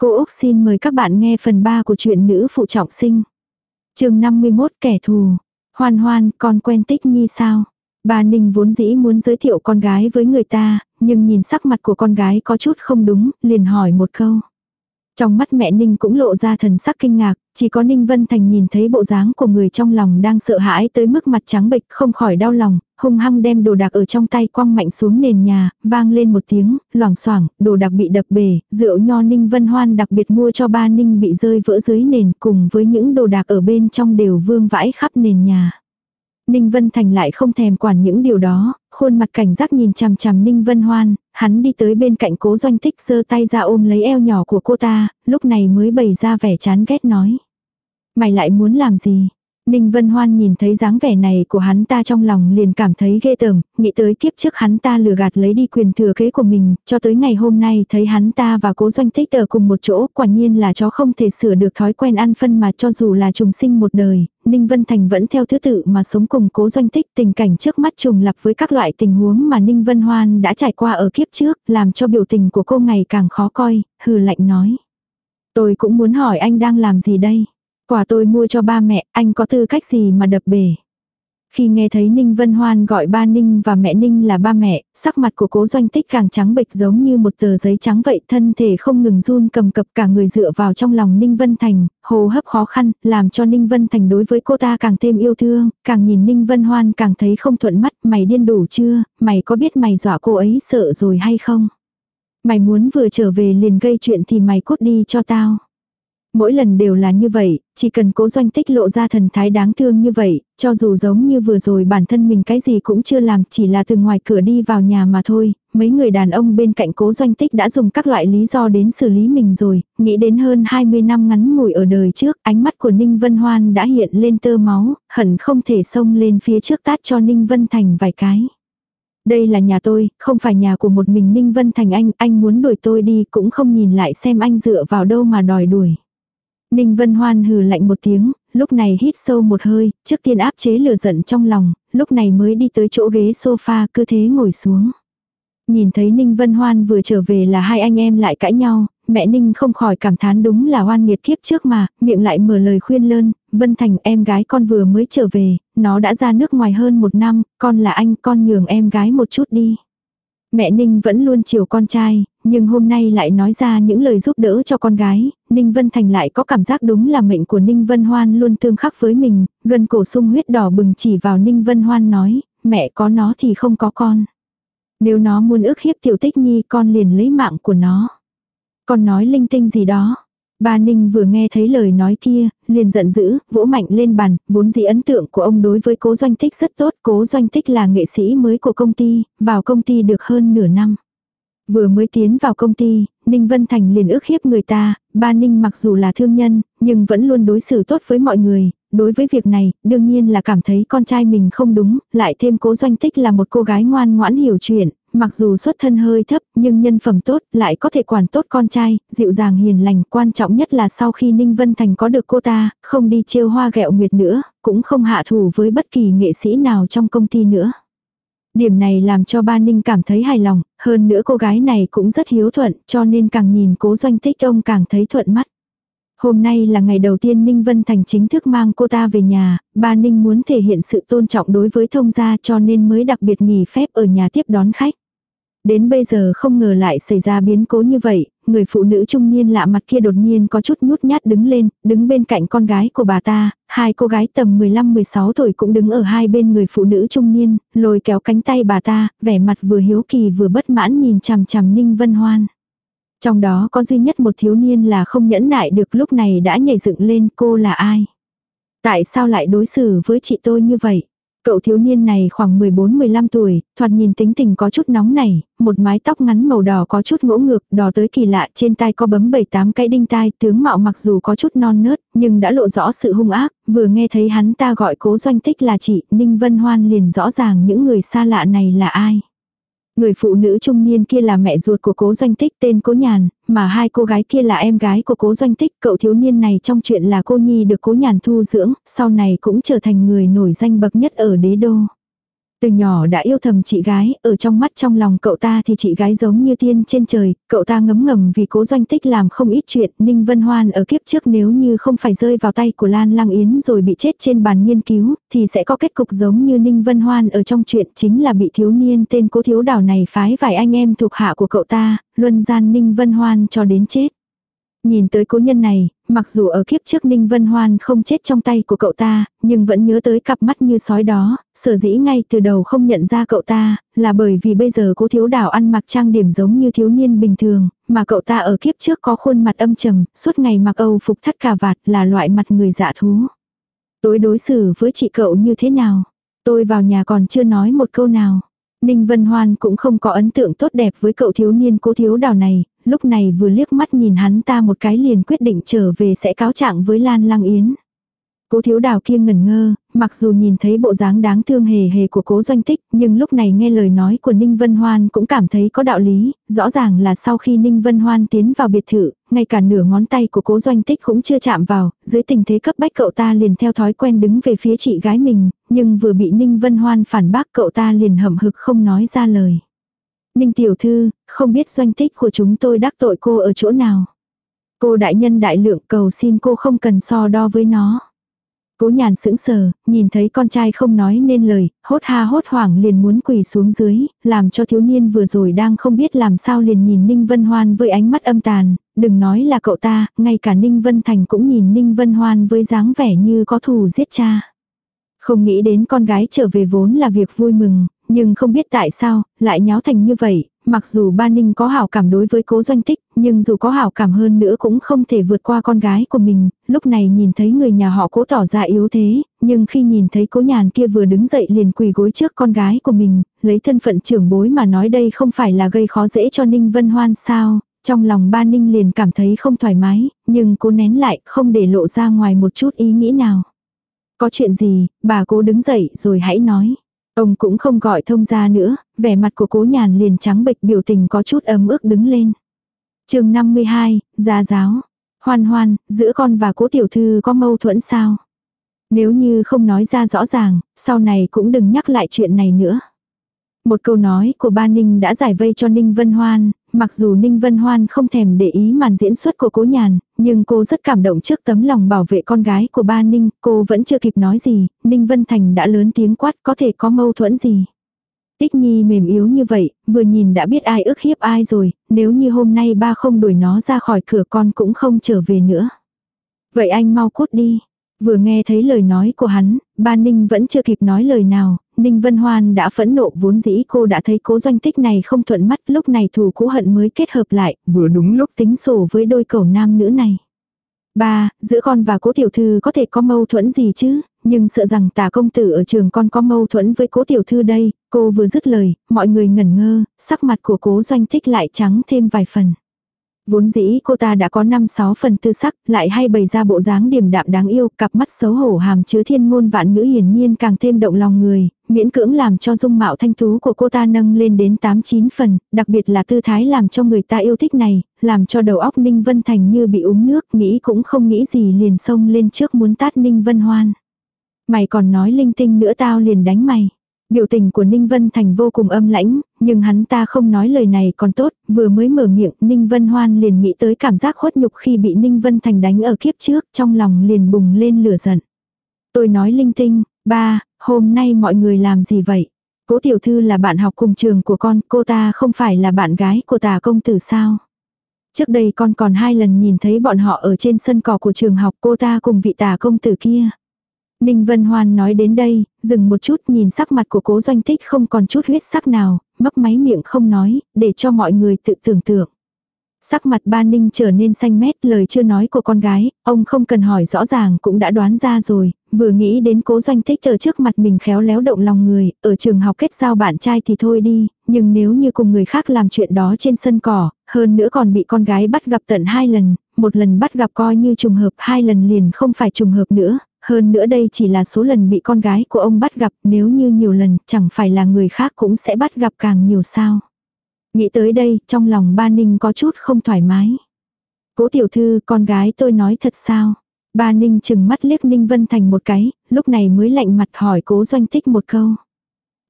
Cô Úc xin mời các bạn nghe phần 3 của truyện nữ phụ trọng sinh. chương 51 kẻ thù. Hoan hoan, con quen tích nhi sao? Bà Ninh vốn dĩ muốn giới thiệu con gái với người ta, nhưng nhìn sắc mặt của con gái có chút không đúng, liền hỏi một câu. Trong mắt mẹ Ninh cũng lộ ra thần sắc kinh ngạc, chỉ có Ninh Vân Thành nhìn thấy bộ dáng của người trong lòng đang sợ hãi tới mức mặt trắng bệch không khỏi đau lòng, hung hăng đem đồ đạc ở trong tay quăng mạnh xuống nền nhà, vang lên một tiếng, loảng xoảng, đồ đạc bị đập bể, rượu nho Ninh Vân Hoan đặc biệt mua cho ba Ninh bị rơi vỡ dưới nền cùng với những đồ đạc ở bên trong đều vương vãi khắp nền nhà. Ninh Vân Thành lại không thèm quản những điều đó, khuôn mặt cảnh giác nhìn chằm chằm Ninh Vân Hoan, hắn đi tới bên cạnh cố doanh tích giơ tay ra ôm lấy eo nhỏ của cô ta, lúc này mới bày ra vẻ chán ghét nói. Mày lại muốn làm gì? Ninh Vân Hoan nhìn thấy dáng vẻ này của hắn ta trong lòng liền cảm thấy ghê tởm, nghĩ tới kiếp trước hắn ta lừa gạt lấy đi quyền thừa kế của mình, cho tới ngày hôm nay thấy hắn ta và cố doanh tích ở cùng một chỗ, quả nhiên là chó không thể sửa được thói quen ăn phân mà cho dù là trùng sinh một đời, Ninh Vân Thành vẫn theo thứ tự mà sống cùng cố doanh tích tình cảnh trước mắt trùng lập với các loại tình huống mà Ninh Vân Hoan đã trải qua ở kiếp trước, làm cho biểu tình của cô ngày càng khó coi, hừ lạnh nói. Tôi cũng muốn hỏi anh đang làm gì đây? Quả tôi mua cho ba mẹ, anh có tư cách gì mà đập bể. Khi nghe thấy Ninh Vân Hoan gọi ba Ninh và mẹ Ninh là ba mẹ, sắc mặt của cố doanh tích càng trắng bệch giống như một tờ giấy trắng vậy, thân thể không ngừng run cầm cập cả người dựa vào trong lòng Ninh Vân Thành, hô hấp khó khăn, làm cho Ninh Vân Thành đối với cô ta càng thêm yêu thương, càng nhìn Ninh Vân Hoan càng thấy không thuận mắt, mày điên đủ chưa, mày có biết mày dọa cô ấy sợ rồi hay không? Mày muốn vừa trở về liền gây chuyện thì mày cút đi cho tao. Mỗi lần đều là như vậy, chỉ cần cố doanh tích lộ ra thần thái đáng thương như vậy, cho dù giống như vừa rồi bản thân mình cái gì cũng chưa làm chỉ là từ ngoài cửa đi vào nhà mà thôi, mấy người đàn ông bên cạnh cố doanh tích đã dùng các loại lý do đến xử lý mình rồi, nghĩ đến hơn 20 năm ngắn ngủi ở đời trước, ánh mắt của Ninh Vân Hoan đã hiện lên tơ máu, hẳn không thể xông lên phía trước tát cho Ninh Vân Thành vài cái. Đây là nhà tôi, không phải nhà của một mình Ninh Vân Thành anh, anh muốn đuổi tôi đi cũng không nhìn lại xem anh dựa vào đâu mà đòi đuổi. Ninh Vân Hoan hừ lạnh một tiếng, lúc này hít sâu một hơi, trước tiên áp chế lửa giận trong lòng, lúc này mới đi tới chỗ ghế sofa cứ thế ngồi xuống. Nhìn thấy Ninh Vân Hoan vừa trở về là hai anh em lại cãi nhau, mẹ Ninh không khỏi cảm thán đúng là hoan nghiệt kiếp trước mà, miệng lại mở lời khuyên lơn, Vân Thành em gái con vừa mới trở về, nó đã ra nước ngoài hơn một năm, con là anh, con nhường em gái một chút đi. Mẹ Ninh vẫn luôn chiều con trai, nhưng hôm nay lại nói ra những lời giúp đỡ cho con gái, Ninh Vân Thành lại có cảm giác đúng là mệnh của Ninh Vân Hoan luôn tương khắc với mình, gần cổ sung huyết đỏ bừng chỉ vào Ninh Vân Hoan nói, mẹ có nó thì không có con. Nếu nó muốn ức hiếp tiểu tích nhi con liền lấy mạng của nó. Con nói linh tinh gì đó. Ba Ninh vừa nghe thấy lời nói kia, liền giận dữ, vỗ mạnh lên bàn, vốn dĩ ấn tượng của ông đối với cố doanh tích rất tốt. Cố doanh tích là nghệ sĩ mới của công ty, vào công ty được hơn nửa năm. Vừa mới tiến vào công ty, Ninh Vân Thành liền ước hiếp người ta, ba Ninh mặc dù là thương nhân, nhưng vẫn luôn đối xử tốt với mọi người, đối với việc này, đương nhiên là cảm thấy con trai mình không đúng, lại thêm cố doanh tích là một cô gái ngoan ngoãn hiểu chuyện, mặc dù xuất thân hơi thấp, nhưng nhân phẩm tốt, lại có thể quản tốt con trai, dịu dàng hiền lành, quan trọng nhất là sau khi Ninh Vân Thành có được cô ta, không đi trêu hoa gẹo nguyệt nữa, cũng không hạ thủ với bất kỳ nghệ sĩ nào trong công ty nữa. Điểm này làm cho ba Ninh cảm thấy hài lòng, hơn nữa cô gái này cũng rất hiếu thuận, cho nên càng nhìn cố doanh tích ông càng thấy thuận mắt. Hôm nay là ngày đầu tiên Ninh Vân Thành chính thức mang cô ta về nhà, ba Ninh muốn thể hiện sự tôn trọng đối với thông gia cho nên mới đặc biệt nghỉ phép ở nhà tiếp đón khách. Đến bây giờ không ngờ lại xảy ra biến cố như vậy, người phụ nữ trung niên lạ mặt kia đột nhiên có chút nhút nhát đứng lên, đứng bên cạnh con gái của bà ta, hai cô gái tầm 15-16 tuổi cũng đứng ở hai bên người phụ nữ trung niên, lôi kéo cánh tay bà ta, vẻ mặt vừa hiếu kỳ vừa bất mãn nhìn chằm chằm Ninh Vân Hoan. Trong đó có duy nhất một thiếu niên là không nhẫn nại được lúc này đã nhảy dựng lên cô là ai. Tại sao lại đối xử với chị tôi như vậy? Cậu thiếu niên này khoảng 14-15 tuổi, thoạt nhìn tính tình có chút nóng này, một mái tóc ngắn màu đỏ có chút ngỗ ngược, đỏ tới kỳ lạ, trên tai có bấm 7-8 cái đinh tai, tướng mạo mặc dù có chút non nớt, nhưng đã lộ rõ sự hung ác, vừa nghe thấy hắn ta gọi cố doanh tích là chị, Ninh Vân Hoan liền rõ ràng những người xa lạ này là ai. Người phụ nữ trung niên kia là mẹ ruột của cố doanh tích tên cố nhàn, mà hai cô gái kia là em gái của cố doanh tích. Cậu thiếu niên này trong chuyện là cô nhi được cố nhàn thu dưỡng, sau này cũng trở thành người nổi danh bậc nhất ở đế đô. Từ nhỏ đã yêu thầm chị gái, ở trong mắt trong lòng cậu ta thì chị gái giống như tiên trên trời, cậu ta ngấm ngầm vì cố doanh tích làm không ít chuyện, Ninh Vân Hoan ở kiếp trước nếu như không phải rơi vào tay của Lan Lang Yến rồi bị chết trên bàn nghiên cứu, thì sẽ có kết cục giống như Ninh Vân Hoan ở trong chuyện chính là bị thiếu niên tên cố thiếu đảo này phái vài anh em thuộc hạ của cậu ta, luân gian Ninh Vân Hoan cho đến chết. Nhìn tới cố nhân này, mặc dù ở kiếp trước Ninh Vân Hoan không chết trong tay của cậu ta, nhưng vẫn nhớ tới cặp mắt như sói đó, sở dĩ ngay từ đầu không nhận ra cậu ta, là bởi vì bây giờ cố thiếu đảo ăn mặc trang điểm giống như thiếu niên bình thường, mà cậu ta ở kiếp trước có khuôn mặt âm trầm, suốt ngày mặc âu phục thắt cà vạt là loại mặt người dạ thú. Tối đối xử với chị cậu như thế nào? Tôi vào nhà còn chưa nói một câu nào. Ninh Vân Hoan cũng không có ấn tượng tốt đẹp với cậu thiếu niên cố thiếu đào này, lúc này vừa liếc mắt nhìn hắn ta một cái liền quyết định trở về sẽ cáo trạng với Lan Lăng Yến. Cố thiếu đào kia ngẩn ngơ, mặc dù nhìn thấy bộ dáng đáng thương hề hề của cố doanh tích, nhưng lúc này nghe lời nói của Ninh Vân Hoan cũng cảm thấy có đạo lý, rõ ràng là sau khi Ninh Vân Hoan tiến vào biệt thự, ngay cả nửa ngón tay của cố doanh tích cũng chưa chạm vào, dưới tình thế cấp bách cậu ta liền theo thói quen đứng về phía chị gái mình, nhưng vừa bị Ninh Vân Hoan phản bác cậu ta liền hậm hực không nói ra lời. Ninh tiểu thư, không biết doanh tích của chúng tôi đắc tội cô ở chỗ nào. Cô đại nhân đại lượng cầu xin cô không cần so đo với nó. Cố nhàn sững sờ, nhìn thấy con trai không nói nên lời, hốt ha hốt hoảng liền muốn quỳ xuống dưới, làm cho thiếu niên vừa rồi đang không biết làm sao liền nhìn Ninh Vân Hoan với ánh mắt âm tàn, đừng nói là cậu ta, ngay cả Ninh Vân Thành cũng nhìn Ninh Vân Hoan với dáng vẻ như có thù giết cha. Không nghĩ đến con gái trở về vốn là việc vui mừng, nhưng không biết tại sao, lại nháo thành như vậy, mặc dù ba ninh có hảo cảm đối với cố doanh tích, nhưng dù có hảo cảm hơn nữa cũng không thể vượt qua con gái của mình, lúc này nhìn thấy người nhà họ cố tỏ ra yếu thế, nhưng khi nhìn thấy cố nhàn kia vừa đứng dậy liền quỳ gối trước con gái của mình, lấy thân phận trưởng bối mà nói đây không phải là gây khó dễ cho Ninh Vân Hoan sao, trong lòng ba ninh liền cảm thấy không thoải mái, nhưng cố nén lại không để lộ ra ngoài một chút ý nghĩ nào. Có chuyện gì, bà cố đứng dậy rồi hãy nói. Ông cũng không gọi thông ra nữa, vẻ mặt của cố nhàn liền trắng bệch biểu tình có chút ấm ức đứng lên. chương 52, gia giáo. Hoan hoan, giữa con và cố tiểu thư có mâu thuẫn sao? Nếu như không nói ra rõ ràng, sau này cũng đừng nhắc lại chuyện này nữa. Một câu nói của ba Ninh đã giải vây cho Ninh Vân Hoan, mặc dù Ninh Vân Hoan không thèm để ý màn diễn xuất của cố nhàn, nhưng cô rất cảm động trước tấm lòng bảo vệ con gái của ba Ninh, cô vẫn chưa kịp nói gì, Ninh Vân Thành đã lớn tiếng quát có thể có mâu thuẫn gì. Tích Nhi mềm yếu như vậy, vừa nhìn đã biết ai ức hiếp ai rồi, nếu như hôm nay ba không đuổi nó ra khỏi cửa con cũng không trở về nữa. Vậy anh mau cút đi. Vừa nghe thấy lời nói của hắn, ba Ninh vẫn chưa kịp nói lời nào, Ninh Vân Hoan đã phẫn nộ vốn dĩ cô đã thấy cố doanh tích này không thuận mắt lúc này thù cũ hận mới kết hợp lại, vừa đúng lúc tính sổ với đôi cầu nam nữ này. Ba, giữa con và cố tiểu thư có thể có mâu thuẫn gì chứ, nhưng sợ rằng tả công tử ở trường con có mâu thuẫn với cố tiểu thư đây, cô vừa dứt lời, mọi người ngẩn ngơ, sắc mặt của cố doanh tích lại trắng thêm vài phần. Vốn dĩ cô ta đã có 5-6 phần tư sắc, lại hay bày ra bộ dáng điềm đạm đáng yêu, cặp mắt xấu hổ hàm chứa thiên ngôn vạn ngữ hiển nhiên càng thêm động lòng người, miễn cưỡng làm cho dung mạo thanh tú của cô ta nâng lên đến 8-9 phần, đặc biệt là tư thái làm cho người ta yêu thích này, làm cho đầu óc Ninh Vân Thành như bị uống nước, nghĩ cũng không nghĩ gì liền xông lên trước muốn tát Ninh Vân Hoan. Mày còn nói linh tinh nữa tao liền đánh mày. Biểu tình của Ninh Vân Thành vô cùng âm lãnh, nhưng hắn ta không nói lời này còn tốt, vừa mới mở miệng Ninh Vân Hoan liền nghĩ tới cảm giác khuất nhục khi bị Ninh Vân Thành đánh ở kiếp trước, trong lòng liền bùng lên lửa giận. Tôi nói linh tinh, ba, hôm nay mọi người làm gì vậy? Cố tiểu thư là bạn học cùng trường của con, cô ta không phải là bạn gái của tà công tử sao? Trước đây con còn hai lần nhìn thấy bọn họ ở trên sân cỏ của trường học cô ta cùng vị tà công tử kia. Ninh Vân Hoan nói đến đây, dừng một chút nhìn sắc mặt của cố doanh tích không còn chút huyết sắc nào, mấp máy miệng không nói, để cho mọi người tự tưởng tượng. Sắc mặt ba ninh trở nên xanh mét lời chưa nói của con gái, ông không cần hỏi rõ ràng cũng đã đoán ra rồi, vừa nghĩ đến cố doanh tích ở trước mặt mình khéo léo động lòng người, ở trường học kết giao bạn trai thì thôi đi, nhưng nếu như cùng người khác làm chuyện đó trên sân cỏ, hơn nữa còn bị con gái bắt gặp tận hai lần, một lần bắt gặp coi như trùng hợp hai lần liền không phải trùng hợp nữa, hơn nữa đây chỉ là số lần bị con gái của ông bắt gặp nếu như nhiều lần chẳng phải là người khác cũng sẽ bắt gặp càng nhiều sao. Nghĩ tới đây, trong lòng ba ninh có chút không thoải mái. Cố tiểu thư, con gái tôi nói thật sao? Ba ninh chừng mắt liếc ninh vân thành một cái, lúc này mới lạnh mặt hỏi cố doanh tích một câu.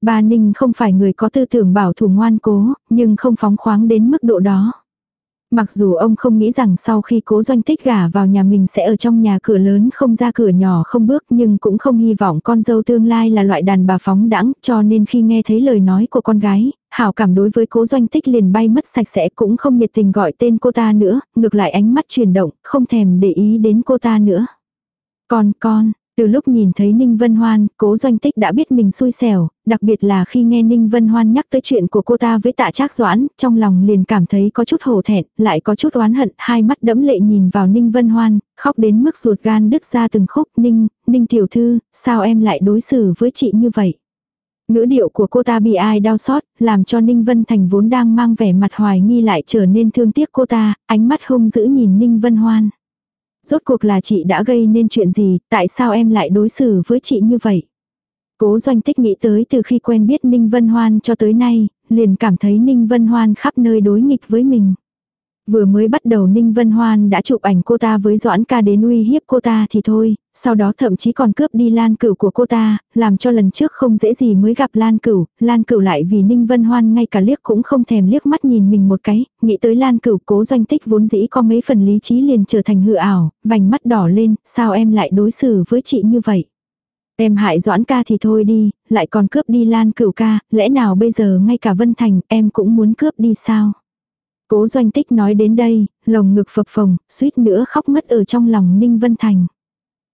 Ba Ninh không phải người có tư tưởng bảo thủ ngoan cố, nhưng không phóng khoáng đến mức độ đó. Mặc dù ông không nghĩ rằng sau khi cố doanh tích gả vào nhà mình sẽ ở trong nhà cửa lớn không ra cửa nhỏ không bước nhưng cũng không hy vọng con dâu tương lai là loại đàn bà phóng đãng cho nên khi nghe thấy lời nói của con gái, hảo cảm đối với cố doanh tích liền bay mất sạch sẽ cũng không nhiệt tình gọi tên cô ta nữa, ngược lại ánh mắt chuyển động, không thèm để ý đến cô ta nữa. Con con, từ lúc nhìn thấy Ninh Vân Hoan, cố doanh tích đã biết mình xui xẻo, đặc biệt là khi nghe Ninh Vân Hoan nhắc tới chuyện của cô ta với tạ trác doãn, trong lòng liền cảm thấy có chút hổ thẹn, lại có chút oán hận, hai mắt đẫm lệ nhìn vào Ninh Vân Hoan, khóc đến mức ruột gan đứt ra từng khúc. Ninh, Ninh tiểu thư, sao em lại đối xử với chị như vậy? Ngữ điệu của cô ta bị ai đau xót, làm cho Ninh Vân Thành vốn đang mang vẻ mặt hoài nghi lại trở nên thương tiếc cô ta, ánh mắt hung dữ nhìn Ninh Vân Hoan. Rốt cuộc là chị đã gây nên chuyện gì, tại sao em lại đối xử với chị như vậy? Cố doanh tích nghĩ tới từ khi quen biết Ninh Vân Hoan cho tới nay, liền cảm thấy Ninh Vân Hoan khắp nơi đối nghịch với mình. Vừa mới bắt đầu Ninh Vân Hoan đã chụp ảnh cô ta với Doãn ca đến uy hiếp cô ta thì thôi, sau đó thậm chí còn cướp đi Lan Cửu của cô ta, làm cho lần trước không dễ gì mới gặp Lan Cửu, Lan Cửu lại vì Ninh Vân Hoan ngay cả liếc cũng không thèm liếc mắt nhìn mình một cái, nghĩ tới Lan Cửu cố doanh tích vốn dĩ có mấy phần lý trí liền trở thành hư ảo, vành mắt đỏ lên, sao em lại đối xử với chị như vậy. Em hại Doãn ca thì thôi đi, lại còn cướp đi Lan Cửu ca, lẽ nào bây giờ ngay cả Vân Thành em cũng muốn cướp đi sao? Cố doanh tích nói đến đây, lồng ngực phập phồng, suýt nữa khóc ngất ở trong lòng Ninh Vân Thành.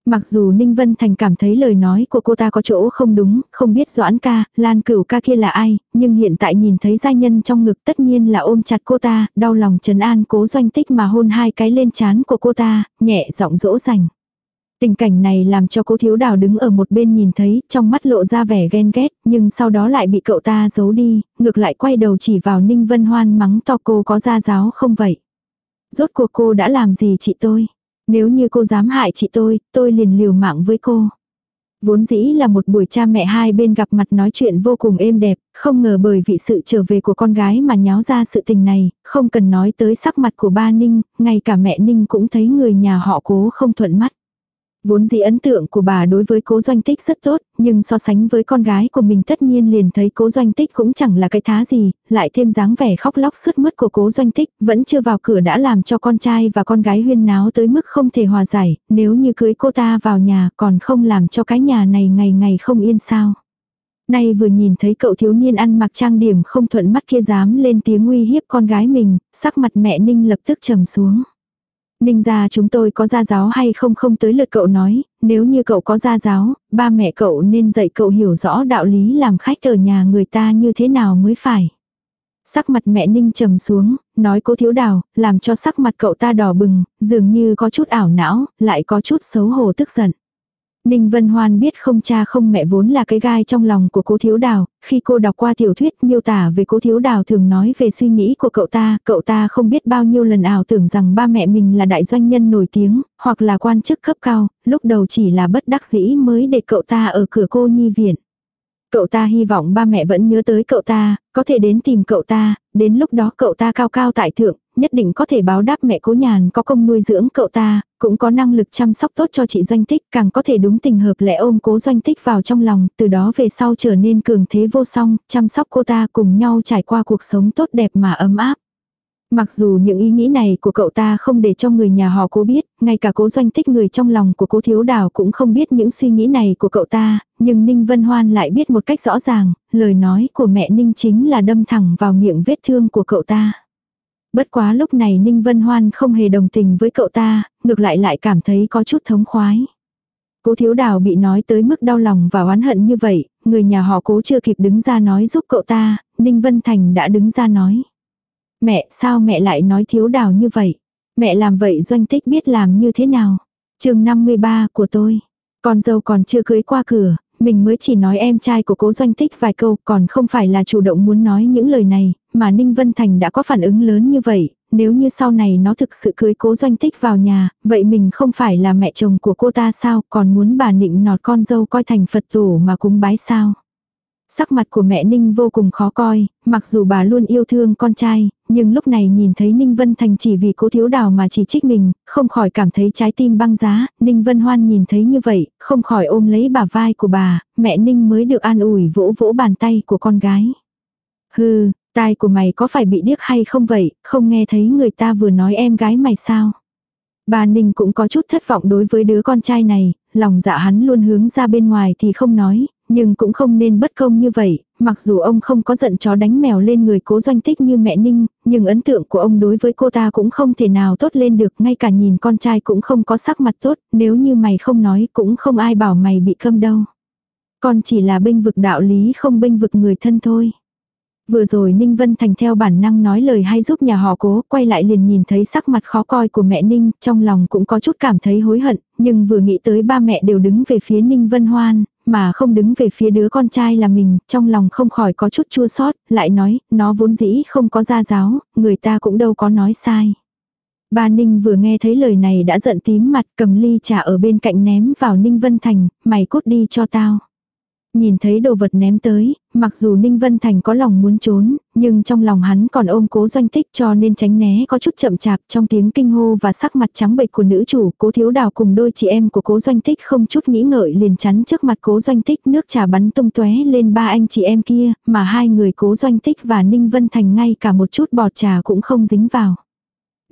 Mặc dù Ninh Vân Thành cảm thấy lời nói của cô ta có chỗ không đúng, không biết Doãn ca, Lan Cửu ca kia là ai, nhưng hiện tại nhìn thấy gia nhân trong ngực tất nhiên là ôm chặt cô ta, đau lòng trấn an cố doanh tích mà hôn hai cái lên chán của cô ta, nhẹ giọng dỗ dành. Tình cảnh này làm cho cô thiếu đào đứng ở một bên nhìn thấy, trong mắt lộ ra vẻ ghen ghét, nhưng sau đó lại bị cậu ta giấu đi, ngược lại quay đầu chỉ vào Ninh Vân Hoan mắng to cô có ra giáo không vậy. Rốt cuộc cô đã làm gì chị tôi? Nếu như cô dám hại chị tôi, tôi liền liều mạng với cô. Vốn dĩ là một buổi cha mẹ hai bên gặp mặt nói chuyện vô cùng êm đẹp, không ngờ bởi vì sự trở về của con gái mà nháo ra sự tình này, không cần nói tới sắc mặt của ba Ninh, ngay cả mẹ Ninh cũng thấy người nhà họ cố không thuận mắt. Vốn dĩ ấn tượng của bà đối với cố doanh tích rất tốt, nhưng so sánh với con gái của mình tất nhiên liền thấy cố doanh tích cũng chẳng là cái thá gì, lại thêm dáng vẻ khóc lóc sứt mướt của cố doanh tích, vẫn chưa vào cửa đã làm cho con trai và con gái huyên náo tới mức không thể hòa giải, nếu như cưới cô ta vào nhà còn không làm cho cái nhà này ngày ngày không yên sao. Nay vừa nhìn thấy cậu thiếu niên ăn mặc trang điểm không thuận mắt kia dám lên tiếng uy hiếp con gái mình, sắc mặt mẹ Ninh lập tức trầm xuống. Ninh gia chúng tôi có gia giáo hay không không tới lượt cậu nói, nếu như cậu có gia giáo, ba mẹ cậu nên dạy cậu hiểu rõ đạo lý làm khách ở nhà người ta như thế nào mới phải. Sắc mặt mẹ Ninh trầm xuống, nói cô thiếu đào, làm cho sắc mặt cậu ta đỏ bừng, dường như có chút ảo não, lại có chút xấu hổ tức giận. Ninh Vân Hoan biết không cha không mẹ vốn là cái gai trong lòng của cô thiếu đào, khi cô đọc qua tiểu thuyết miêu tả về cô thiếu đào thường nói về suy nghĩ của cậu ta, cậu ta không biết bao nhiêu lần ảo tưởng rằng ba mẹ mình là đại doanh nhân nổi tiếng, hoặc là quan chức cấp cao, lúc đầu chỉ là bất đắc dĩ mới để cậu ta ở cửa cô nhi viện. Cậu ta hy vọng ba mẹ vẫn nhớ tới cậu ta, có thể đến tìm cậu ta, đến lúc đó cậu ta cao cao tại thượng, nhất định có thể báo đáp mẹ cố nhàn có công nuôi dưỡng cậu ta, cũng có năng lực chăm sóc tốt cho chị Doanh Tích, càng có thể đúng tình hợp lẽ ôm cố Doanh Tích vào trong lòng, từ đó về sau trở nên cường thế vô song, chăm sóc cô ta cùng nhau trải qua cuộc sống tốt đẹp mà ấm áp. Mặc dù những ý nghĩ này của cậu ta không để cho người nhà họ cố biết, ngay cả cố doanh tích người trong lòng của cố thiếu đào cũng không biết những suy nghĩ này của cậu ta, nhưng Ninh Vân Hoan lại biết một cách rõ ràng, lời nói của mẹ Ninh chính là đâm thẳng vào miệng vết thương của cậu ta. Bất quá lúc này Ninh Vân Hoan không hề đồng tình với cậu ta, ngược lại lại cảm thấy có chút thống khoái. Cố thiếu đào bị nói tới mức đau lòng và oán hận như vậy, người nhà họ cố chưa kịp đứng ra nói giúp cậu ta, Ninh Vân Thành đã đứng ra nói. Mẹ, sao mẹ lại nói thiếu đào như vậy? Mẹ làm vậy doanh tích biết làm như thế nào? chương 53 của tôi. Con dâu còn chưa cưới qua cửa, mình mới chỉ nói em trai của cố doanh tích vài câu còn không phải là chủ động muốn nói những lời này, mà Ninh Vân Thành đã có phản ứng lớn như vậy, nếu như sau này nó thực sự cưới cố doanh tích vào nhà, vậy mình không phải là mẹ chồng của cô ta sao, còn muốn bà nịnh nọt con dâu coi thành Phật tổ mà cúng bái sao. Sắc mặt của mẹ Ninh vô cùng khó coi, mặc dù bà luôn yêu thương con trai, nhưng lúc này nhìn thấy Ninh Vân Thành chỉ vì cố thiếu đào mà chỉ trích mình, không khỏi cảm thấy trái tim băng giá, Ninh Vân Hoan nhìn thấy như vậy, không khỏi ôm lấy bà vai của bà, mẹ Ninh mới được an ủi vỗ vỗ bàn tay của con gái. Hừ, tai của mày có phải bị điếc hay không vậy, không nghe thấy người ta vừa nói em gái mày sao? Bà Ninh cũng có chút thất vọng đối với đứa con trai này, lòng dạ hắn luôn hướng ra bên ngoài thì không nói, nhưng cũng không nên bất công như vậy, mặc dù ông không có giận chó đánh mèo lên người cố doanh tích như mẹ Ninh, nhưng ấn tượng của ông đối với cô ta cũng không thể nào tốt lên được, ngay cả nhìn con trai cũng không có sắc mặt tốt, nếu như mày không nói cũng không ai bảo mày bị câm đâu. Con chỉ là bênh vực đạo lý không bênh vực người thân thôi. Vừa rồi Ninh Vân Thành theo bản năng nói lời hay giúp nhà họ cố, quay lại liền nhìn thấy sắc mặt khó coi của mẹ Ninh, trong lòng cũng có chút cảm thấy hối hận, nhưng vừa nghĩ tới ba mẹ đều đứng về phía Ninh Vân Hoan, mà không đứng về phía đứa con trai là mình, trong lòng không khỏi có chút chua sót, lại nói, nó vốn dĩ không có gia giáo, người ta cũng đâu có nói sai. Ba Ninh vừa nghe thấy lời này đã giận tím mặt cầm ly trà ở bên cạnh ném vào Ninh Vân Thành, mày cút đi cho tao. Nhìn thấy đồ vật ném tới, mặc dù Ninh Vân Thành có lòng muốn trốn, nhưng trong lòng hắn còn ôm cố doanh tích cho nên tránh né có chút chậm chạp trong tiếng kinh hô và sắc mặt trắng bệch của nữ chủ. Cố thiếu đào cùng đôi chị em của cố doanh tích không chút nghĩ ngợi liền chắn trước mặt cố doanh tích nước trà bắn tung tóe lên ba anh chị em kia, mà hai người cố doanh tích và Ninh Vân Thành ngay cả một chút bọt trà cũng không dính vào.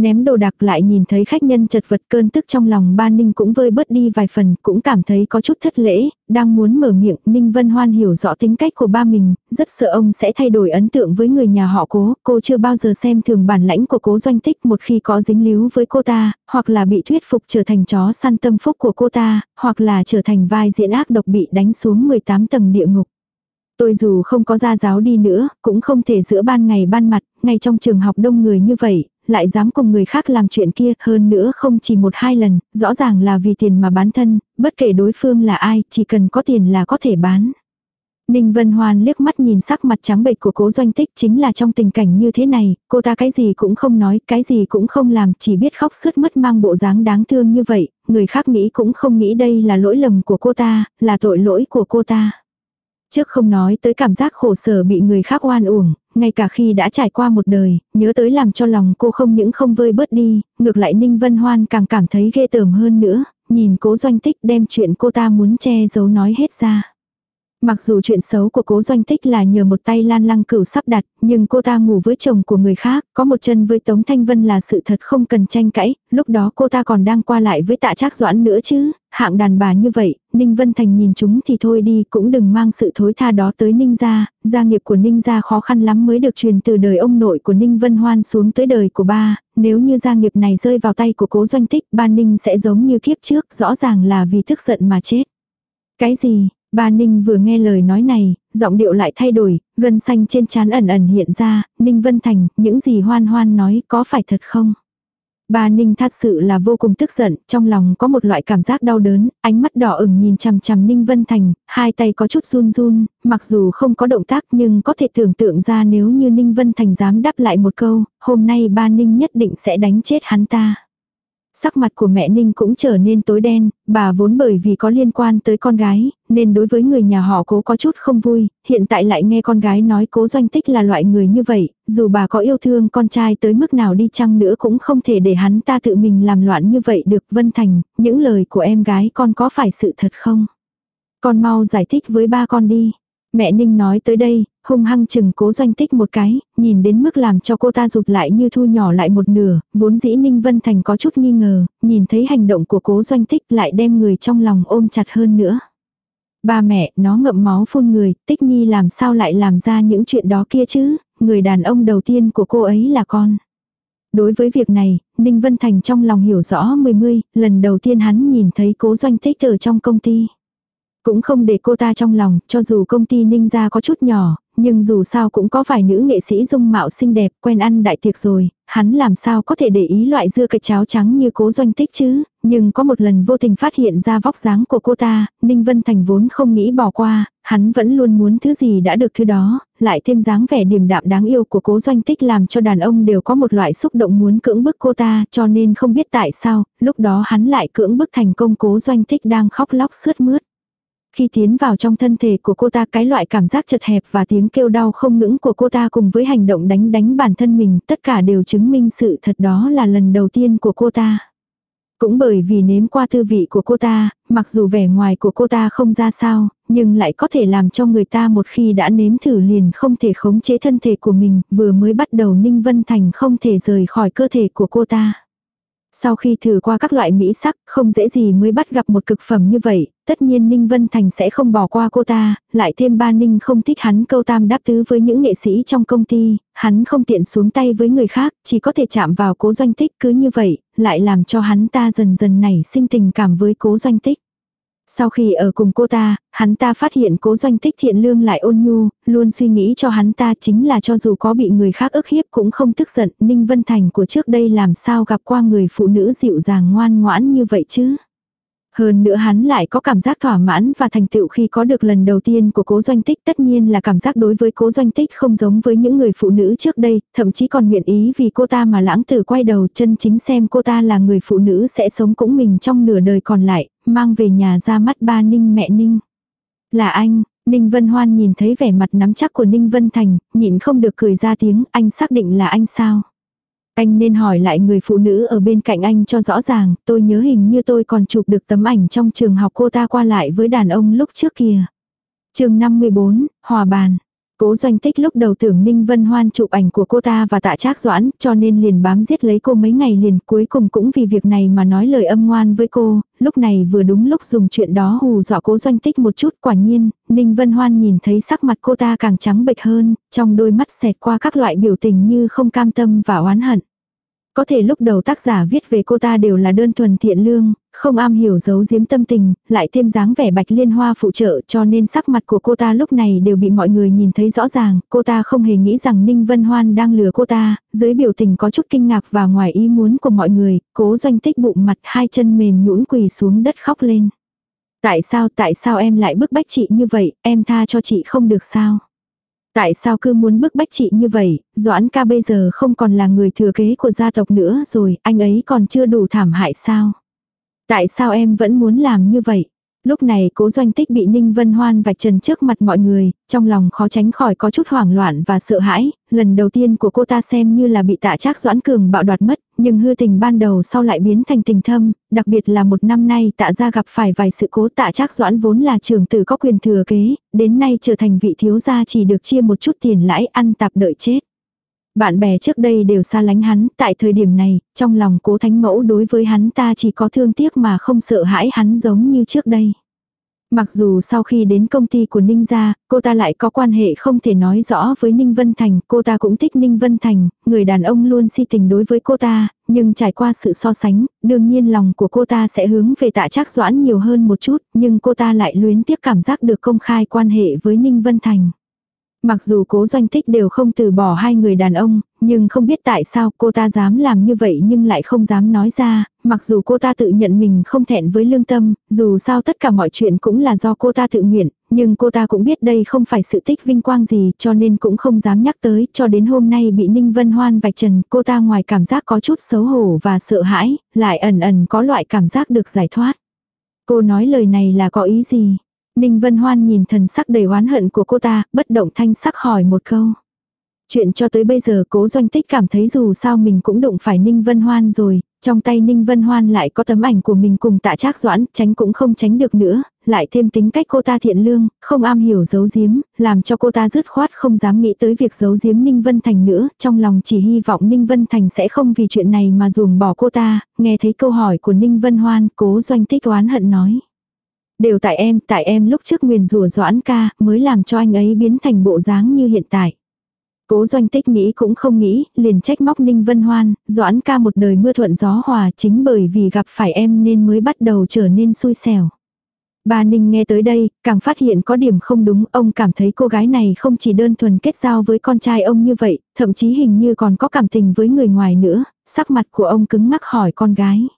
Ném đồ đạc lại nhìn thấy khách nhân chật vật cơn tức trong lòng ba Ninh cũng vơi bớt đi vài phần, cũng cảm thấy có chút thất lễ, đang muốn mở miệng, Ninh Vân Hoan hiểu rõ tính cách của ba mình, rất sợ ông sẽ thay đổi ấn tượng với người nhà họ cố, cô chưa bao giờ xem thường bản lãnh của cố doanh tích một khi có dính líu với cô ta, hoặc là bị thuyết phục trở thành chó săn tâm phúc của cô ta, hoặc là trở thành vai diễn ác độc bị đánh xuống 18 tầng địa ngục. Tôi dù không có gia giáo đi nữa, cũng không thể giữa ban ngày ban mặt, ngay trong trường học đông người như vậy, lại dám cùng người khác làm chuyện kia, hơn nữa không chỉ một hai lần, rõ ràng là vì tiền mà bán thân, bất kể đối phương là ai, chỉ cần có tiền là có thể bán. Ninh Vân Hoan liếc mắt nhìn sắc mặt trắng bệch của cố doanh tích chính là trong tình cảnh như thế này, cô ta cái gì cũng không nói, cái gì cũng không làm, chỉ biết khóc sướt mất mang bộ dáng đáng thương như vậy, người khác nghĩ cũng không nghĩ đây là lỗi lầm của cô ta, là tội lỗi của cô ta. Trước không nói tới cảm giác khổ sở bị người khác oan uổng, ngay cả khi đã trải qua một đời, nhớ tới làm cho lòng cô không những không vơi bớt đi, ngược lại Ninh Vân Hoan càng cảm thấy ghê tởm hơn nữa, nhìn cố doanh tích đem chuyện cô ta muốn che giấu nói hết ra. Mặc dù chuyện xấu của cố doanh tích là nhờ một tay lan lăng cửu sắp đặt, nhưng cô ta ngủ với chồng của người khác, có một chân với Tống Thanh Vân là sự thật không cần tranh cãi, lúc đó cô ta còn đang qua lại với tạ trác doãn nữa chứ, hạng đàn bà như vậy, Ninh Vân Thành nhìn chúng thì thôi đi cũng đừng mang sự thối tha đó tới Ninh gia, gia nghiệp của Ninh gia khó khăn lắm mới được truyền từ đời ông nội của Ninh Vân Hoan xuống tới đời của ba, nếu như gia nghiệp này rơi vào tay của cố doanh tích, ba Ninh sẽ giống như kiếp trước, rõ ràng là vì tức giận mà chết. Cái gì, Ba Ninh vừa nghe lời nói này, giọng điệu lại thay đổi, gân xanh trên trán ẩn ẩn hiện ra, Ninh Vân Thành, những gì hoan hoan nói có phải thật không? Ba Ninh thật sự là vô cùng tức giận, trong lòng có một loại cảm giác đau đớn, ánh mắt đỏ ửng nhìn chằm chằm Ninh Vân Thành, hai tay có chút run run, mặc dù không có động tác nhưng có thể tưởng tượng ra nếu như Ninh Vân Thành dám đáp lại một câu, hôm nay ba Ninh nhất định sẽ đánh chết hắn ta. Sắc mặt của mẹ Ninh cũng trở nên tối đen, bà vốn bởi vì có liên quan tới con gái, nên đối với người nhà họ cố có chút không vui, hiện tại lại nghe con gái nói cố doanh tích là loại người như vậy, dù bà có yêu thương con trai tới mức nào đi chăng nữa cũng không thể để hắn ta tự mình làm loạn như vậy được. Vân Thành, những lời của em gái con có phải sự thật không? Con mau giải thích với ba con đi. Mẹ Ninh nói tới đây, hung hăng chừng cố doanh tích một cái, nhìn đến mức làm cho cô ta rụt lại như thu nhỏ lại một nửa, vốn dĩ Ninh Vân Thành có chút nghi ngờ, nhìn thấy hành động của cố doanh tích lại đem người trong lòng ôm chặt hơn nữa. Ba mẹ, nó ngậm máu phun người, tích nhi làm sao lại làm ra những chuyện đó kia chứ, người đàn ông đầu tiên của cô ấy là con. Đối với việc này, Ninh Vân Thành trong lòng hiểu rõ mười mươi, lần đầu tiên hắn nhìn thấy cố doanh tích ở trong công ty. Cũng không để cô ta trong lòng, cho dù công ty ninh gia có chút nhỏ, nhưng dù sao cũng có vài nữ nghệ sĩ dung mạo xinh đẹp quen ăn đại tiệc rồi, hắn làm sao có thể để ý loại dưa cái cháo trắng như cố doanh tích chứ, nhưng có một lần vô tình phát hiện ra vóc dáng của cô ta, Ninh Vân Thành vốn không nghĩ bỏ qua, hắn vẫn luôn muốn thứ gì đã được thứ đó, lại thêm dáng vẻ điềm đạm đáng yêu của cố doanh tích làm cho đàn ông đều có một loại xúc động muốn cưỡng bức cô ta cho nên không biết tại sao, lúc đó hắn lại cưỡng bức thành công cố doanh tích đang khóc lóc sướt mướt. Khi tiến vào trong thân thể của cô ta cái loại cảm giác chật hẹp và tiếng kêu đau không ngững của cô ta cùng với hành động đánh đánh bản thân mình tất cả đều chứng minh sự thật đó là lần đầu tiên của cô ta. Cũng bởi vì nếm qua thư vị của cô ta, mặc dù vẻ ngoài của cô ta không ra sao, nhưng lại có thể làm cho người ta một khi đã nếm thử liền không thể khống chế thân thể của mình, vừa mới bắt đầu Ninh Vân Thành không thể rời khỏi cơ thể của cô ta. Sau khi thử qua các loại mỹ sắc, không dễ gì mới bắt gặp một cực phẩm như vậy, tất nhiên Ninh Vân Thành sẽ không bỏ qua cô ta, lại thêm ba Ninh không thích hắn câu tam đáp tứ với những nghệ sĩ trong công ty, hắn không tiện xuống tay với người khác, chỉ có thể chạm vào cố doanh tích cứ như vậy, lại làm cho hắn ta dần dần nảy sinh tình cảm với cố doanh tích. Sau khi ở cùng cô ta, hắn ta phát hiện cố doanh tích thiện lương lại ôn nhu, luôn suy nghĩ cho hắn ta chính là cho dù có bị người khác ức hiếp cũng không tức giận, Ninh Vân Thành của trước đây làm sao gặp qua người phụ nữ dịu dàng ngoan ngoãn như vậy chứ. Hơn nữa hắn lại có cảm giác thỏa mãn và thành tựu khi có được lần đầu tiên của cố doanh tích tất nhiên là cảm giác đối với cố doanh tích không giống với những người phụ nữ trước đây, thậm chí còn nguyện ý vì cô ta mà lãng tử quay đầu chân chính xem cô ta là người phụ nữ sẽ sống cũng mình trong nửa đời còn lại, mang về nhà ra mắt ba Ninh mẹ Ninh. Là anh, Ninh Vân Hoan nhìn thấy vẻ mặt nắm chắc của Ninh Vân Thành, nhịn không được cười ra tiếng, anh xác định là anh sao. Anh nên hỏi lại người phụ nữ ở bên cạnh anh cho rõ ràng, tôi nhớ hình như tôi còn chụp được tấm ảnh trong trường học cô ta qua lại với đàn ông lúc trước kìa. chương 54, Hòa Bàn. Cố doanh tích lúc đầu tưởng Ninh Vân Hoan chụp ảnh của cô ta và tạ trác doãn cho nên liền bám giết lấy cô mấy ngày liền cuối cùng cũng vì việc này mà nói lời âm ngoan với cô, lúc này vừa đúng lúc dùng chuyện đó hù dọa cố doanh tích một chút quả nhiên, Ninh Vân Hoan nhìn thấy sắc mặt cô ta càng trắng bệch hơn, trong đôi mắt xẹt qua các loại biểu tình như không cam tâm và oán hận. Có thể lúc đầu tác giả viết về cô ta đều là đơn thuần thiện lương, không am hiểu giấu giếm tâm tình, lại thêm dáng vẻ bạch liên hoa phụ trợ cho nên sắc mặt của cô ta lúc này đều bị mọi người nhìn thấy rõ ràng, cô ta không hề nghĩ rằng Ninh Vân Hoan đang lừa cô ta, dưới biểu tình có chút kinh ngạc và ngoài ý muốn của mọi người, cố doanh tích bụng mặt hai chân mềm nhũn quỳ xuống đất khóc lên. Tại sao, tại sao em lại bức bách chị như vậy, em tha cho chị không được sao? Tại sao cứ muốn bức bách chị như vậy, Doãn ca bây giờ không còn là người thừa kế của gia tộc nữa rồi, anh ấy còn chưa đủ thảm hại sao? Tại sao em vẫn muốn làm như vậy? Lúc này cố doanh tích bị Ninh Vân Hoan vạch trần trước mặt mọi người, trong lòng khó tránh khỏi có chút hoảng loạn và sợ hãi, lần đầu tiên của cô ta xem như là bị tạ trác doãn cường bạo đoạt mất, nhưng hư tình ban đầu sau lại biến thành tình thâm, đặc biệt là một năm nay tạ gia gặp phải vài sự cố tạ trác doãn vốn là trường tử có quyền thừa kế, đến nay trở thành vị thiếu gia chỉ được chia một chút tiền lãi ăn tạp đợi chết. Bạn bè trước đây đều xa lánh hắn, tại thời điểm này, trong lòng cố thánh mẫu đối với hắn ta chỉ có thương tiếc mà không sợ hãi hắn giống như trước đây. Mặc dù sau khi đến công ty của Ninh gia, cô ta lại có quan hệ không thể nói rõ với Ninh Vân Thành, cô ta cũng thích Ninh Vân Thành, người đàn ông luôn si tình đối với cô ta, nhưng trải qua sự so sánh, đương nhiên lòng của cô ta sẽ hướng về tạ trác doãn nhiều hơn một chút, nhưng cô ta lại luyến tiếc cảm giác được công khai quan hệ với Ninh Vân Thành. Mặc dù cố doanh tích đều không từ bỏ hai người đàn ông, nhưng không biết tại sao cô ta dám làm như vậy nhưng lại không dám nói ra, mặc dù cô ta tự nhận mình không thẹn với lương tâm, dù sao tất cả mọi chuyện cũng là do cô ta tự nguyện, nhưng cô ta cũng biết đây không phải sự tích vinh quang gì cho nên cũng không dám nhắc tới cho đến hôm nay bị Ninh Vân Hoan vạch trần cô ta ngoài cảm giác có chút xấu hổ và sợ hãi, lại ẩn ẩn có loại cảm giác được giải thoát. Cô nói lời này là có ý gì? Ninh Vân Hoan nhìn thần sắc đầy oán hận của cô ta, bất động thanh sắc hỏi một câu. Chuyện cho tới bây giờ cố doanh tích cảm thấy dù sao mình cũng đụng phải Ninh Vân Hoan rồi, trong tay Ninh Vân Hoan lại có tấm ảnh của mình cùng tạ trác doãn, tránh cũng không tránh được nữa, lại thêm tính cách cô ta thiện lương, không am hiểu giấu giếm, làm cho cô ta dứt khoát không dám nghĩ tới việc giấu giếm Ninh Vân Thành nữa, trong lòng chỉ hy vọng Ninh Vân Thành sẽ không vì chuyện này mà ruồng bỏ cô ta, nghe thấy câu hỏi của Ninh Vân Hoan, cố doanh tích oán hận nói. Đều tại em, tại em lúc trước nguyền rủa Doãn ca, mới làm cho anh ấy biến thành bộ dáng như hiện tại. Cố doanh tích nghĩ cũng không nghĩ, liền trách móc Ninh Vân Hoan, Doãn ca một đời mưa thuận gió hòa chính bởi vì gặp phải em nên mới bắt đầu trở nên xui xẻo. Bà Ninh nghe tới đây, càng phát hiện có điểm không đúng, ông cảm thấy cô gái này không chỉ đơn thuần kết giao với con trai ông như vậy, thậm chí hình như còn có cảm tình với người ngoài nữa, sắc mặt của ông cứng ngắc hỏi con gái.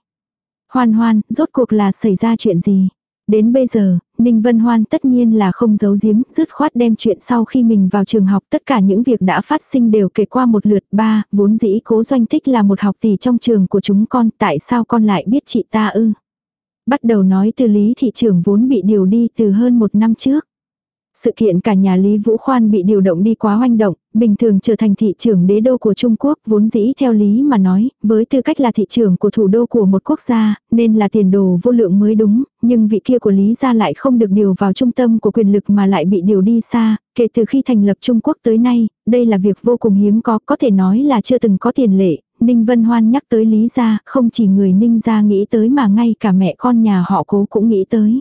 Hoan hoan, rốt cuộc là xảy ra chuyện gì? Đến bây giờ, Ninh Vân Hoan tất nhiên là không giấu giếm, dứt khoát đem chuyện sau khi mình vào trường học tất cả những việc đã phát sinh đều kể qua một lượt ba, vốn dĩ cố doanh tích là một học tỷ trong trường của chúng con, tại sao con lại biết chị ta ư? Bắt đầu nói từ Lý thị trưởng vốn bị điều đi từ hơn một năm trước. Sự kiện cả nhà Lý Vũ Khoan bị điều động đi quá hoành động, bình thường trở thành thị trưởng đế đô của Trung Quốc vốn dĩ theo lý mà nói, với tư cách là thị trưởng của thủ đô của một quốc gia, nên là tiền đồ vô lượng mới đúng, nhưng vị kia của Lý gia lại không được điều vào trung tâm của quyền lực mà lại bị điều đi xa, kể từ khi thành lập Trung Quốc tới nay, đây là việc vô cùng hiếm có, có thể nói là chưa từng có tiền lệ. Ninh Vân Hoan nhắc tới Lý gia, không chỉ người Ninh gia nghĩ tới mà ngay cả mẹ con nhà họ cố cũng nghĩ tới.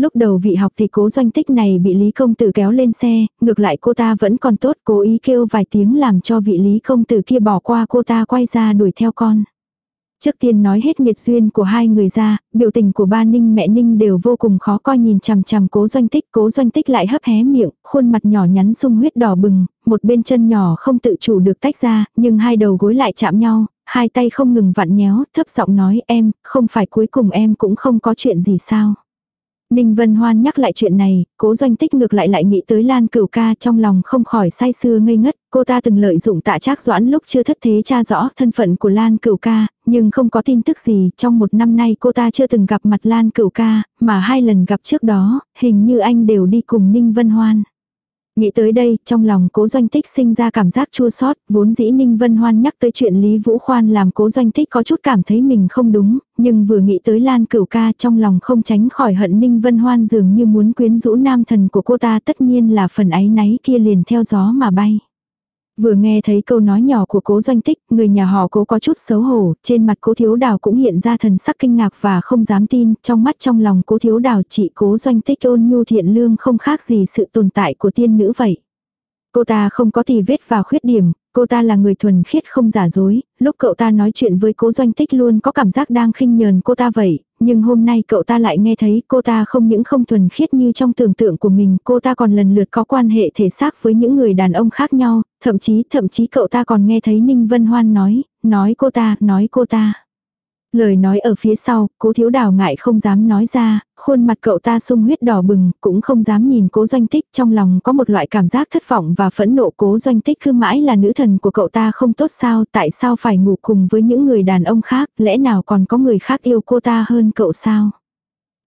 Lúc đầu vị học thì cố doanh tích này bị Lý Công Tử kéo lên xe, ngược lại cô ta vẫn còn tốt cố ý kêu vài tiếng làm cho vị Lý Công Tử kia bỏ qua cô ta quay ra đuổi theo con. Trước tiên nói hết nghiệt duyên của hai người ra, biểu tình của ba Ninh mẹ Ninh đều vô cùng khó coi nhìn chằm chằm cố doanh tích, cố doanh tích lại hấp hé miệng, khuôn mặt nhỏ nhắn sung huyết đỏ bừng, một bên chân nhỏ không tự chủ được tách ra, nhưng hai đầu gối lại chạm nhau, hai tay không ngừng vặn nhéo, thấp giọng nói em, không phải cuối cùng em cũng không có chuyện gì sao. Ninh Vân Hoan nhắc lại chuyện này, cố doanh tích ngược lại lại nghĩ tới Lan Cửu ca trong lòng không khỏi say sưa ngây ngất, cô ta từng lợi dụng tạ trác doãn lúc chưa thất thế tra rõ thân phận của Lan Cửu ca, nhưng không có tin tức gì, trong một năm nay cô ta chưa từng gặp mặt Lan Cửu ca, mà hai lần gặp trước đó, hình như anh đều đi cùng Ninh Vân Hoan. Nghĩ tới đây, trong lòng cố doanh tích sinh ra cảm giác chua xót vốn dĩ Ninh Vân Hoan nhắc tới chuyện Lý Vũ Khoan làm cố doanh tích có chút cảm thấy mình không đúng, nhưng vừa nghĩ tới Lan Cửu ca trong lòng không tránh khỏi hận Ninh Vân Hoan dường như muốn quyến rũ nam thần của cô ta tất nhiên là phần áy náy kia liền theo gió mà bay. Vừa nghe thấy câu nói nhỏ của cố doanh tích, người nhà họ cố có chút xấu hổ, trên mặt cố thiếu đào cũng hiện ra thần sắc kinh ngạc và không dám tin, trong mắt trong lòng cố thiếu đào chị cố doanh tích ôn nhu thiện lương không khác gì sự tồn tại của tiên nữ vậy. Cô ta không có tì vết và khuyết điểm, cô ta là người thuần khiết không giả dối, lúc cậu ta nói chuyện với cố doanh tích luôn có cảm giác đang khinh nhờn cô ta vậy, nhưng hôm nay cậu ta lại nghe thấy cô ta không những không thuần khiết như trong tưởng tượng của mình, cô ta còn lần lượt có quan hệ thể xác với những người đàn ông khác nhau, thậm chí thậm chí cậu ta còn nghe thấy Ninh Vân Hoan nói, nói cô ta, nói cô ta. Lời nói ở phía sau, cố thiếu đào ngại không dám nói ra, khuôn mặt cậu ta sung huyết đỏ bừng, cũng không dám nhìn cố doanh tích trong lòng có một loại cảm giác thất vọng và phẫn nộ cố doanh tích cứ mãi là nữ thần của cậu ta không tốt sao, tại sao phải ngủ cùng với những người đàn ông khác, lẽ nào còn có người khác yêu cô ta hơn cậu sao?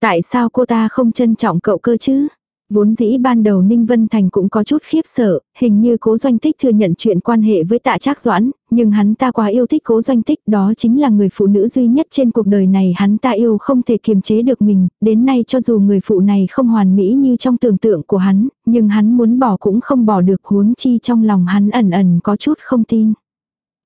Tại sao cô ta không trân trọng cậu cơ chứ? Vốn dĩ ban đầu Ninh Vân Thành cũng có chút khiếp sợ, hình như cố doanh tích thừa nhận chuyện quan hệ với tạ trác doãn, nhưng hắn ta quá yêu thích cố doanh tích đó chính là người phụ nữ duy nhất trên cuộc đời này hắn ta yêu không thể kiềm chế được mình, đến nay cho dù người phụ này không hoàn mỹ như trong tưởng tượng của hắn, nhưng hắn muốn bỏ cũng không bỏ được huống chi trong lòng hắn ẩn ẩn có chút không tin.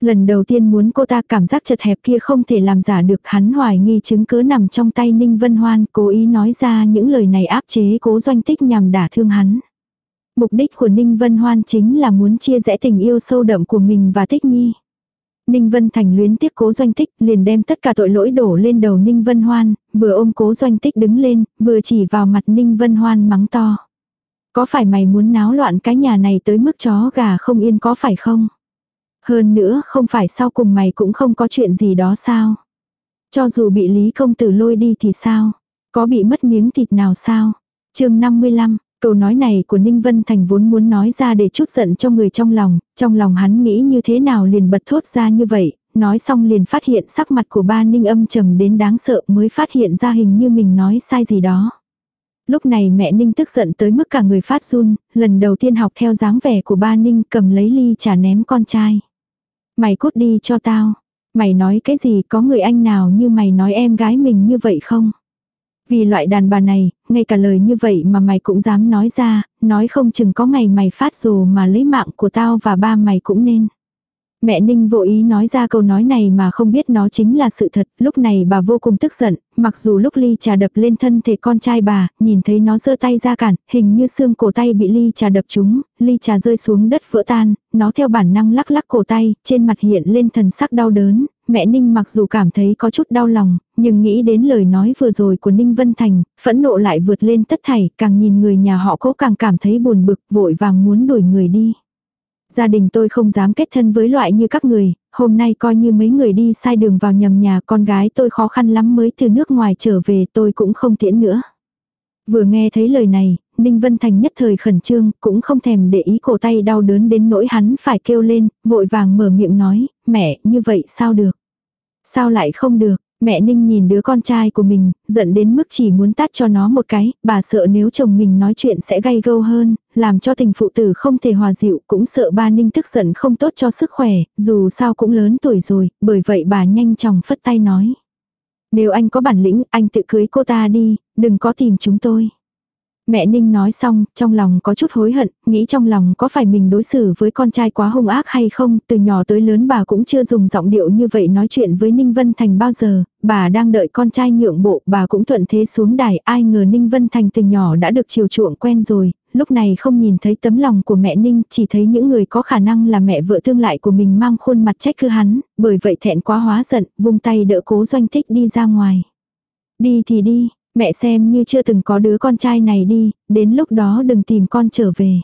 Lần đầu tiên muốn cô ta cảm giác chật hẹp kia không thể làm giả được hắn hoài nghi chứng cứ nằm trong tay Ninh Vân Hoan cố ý nói ra những lời này áp chế cố doanh tích nhằm đả thương hắn. Mục đích của Ninh Vân Hoan chính là muốn chia rẽ tình yêu sâu đậm của mình và Tích Nhi. Ninh Vân Thành luyến tiếc cố doanh tích liền đem tất cả tội lỗi đổ lên đầu Ninh Vân Hoan, vừa ôm cố doanh tích đứng lên, vừa chỉ vào mặt Ninh Vân Hoan mắng to. Có phải mày muốn náo loạn cái nhà này tới mức chó gà không yên có phải không? Hơn nữa không phải sau cùng mày cũng không có chuyện gì đó sao? Cho dù bị Lý Công Tử lôi đi thì sao? Có bị mất miếng thịt nào sao? chương 55, câu nói này của Ninh Vân Thành vốn muốn nói ra để chút giận cho người trong lòng, trong lòng hắn nghĩ như thế nào liền bật thốt ra như vậy, nói xong liền phát hiện sắc mặt của ba Ninh âm trầm đến đáng sợ mới phát hiện ra hình như mình nói sai gì đó. Lúc này mẹ Ninh tức giận tới mức cả người phát run, lần đầu tiên học theo dáng vẻ của ba Ninh cầm lấy ly trà ném con trai. Mày cút đi cho tao. Mày nói cái gì có người anh nào như mày nói em gái mình như vậy không? Vì loại đàn bà này, ngay cả lời như vậy mà mày cũng dám nói ra, nói không chừng có ngày mày phát rồ mà lấy mạng của tao và ba mày cũng nên. Mẹ Ninh vô ý nói ra câu nói này mà không biết nó chính là sự thật, lúc này bà vô cùng tức giận, mặc dù lúc ly trà đập lên thân thể con trai bà, nhìn thấy nó giơ tay ra cản, hình như xương cổ tay bị ly trà đập trúng, ly trà rơi xuống đất vỡ tan, nó theo bản năng lắc lắc cổ tay, trên mặt hiện lên thần sắc đau đớn, mẹ Ninh mặc dù cảm thấy có chút đau lòng, nhưng nghĩ đến lời nói vừa rồi của Ninh Vân Thành, phẫn nộ lại vượt lên tất thảy, càng nhìn người nhà họ cố càng cảm thấy buồn bực, vội vàng muốn đuổi người đi. Gia đình tôi không dám kết thân với loại như các người, hôm nay coi như mấy người đi sai đường vào nhầm nhà con gái tôi khó khăn lắm mới từ nước ngoài trở về tôi cũng không tiễn nữa. Vừa nghe thấy lời này, Ninh Vân Thành nhất thời khẩn trương, cũng không thèm để ý cổ tay đau đớn đến nỗi hắn phải kêu lên, vội vàng mở miệng nói, mẹ, như vậy sao được? Sao lại không được? Mẹ Ninh nhìn đứa con trai của mình, giận đến mức chỉ muốn tát cho nó một cái, bà sợ nếu chồng mình nói chuyện sẽ gay gâu hơn, làm cho tình phụ tử không thể hòa dịu, cũng sợ ba Ninh tức giận không tốt cho sức khỏe, dù sao cũng lớn tuổi rồi, bởi vậy bà nhanh chóng phất tay nói. Nếu anh có bản lĩnh, anh tự cưới cô ta đi, đừng có tìm chúng tôi. Mẹ Ninh nói xong, trong lòng có chút hối hận, nghĩ trong lòng có phải mình đối xử với con trai quá hung ác hay không, từ nhỏ tới lớn bà cũng chưa dùng giọng điệu như vậy nói chuyện với Ninh Vân Thành bao giờ, bà đang đợi con trai nhượng bộ, bà cũng thuận thế xuống đài, ai ngờ Ninh Vân Thành từ nhỏ đã được chiều chuộng quen rồi, lúc này không nhìn thấy tấm lòng của mẹ Ninh, chỉ thấy những người có khả năng là mẹ vợ tương lại của mình mang khuôn mặt trách cứ hắn, bởi vậy thẹn quá hóa giận, vung tay đỡ cố doanh Thích đi ra ngoài. Đi thì đi, Mẹ xem như chưa từng có đứa con trai này đi, đến lúc đó đừng tìm con trở về.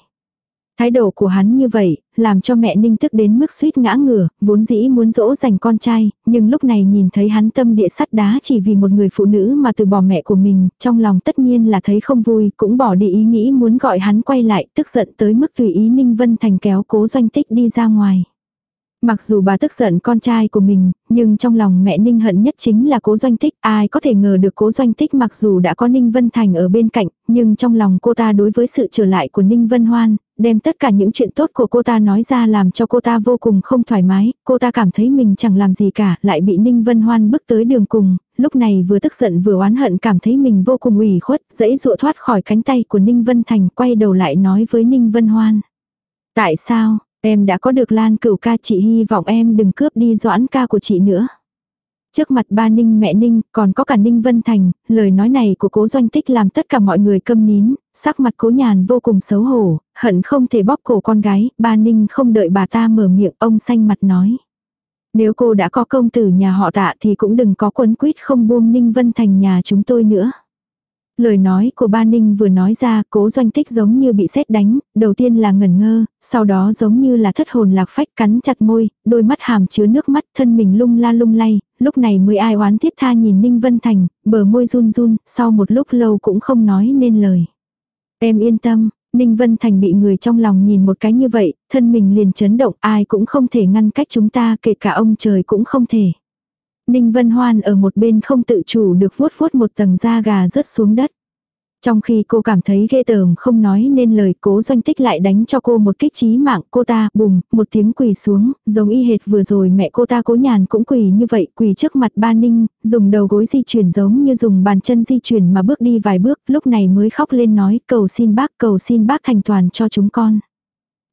Thái độ của hắn như vậy, làm cho mẹ ninh tức đến mức suýt ngã ngửa, vốn dĩ muốn dỗ dành con trai, nhưng lúc này nhìn thấy hắn tâm địa sắt đá chỉ vì một người phụ nữ mà từ bỏ mẹ của mình, trong lòng tất nhiên là thấy không vui, cũng bỏ đi ý nghĩ muốn gọi hắn quay lại, tức giận tới mức tùy ý Ninh Vân Thành kéo cố doanh tích đi ra ngoài. Mặc dù bà tức giận con trai của mình, nhưng trong lòng mẹ Ninh hận nhất chính là cố doanh tích. Ai có thể ngờ được cố doanh tích mặc dù đã có Ninh Vân Thành ở bên cạnh, nhưng trong lòng cô ta đối với sự trở lại của Ninh Vân Hoan, đem tất cả những chuyện tốt của cô ta nói ra làm cho cô ta vô cùng không thoải mái. Cô ta cảm thấy mình chẳng làm gì cả, lại bị Ninh Vân Hoan bước tới đường cùng. Lúc này vừa tức giận vừa oán hận cảm thấy mình vô cùng ủy khuất, dãy dụa thoát khỏi cánh tay của Ninh Vân Thành quay đầu lại nói với Ninh Vân Hoan. Tại sao, Em đã có được lan cửu ca chị hy vọng em đừng cướp đi doãn ca của chị nữa. Trước mặt ba Ninh mẹ Ninh, còn có cả Ninh Vân Thành, lời nói này của cố doanh tích làm tất cả mọi người câm nín, sắc mặt cố nhàn vô cùng xấu hổ, hận không thể bóp cổ con gái, ba Ninh không đợi bà ta mở miệng, ông xanh mặt nói. Nếu cô đã có công tử nhà họ tạ thì cũng đừng có quấn quýt không buông Ninh Vân Thành nhà chúng tôi nữa. Lời nói của ba Ninh vừa nói ra, cố doanh tích giống như bị sét đánh, đầu tiên là ngẩn ngơ, sau đó giống như là thất hồn lạc phách cắn chặt môi, đôi mắt hàm chứa nước mắt, thân mình lung la lung lay, lúc này mới ai oán thiết tha nhìn Ninh Vân Thành, bờ môi run run, sau một lúc lâu cũng không nói nên lời. Em yên tâm, Ninh Vân Thành bị người trong lòng nhìn một cái như vậy, thân mình liền chấn động, ai cũng không thể ngăn cách chúng ta, kể cả ông trời cũng không thể. Ninh Vân Hoan ở một bên không tự chủ được vuốt vuốt một tầng da gà rớt xuống đất. Trong khi cô cảm thấy ghê tởm không nói nên lời cố doanh tích lại đánh cho cô một kích trí mạng, cô ta bùng một tiếng quỳ xuống, giống y hệt vừa rồi mẹ cô ta cố nhàn cũng quỳ như vậy, quỳ trước mặt ba ninh, dùng đầu gối di chuyển giống như dùng bàn chân di chuyển mà bước đi vài bước, lúc này mới khóc lên nói, cầu xin bác, cầu xin bác thành toàn cho chúng con.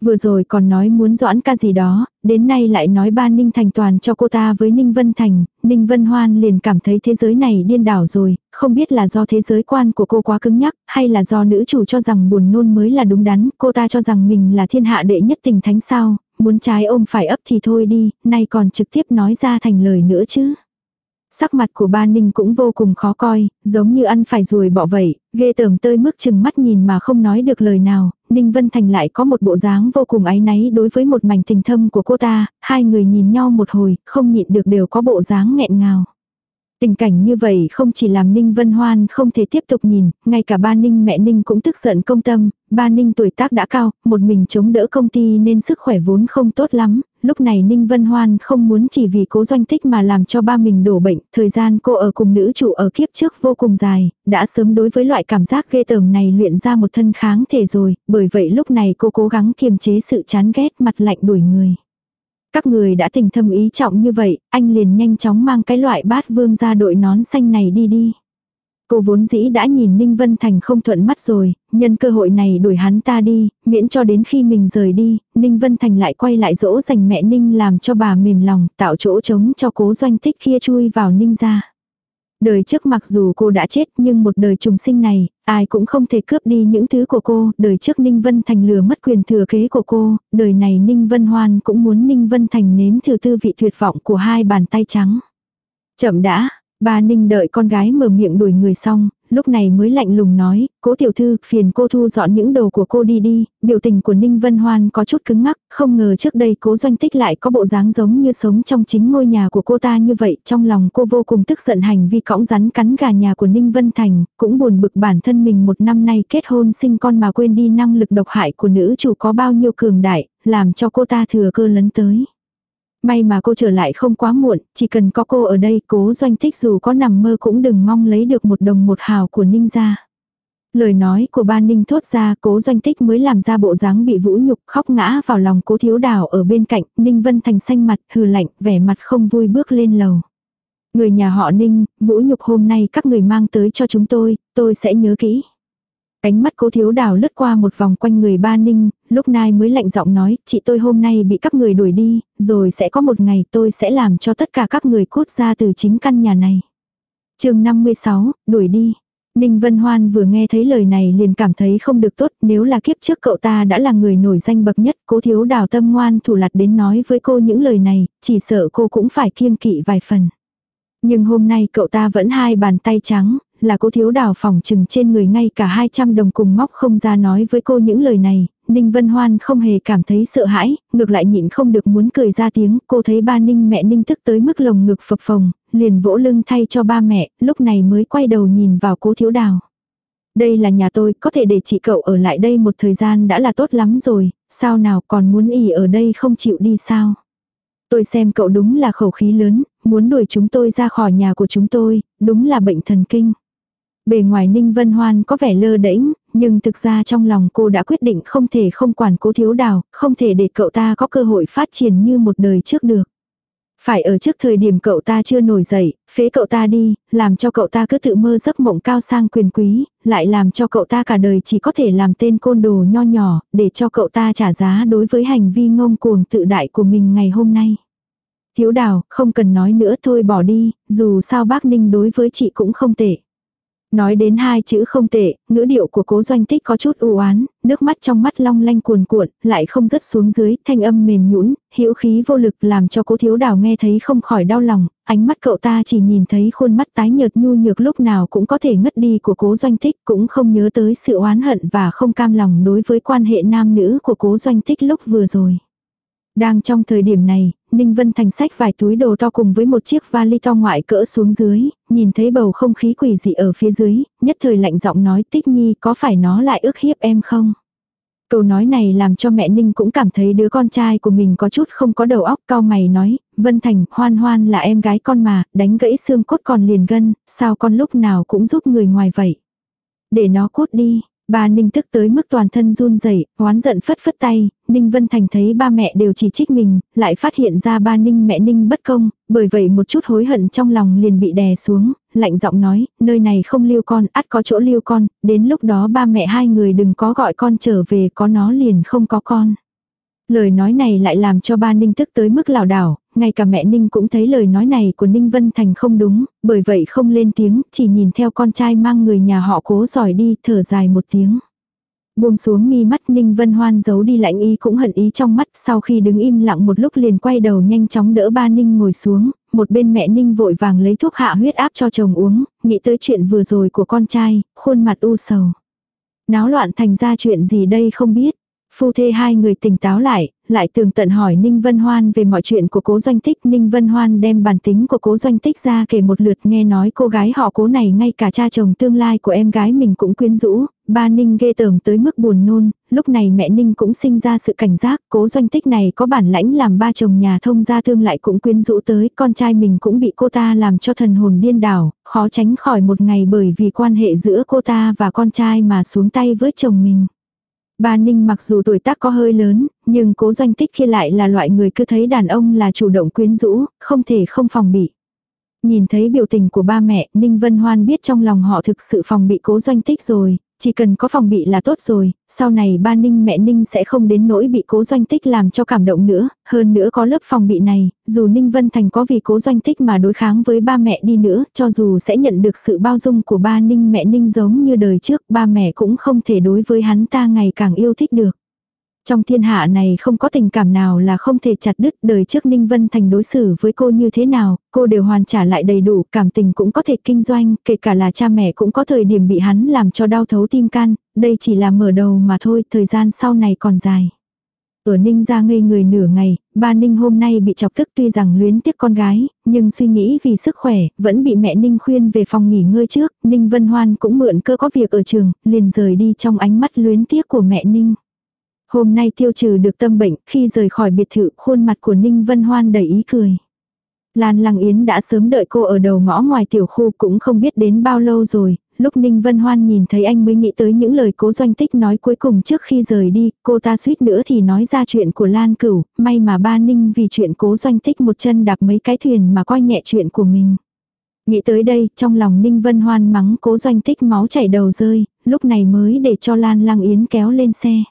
Vừa rồi còn nói muốn doãn ca gì đó, đến nay lại nói ba Ninh Thành toàn cho cô ta với Ninh Vân Thành, Ninh Vân Hoan liền cảm thấy thế giới này điên đảo rồi, không biết là do thế giới quan của cô quá cứng nhắc, hay là do nữ chủ cho rằng buồn nôn mới là đúng đắn, cô ta cho rằng mình là thiên hạ đệ nhất tình thánh sao, muốn trái ôm phải ấp thì thôi đi, nay còn trực tiếp nói ra thành lời nữa chứ. Sắc mặt của ba Ninh cũng vô cùng khó coi, giống như ăn phải ruồi bỏ vậy, ghê tởm tơi mức chừng mắt nhìn mà không nói được lời nào, Ninh Vân Thành lại có một bộ dáng vô cùng áy náy đối với một mảnh tình thâm của cô ta, hai người nhìn nhau một hồi, không nhịn được đều có bộ dáng nghẹn ngào. Tình cảnh như vậy không chỉ làm Ninh Vân Hoan không thể tiếp tục nhìn, ngay cả ba Ninh mẹ Ninh cũng tức giận công tâm, ba Ninh tuổi tác đã cao, một mình chống đỡ công ty nên sức khỏe vốn không tốt lắm, lúc này Ninh Vân Hoan không muốn chỉ vì cố doanh tích mà làm cho ba mình đổ bệnh, thời gian cô ở cùng nữ chủ ở kiếp trước vô cùng dài, đã sớm đối với loại cảm giác ghê tởm này luyện ra một thân kháng thể rồi, bởi vậy lúc này cô cố gắng kiềm chế sự chán ghét mặt lạnh đuổi người. Các người đã tình thâm ý trọng như vậy, anh liền nhanh chóng mang cái loại bát vương ra đội nón xanh này đi đi. Cô vốn dĩ đã nhìn Ninh Vân Thành không thuận mắt rồi, nhân cơ hội này đuổi hắn ta đi, miễn cho đến khi mình rời đi, Ninh Vân Thành lại quay lại dỗ dành mẹ Ninh làm cho bà mềm lòng, tạo chỗ trống cho cố doanh tích kia chui vào Ninh ra. Đời trước mặc dù cô đã chết nhưng một đời trùng sinh này, ai cũng không thể cướp đi những thứ của cô, đời trước Ninh Vân Thành lừa mất quyền thừa kế của cô, đời này Ninh Vân Hoan cũng muốn Ninh Vân Thành nếm thử tư vị tuyệt vọng của hai bàn tay trắng. Chậm đã, Bà Ninh đợi con gái mở miệng đuổi người xong, lúc này mới lạnh lùng nói, cố tiểu thư, phiền cô thu dọn những đồ của cô đi đi, biểu tình của Ninh Vân Hoan có chút cứng ngắc, không ngờ trước đây cố doanh tích lại có bộ dáng giống như sống trong chính ngôi nhà của cô ta như vậy, trong lòng cô vô cùng tức giận hành vi cõng rắn cắn gà nhà của Ninh Vân Thành, cũng buồn bực bản thân mình một năm nay kết hôn sinh con mà quên đi năng lực độc hại của nữ chủ có bao nhiêu cường đại, làm cho cô ta thừa cơ lấn tới. May mà cô trở lại không quá muộn, chỉ cần có cô ở đây cố doanh tích dù có nằm mơ cũng đừng mong lấy được một đồng một hào của ninh gia. Lời nói của ba ninh thốt ra cố doanh tích mới làm ra bộ dáng bị vũ nhục khóc ngã vào lòng cố thiếu đào ở bên cạnh, ninh vân thành xanh mặt, hừ lạnh, vẻ mặt không vui bước lên lầu. Người nhà họ ninh, vũ nhục hôm nay các người mang tới cho chúng tôi, tôi sẽ nhớ kỹ. Ánh mắt cố thiếu đào lướt qua một vòng quanh người ba ninh, lúc nai mới lạnh giọng nói, chị tôi hôm nay bị các người đuổi đi, rồi sẽ có một ngày tôi sẽ làm cho tất cả các người cút ra từ chính căn nhà này. chương 56, đuổi đi. Ninh Vân Hoan vừa nghe thấy lời này liền cảm thấy không được tốt, nếu là kiếp trước cậu ta đã là người nổi danh bậc nhất, cố thiếu đào tâm ngoan thủ lặt đến nói với cô những lời này, chỉ sợ cô cũng phải kiêng kỵ vài phần. Nhưng hôm nay cậu ta vẫn hai bàn tay trắng, là cô thiếu đào phòng chừng trên người ngay cả 200 đồng cùng móc không ra nói với cô những lời này, Ninh Vân Hoan không hề cảm thấy sợ hãi, ngược lại nhịn không được muốn cười ra tiếng, cô thấy ba Ninh mẹ Ninh tức tới mức lồng ngực phập phồng, liền vỗ lưng thay cho ba mẹ, lúc này mới quay đầu nhìn vào cố thiếu đào. Đây là nhà tôi, có thể để chị cậu ở lại đây một thời gian đã là tốt lắm rồi, sao nào còn muốn ỉ ở đây không chịu đi sao? Tôi xem cậu đúng là khẩu khí lớn, muốn đuổi chúng tôi ra khỏi nhà của chúng tôi, đúng là bệnh thần kinh. Bề ngoài Ninh Vân Hoan có vẻ lơ đễnh, nhưng thực ra trong lòng cô đã quyết định không thể không quản cố thiếu đào, không thể để cậu ta có cơ hội phát triển như một đời trước được. Phải ở trước thời điểm cậu ta chưa nổi dậy, phế cậu ta đi, làm cho cậu ta cứ tự mơ giấc mộng cao sang quyền quý, lại làm cho cậu ta cả đời chỉ có thể làm tên côn đồ nho nhỏ, để cho cậu ta trả giá đối với hành vi ngông cuồng tự đại của mình ngày hôm nay. Thiếu đào, không cần nói nữa thôi bỏ đi, dù sao bác Ninh đối với chị cũng không tệ. Nói đến hai chữ không tệ, ngữ điệu của cố doanh tích có chút u oán nước mắt trong mắt long lanh cuồn cuộn, lại không rớt xuống dưới, thanh âm mềm nhũn hữu khí vô lực làm cho cố thiếu đào nghe thấy không khỏi đau lòng, ánh mắt cậu ta chỉ nhìn thấy khuôn mắt tái nhợt nhu nhược lúc nào cũng có thể ngất đi của cố doanh tích, cũng không nhớ tới sự oán hận và không cam lòng đối với quan hệ nam nữ của cố doanh tích lúc vừa rồi. Đang trong thời điểm này, Ninh Vân Thành sách vài túi đồ to cùng với một chiếc vali to ngoại cỡ xuống dưới, nhìn thấy bầu không khí quỷ dị ở phía dưới, nhất thời lạnh giọng nói tích nhi có phải nó lại ước hiếp em không? Câu nói này làm cho mẹ Ninh cũng cảm thấy đứa con trai của mình có chút không có đầu óc cao mày nói, Vân Thành, hoan hoan là em gái con mà, đánh gãy xương cốt còn liền gân, sao con lúc nào cũng giúp người ngoài vậy? Để nó cút đi, Ba Ninh tức tới mức toàn thân run rẩy, oán giận phất phất tay, Ninh Vân Thành thấy ba mẹ đều chỉ trích mình, lại phát hiện ra ba Ninh mẹ Ninh bất công, bởi vậy một chút hối hận trong lòng liền bị đè xuống, lạnh giọng nói, nơi này không lưu con, ắt có chỗ lưu con, đến lúc đó ba mẹ hai người đừng có gọi con trở về có nó liền không có con. Lời nói này lại làm cho ba Ninh tức tới mức lảo đảo, ngay cả mẹ Ninh cũng thấy lời nói này của Ninh Vân Thành không đúng, bởi vậy không lên tiếng, chỉ nhìn theo con trai mang người nhà họ cố giỏi đi, thở dài một tiếng. Buông xuống mi mắt Ninh Vân Hoan giấu đi lạnh ý cũng hận ý trong mắt, sau khi đứng im lặng một lúc liền quay đầu nhanh chóng đỡ ba Ninh ngồi xuống, một bên mẹ Ninh vội vàng lấy thuốc hạ huyết áp cho chồng uống, nghĩ tới chuyện vừa rồi của con trai, khuôn mặt u sầu. Náo loạn thành ra chuyện gì đây không biết. Phu thê hai người tỉnh táo lại, lại tường tận hỏi Ninh Vân Hoan về mọi chuyện của cố doanh tích. Ninh Vân Hoan đem bản tính của cố doanh tích ra kể một lượt nghe nói cô gái họ cố này ngay cả cha chồng tương lai của em gái mình cũng quyến rũ. Ba Ninh ghê tởm tới mức buồn nôn, lúc này mẹ Ninh cũng sinh ra sự cảnh giác, cố doanh tích này có bản lãnh làm ba chồng nhà thông gia thương lại cũng quyến rũ tới, con trai mình cũng bị cô ta làm cho thần hồn điên đảo, khó tránh khỏi một ngày bởi vì quan hệ giữa cô ta và con trai mà xuống tay với chồng mình. Ba Ninh mặc dù tuổi tác có hơi lớn, nhưng cố doanh tích khi lại là loại người cứ thấy đàn ông là chủ động quyến rũ, không thể không phòng bị. Nhìn thấy biểu tình của ba mẹ, Ninh Vân Hoan biết trong lòng họ thực sự phòng bị cố doanh tích rồi, chỉ cần có phòng bị là tốt rồi, sau này ba ninh mẹ ninh sẽ không đến nỗi bị cố doanh tích làm cho cảm động nữa, hơn nữa có lớp phòng bị này, dù ninh vân thành có vì cố doanh tích mà đối kháng với ba mẹ đi nữa, cho dù sẽ nhận được sự bao dung của ba ninh mẹ ninh giống như đời trước, ba mẹ cũng không thể đối với hắn ta ngày càng yêu thích được. Trong thiên hạ này không có tình cảm nào là không thể chặt đứt đời trước Ninh Vân Thành đối xử với cô như thế nào, cô đều hoàn trả lại đầy đủ, cảm tình cũng có thể kinh doanh, kể cả là cha mẹ cũng có thời điểm bị hắn làm cho đau thấu tim can, đây chỉ là mở đầu mà thôi, thời gian sau này còn dài. Ở Ninh ra ngây người nửa ngày, ba Ninh hôm nay bị chọc tức tuy rằng luyến tiếc con gái, nhưng suy nghĩ vì sức khỏe, vẫn bị mẹ Ninh khuyên về phòng nghỉ ngơi trước, Ninh Vân Hoan cũng mượn cơ có việc ở trường, liền rời đi trong ánh mắt luyến tiếc của mẹ Ninh. Hôm nay tiêu trừ được tâm bệnh, khi rời khỏi biệt thự, khuôn mặt của Ninh Vân Hoan đầy ý cười. Lan Lăng Yến đã sớm đợi cô ở đầu ngõ ngoài tiểu khu cũng không biết đến bao lâu rồi, lúc Ninh Vân Hoan nhìn thấy anh mới nghĩ tới những lời cố doanh tích nói cuối cùng trước khi rời đi, cô ta suýt nữa thì nói ra chuyện của Lan Cửu, may mà ba Ninh vì chuyện cố doanh tích một chân đạp mấy cái thuyền mà coi nhẹ chuyện của mình. Nghĩ tới đây, trong lòng Ninh Vân Hoan mắng cố doanh tích máu chảy đầu rơi, lúc này mới để cho Lan Lăng Yến kéo lên xe.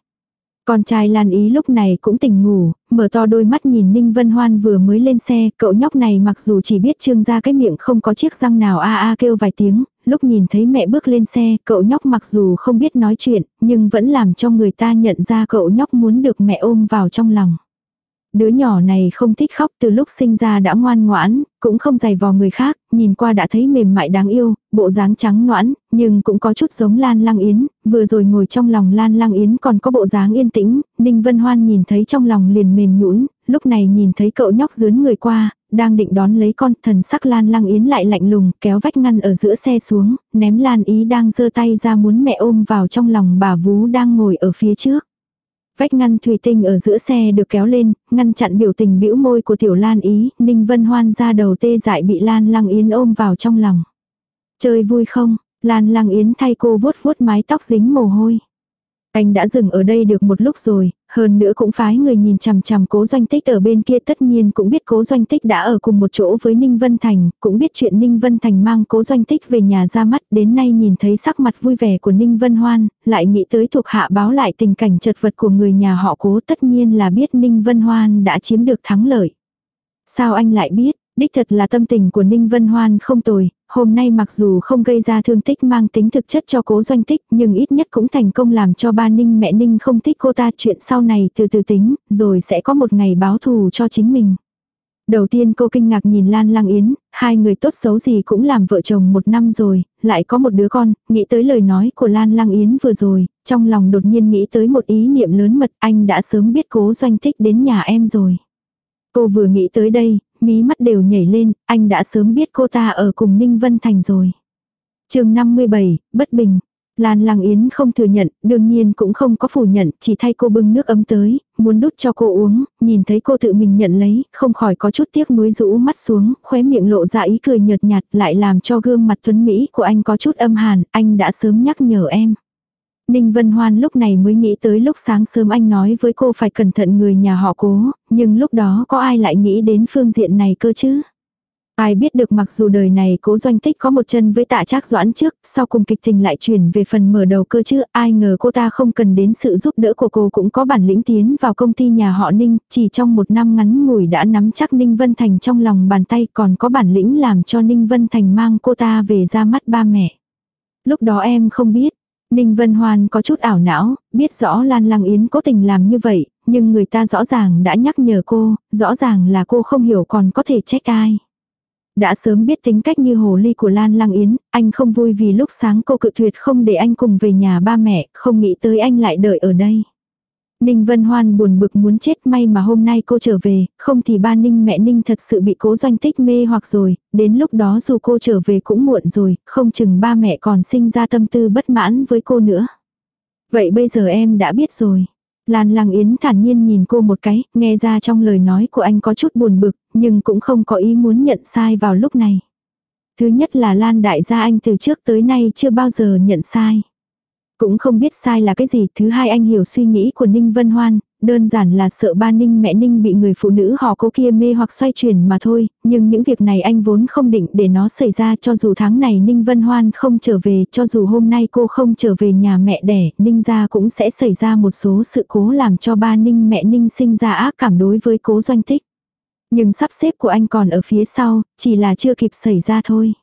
Con trai Lan Ý lúc này cũng tỉnh ngủ, mở to đôi mắt nhìn Ninh Vân Hoan vừa mới lên xe, cậu nhóc này mặc dù chỉ biết trương ra cái miệng không có chiếc răng nào a a kêu vài tiếng, lúc nhìn thấy mẹ bước lên xe, cậu nhóc mặc dù không biết nói chuyện, nhưng vẫn làm cho người ta nhận ra cậu nhóc muốn được mẹ ôm vào trong lòng. Đứa nhỏ này không thích khóc từ lúc sinh ra đã ngoan ngoãn, cũng không dày vò người khác, nhìn qua đã thấy mềm mại đáng yêu, bộ dáng trắng noãn, nhưng cũng có chút giống Lan Lăng Yến, vừa rồi ngồi trong lòng Lan Lăng Yến còn có bộ dáng yên tĩnh, Ninh Vân Hoan nhìn thấy trong lòng liền mềm nhũn, lúc này nhìn thấy cậu nhóc dướn người qua, đang định đón lấy con, thần sắc Lan Lăng Yến lại lạnh lùng, kéo vách ngăn ở giữa xe xuống, ném Lan Ý đang giơ tay ra muốn mẹ ôm vào trong lòng bà vú đang ngồi ở phía trước. Vách ngăn thủy tinh ở giữa xe được kéo lên, ngăn chặn biểu tình bĩu môi của tiểu Lan Ý, Ninh Vân Hoan ra đầu tê dại bị Lan Lăng Yến ôm vào trong lòng. Chơi vui không? Lan Lăng Yến thay cô vuốt vuốt mái tóc dính mồ hôi. Anh đã dừng ở đây được một lúc rồi, hơn nữa cũng phái người nhìn chằm chằm cố doanh tích ở bên kia tất nhiên cũng biết cố doanh tích đã ở cùng một chỗ với Ninh Vân Thành, cũng biết chuyện Ninh Vân Thành mang cố doanh tích về nhà ra mắt đến nay nhìn thấy sắc mặt vui vẻ của Ninh Vân Hoan, lại nghĩ tới thuộc hạ báo lại tình cảnh chật vật của người nhà họ cố tất nhiên là biết Ninh Vân Hoan đã chiếm được thắng lợi. Sao anh lại biết? Đích thật là tâm tình của Ninh Vân Hoan không tồi, hôm nay mặc dù không gây ra thương tích mang tính thực chất cho cố doanh tích, nhưng ít nhất cũng thành công làm cho ba Ninh mẹ Ninh không thích cô ta chuyện sau này từ từ tính, rồi sẽ có một ngày báo thù cho chính mình. Đầu tiên cô kinh ngạc nhìn Lan Lang Yến, hai người tốt xấu gì cũng làm vợ chồng một năm rồi, lại có một đứa con, nghĩ tới lời nói của Lan Lang Yến vừa rồi, trong lòng đột nhiên nghĩ tới một ý niệm lớn mật, anh đã sớm biết cố doanh tích đến nhà em rồi. Cô vừa nghĩ tới đây, mí mắt đều nhảy lên, anh đã sớm biết cô ta ở cùng Ninh Vân Thành rồi. chương 57, bất bình. Lan Lăng Yến không thừa nhận, đương nhiên cũng không có phủ nhận, chỉ thay cô bưng nước ấm tới, muốn đút cho cô uống, nhìn thấy cô tự mình nhận lấy, không khỏi có chút tiếc nuối rũ mắt xuống, khóe miệng lộ ra ý cười nhợt nhạt, lại làm cho gương mặt tuấn Mỹ của anh có chút âm hàn, anh đã sớm nhắc nhở em. Ninh Vân Hoan lúc này mới nghĩ tới lúc sáng sớm anh nói với cô phải cẩn thận người nhà họ cố, nhưng lúc đó có ai lại nghĩ đến phương diện này cơ chứ? Ai biết được mặc dù đời này cố doanh tích có một chân với tạ trác doãn trước, sau cùng kịch tình lại chuyển về phần mở đầu cơ chứ, ai ngờ cô ta không cần đến sự giúp đỡ của cô cũng có bản lĩnh tiến vào công ty nhà họ Ninh, chỉ trong một năm ngắn ngủi đã nắm chắc Ninh Vân Thành trong lòng bàn tay còn có bản lĩnh làm cho Ninh Vân Thành mang cô ta về ra mắt ba mẹ. Lúc đó em không biết, Ninh Vân Hoan có chút ảo não, biết rõ Lan Lăng Yến cố tình làm như vậy, nhưng người ta rõ ràng đã nhắc nhở cô, rõ ràng là cô không hiểu còn có thể trách ai. Đã sớm biết tính cách như hồ ly của Lan Lăng Yến, anh không vui vì lúc sáng cô cự tuyệt không để anh cùng về nhà ba mẹ, không nghĩ tới anh lại đợi ở đây. Ninh Vân Hoan buồn bực muốn chết may mà hôm nay cô trở về, không thì ba Ninh mẹ Ninh thật sự bị cố doanh tích mê hoặc rồi, đến lúc đó dù cô trở về cũng muộn rồi, không chừng ba mẹ còn sinh ra tâm tư bất mãn với cô nữa. Vậy bây giờ em đã biết rồi. Lan Lăng Yến thản nhiên nhìn cô một cái, nghe ra trong lời nói của anh có chút buồn bực, nhưng cũng không có ý muốn nhận sai vào lúc này. Thứ nhất là Lan đại gia anh từ trước tới nay chưa bao giờ nhận sai. Cũng không biết sai là cái gì, thứ hai anh hiểu suy nghĩ của Ninh Vân Hoan, đơn giản là sợ ba Ninh mẹ Ninh bị người phụ nữ họ cố kia mê hoặc xoay chuyển mà thôi, nhưng những việc này anh vốn không định để nó xảy ra cho dù tháng này Ninh Vân Hoan không trở về, cho dù hôm nay cô không trở về nhà mẹ đẻ, Ninh gia cũng sẽ xảy ra một số sự cố làm cho ba Ninh mẹ Ninh sinh ra ác cảm đối với cố doanh tích. Nhưng sắp xếp của anh còn ở phía sau, chỉ là chưa kịp xảy ra thôi.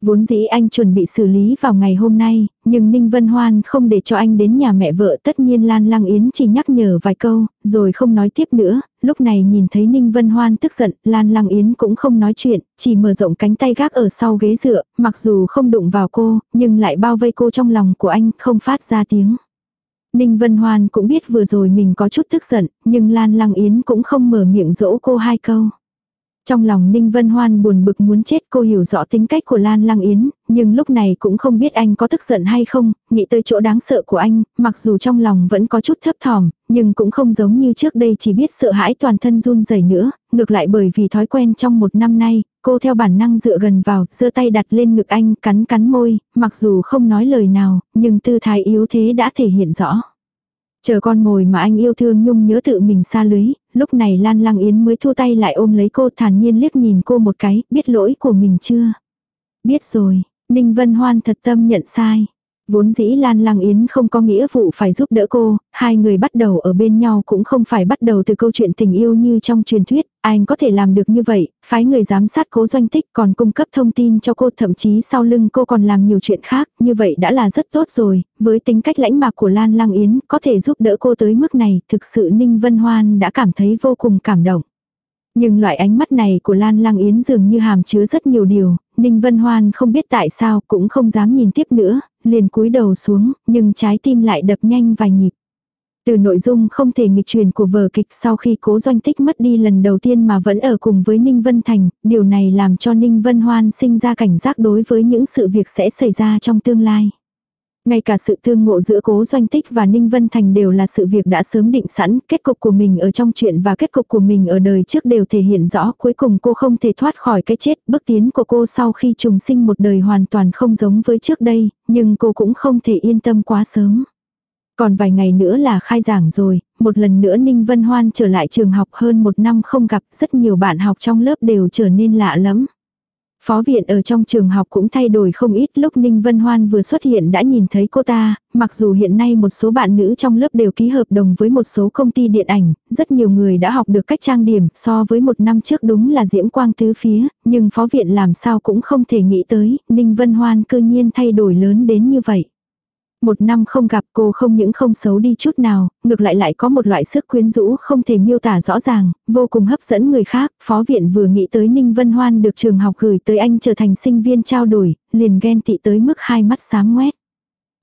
Vốn dĩ anh chuẩn bị xử lý vào ngày hôm nay, nhưng Ninh Vân Hoan không để cho anh đến nhà mẹ vợ tất nhiên Lan Lăng Yến chỉ nhắc nhở vài câu, rồi không nói tiếp nữa, lúc này nhìn thấy Ninh Vân Hoan tức giận, Lan Lăng Yến cũng không nói chuyện, chỉ mở rộng cánh tay gác ở sau ghế dựa, mặc dù không đụng vào cô, nhưng lại bao vây cô trong lòng của anh, không phát ra tiếng. Ninh Vân Hoan cũng biết vừa rồi mình có chút tức giận, nhưng Lan Lăng Yến cũng không mở miệng dỗ cô hai câu. Trong lòng Ninh Vân Hoan buồn bực muốn chết cô hiểu rõ tính cách của Lan Lăng Yến, nhưng lúc này cũng không biết anh có tức giận hay không, nghĩ tới chỗ đáng sợ của anh, mặc dù trong lòng vẫn có chút thấp thỏm, nhưng cũng không giống như trước đây chỉ biết sợ hãi toàn thân run rẩy nữa, ngược lại bởi vì thói quen trong một năm nay, cô theo bản năng dựa gần vào, giơ tay đặt lên ngực anh, cắn cắn môi, mặc dù không nói lời nào, nhưng tư thái yếu thế đã thể hiện rõ. Chờ con mồi mà anh yêu thương nhung nhớ tự mình xa lưới, lúc này Lan Lăng Yến mới thu tay lại ôm lấy cô thản nhiên liếc nhìn cô một cái, biết lỗi của mình chưa? Biết rồi, Ninh Vân Hoan thật tâm nhận sai. Vốn dĩ Lan Lăng Yến không có nghĩa vụ phải giúp đỡ cô, hai người bắt đầu ở bên nhau cũng không phải bắt đầu từ câu chuyện tình yêu như trong truyền thuyết, anh có thể làm được như vậy, phái người giám sát cố doanh tích còn cung cấp thông tin cho cô thậm chí sau lưng cô còn làm nhiều chuyện khác, như vậy đã là rất tốt rồi, với tính cách lãnh mạc của Lan Lăng Yến có thể giúp đỡ cô tới mức này, thực sự Ninh Vân Hoan đã cảm thấy vô cùng cảm động. Nhưng loại ánh mắt này của Lan Lang Yến dường như hàm chứa rất nhiều điều, Ninh Vân Hoan không biết tại sao cũng không dám nhìn tiếp nữa, liền cúi đầu xuống, nhưng trái tim lại đập nhanh vài nhịp. Từ nội dung không thể nghịch truyền của vở kịch sau khi cố doanh tích mất đi lần đầu tiên mà vẫn ở cùng với Ninh Vân Thành, điều này làm cho Ninh Vân Hoan sinh ra cảnh giác đối với những sự việc sẽ xảy ra trong tương lai. Ngay cả sự tương ngộ giữa cố doanh tích và Ninh Vân Thành đều là sự việc đã sớm định sẵn, kết cục của mình ở trong chuyện và kết cục của mình ở đời trước đều thể hiện rõ cuối cùng cô không thể thoát khỏi cái chết. Bước tiến của cô sau khi trùng sinh một đời hoàn toàn không giống với trước đây, nhưng cô cũng không thể yên tâm quá sớm. Còn vài ngày nữa là khai giảng rồi, một lần nữa Ninh Vân Hoan trở lại trường học hơn một năm không gặp, rất nhiều bạn học trong lớp đều trở nên lạ lắm. Phó viện ở trong trường học cũng thay đổi không ít lúc Ninh Vân Hoan vừa xuất hiện đã nhìn thấy cô ta, mặc dù hiện nay một số bạn nữ trong lớp đều ký hợp đồng với một số công ty điện ảnh, rất nhiều người đã học được cách trang điểm so với một năm trước đúng là diễm quang tứ phía, nhưng phó viện làm sao cũng không thể nghĩ tới, Ninh Vân Hoan cơ nhiên thay đổi lớn đến như vậy. Một năm không gặp cô không những không xấu đi chút nào, ngược lại lại có một loại sức quyến rũ không thể miêu tả rõ ràng, vô cùng hấp dẫn người khác. Phó viện vừa nghĩ tới Ninh Vân Hoan được trường học gửi tới anh trở thành sinh viên trao đổi, liền ghen tị tới mức hai mắt sáng ngoét.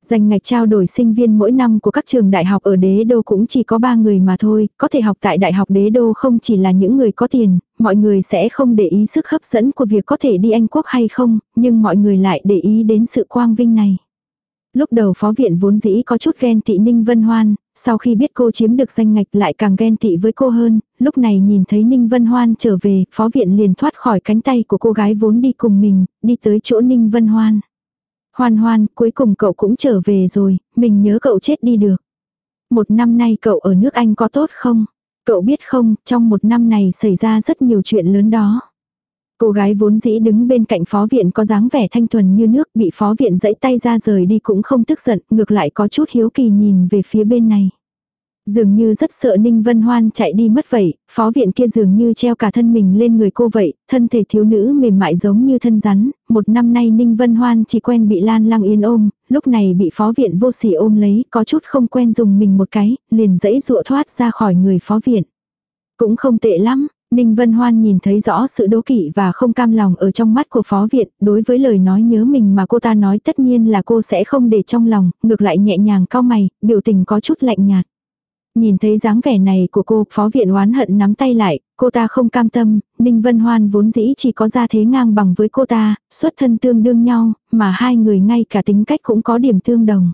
Danh ngạch trao đổi sinh viên mỗi năm của các trường đại học ở đế đô cũng chỉ có ba người mà thôi, có thể học tại đại học đế đô không chỉ là những người có tiền, mọi người sẽ không để ý sức hấp dẫn của việc có thể đi Anh Quốc hay không, nhưng mọi người lại để ý đến sự quang vinh này. Lúc đầu phó viện vốn dĩ có chút ghen tị Ninh Vân Hoan, sau khi biết cô chiếm được danh ngạch lại càng ghen tị với cô hơn, lúc này nhìn thấy Ninh Vân Hoan trở về, phó viện liền thoát khỏi cánh tay của cô gái vốn đi cùng mình, đi tới chỗ Ninh Vân Hoan. Hoan hoan, cuối cùng cậu cũng trở về rồi, mình nhớ cậu chết đi được. Một năm nay cậu ở nước Anh có tốt không? Cậu biết không, trong một năm này xảy ra rất nhiều chuyện lớn đó. Cô gái vốn dĩ đứng bên cạnh phó viện có dáng vẻ thanh thuần như nước bị phó viện dẫy tay ra rời đi cũng không tức giận, ngược lại có chút hiếu kỳ nhìn về phía bên này. Dường như rất sợ Ninh Vân Hoan chạy đi mất vậy, phó viện kia dường như treo cả thân mình lên người cô vậy, thân thể thiếu nữ mềm mại giống như thân rắn, một năm nay Ninh Vân Hoan chỉ quen bị Lan Lăng Yên ôm, lúc này bị phó viện vô sỉ ôm lấy, có chút không quen dùng mình một cái, liền dãy dụa thoát ra khỏi người phó viện. Cũng không tệ lắm, Ninh Vân Hoan nhìn thấy rõ sự đố kỵ và không cam lòng ở trong mắt của phó viện, đối với lời nói nhớ mình mà cô ta nói tất nhiên là cô sẽ không để trong lòng, ngược lại nhẹ nhàng cao mày, biểu tình có chút lạnh nhạt. Nhìn thấy dáng vẻ này của cô, phó viện oán hận nắm tay lại, cô ta không cam tâm, Ninh Vân Hoan vốn dĩ chỉ có gia thế ngang bằng với cô ta, xuất thân tương đương nhau, mà hai người ngay cả tính cách cũng có điểm tương đồng.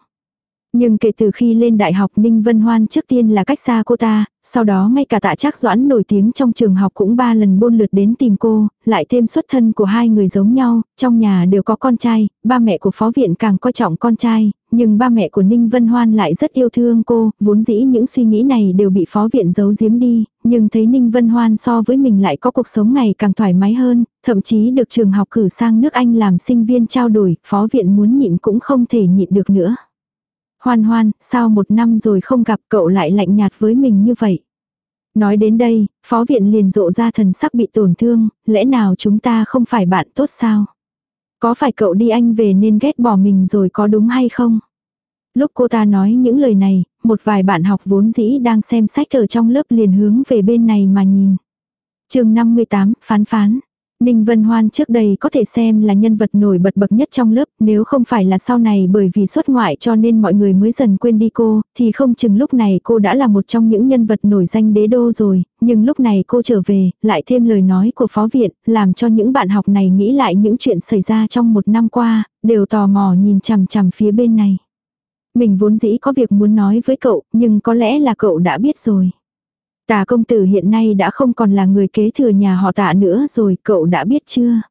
Nhưng kể từ khi lên đại học Ninh Vân Hoan trước tiên là cách xa cô ta, sau đó ngay cả tạ trác doãn nổi tiếng trong trường học cũng ba lần buôn lượt đến tìm cô, lại thêm xuất thân của hai người giống nhau, trong nhà đều có con trai, ba mẹ của phó viện càng coi trọng con trai, nhưng ba mẹ của Ninh Vân Hoan lại rất yêu thương cô, vốn dĩ những suy nghĩ này đều bị phó viện giấu giếm đi, nhưng thấy Ninh Vân Hoan so với mình lại có cuộc sống ngày càng thoải mái hơn, thậm chí được trường học cử sang nước Anh làm sinh viên trao đổi, phó viện muốn nhịn cũng không thể nhịn được nữa. Hoan hoan, sao một năm rồi không gặp cậu lại lạnh nhạt với mình như vậy? Nói đến đây, phó viện liền rộ ra thần sắc bị tổn thương, lẽ nào chúng ta không phải bạn tốt sao? Có phải cậu đi anh về nên ghét bỏ mình rồi có đúng hay không? Lúc cô ta nói những lời này, một vài bạn học vốn dĩ đang xem sách ở trong lớp liền hướng về bên này mà nhìn. chương 58, phán phán. Ninh Vân Hoan trước đây có thể xem là nhân vật nổi bật bậc nhất trong lớp, nếu không phải là sau này bởi vì xuất ngoại cho nên mọi người mới dần quên đi cô, thì không chừng lúc này cô đã là một trong những nhân vật nổi danh đế đô rồi, nhưng lúc này cô trở về, lại thêm lời nói của phó viện, làm cho những bạn học này nghĩ lại những chuyện xảy ra trong một năm qua, đều tò mò nhìn chằm chằm phía bên này. Mình vốn dĩ có việc muốn nói với cậu, nhưng có lẽ là cậu đã biết rồi. Tà công tử hiện nay đã không còn là người kế thừa nhà họ tạ nữa rồi, cậu đã biết chưa?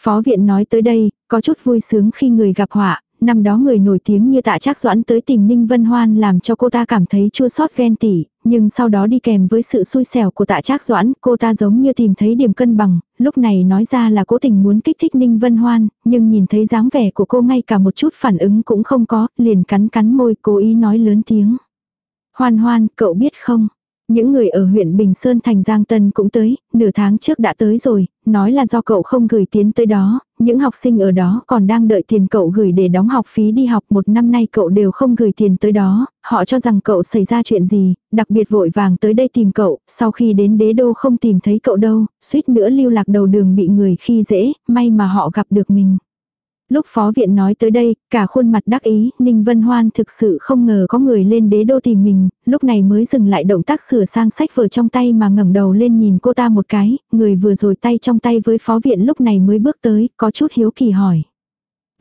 Phó viện nói tới đây, có chút vui sướng khi người gặp họa, năm đó người nổi tiếng như tạ trác doãn tới tìm Ninh Vân Hoan làm cho cô ta cảm thấy chua xót ghen tỉ, nhưng sau đó đi kèm với sự xui xẻo của tạ trác doãn, cô ta giống như tìm thấy điểm cân bằng, lúc này nói ra là cố tình muốn kích thích Ninh Vân Hoan, nhưng nhìn thấy dáng vẻ của cô ngay cả một chút phản ứng cũng không có, liền cắn cắn môi cố ý nói lớn tiếng. Hoan hoan, cậu biết không, những người ở huyện Bình Sơn thành Giang Tân cũng tới, nửa tháng trước đã tới rồi, nói là do cậu không gửi tiến tới đó, những học sinh ở đó còn đang đợi tiền cậu gửi để đóng học phí đi học một năm nay cậu đều không gửi tiền tới đó, họ cho rằng cậu xảy ra chuyện gì, đặc biệt vội vàng tới đây tìm cậu, sau khi đến đế đô không tìm thấy cậu đâu, suýt nữa lưu lạc đầu đường bị người khi dễ, may mà họ gặp được mình. Lúc phó viện nói tới đây, cả khuôn mặt đắc ý, Ninh Vân Hoan thực sự không ngờ có người lên đế đô tìm mình, lúc này mới dừng lại động tác sửa sang sách vở trong tay mà ngẩng đầu lên nhìn cô ta một cái, người vừa rồi tay trong tay với phó viện lúc này mới bước tới, có chút hiếu kỳ hỏi.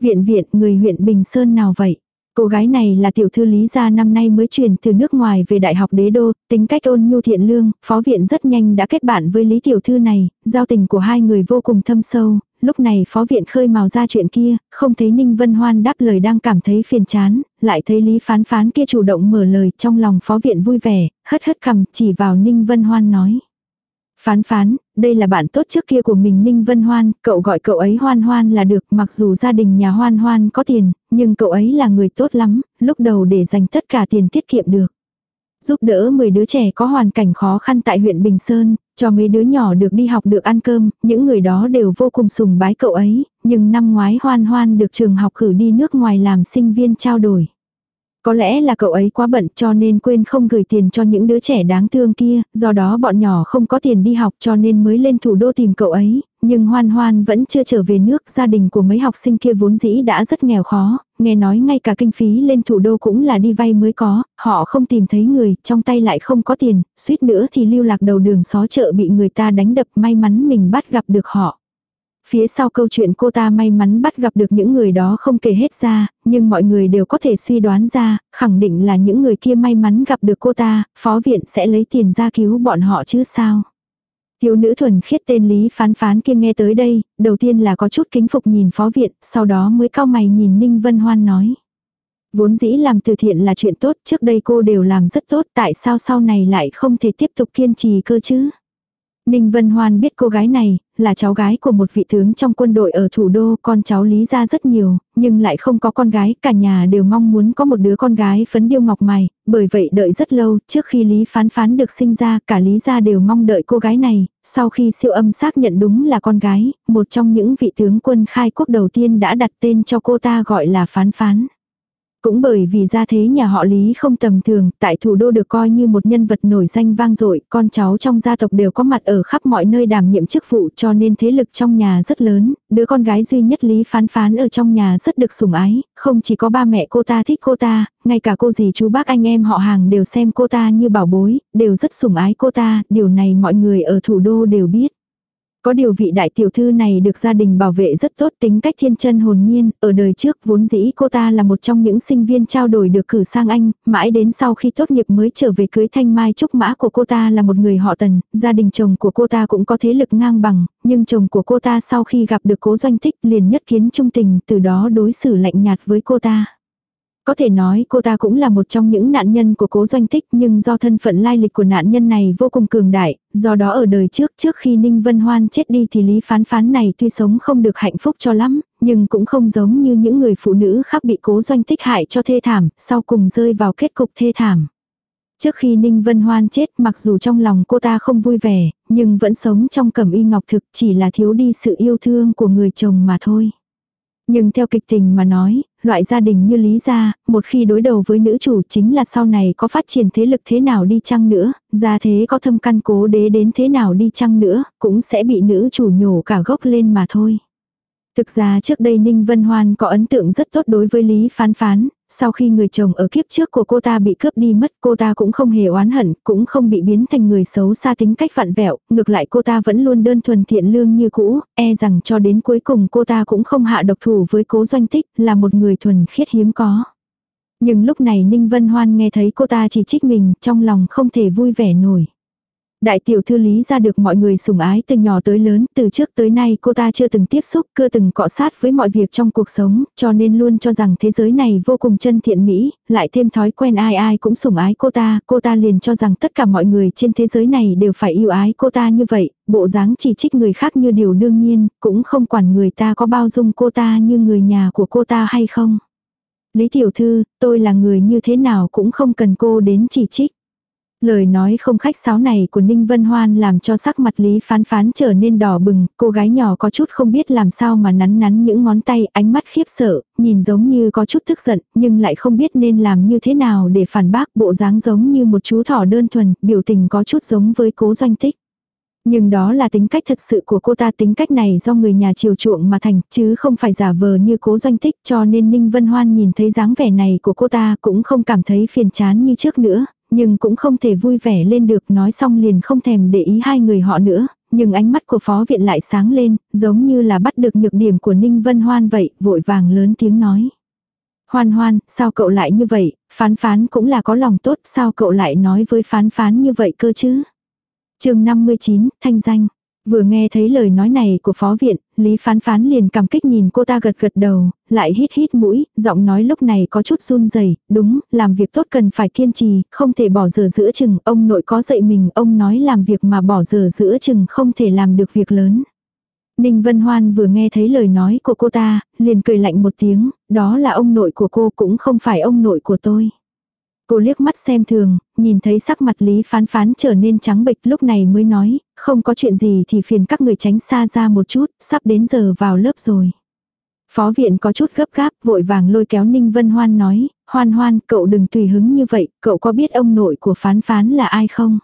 Viện viện, người huyện Bình Sơn nào vậy? Cô gái này là tiểu thư Lý gia năm nay mới chuyển từ nước ngoài về Đại học Đế Đô, tính cách ôn nhu thiện lương, phó viện rất nhanh đã kết bạn với Lý tiểu thư này, giao tình của hai người vô cùng thâm sâu, lúc này phó viện khơi mào ra chuyện kia, không thấy Ninh Vân Hoan đáp lời đang cảm thấy phiền chán, lại thấy Lý phán phán kia chủ động mở lời trong lòng phó viện vui vẻ, hất hất cầm chỉ vào Ninh Vân Hoan nói. Phán phán, đây là bạn tốt trước kia của mình Ninh Vân Hoan, cậu gọi cậu ấy Hoan Hoan là được, mặc dù gia đình nhà Hoan Hoan có tiền, nhưng cậu ấy là người tốt lắm, lúc đầu để dành tất cả tiền tiết kiệm được. Giúp đỡ 10 đứa trẻ có hoàn cảnh khó khăn tại huyện Bình Sơn, cho mấy đứa nhỏ được đi học được ăn cơm, những người đó đều vô cùng sùng bái cậu ấy, nhưng năm ngoái Hoan Hoan được trường học cử đi nước ngoài làm sinh viên trao đổi. Có lẽ là cậu ấy quá bận cho nên quên không gửi tiền cho những đứa trẻ đáng thương kia, do đó bọn nhỏ không có tiền đi học cho nên mới lên thủ đô tìm cậu ấy, nhưng hoan hoan vẫn chưa trở về nước, gia đình của mấy học sinh kia vốn dĩ đã rất nghèo khó, nghe nói ngay cả kinh phí lên thủ đô cũng là đi vay mới có, họ không tìm thấy người, trong tay lại không có tiền, suýt nữa thì lưu lạc đầu đường xó chợ bị người ta đánh đập may mắn mình bắt gặp được họ. Phía sau câu chuyện cô ta may mắn bắt gặp được những người đó không kể hết ra, nhưng mọi người đều có thể suy đoán ra, khẳng định là những người kia may mắn gặp được cô ta, phó viện sẽ lấy tiền ra cứu bọn họ chứ sao. Thiếu nữ thuần khiết tên Lý phán phán kia nghe tới đây, đầu tiên là có chút kính phục nhìn phó viện, sau đó mới cao mày nhìn Ninh Vân Hoan nói. Vốn dĩ làm từ thiện là chuyện tốt, trước đây cô đều làm rất tốt, tại sao sau này lại không thể tiếp tục kiên trì cơ chứ? Ninh Vân Hoan biết cô gái này, là cháu gái của một vị tướng trong quân đội ở thủ đô, con cháu Lý ra rất nhiều, nhưng lại không có con gái, cả nhà đều mong muốn có một đứa con gái phấn điêu ngọc mày, bởi vậy đợi rất lâu, trước khi Lý phán phán được sinh ra, cả Lý gia đều mong đợi cô gái này, sau khi siêu âm xác nhận đúng là con gái, một trong những vị tướng quân khai quốc đầu tiên đã đặt tên cho cô ta gọi là phán phán. Cũng bởi vì gia thế nhà họ Lý không tầm thường, tại thủ đô được coi như một nhân vật nổi danh vang dội, con cháu trong gia tộc đều có mặt ở khắp mọi nơi đảm nhiệm chức vụ cho nên thế lực trong nhà rất lớn, đứa con gái duy nhất Lý phán phán ở trong nhà rất được sủng ái, không chỉ có ba mẹ cô ta thích cô ta, ngay cả cô dì chú bác anh em họ hàng đều xem cô ta như bảo bối, đều rất sủng ái cô ta, điều này mọi người ở thủ đô đều biết. Có điều vị đại tiểu thư này được gia đình bảo vệ rất tốt tính cách thiên chân hồn nhiên, ở đời trước vốn dĩ cô ta là một trong những sinh viên trao đổi được cử sang Anh, mãi đến sau khi tốt nghiệp mới trở về cưới thanh mai trúc mã của cô ta là một người họ tần, gia đình chồng của cô ta cũng có thế lực ngang bằng, nhưng chồng của cô ta sau khi gặp được cố doanh thích liền nhất kiến trung tình từ đó đối xử lạnh nhạt với cô ta. Có thể nói cô ta cũng là một trong những nạn nhân của cố doanh tích nhưng do thân phận lai lịch của nạn nhân này vô cùng cường đại, do đó ở đời trước trước khi Ninh Vân Hoan chết đi thì Lý Phán Phán này tuy sống không được hạnh phúc cho lắm, nhưng cũng không giống như những người phụ nữ khác bị cố doanh tích hại cho thê thảm, sau cùng rơi vào kết cục thê thảm. Trước khi Ninh Vân Hoan chết mặc dù trong lòng cô ta không vui vẻ, nhưng vẫn sống trong cẩm y ngọc thực chỉ là thiếu đi sự yêu thương của người chồng mà thôi. Nhưng theo kịch tình mà nói, loại gia đình như Lý gia, một khi đối đầu với nữ chủ chính là sau này có phát triển thế lực thế nào đi chăng nữa, gia thế có thâm căn cố đế đến thế nào đi chăng nữa, cũng sẽ bị nữ chủ nhổ cả gốc lên mà thôi. Thực ra trước đây Ninh Vân Hoan có ấn tượng rất tốt đối với Lý Phán Phán, sau khi người chồng ở kiếp trước của cô ta bị cướp đi mất cô ta cũng không hề oán hận, cũng không bị biến thành người xấu xa tính cách vặn vẹo, ngược lại cô ta vẫn luôn đơn thuần thiện lương như cũ, e rằng cho đến cuối cùng cô ta cũng không hạ độc thủ với cố doanh tích, là một người thuần khiết hiếm có. Nhưng lúc này Ninh Vân Hoan nghe thấy cô ta chỉ trích mình, trong lòng không thể vui vẻ nổi. Đại tiểu thư lý ra được mọi người sủng ái từ nhỏ tới lớn, từ trước tới nay cô ta chưa từng tiếp xúc, chưa từng cọ sát với mọi việc trong cuộc sống, cho nên luôn cho rằng thế giới này vô cùng chân thiện mỹ, lại thêm thói quen ai ai cũng sủng ái cô ta, cô ta liền cho rằng tất cả mọi người trên thế giới này đều phải yêu ái cô ta như vậy, bộ dáng chỉ trích người khác như điều đương nhiên, cũng không quản người ta có bao dung cô ta như người nhà của cô ta hay không. Lý tiểu thư, tôi là người như thế nào cũng không cần cô đến chỉ trích. Lời nói không khách sáo này của Ninh Vân Hoan làm cho sắc mặt Lý Phán Phán trở nên đỏ bừng, cô gái nhỏ có chút không biết làm sao mà nắn nắn những ngón tay, ánh mắt khiếp sợ, nhìn giống như có chút tức giận, nhưng lại không biết nên làm như thế nào để phản bác bộ dáng giống như một chú thỏ đơn thuần, biểu tình có chút giống với cố doanh tích. Nhưng đó là tính cách thật sự của cô ta tính cách này do người nhà chiều chuộng mà thành, chứ không phải giả vờ như cố doanh tích cho nên Ninh Vân Hoan nhìn thấy dáng vẻ này của cô ta cũng không cảm thấy phiền chán như trước nữa, nhưng cũng không thể vui vẻ lên được nói xong liền không thèm để ý hai người họ nữa, nhưng ánh mắt của phó viện lại sáng lên, giống như là bắt được nhược điểm của Ninh Vân Hoan vậy, vội vàng lớn tiếng nói. Hoan hoan, sao cậu lại như vậy, phán phán cũng là có lòng tốt, sao cậu lại nói với phán phán như vậy cơ chứ? chương 59, Thanh danh. Vừa nghe thấy lời nói này của phó viện, Lý Phán Phán liền cảm kích nhìn cô ta gật gật đầu, lại hít hít mũi, giọng nói lúc này có chút run rẩy đúng, làm việc tốt cần phải kiên trì, không thể bỏ giờ giữa chừng, ông nội có dạy mình, ông nói làm việc mà bỏ giờ giữa chừng không thể làm được việc lớn. Ninh Vân Hoan vừa nghe thấy lời nói của cô ta, liền cười lạnh một tiếng, đó là ông nội của cô cũng không phải ông nội của tôi. Cô liếc mắt xem thường, nhìn thấy sắc mặt Lý Phán Phán trở nên trắng bệch lúc này mới nói, không có chuyện gì thì phiền các người tránh xa ra một chút, sắp đến giờ vào lớp rồi. Phó viện có chút gấp gáp, vội vàng lôi kéo Ninh Vân Hoan nói, Hoan Hoan, cậu đừng tùy hứng như vậy, cậu có biết ông nội của Phán Phán là ai không?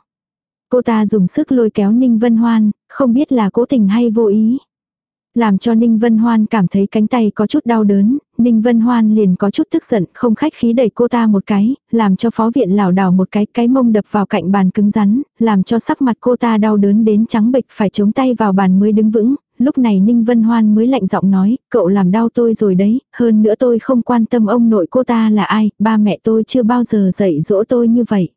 Cô ta dùng sức lôi kéo Ninh Vân Hoan, không biết là cố tình hay vô ý. Làm cho Ninh Vân Hoan cảm thấy cánh tay có chút đau đớn, Ninh Vân Hoan liền có chút tức giận, không khách khí đẩy cô ta một cái, làm cho phó viện lảo đảo một cái, cái mông đập vào cạnh bàn cứng rắn, làm cho sắc mặt cô ta đau đớn đến trắng bệch phải chống tay vào bàn mới đứng vững. Lúc này Ninh Vân Hoan mới lạnh giọng nói, cậu làm đau tôi rồi đấy, hơn nữa tôi không quan tâm ông nội cô ta là ai, ba mẹ tôi chưa bao giờ dạy dỗ tôi như vậy.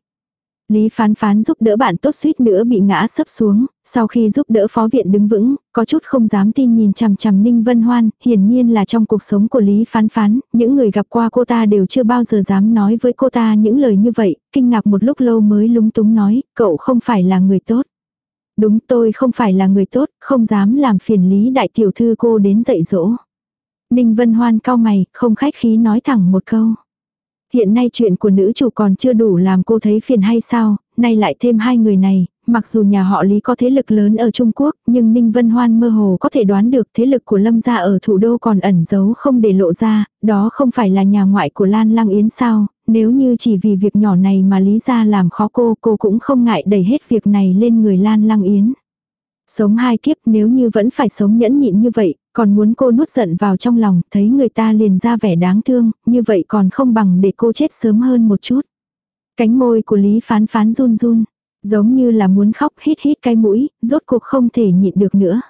Lý phán phán giúp đỡ bạn tốt suýt nữa bị ngã sấp xuống, sau khi giúp đỡ phó viện đứng vững, có chút không dám tin nhìn chằm chằm Ninh Vân Hoan, hiển nhiên là trong cuộc sống của Lý phán phán, những người gặp qua cô ta đều chưa bao giờ dám nói với cô ta những lời như vậy, kinh ngạc một lúc lâu mới lúng túng nói, cậu không phải là người tốt. Đúng tôi không phải là người tốt, không dám làm phiền Lý đại tiểu thư cô đến dạy dỗ. Ninh Vân Hoan cao mày, không khách khí nói thẳng một câu. Hiện nay chuyện của nữ chủ còn chưa đủ làm cô thấy phiền hay sao, nay lại thêm hai người này, mặc dù nhà họ Lý có thế lực lớn ở Trung Quốc, nhưng Ninh Vân Hoan mơ hồ có thể đoán được thế lực của Lâm gia ở thủ đô còn ẩn giấu không để lộ ra, đó không phải là nhà ngoại của Lan Lăng Yến sao, nếu như chỉ vì việc nhỏ này mà Lý gia làm khó cô, cô cũng không ngại đẩy hết việc này lên người Lan Lăng Yến. Sống hai kiếp nếu như vẫn phải sống nhẫn nhịn như vậy, còn muốn cô nuốt giận vào trong lòng, thấy người ta liền ra vẻ đáng thương, như vậy còn không bằng để cô chết sớm hơn một chút. Cánh môi của Lý phán phán run run, giống như là muốn khóc hít hít cái mũi, rốt cuộc không thể nhịn được nữa.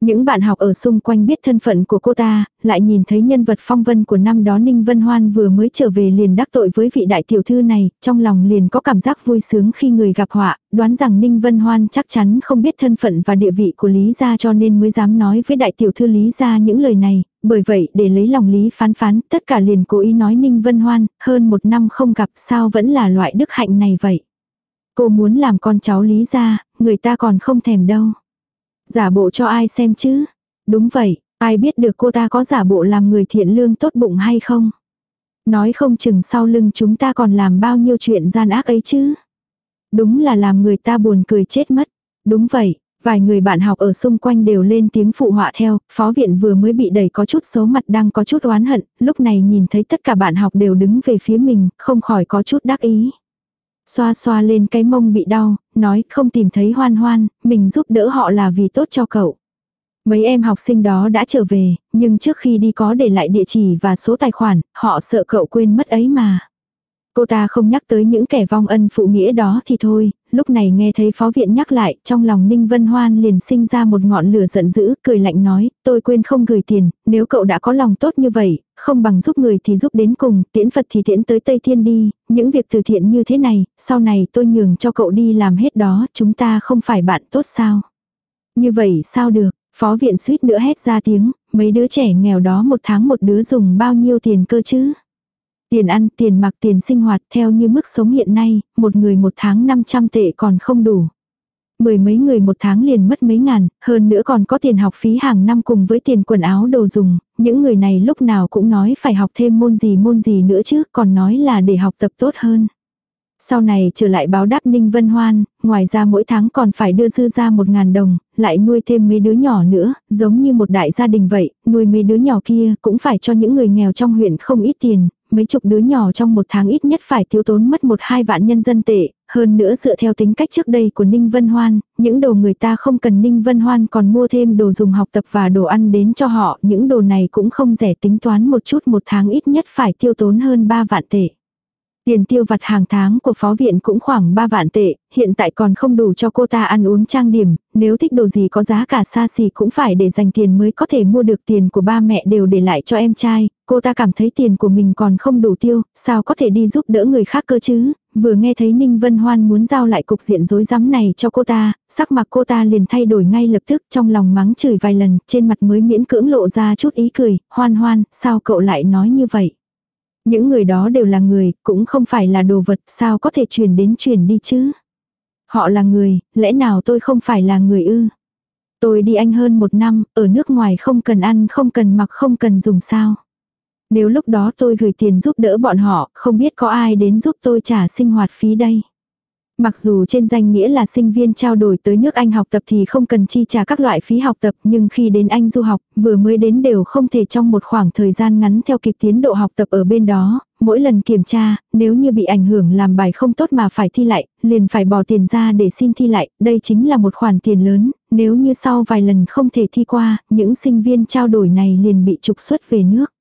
Những bạn học ở xung quanh biết thân phận của cô ta, lại nhìn thấy nhân vật phong vân của năm đó Ninh Vân Hoan vừa mới trở về liền đắc tội với vị đại tiểu thư này, trong lòng liền có cảm giác vui sướng khi người gặp họa, đoán rằng Ninh Vân Hoan chắc chắn không biết thân phận và địa vị của Lý Gia cho nên mới dám nói với đại tiểu thư Lý Gia những lời này, bởi vậy để lấy lòng Lý phán phán, tất cả liền cố ý nói Ninh Vân Hoan, hơn một năm không gặp sao vẫn là loại đức hạnh này vậy. Cô muốn làm con cháu Lý Gia, người ta còn không thèm đâu. Giả bộ cho ai xem chứ? Đúng vậy, ai biết được cô ta có giả bộ làm người thiện lương tốt bụng hay không? Nói không chừng sau lưng chúng ta còn làm bao nhiêu chuyện gian ác ấy chứ? Đúng là làm người ta buồn cười chết mất. Đúng vậy, Vài người bạn học ở xung quanh đều lên tiếng phụ họa theo, phó viện vừa mới bị đẩy có chút xấu mặt đang có chút oán hận, lúc này nhìn thấy tất cả bạn học đều đứng về phía mình, không khỏi có chút đắc ý. Xoa xoa lên cái mông bị đau, nói không tìm thấy hoan hoan, mình giúp đỡ họ là vì tốt cho cậu. Mấy em học sinh đó đã trở về, nhưng trước khi đi có để lại địa chỉ và số tài khoản, họ sợ cậu quên mất ấy mà. Cô ta không nhắc tới những kẻ vong ân phụ nghĩa đó thì thôi, lúc này nghe thấy phó viện nhắc lại, trong lòng Ninh Vân Hoan liền sinh ra một ngọn lửa giận dữ, cười lạnh nói, tôi quên không gửi tiền, nếu cậu đã có lòng tốt như vậy, không bằng giúp người thì giúp đến cùng, tiễn Phật thì tiễn tới Tây Thiên đi, những việc từ thiện như thế này, sau này tôi nhường cho cậu đi làm hết đó, chúng ta không phải bạn tốt sao. Như vậy sao được, phó viện suýt nữa hét ra tiếng, mấy đứa trẻ nghèo đó một tháng một đứa dùng bao nhiêu tiền cơ chứ. Tiền ăn, tiền mặc, tiền sinh hoạt theo như mức sống hiện nay, một người một tháng 500 tệ còn không đủ. Mười mấy người một tháng liền mất mấy ngàn, hơn nữa còn có tiền học phí hàng năm cùng với tiền quần áo đồ dùng, những người này lúc nào cũng nói phải học thêm môn gì môn gì nữa chứ, còn nói là để học tập tốt hơn. Sau này trở lại báo đáp Ninh Vân Hoan, ngoài ra mỗi tháng còn phải đưa dư ra một ngàn đồng, lại nuôi thêm mấy đứa nhỏ nữa, giống như một đại gia đình vậy, nuôi mấy đứa nhỏ kia cũng phải cho những người nghèo trong huyện không ít tiền, mấy chục đứa nhỏ trong một tháng ít nhất phải thiếu tốn mất một hai vạn nhân dân tệ, hơn nữa dựa theo tính cách trước đây của Ninh Vân Hoan, những đồ người ta không cần Ninh Vân Hoan còn mua thêm đồ dùng học tập và đồ ăn đến cho họ, những đồ này cũng không rẻ tính toán một chút một tháng ít nhất phải tiêu tốn hơn 3 vạn tệ. Tiền tiêu vặt hàng tháng của phó viện cũng khoảng 3 vạn tệ, hiện tại còn không đủ cho cô ta ăn uống trang điểm, nếu thích đồ gì có giá cả xa xỉ cũng phải để dành tiền mới có thể mua được tiền của ba mẹ đều để lại cho em trai, cô ta cảm thấy tiền của mình còn không đủ tiêu, sao có thể đi giúp đỡ người khác cơ chứ, vừa nghe thấy Ninh Vân Hoan muốn giao lại cục diện rối rắm này cho cô ta, sắc mặt cô ta liền thay đổi ngay lập tức trong lòng mắng chửi vài lần, trên mặt mới miễn cưỡng lộ ra chút ý cười, hoan hoan, sao cậu lại nói như vậy. Những người đó đều là người, cũng không phải là đồ vật, sao có thể truyền đến truyền đi chứ. Họ là người, lẽ nào tôi không phải là người ư? Tôi đi anh hơn một năm, ở nước ngoài không cần ăn, không cần mặc, không cần dùng sao. Nếu lúc đó tôi gửi tiền giúp đỡ bọn họ, không biết có ai đến giúp tôi trả sinh hoạt phí đây. Mặc dù trên danh nghĩa là sinh viên trao đổi tới nước Anh học tập thì không cần chi trả các loại phí học tập nhưng khi đến Anh du học, vừa mới đến đều không thể trong một khoảng thời gian ngắn theo kịp tiến độ học tập ở bên đó. Mỗi lần kiểm tra, nếu như bị ảnh hưởng làm bài không tốt mà phải thi lại, liền phải bỏ tiền ra để xin thi lại, đây chính là một khoản tiền lớn, nếu như sau vài lần không thể thi qua, những sinh viên trao đổi này liền bị trục xuất về nước.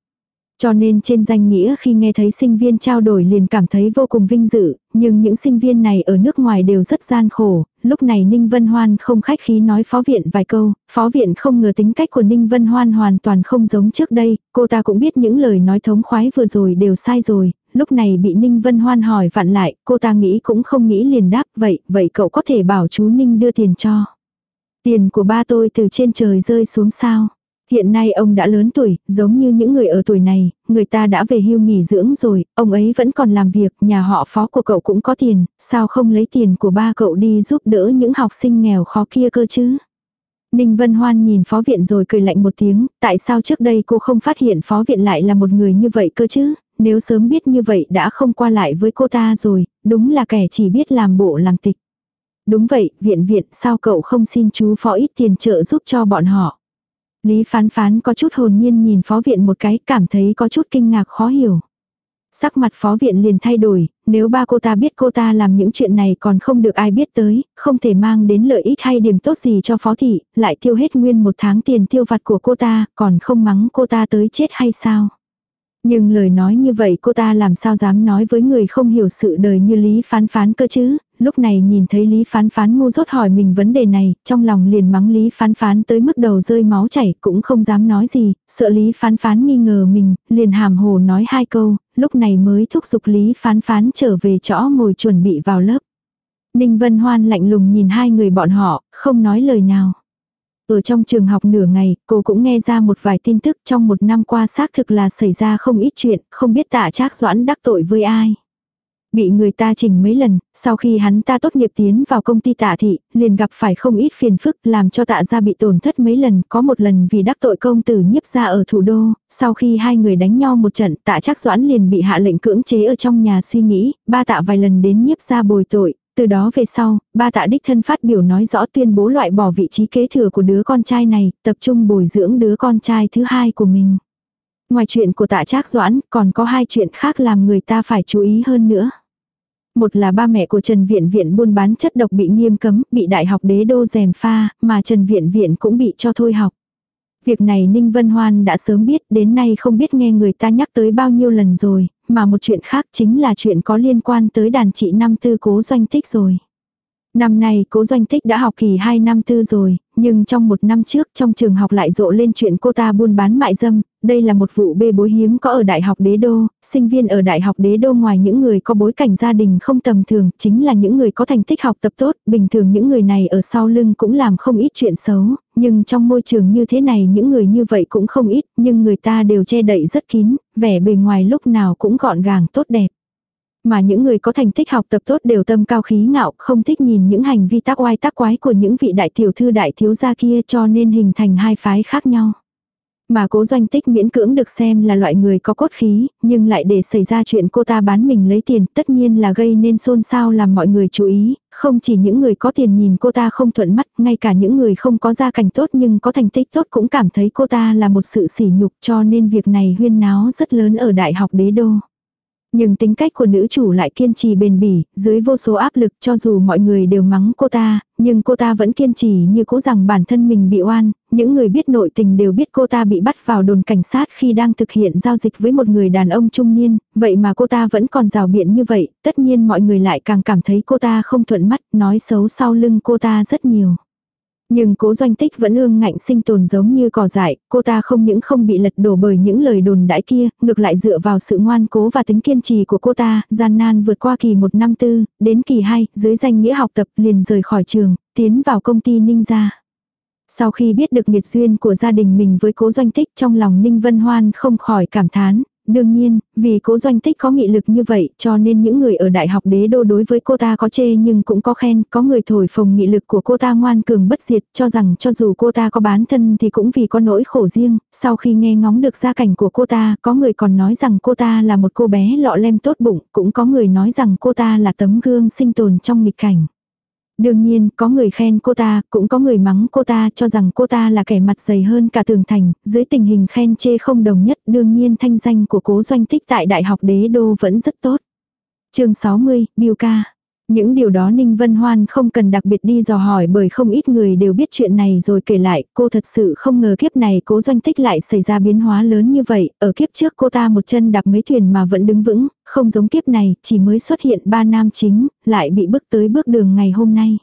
Cho nên trên danh nghĩa khi nghe thấy sinh viên trao đổi liền cảm thấy vô cùng vinh dự, nhưng những sinh viên này ở nước ngoài đều rất gian khổ, lúc này Ninh Vân Hoan không khách khí nói phó viện vài câu, phó viện không ngờ tính cách của Ninh Vân Hoan hoàn toàn không giống trước đây, cô ta cũng biết những lời nói thống khoái vừa rồi đều sai rồi, lúc này bị Ninh Vân Hoan hỏi vặn lại, cô ta nghĩ cũng không nghĩ liền đáp, vậy, vậy cậu có thể bảo chú Ninh đưa tiền cho. Tiền của ba tôi từ trên trời rơi xuống sao. Hiện nay ông đã lớn tuổi, giống như những người ở tuổi này, người ta đã về hưu nghỉ dưỡng rồi, ông ấy vẫn còn làm việc, nhà họ phó của cậu cũng có tiền, sao không lấy tiền của ba cậu đi giúp đỡ những học sinh nghèo khó kia cơ chứ? Ninh Vân Hoan nhìn phó viện rồi cười lạnh một tiếng, tại sao trước đây cô không phát hiện phó viện lại là một người như vậy cơ chứ? Nếu sớm biết như vậy đã không qua lại với cô ta rồi, đúng là kẻ chỉ biết làm bộ làm tịch. Đúng vậy, viện viện sao cậu không xin chú phó ít tiền trợ giúp cho bọn họ? Lý phán phán có chút hồn nhiên nhìn phó viện một cái, cảm thấy có chút kinh ngạc khó hiểu. Sắc mặt phó viện liền thay đổi, nếu ba cô ta biết cô ta làm những chuyện này còn không được ai biết tới, không thể mang đến lợi ích hay điểm tốt gì cho phó thị, lại tiêu hết nguyên một tháng tiền tiêu vặt của cô ta, còn không mắng cô ta tới chết hay sao. Nhưng lời nói như vậy cô ta làm sao dám nói với người không hiểu sự đời như Lý phán phán cơ chứ, lúc này nhìn thấy Lý Phán Phán ngu dốt hỏi mình vấn đề này, trong lòng liền mắng Lý Phán Phán tới mức đầu rơi máu chảy, cũng không dám nói gì, sợ Lý Phán Phán nghi ngờ mình, liền hàm hồ nói hai câu, lúc này mới thúc giục Lý Phán Phán trở về chỗ ngồi chuẩn bị vào lớp. Ninh Vân Hoan lạnh lùng nhìn hai người bọn họ, không nói lời nào. Ở trong trường học nửa ngày, cô cũng nghe ra một vài tin tức trong một năm qua xác thực là xảy ra không ít chuyện, không biết tạ trác doãn đắc tội với ai. Bị người ta chỉnh mấy lần, sau khi hắn ta tốt nghiệp tiến vào công ty tạ thị, liền gặp phải không ít phiền phức làm cho tạ gia bị tổn thất mấy lần, có một lần vì đắc tội công tử nhiếp gia ở thủ đô, sau khi hai người đánh nhau một trận tạ chắc doãn liền bị hạ lệnh cưỡng chế ở trong nhà suy nghĩ, ba tạ vài lần đến nhiếp gia bồi tội, từ đó về sau, ba tạ đích thân phát biểu nói rõ tuyên bố loại bỏ vị trí kế thừa của đứa con trai này, tập trung bồi dưỡng đứa con trai thứ hai của mình. Ngoài chuyện của tạ trác doãn, còn có hai chuyện khác làm người ta phải chú ý hơn nữa. Một là ba mẹ của Trần Viện Viện buôn bán chất độc bị nghiêm cấm, bị đại học đế đô dèm pha, mà Trần Viện Viện cũng bị cho thôi học. Việc này Ninh Vân Hoan đã sớm biết, đến nay không biết nghe người ta nhắc tới bao nhiêu lần rồi, mà một chuyện khác chính là chuyện có liên quan tới đàn chị năm tư cố doanh tích rồi. Năm nay cố doanh tích đã học kỳ 2 năm tư rồi, nhưng trong một năm trước trong trường học lại rộ lên chuyện cô ta buôn bán mại dâm, đây là một vụ bê bối hiếm có ở Đại học Đế Đô, sinh viên ở Đại học Đế Đô ngoài những người có bối cảnh gia đình không tầm thường, chính là những người có thành tích học tập tốt, bình thường những người này ở sau lưng cũng làm không ít chuyện xấu, nhưng trong môi trường như thế này những người như vậy cũng không ít, nhưng người ta đều che đậy rất kín, vẻ bề ngoài lúc nào cũng gọn gàng tốt đẹp. Mà những người có thành tích học tập tốt đều tâm cao khí ngạo, không thích nhìn những hành vi tác oai tác quái của những vị đại tiểu thư đại thiếu gia kia cho nên hình thành hai phái khác nhau. Mà cố doanh tích miễn cưỡng được xem là loại người có cốt khí, nhưng lại để xảy ra chuyện cô ta bán mình lấy tiền tất nhiên là gây nên xôn xao làm mọi người chú ý, không chỉ những người có tiền nhìn cô ta không thuận mắt, ngay cả những người không có gia cảnh tốt nhưng có thành tích tốt cũng cảm thấy cô ta là một sự sỉ nhục cho nên việc này huyên náo rất lớn ở Đại học Đế Đô. Nhưng tính cách của nữ chủ lại kiên trì bền bỉ, dưới vô số áp lực cho dù mọi người đều mắng cô ta, nhưng cô ta vẫn kiên trì như cố rằng bản thân mình bị oan, những người biết nội tình đều biết cô ta bị bắt vào đồn cảnh sát khi đang thực hiện giao dịch với một người đàn ông trung niên, vậy mà cô ta vẫn còn rào biện như vậy, tất nhiên mọi người lại càng cảm thấy cô ta không thuận mắt, nói xấu sau lưng cô ta rất nhiều. Nhưng cố doanh tích vẫn ương ngạnh sinh tồn giống như cỏ dại, cô ta không những không bị lật đổ bởi những lời đồn đãi kia, ngược lại dựa vào sự ngoan cố và tính kiên trì của cô ta, gian nan vượt qua kỳ một năm tư, đến kỳ 2, dưới danh nghĩa học tập liền rời khỏi trường, tiến vào công ty Ninh gia. Sau khi biết được nghiệt duyên của gia đình mình với cố doanh tích trong lòng Ninh Vân Hoan không khỏi cảm thán, Đương nhiên, vì cố doanh tích có nghị lực như vậy cho nên những người ở đại học đế đô đối với cô ta có chê nhưng cũng có khen, có người thổi phồng nghị lực của cô ta ngoan cường bất diệt cho rằng cho dù cô ta có bán thân thì cũng vì có nỗi khổ riêng, sau khi nghe ngóng được gia cảnh của cô ta có người còn nói rằng cô ta là một cô bé lọ lem tốt bụng, cũng có người nói rằng cô ta là tấm gương sinh tồn trong nghịch cảnh. Đương nhiên, có người khen cô ta, cũng có người mắng cô ta cho rằng cô ta là kẻ mặt dày hơn cả tường thành, dưới tình hình khen chê không đồng nhất, đương nhiên thanh danh của cố doanh tích tại Đại học Đế Đô vẫn rất tốt. chương 60, Biêu ca. Những điều đó Ninh Vân Hoan không cần đặc biệt đi dò hỏi bởi không ít người đều biết chuyện này rồi kể lại, cô thật sự không ngờ kiếp này cố doanh tích lại xảy ra biến hóa lớn như vậy, ở kiếp trước cô ta một chân đạp mấy thuyền mà vẫn đứng vững, không giống kiếp này, chỉ mới xuất hiện ba nam chính, lại bị bước tới bước đường ngày hôm nay.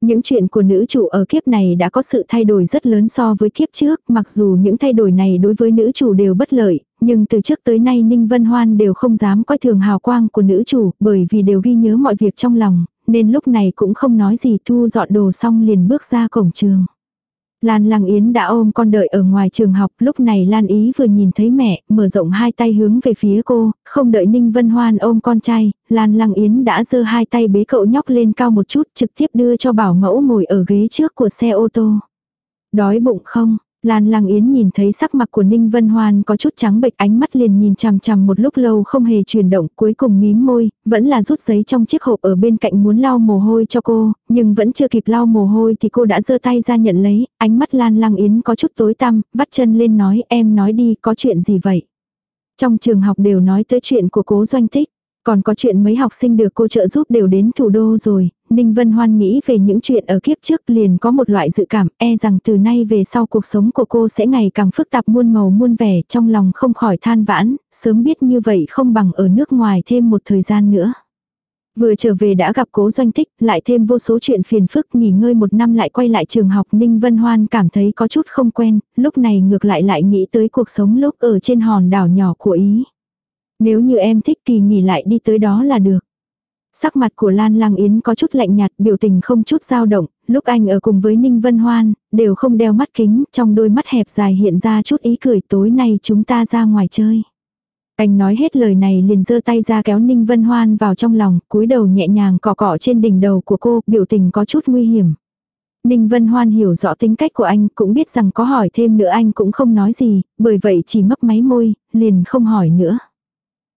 Những chuyện của nữ chủ ở kiếp này đã có sự thay đổi rất lớn so với kiếp trước, mặc dù những thay đổi này đối với nữ chủ đều bất lợi, nhưng từ trước tới nay Ninh Vân Hoan đều không dám coi thường hào quang của nữ chủ, bởi vì đều ghi nhớ mọi việc trong lòng, nên lúc này cũng không nói gì thu dọn đồ xong liền bước ra cổng trường. Lan Lăng Yến đã ôm con đợi ở ngoài trường học, lúc này Lan Ý vừa nhìn thấy mẹ, mở rộng hai tay hướng về phía cô, không đợi Ninh Vân Hoan ôm con trai, Lan Lăng Yến đã giơ hai tay bế cậu nhóc lên cao một chút, trực tiếp đưa cho bảo mẫu ngồi ở ghế trước của xe ô tô. Đói bụng không? Lan Lang Yến nhìn thấy sắc mặt của Ninh Vân Hoan có chút trắng bệch ánh mắt liền nhìn chằm chằm một lúc lâu không hề chuyển động cuối cùng mím môi, vẫn là rút giấy trong chiếc hộp ở bên cạnh muốn lau mồ hôi cho cô, nhưng vẫn chưa kịp lau mồ hôi thì cô đã giơ tay ra nhận lấy, ánh mắt Lan Lang Yến có chút tối tăm, vắt chân lên nói em nói đi có chuyện gì vậy. Trong trường học đều nói tới chuyện của cố doanh tích. Còn có chuyện mấy học sinh được cô trợ giúp đều đến thủ đô rồi, Ninh Vân Hoan nghĩ về những chuyện ở kiếp trước liền có một loại dự cảm e rằng từ nay về sau cuộc sống của cô sẽ ngày càng phức tạp muôn màu muôn vẻ trong lòng không khỏi than vãn, sớm biết như vậy không bằng ở nước ngoài thêm một thời gian nữa. Vừa trở về đã gặp cố doanh tích, lại thêm vô số chuyện phiền phức nghỉ ngơi một năm lại quay lại trường học Ninh Vân Hoan cảm thấy có chút không quen, lúc này ngược lại lại nghĩ tới cuộc sống lúc ở trên hòn đảo nhỏ của Ý. Nếu như em thích kỳ nghỉ lại đi tới đó là được. Sắc mặt của Lan Lang Yến có chút lạnh nhạt, biểu tình không chút dao động, lúc anh ở cùng với Ninh Vân Hoan, đều không đeo mắt kính, trong đôi mắt hẹp dài hiện ra chút ý cười tối nay chúng ta ra ngoài chơi. Anh nói hết lời này liền giơ tay ra kéo Ninh Vân Hoan vào trong lòng, cúi đầu nhẹ nhàng cọ cọ trên đỉnh đầu của cô, biểu tình có chút nguy hiểm. Ninh Vân Hoan hiểu rõ tính cách của anh, cũng biết rằng có hỏi thêm nữa anh cũng không nói gì, bởi vậy chỉ mấp máy môi, liền không hỏi nữa.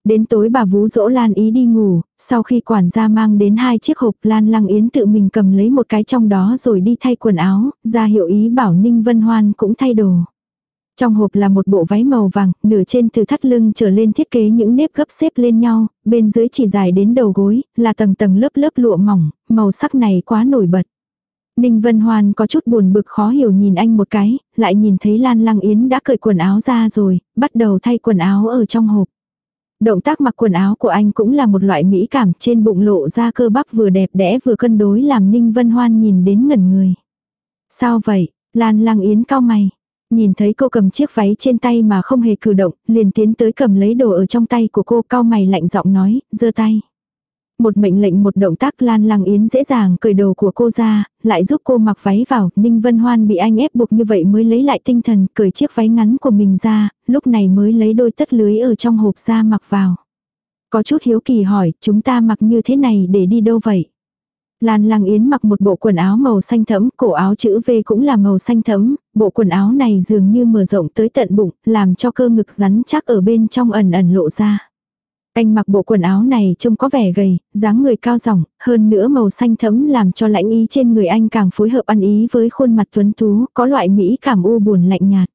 Đến tối bà vú dỗ Lan Ý đi ngủ, sau khi quản gia mang đến hai chiếc hộp Lan Lăng Yến tự mình cầm lấy một cái trong đó rồi đi thay quần áo, ra hiệu ý bảo Ninh Vân Hoan cũng thay đồ. Trong hộp là một bộ váy màu vàng, nửa trên từ thắt lưng trở lên thiết kế những nếp gấp xếp lên nhau, bên dưới chỉ dài đến đầu gối, là tầng tầng lớp lớp lụa mỏng, màu sắc này quá nổi bật. Ninh Vân Hoan có chút buồn bực khó hiểu nhìn anh một cái, lại nhìn thấy Lan Lăng Yến đã cởi quần áo ra rồi, bắt đầu thay quần áo ở trong hộp. Động tác mặc quần áo của anh cũng là một loại mỹ cảm trên bụng lộ ra cơ bắp vừa đẹp đẽ vừa cân đối làm Ninh Vân Hoan nhìn đến ngẩn người. Sao vậy? Lan Lăng Yến cao mày. Nhìn thấy cô cầm chiếc váy trên tay mà không hề cử động, liền tiến tới cầm lấy đồ ở trong tay của cô cao mày lạnh giọng nói, giơ tay. Một mệnh lệnh một động tác Lan Lăng Yến dễ dàng cởi đồ của cô ra, lại giúp cô mặc váy vào, Ninh Vân Hoan bị anh ép buộc như vậy mới lấy lại tinh thần, cởi chiếc váy ngắn của mình ra, lúc này mới lấy đôi tất lưới ở trong hộp ra mặc vào. Có chút hiếu kỳ hỏi, chúng ta mặc như thế này để đi đâu vậy? Lan Lăng Yến mặc một bộ quần áo màu xanh thẫm, cổ áo chữ V cũng là màu xanh thẫm, bộ quần áo này dường như mở rộng tới tận bụng, làm cho cơ ngực rắn chắc ở bên trong ẩn ẩn lộ ra. Anh mặc bộ quần áo này trông có vẻ gầy, dáng người cao rỏng, hơn nữa màu xanh thẫm làm cho lãnh ý trên người anh càng phối hợp ăn ý với khuôn mặt tuấn tú, có loại mỹ cảm u buồn lạnh nhạt.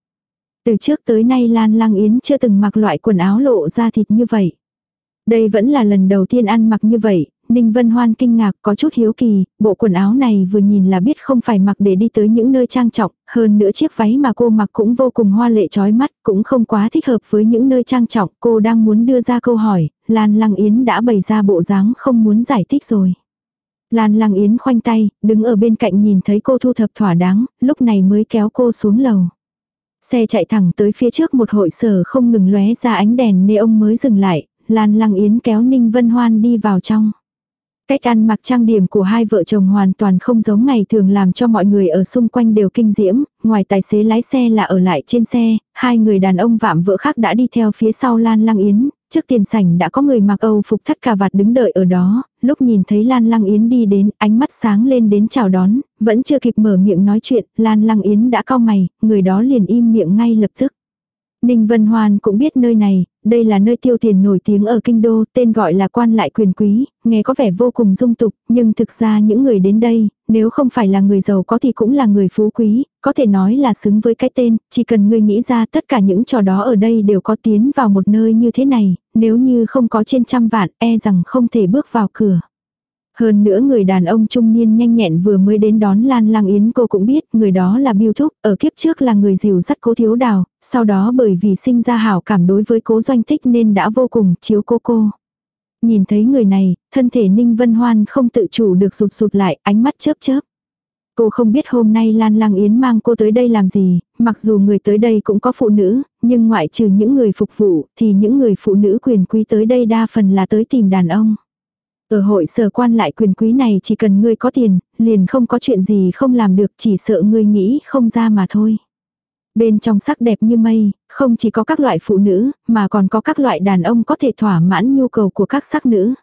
Từ trước tới nay Lan Lăng Yến chưa từng mặc loại quần áo lộ ra thịt như vậy. Đây vẫn là lần đầu tiên ăn mặc như vậy, Ninh Vân Hoan kinh ngạc có chút hiếu kỳ, bộ quần áo này vừa nhìn là biết không phải mặc để đi tới những nơi trang trọng, hơn nữa chiếc váy mà cô mặc cũng vô cùng hoa lệ trói mắt, cũng không quá thích hợp với những nơi trang trọng. Cô đang muốn đưa ra câu hỏi, Lan Lăng Yến đã bày ra bộ dáng không muốn giải thích rồi. Lan Lăng Yến khoanh tay, đứng ở bên cạnh nhìn thấy cô thu thập thỏa đáng, lúc này mới kéo cô xuống lầu. Xe chạy thẳng tới phía trước một hội sở không ngừng lóe ra ánh đèn nê ông mới dừng lại, Lan Lăng Yến kéo Ninh Vân Hoan đi vào trong. Cách ăn mặc trang điểm của hai vợ chồng hoàn toàn không giống ngày thường làm cho mọi người ở xung quanh đều kinh diễm, ngoài tài xế lái xe là ở lại trên xe, hai người đàn ông vạm vỡ khác đã đi theo phía sau Lan Lăng Yến, trước tiền sảnh đã có người mặc Âu phục thắt cà vạt đứng đợi ở đó, lúc nhìn thấy Lan Lăng Yến đi đến, ánh mắt sáng lên đến chào đón, vẫn chưa kịp mở miệng nói chuyện, Lan Lăng Yến đã cau mày, người đó liền im miệng ngay lập tức. Ninh Vân Hoan cũng biết nơi này, đây là nơi tiêu tiền nổi tiếng ở kinh đô, tên gọi là quan lại quyền quý, nghe có vẻ vô cùng dung tục, nhưng thực ra những người đến đây, nếu không phải là người giàu có thì cũng là người phú quý, có thể nói là xứng với cái tên, chỉ cần ngươi nghĩ ra tất cả những trò đó ở đây đều có tiến vào một nơi như thế này, nếu như không có trên trăm vạn e rằng không thể bước vào cửa. Hơn nữa người đàn ông trung niên nhanh nhẹn vừa mới đến đón Lan Lang Yến cô cũng biết người đó là Biêu Thúc, ở kiếp trước là người dìu dắt cố thiếu đào, sau đó bởi vì sinh ra hảo cảm đối với cố doanh thích nên đã vô cùng chiếu cô cô. Nhìn thấy người này, thân thể Ninh Vân Hoan không tự chủ được rụt rụt lại, ánh mắt chớp chớp. Cô không biết hôm nay Lan Lang Yến mang cô tới đây làm gì, mặc dù người tới đây cũng có phụ nữ, nhưng ngoại trừ những người phục vụ thì những người phụ nữ quyền quý tới đây đa phần là tới tìm đàn ông. Ở hội sở quan lại quyền quý này chỉ cần ngươi có tiền, liền không có chuyện gì không làm được chỉ sợ ngươi nghĩ không ra mà thôi. Bên trong sắc đẹp như mây, không chỉ có các loại phụ nữ, mà còn có các loại đàn ông có thể thỏa mãn nhu cầu của các sắc nữ.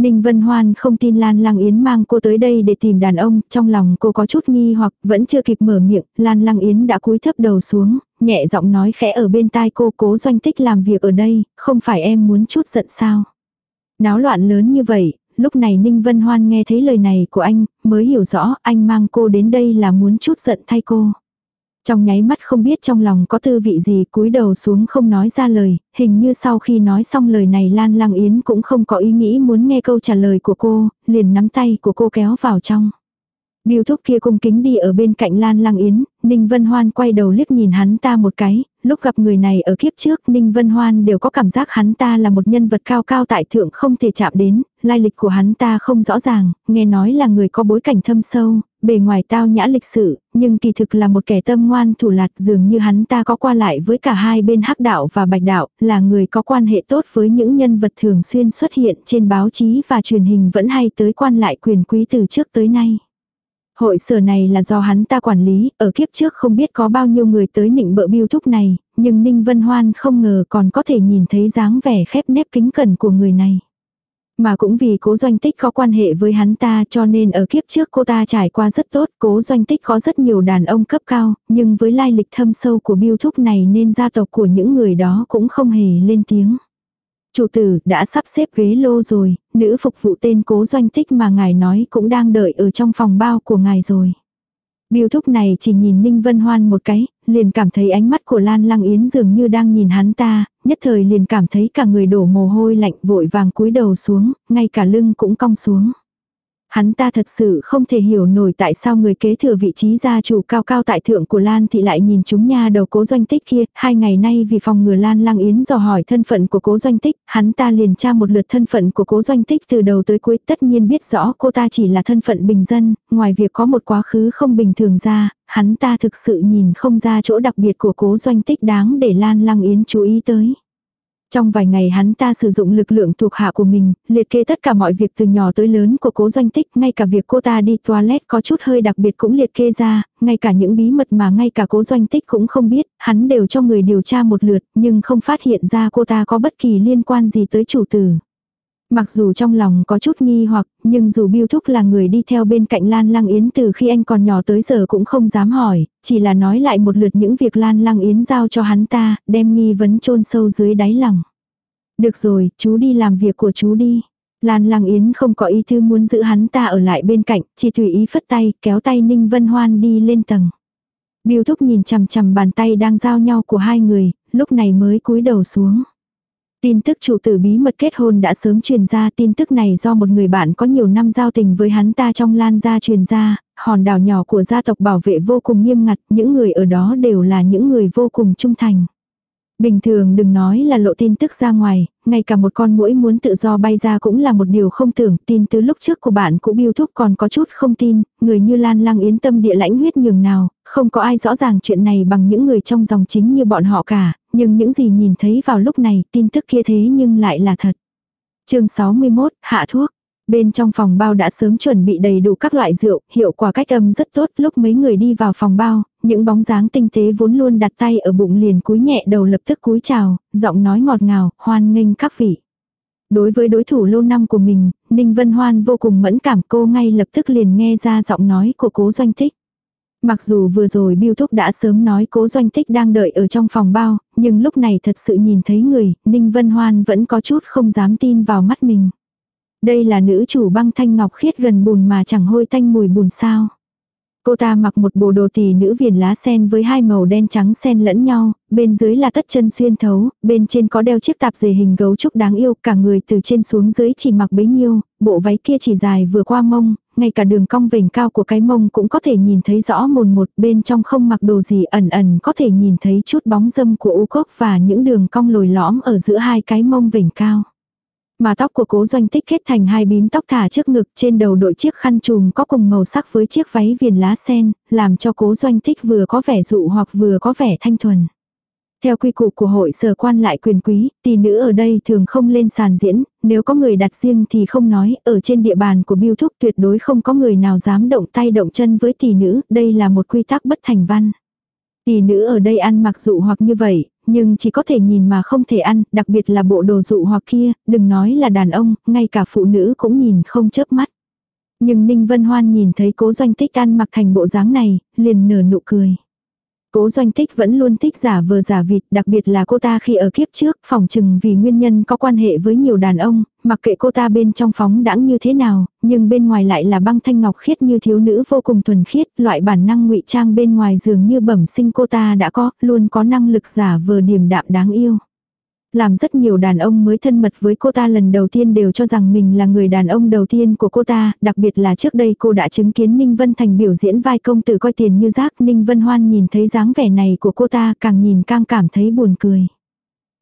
Ninh Vân Hoan không tin Lan Lăng Yến mang cô tới đây để tìm đàn ông, trong lòng cô có chút nghi hoặc vẫn chưa kịp mở miệng, Lan Lăng Yến đã cúi thấp đầu xuống, nhẹ giọng nói khẽ ở bên tai cô cố doanh tích làm việc ở đây, không phải em muốn chút giận sao. Náo loạn lớn như vậy, lúc này Ninh Vân Hoan nghe thấy lời này của anh, mới hiểu rõ anh mang cô đến đây là muốn chút giận thay cô. Trong nháy mắt không biết trong lòng có tư vị gì cúi đầu xuống không nói ra lời, hình như sau khi nói xong lời này Lan Lang Yến cũng không có ý nghĩ muốn nghe câu trả lời của cô, liền nắm tay của cô kéo vào trong. Biêu thúc kia cung kính đi ở bên cạnh Lan Lăng Yến, Ninh Vân Hoan quay đầu liếc nhìn hắn ta một cái, lúc gặp người này ở kiếp trước Ninh Vân Hoan đều có cảm giác hắn ta là một nhân vật cao cao tại thượng không thể chạm đến, lai lịch của hắn ta không rõ ràng, nghe nói là người có bối cảnh thâm sâu, bề ngoài tao nhã lịch sự, nhưng kỳ thực là một kẻ tâm ngoan thủ lạt dường như hắn ta có qua lại với cả hai bên hắc đạo và bạch đạo, là người có quan hệ tốt với những nhân vật thường xuyên xuất hiện trên báo chí và truyền hình vẫn hay tới quan lại quyền quý từ trước tới nay. Hội sở này là do hắn ta quản lý, ở kiếp trước không biết có bao nhiêu người tới nịnh bợ biêu thúc này, nhưng Ninh Vân Hoan không ngờ còn có thể nhìn thấy dáng vẻ khép nép kính cẩn của người này. Mà cũng vì cố doanh tích có quan hệ với hắn ta cho nên ở kiếp trước cô ta trải qua rất tốt, cố doanh tích có rất nhiều đàn ông cấp cao, nhưng với lai lịch thâm sâu của biêu thúc này nên gia tộc của những người đó cũng không hề lên tiếng. Chủ tử đã sắp xếp ghế lô rồi, nữ phục vụ tên cố doanh tích mà ngài nói cũng đang đợi ở trong phòng bao của ngài rồi. Biêu thúc này chỉ nhìn Ninh Vân Hoan một cái, liền cảm thấy ánh mắt của Lan Lăng Yến dường như đang nhìn hắn ta, nhất thời liền cảm thấy cả người đổ mồ hôi lạnh vội vàng cúi đầu xuống, ngay cả lưng cũng cong xuống. Hắn ta thật sự không thể hiểu nổi tại sao người kế thừa vị trí gia chủ cao cao tại thượng của Lan thị lại nhìn chúng nha đầu cố doanh tích kia, hai ngày nay vì phòng ngừa Lan lang yến dò hỏi thân phận của cố doanh tích, hắn ta liền tra một lượt thân phận của cố doanh tích từ đầu tới cuối tất nhiên biết rõ cô ta chỉ là thân phận bình dân, ngoài việc có một quá khứ không bình thường ra, hắn ta thực sự nhìn không ra chỗ đặc biệt của cố doanh tích đáng để Lan lang yến chú ý tới. Trong vài ngày hắn ta sử dụng lực lượng thuộc hạ của mình, liệt kê tất cả mọi việc từ nhỏ tới lớn của cố doanh tích, ngay cả việc cô ta đi toilet có chút hơi đặc biệt cũng liệt kê ra, ngay cả những bí mật mà ngay cả cố doanh tích cũng không biết, hắn đều cho người điều tra một lượt, nhưng không phát hiện ra cô ta có bất kỳ liên quan gì tới chủ tử. Mặc dù trong lòng có chút nghi hoặc, nhưng dù Biêu Thúc là người đi theo bên cạnh Lan Lăng Yến từ khi anh còn nhỏ tới giờ cũng không dám hỏi, chỉ là nói lại một lượt những việc Lan Lăng Yến giao cho hắn ta, đem nghi vấn chôn sâu dưới đáy lòng. Được rồi, chú đi làm việc của chú đi. Lan Lăng Yến không có ý thư muốn giữ hắn ta ở lại bên cạnh, chỉ tùy ý phất tay, kéo tay Ninh Vân Hoan đi lên tầng. Biêu Thúc nhìn chằm chằm bàn tay đang giao nhau của hai người, lúc này mới cúi đầu xuống. Tin tức chủ tử bí mật kết hôn đã sớm truyền ra tin tức này do một người bạn có nhiều năm giao tình với hắn ta trong lan gia truyền ra, hòn đảo nhỏ của gia tộc bảo vệ vô cùng nghiêm ngặt, những người ở đó đều là những người vô cùng trung thành. Bình thường đừng nói là lộ tin tức ra ngoài, ngay cả một con mũi muốn tự do bay ra cũng là một điều không tưởng, tin từ lúc trước của bạn cũng biêu thúc còn có chút không tin, người như Lan Lăng yên tâm địa lãnh huyết nhường nào, không có ai rõ ràng chuyện này bằng những người trong dòng chính như bọn họ cả, nhưng những gì nhìn thấy vào lúc này tin tức kia thế nhưng lại là thật. chương 61, hạ thuốc. Bên trong phòng bao đã sớm chuẩn bị đầy đủ các loại rượu, hiệu quả cách âm rất tốt. Lúc mấy người đi vào phòng bao, những bóng dáng tinh tế vốn luôn đặt tay ở bụng liền cúi nhẹ đầu lập tức cúi chào, giọng nói ngọt ngào, hoan nghênh các vị. Đối với đối thủ lâu năm của mình, Ninh Vân Hoan vô cùng mẫn cảm cô ngay lập tức liền nghe ra giọng nói của cố doanh tích. Mặc dù vừa rồi Biêu Thúc đã sớm nói cố doanh tích đang đợi ở trong phòng bao, nhưng lúc này thật sự nhìn thấy người, Ninh Vân Hoan vẫn có chút không dám tin vào mắt mình. Đây là nữ chủ băng thanh ngọc khiết gần bùn mà chẳng hôi tanh mùi bùn sao. Cô ta mặc một bộ đồ tỳ nữ viền lá sen với hai màu đen trắng sen lẫn nhau, bên dưới là tất chân xuyên thấu, bên trên có đeo chiếc tạp dề hình gấu trúc đáng yêu, cả người từ trên xuống dưới chỉ mặc bấy nhiêu, bộ váy kia chỉ dài vừa qua mông, ngay cả đường cong vành cao của cái mông cũng có thể nhìn thấy rõ mồn một, bên trong không mặc đồ gì ẩn ẩn có thể nhìn thấy chút bóng dâm của u cốc và những đường cong lồi lõm ở giữa hai cái mông vành cao. Mà tóc của cố doanh tích kết thành hai bím tóc thả trước ngực trên đầu đội chiếc khăn trùm có cùng màu sắc với chiếc váy viền lá sen, làm cho cố doanh tích vừa có vẻ dụ hoặc vừa có vẻ thanh thuần. Theo quy củ của hội sở quan lại quyền quý, tỷ nữ ở đây thường không lên sàn diễn, nếu có người đặt riêng thì không nói, ở trên địa bàn của biêu thúc tuyệt đối không có người nào dám động tay động chân với tỷ nữ, đây là một quy tắc bất thành văn. Tỷ nữ ở đây ăn mặc dụ hoặc như vậy, nhưng chỉ có thể nhìn mà không thể ăn, đặc biệt là bộ đồ dụ hoặc kia, đừng nói là đàn ông, ngay cả phụ nữ cũng nhìn không chớp mắt. Nhưng Ninh Vân Hoan nhìn thấy cố doanh tích ăn mặc thành bộ dáng này, liền nở nụ cười. Cố doanh tích vẫn luôn thích giả vờ giả vịt, đặc biệt là cô ta khi ở kiếp trước, phòng chừng vì nguyên nhân có quan hệ với nhiều đàn ông, mặc kệ cô ta bên trong phóng đãng như thế nào, nhưng bên ngoài lại là băng thanh ngọc khiết như thiếu nữ vô cùng thuần khiết, loại bản năng ngụy trang bên ngoài dường như bẩm sinh cô ta đã có, luôn có năng lực giả vờ điềm đạm đáng yêu. Làm rất nhiều đàn ông mới thân mật với cô ta lần đầu tiên đều cho rằng mình là người đàn ông đầu tiên của cô ta, đặc biệt là trước đây cô đã chứng kiến Ninh Vân Thành biểu diễn vai công tử coi tiền như rác. Ninh Vân Hoan nhìn thấy dáng vẻ này của cô ta càng nhìn càng cảm thấy buồn cười.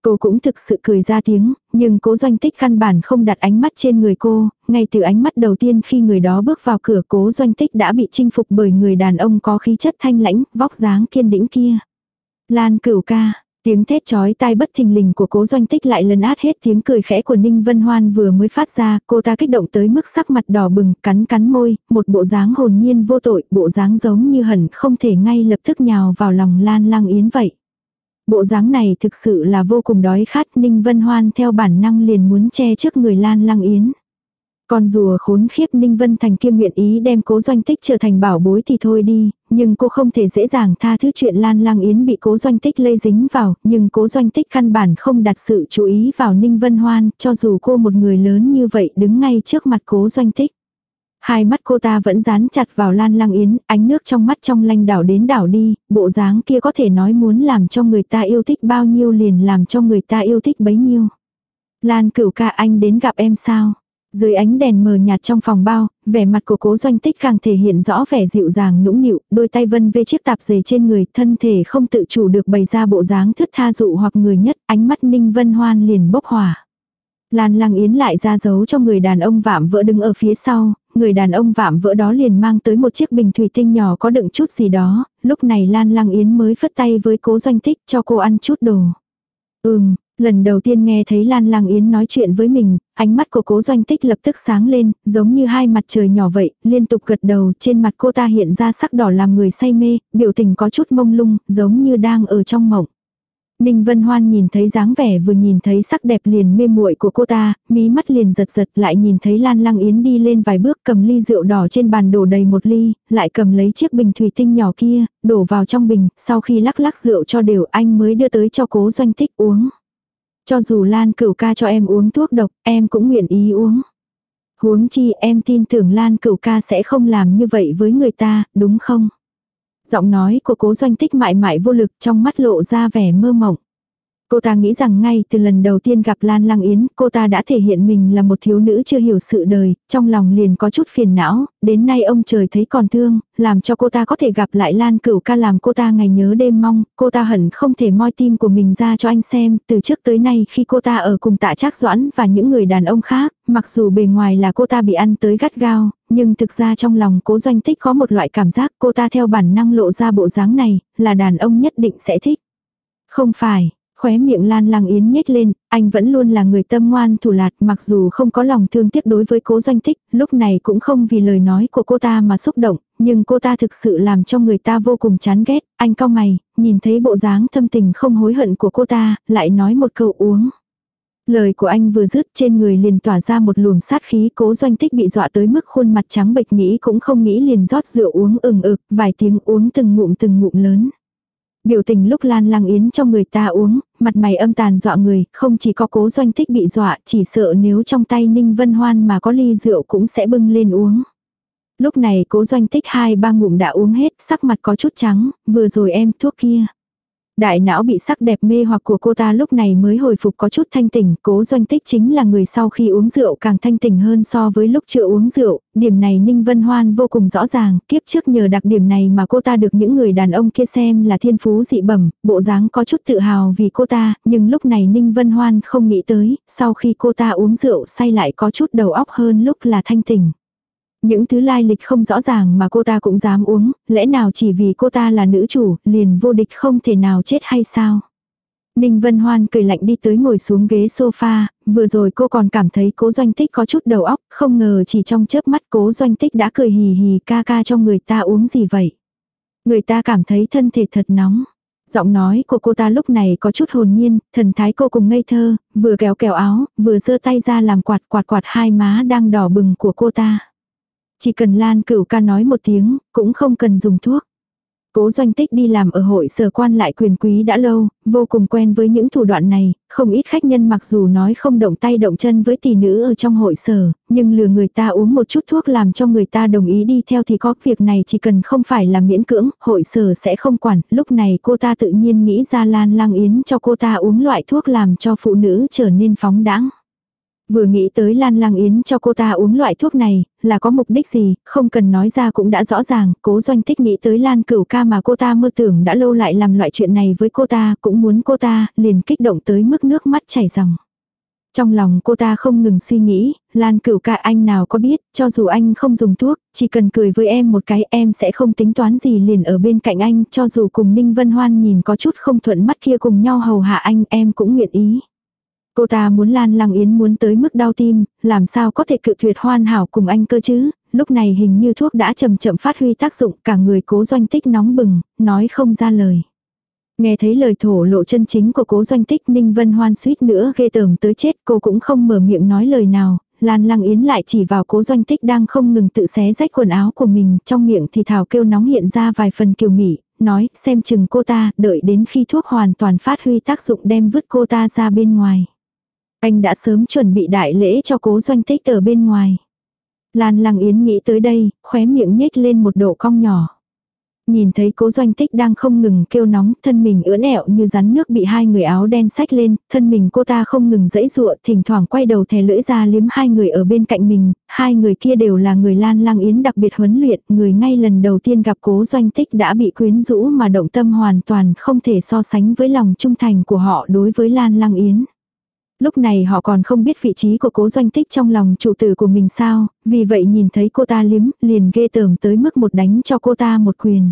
Cô cũng thực sự cười ra tiếng, nhưng cố doanh tích căn bản không đặt ánh mắt trên người cô, ngay từ ánh mắt đầu tiên khi người đó bước vào cửa cố doanh tích đã bị chinh phục bởi người đàn ông có khí chất thanh lãnh, vóc dáng kiên đĩnh kia. Lan cửu ca, Tiếng thét chói tai bất thình lình của cố doanh tích lại lấn át hết tiếng cười khẽ của Ninh Vân Hoan vừa mới phát ra, cô ta kích động tới mức sắc mặt đỏ bừng, cắn cắn môi, một bộ dáng hồn nhiên vô tội, bộ dáng giống như hẳn không thể ngay lập tức nhào vào lòng Lan Lang Yến vậy. Bộ dáng này thực sự là vô cùng đói khát, Ninh Vân Hoan theo bản năng liền muốn che trước người Lan Lang Yến. Con rùa khốn khiếp Ninh Vân Thành kia nguyện ý đem cố doanh tích trở thành bảo bối thì thôi đi, nhưng cô không thể dễ dàng tha thứ chuyện Lan Lang Yến bị cố doanh tích lây dính vào, nhưng cố doanh tích căn bản không đặt sự chú ý vào Ninh Vân Hoan, cho dù cô một người lớn như vậy đứng ngay trước mặt cố doanh tích. Hai mắt cô ta vẫn dán chặt vào Lan Lang Yến, ánh nước trong mắt trong lanh đảo đến đảo đi, bộ dáng kia có thể nói muốn làm cho người ta yêu thích bao nhiêu liền làm cho người ta yêu thích bấy nhiêu. Lan cửu ca anh đến gặp em sao? Dưới ánh đèn mờ nhạt trong phòng bao, vẻ mặt của cố doanh tích càng thể hiện rõ vẻ dịu dàng nũng nịu, đôi tay vân vê chiếc tạp dề trên người, thân thể không tự chủ được bày ra bộ dáng thướt tha dụ hoặc người nhất, ánh mắt ninh vân hoan liền bốc hỏa. Lan Lăng Yến lại ra dấu cho người đàn ông vạm vỡ đứng ở phía sau, người đàn ông vạm vỡ đó liền mang tới một chiếc bình thủy tinh nhỏ có đựng chút gì đó, lúc này Lan Lăng Yến mới phất tay với cố doanh tích cho cô ăn chút đồ. Ừm, lần đầu tiên nghe thấy Lan Lăng Yến nói chuyện với mình, ánh mắt của cố doanh tích lập tức sáng lên, giống như hai mặt trời nhỏ vậy, liên tục gật đầu, trên mặt cô ta hiện ra sắc đỏ làm người say mê, biểu tình có chút mông lung, giống như đang ở trong mộng. Ninh Vân Hoan nhìn thấy dáng vẻ vừa nhìn thấy sắc đẹp liền mê muội của cô ta, mí mắt liền giật giật lại nhìn thấy Lan Lăng Yến đi lên vài bước cầm ly rượu đỏ trên bàn đổ đầy một ly, lại cầm lấy chiếc bình thủy tinh nhỏ kia, đổ vào trong bình, sau khi lắc lắc rượu cho đều anh mới đưa tới cho cố doanh thích uống. Cho dù Lan cửu ca cho em uống thuốc độc, em cũng nguyện ý uống. Huống chi em tin tưởng Lan cửu ca sẽ không làm như vậy với người ta, đúng không? Giọng nói của cố doanh tích mại mại vô lực trong mắt lộ ra vẻ mơ mộng. Cô ta nghĩ rằng ngay từ lần đầu tiên gặp Lan Lăng Yến, cô ta đã thể hiện mình là một thiếu nữ chưa hiểu sự đời, trong lòng liền có chút phiền não, đến nay ông trời thấy còn thương, làm cho cô ta có thể gặp lại Lan Cửu ca làm cô ta ngày nhớ đêm mong, cô ta hận không thể moi tim của mình ra cho anh xem, từ trước tới nay khi cô ta ở cùng tạ trác doãn và những người đàn ông khác, mặc dù bề ngoài là cô ta bị ăn tới gắt gao, nhưng thực ra trong lòng cố doanh tích có một loại cảm giác cô ta theo bản năng lộ ra bộ dáng này, là đàn ông nhất định sẽ thích. Không phải, Khóe miệng Lan Lăng Yến nhếch lên, anh vẫn luôn là người tâm ngoan thủ lạt mặc dù không có lòng thương tiếc đối với cố doanh tích, lúc này cũng không vì lời nói của cô ta mà xúc động, nhưng cô ta thực sự làm cho người ta vô cùng chán ghét, anh cao mày, nhìn thấy bộ dáng thâm tình không hối hận của cô ta, lại nói một câu uống. Lời của anh vừa dứt trên người liền tỏa ra một luồng sát khí cố doanh tích bị dọa tới mức khuôn mặt trắng bệch nghĩ cũng không nghĩ liền rót rượu uống ừng ực, vài tiếng uống từng ngụm từng ngụm lớn. Biểu tình lúc Lan Lăng Yến cho người ta uống, mặt mày âm tàn dọa người, không chỉ có cố doanh tích bị dọa, chỉ sợ nếu trong tay Ninh Vân Hoan mà có ly rượu cũng sẽ bưng lên uống. Lúc này cố doanh tích hai ba ngụm đã uống hết, sắc mặt có chút trắng, vừa rồi em thuốc kia. Đại não bị sắc đẹp mê hoặc của cô ta lúc này mới hồi phục có chút thanh tỉnh, cố doanh tích chính là người sau khi uống rượu càng thanh tỉnh hơn so với lúc chưa uống rượu, điểm này Ninh Vân Hoan vô cùng rõ ràng, kiếp trước nhờ đặc điểm này mà cô ta được những người đàn ông kia xem là thiên phú dị bẩm, bộ dáng có chút tự hào vì cô ta, nhưng lúc này Ninh Vân Hoan không nghĩ tới, sau khi cô ta uống rượu say lại có chút đầu óc hơn lúc là thanh tỉnh. Những thứ lai lịch không rõ ràng mà cô ta cũng dám uống, lẽ nào chỉ vì cô ta là nữ chủ, liền vô địch không thể nào chết hay sao? Ninh Vân Hoan cười lạnh đi tới ngồi xuống ghế sofa, vừa rồi cô còn cảm thấy cố doanh tích có chút đầu óc, không ngờ chỉ trong chớp mắt cố doanh tích đã cười hì hì ca ca cho người ta uống gì vậy. Người ta cảm thấy thân thể thật nóng. Giọng nói của cô ta lúc này có chút hồn nhiên, thần thái cô cùng ngây thơ, vừa kéo kéo áo, vừa giơ tay ra làm quạt quạt quạt hai má đang đỏ bừng của cô ta. Chỉ cần Lan cửu ca nói một tiếng, cũng không cần dùng thuốc. Cố doanh tích đi làm ở hội sở quan lại quyền quý đã lâu, vô cùng quen với những thủ đoạn này, không ít khách nhân mặc dù nói không động tay động chân với tỷ nữ ở trong hội sở, nhưng lừa người ta uống một chút thuốc làm cho người ta đồng ý đi theo thì có việc này chỉ cần không phải là miễn cưỡng, hội sở sẽ không quản, lúc này cô ta tự nhiên nghĩ ra Lan Lang Yến cho cô ta uống loại thuốc làm cho phụ nữ trở nên phóng đãng. Vừa nghĩ tới Lan Lang Yến cho cô ta uống loại thuốc này, là có mục đích gì, không cần nói ra cũng đã rõ ràng, cố doanh tích nghĩ tới Lan Cửu ca mà cô ta mơ tưởng đã lâu lại làm loại chuyện này với cô ta, cũng muốn cô ta, liền kích động tới mức nước mắt chảy ròng. Trong lòng cô ta không ngừng suy nghĩ, Lan Cửu ca anh nào có biết, cho dù anh không dùng thuốc, chỉ cần cười với em một cái em sẽ không tính toán gì liền ở bên cạnh anh, cho dù cùng Ninh Vân Hoan nhìn có chút không thuận mắt kia cùng nhau hầu hạ anh em cũng nguyện ý. Cô ta muốn Lan Lăng Yến muốn tới mức đau tim, làm sao có thể cự tuyệt hoàn hảo cùng anh cơ chứ, lúc này hình như thuốc đã chậm chậm phát huy tác dụng, cả người cố doanh tích nóng bừng, nói không ra lời. Nghe thấy lời thổ lộ chân chính của cố doanh tích Ninh Vân Hoan suýt nữa ghê tởm tới chết cô cũng không mở miệng nói lời nào, Lan Lăng Yến lại chỉ vào cố doanh tích đang không ngừng tự xé rách quần áo của mình, trong miệng thì thảo kêu nóng hiện ra vài phần kiều mị, nói xem chừng cô ta, đợi đến khi thuốc hoàn toàn phát huy tác dụng đem vứt cô ta ra bên ngoài. Anh đã sớm chuẩn bị đại lễ cho cố doanh tích ở bên ngoài. Lan Lăng Yến nghĩ tới đây, khóe miệng nhếch lên một độ cong nhỏ. Nhìn thấy cố doanh tích đang không ngừng kêu nóng, thân mình ưỡn ẹo như rắn nước bị hai người áo đen sách lên, thân mình cô ta không ngừng dẫy dụa, thỉnh thoảng quay đầu thè lưỡi ra liếm hai người ở bên cạnh mình, hai người kia đều là người Lan Lang Yến đặc biệt huấn luyện, người ngay lần đầu tiên gặp cố doanh tích đã bị quyến rũ mà động tâm hoàn toàn không thể so sánh với lòng trung thành của họ đối với Lan Lang Yến. Lúc này họ còn không biết vị trí của cố doanh tích trong lòng chủ tử của mình sao, vì vậy nhìn thấy cô ta liếm, liền ghê tởm tới mức một đánh cho cô ta một quyền.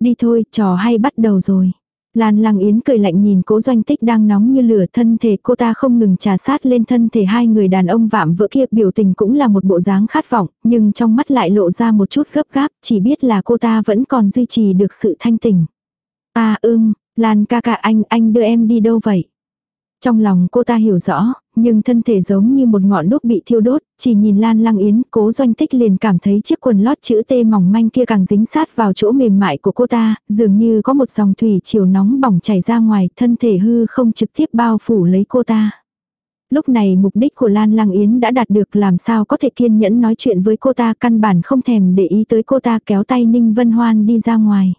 Đi thôi, trò hay bắt đầu rồi. Lan Lăng Yến cười lạnh nhìn cố doanh tích đang nóng như lửa thân thể cô ta không ngừng trà sát lên thân thể hai người đàn ông vạm vỡ kia biểu tình cũng là một bộ dáng khát vọng, nhưng trong mắt lại lộ ra một chút gấp gáp, chỉ biết là cô ta vẫn còn duy trì được sự thanh tình. À ưm, Lan ca ca anh, anh đưa em đi đâu vậy? Trong lòng cô ta hiểu rõ, nhưng thân thể giống như một ngọn đốt bị thiêu đốt, chỉ nhìn Lan Lăng Yến, cố doanh tích liền cảm thấy chiếc quần lót chữ T mỏng manh kia càng dính sát vào chỗ mềm mại của cô ta, dường như có một dòng thủy chiều nóng bỏng chảy ra ngoài, thân thể hư không trực tiếp bao phủ lấy cô ta. Lúc này mục đích của Lan Lăng Yến đã đạt được làm sao có thể kiên nhẫn nói chuyện với cô ta căn bản không thèm để ý tới cô ta kéo tay Ninh Vân Hoan đi ra ngoài.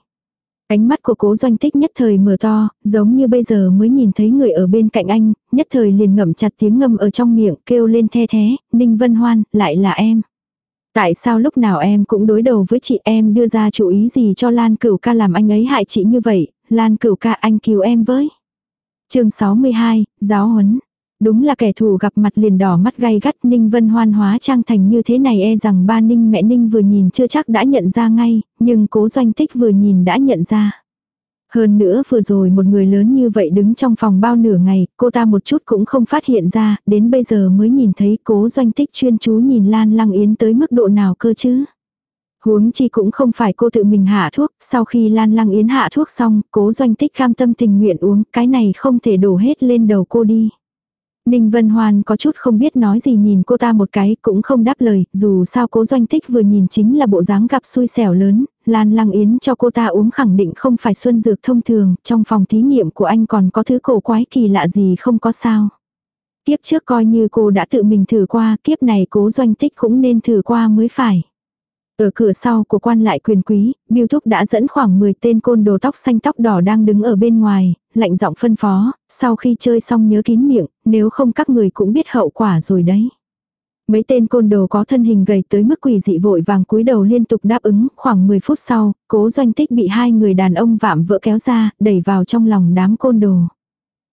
Ánh mắt của cố doanh tích nhất thời mở to, giống như bây giờ mới nhìn thấy người ở bên cạnh anh, nhất thời liền ngậm chặt tiếng ngâm ở trong miệng kêu lên the thế, Ninh Vân Hoan, lại là em. Tại sao lúc nào em cũng đối đầu với chị em đưa ra chủ ý gì cho Lan Cửu ca làm anh ấy hại chị như vậy, Lan Cửu ca anh cứu em với. chương 62, Giáo huấn. Đúng là kẻ thù gặp mặt liền đỏ mắt gay gắt Ninh Vân Hoan hóa trang thành như thế này e rằng ba Ninh mẹ Ninh vừa nhìn chưa chắc đã nhận ra ngay, nhưng cố doanh tích vừa nhìn đã nhận ra. Hơn nữa vừa rồi một người lớn như vậy đứng trong phòng bao nửa ngày, cô ta một chút cũng không phát hiện ra, đến bây giờ mới nhìn thấy cố doanh tích chuyên chú nhìn Lan Lăng Yến tới mức độ nào cơ chứ. Huống chi cũng không phải cô tự mình hạ thuốc, sau khi Lan Lăng Yến hạ thuốc xong, cố doanh tích cam tâm tình nguyện uống, cái này không thể đổ hết lên đầu cô đi. Ninh Vân Hoan có chút không biết nói gì nhìn cô ta một cái cũng không đáp lời, dù sao cố doanh tích vừa nhìn chính là bộ dáng gặp xui xẻo lớn, Lan Lăng Yến cho cô ta uống khẳng định không phải xuân dược thông thường, trong phòng thí nghiệm của anh còn có thứ cổ quái kỳ lạ gì không có sao. Tiếp trước coi như cô đã tự mình thử qua, kiếp này cố doanh tích cũng nên thử qua mới phải. Ở cửa sau của quan lại quyền quý, Biêu Thúc đã dẫn khoảng 10 tên côn đồ tóc xanh tóc đỏ đang đứng ở bên ngoài, lạnh giọng phân phó, sau khi chơi xong nhớ kín miệng, nếu không các người cũng biết hậu quả rồi đấy. Mấy tên côn đồ có thân hình gầy tới mức quỷ dị vội vàng cúi đầu liên tục đáp ứng, khoảng 10 phút sau, cố doanh tích bị hai người đàn ông vạm vỡ kéo ra, đẩy vào trong lòng đám côn đồ.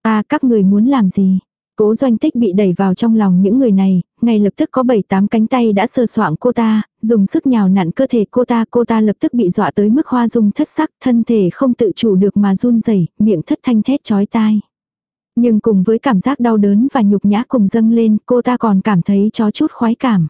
À các người muốn làm gì? Cố doanh tích bị đẩy vào trong lòng những người này, ngay lập tức có bảy tám cánh tay đã sơ soạng cô ta, dùng sức nhào nặn cơ thể cô ta, cô ta lập tức bị dọa tới mức hoa dung thất sắc, thân thể không tự chủ được mà run rẩy, miệng thất thanh thét chói tai. Nhưng cùng với cảm giác đau đớn và nhục nhã cùng dâng lên, cô ta còn cảm thấy chó chút khoái cảm.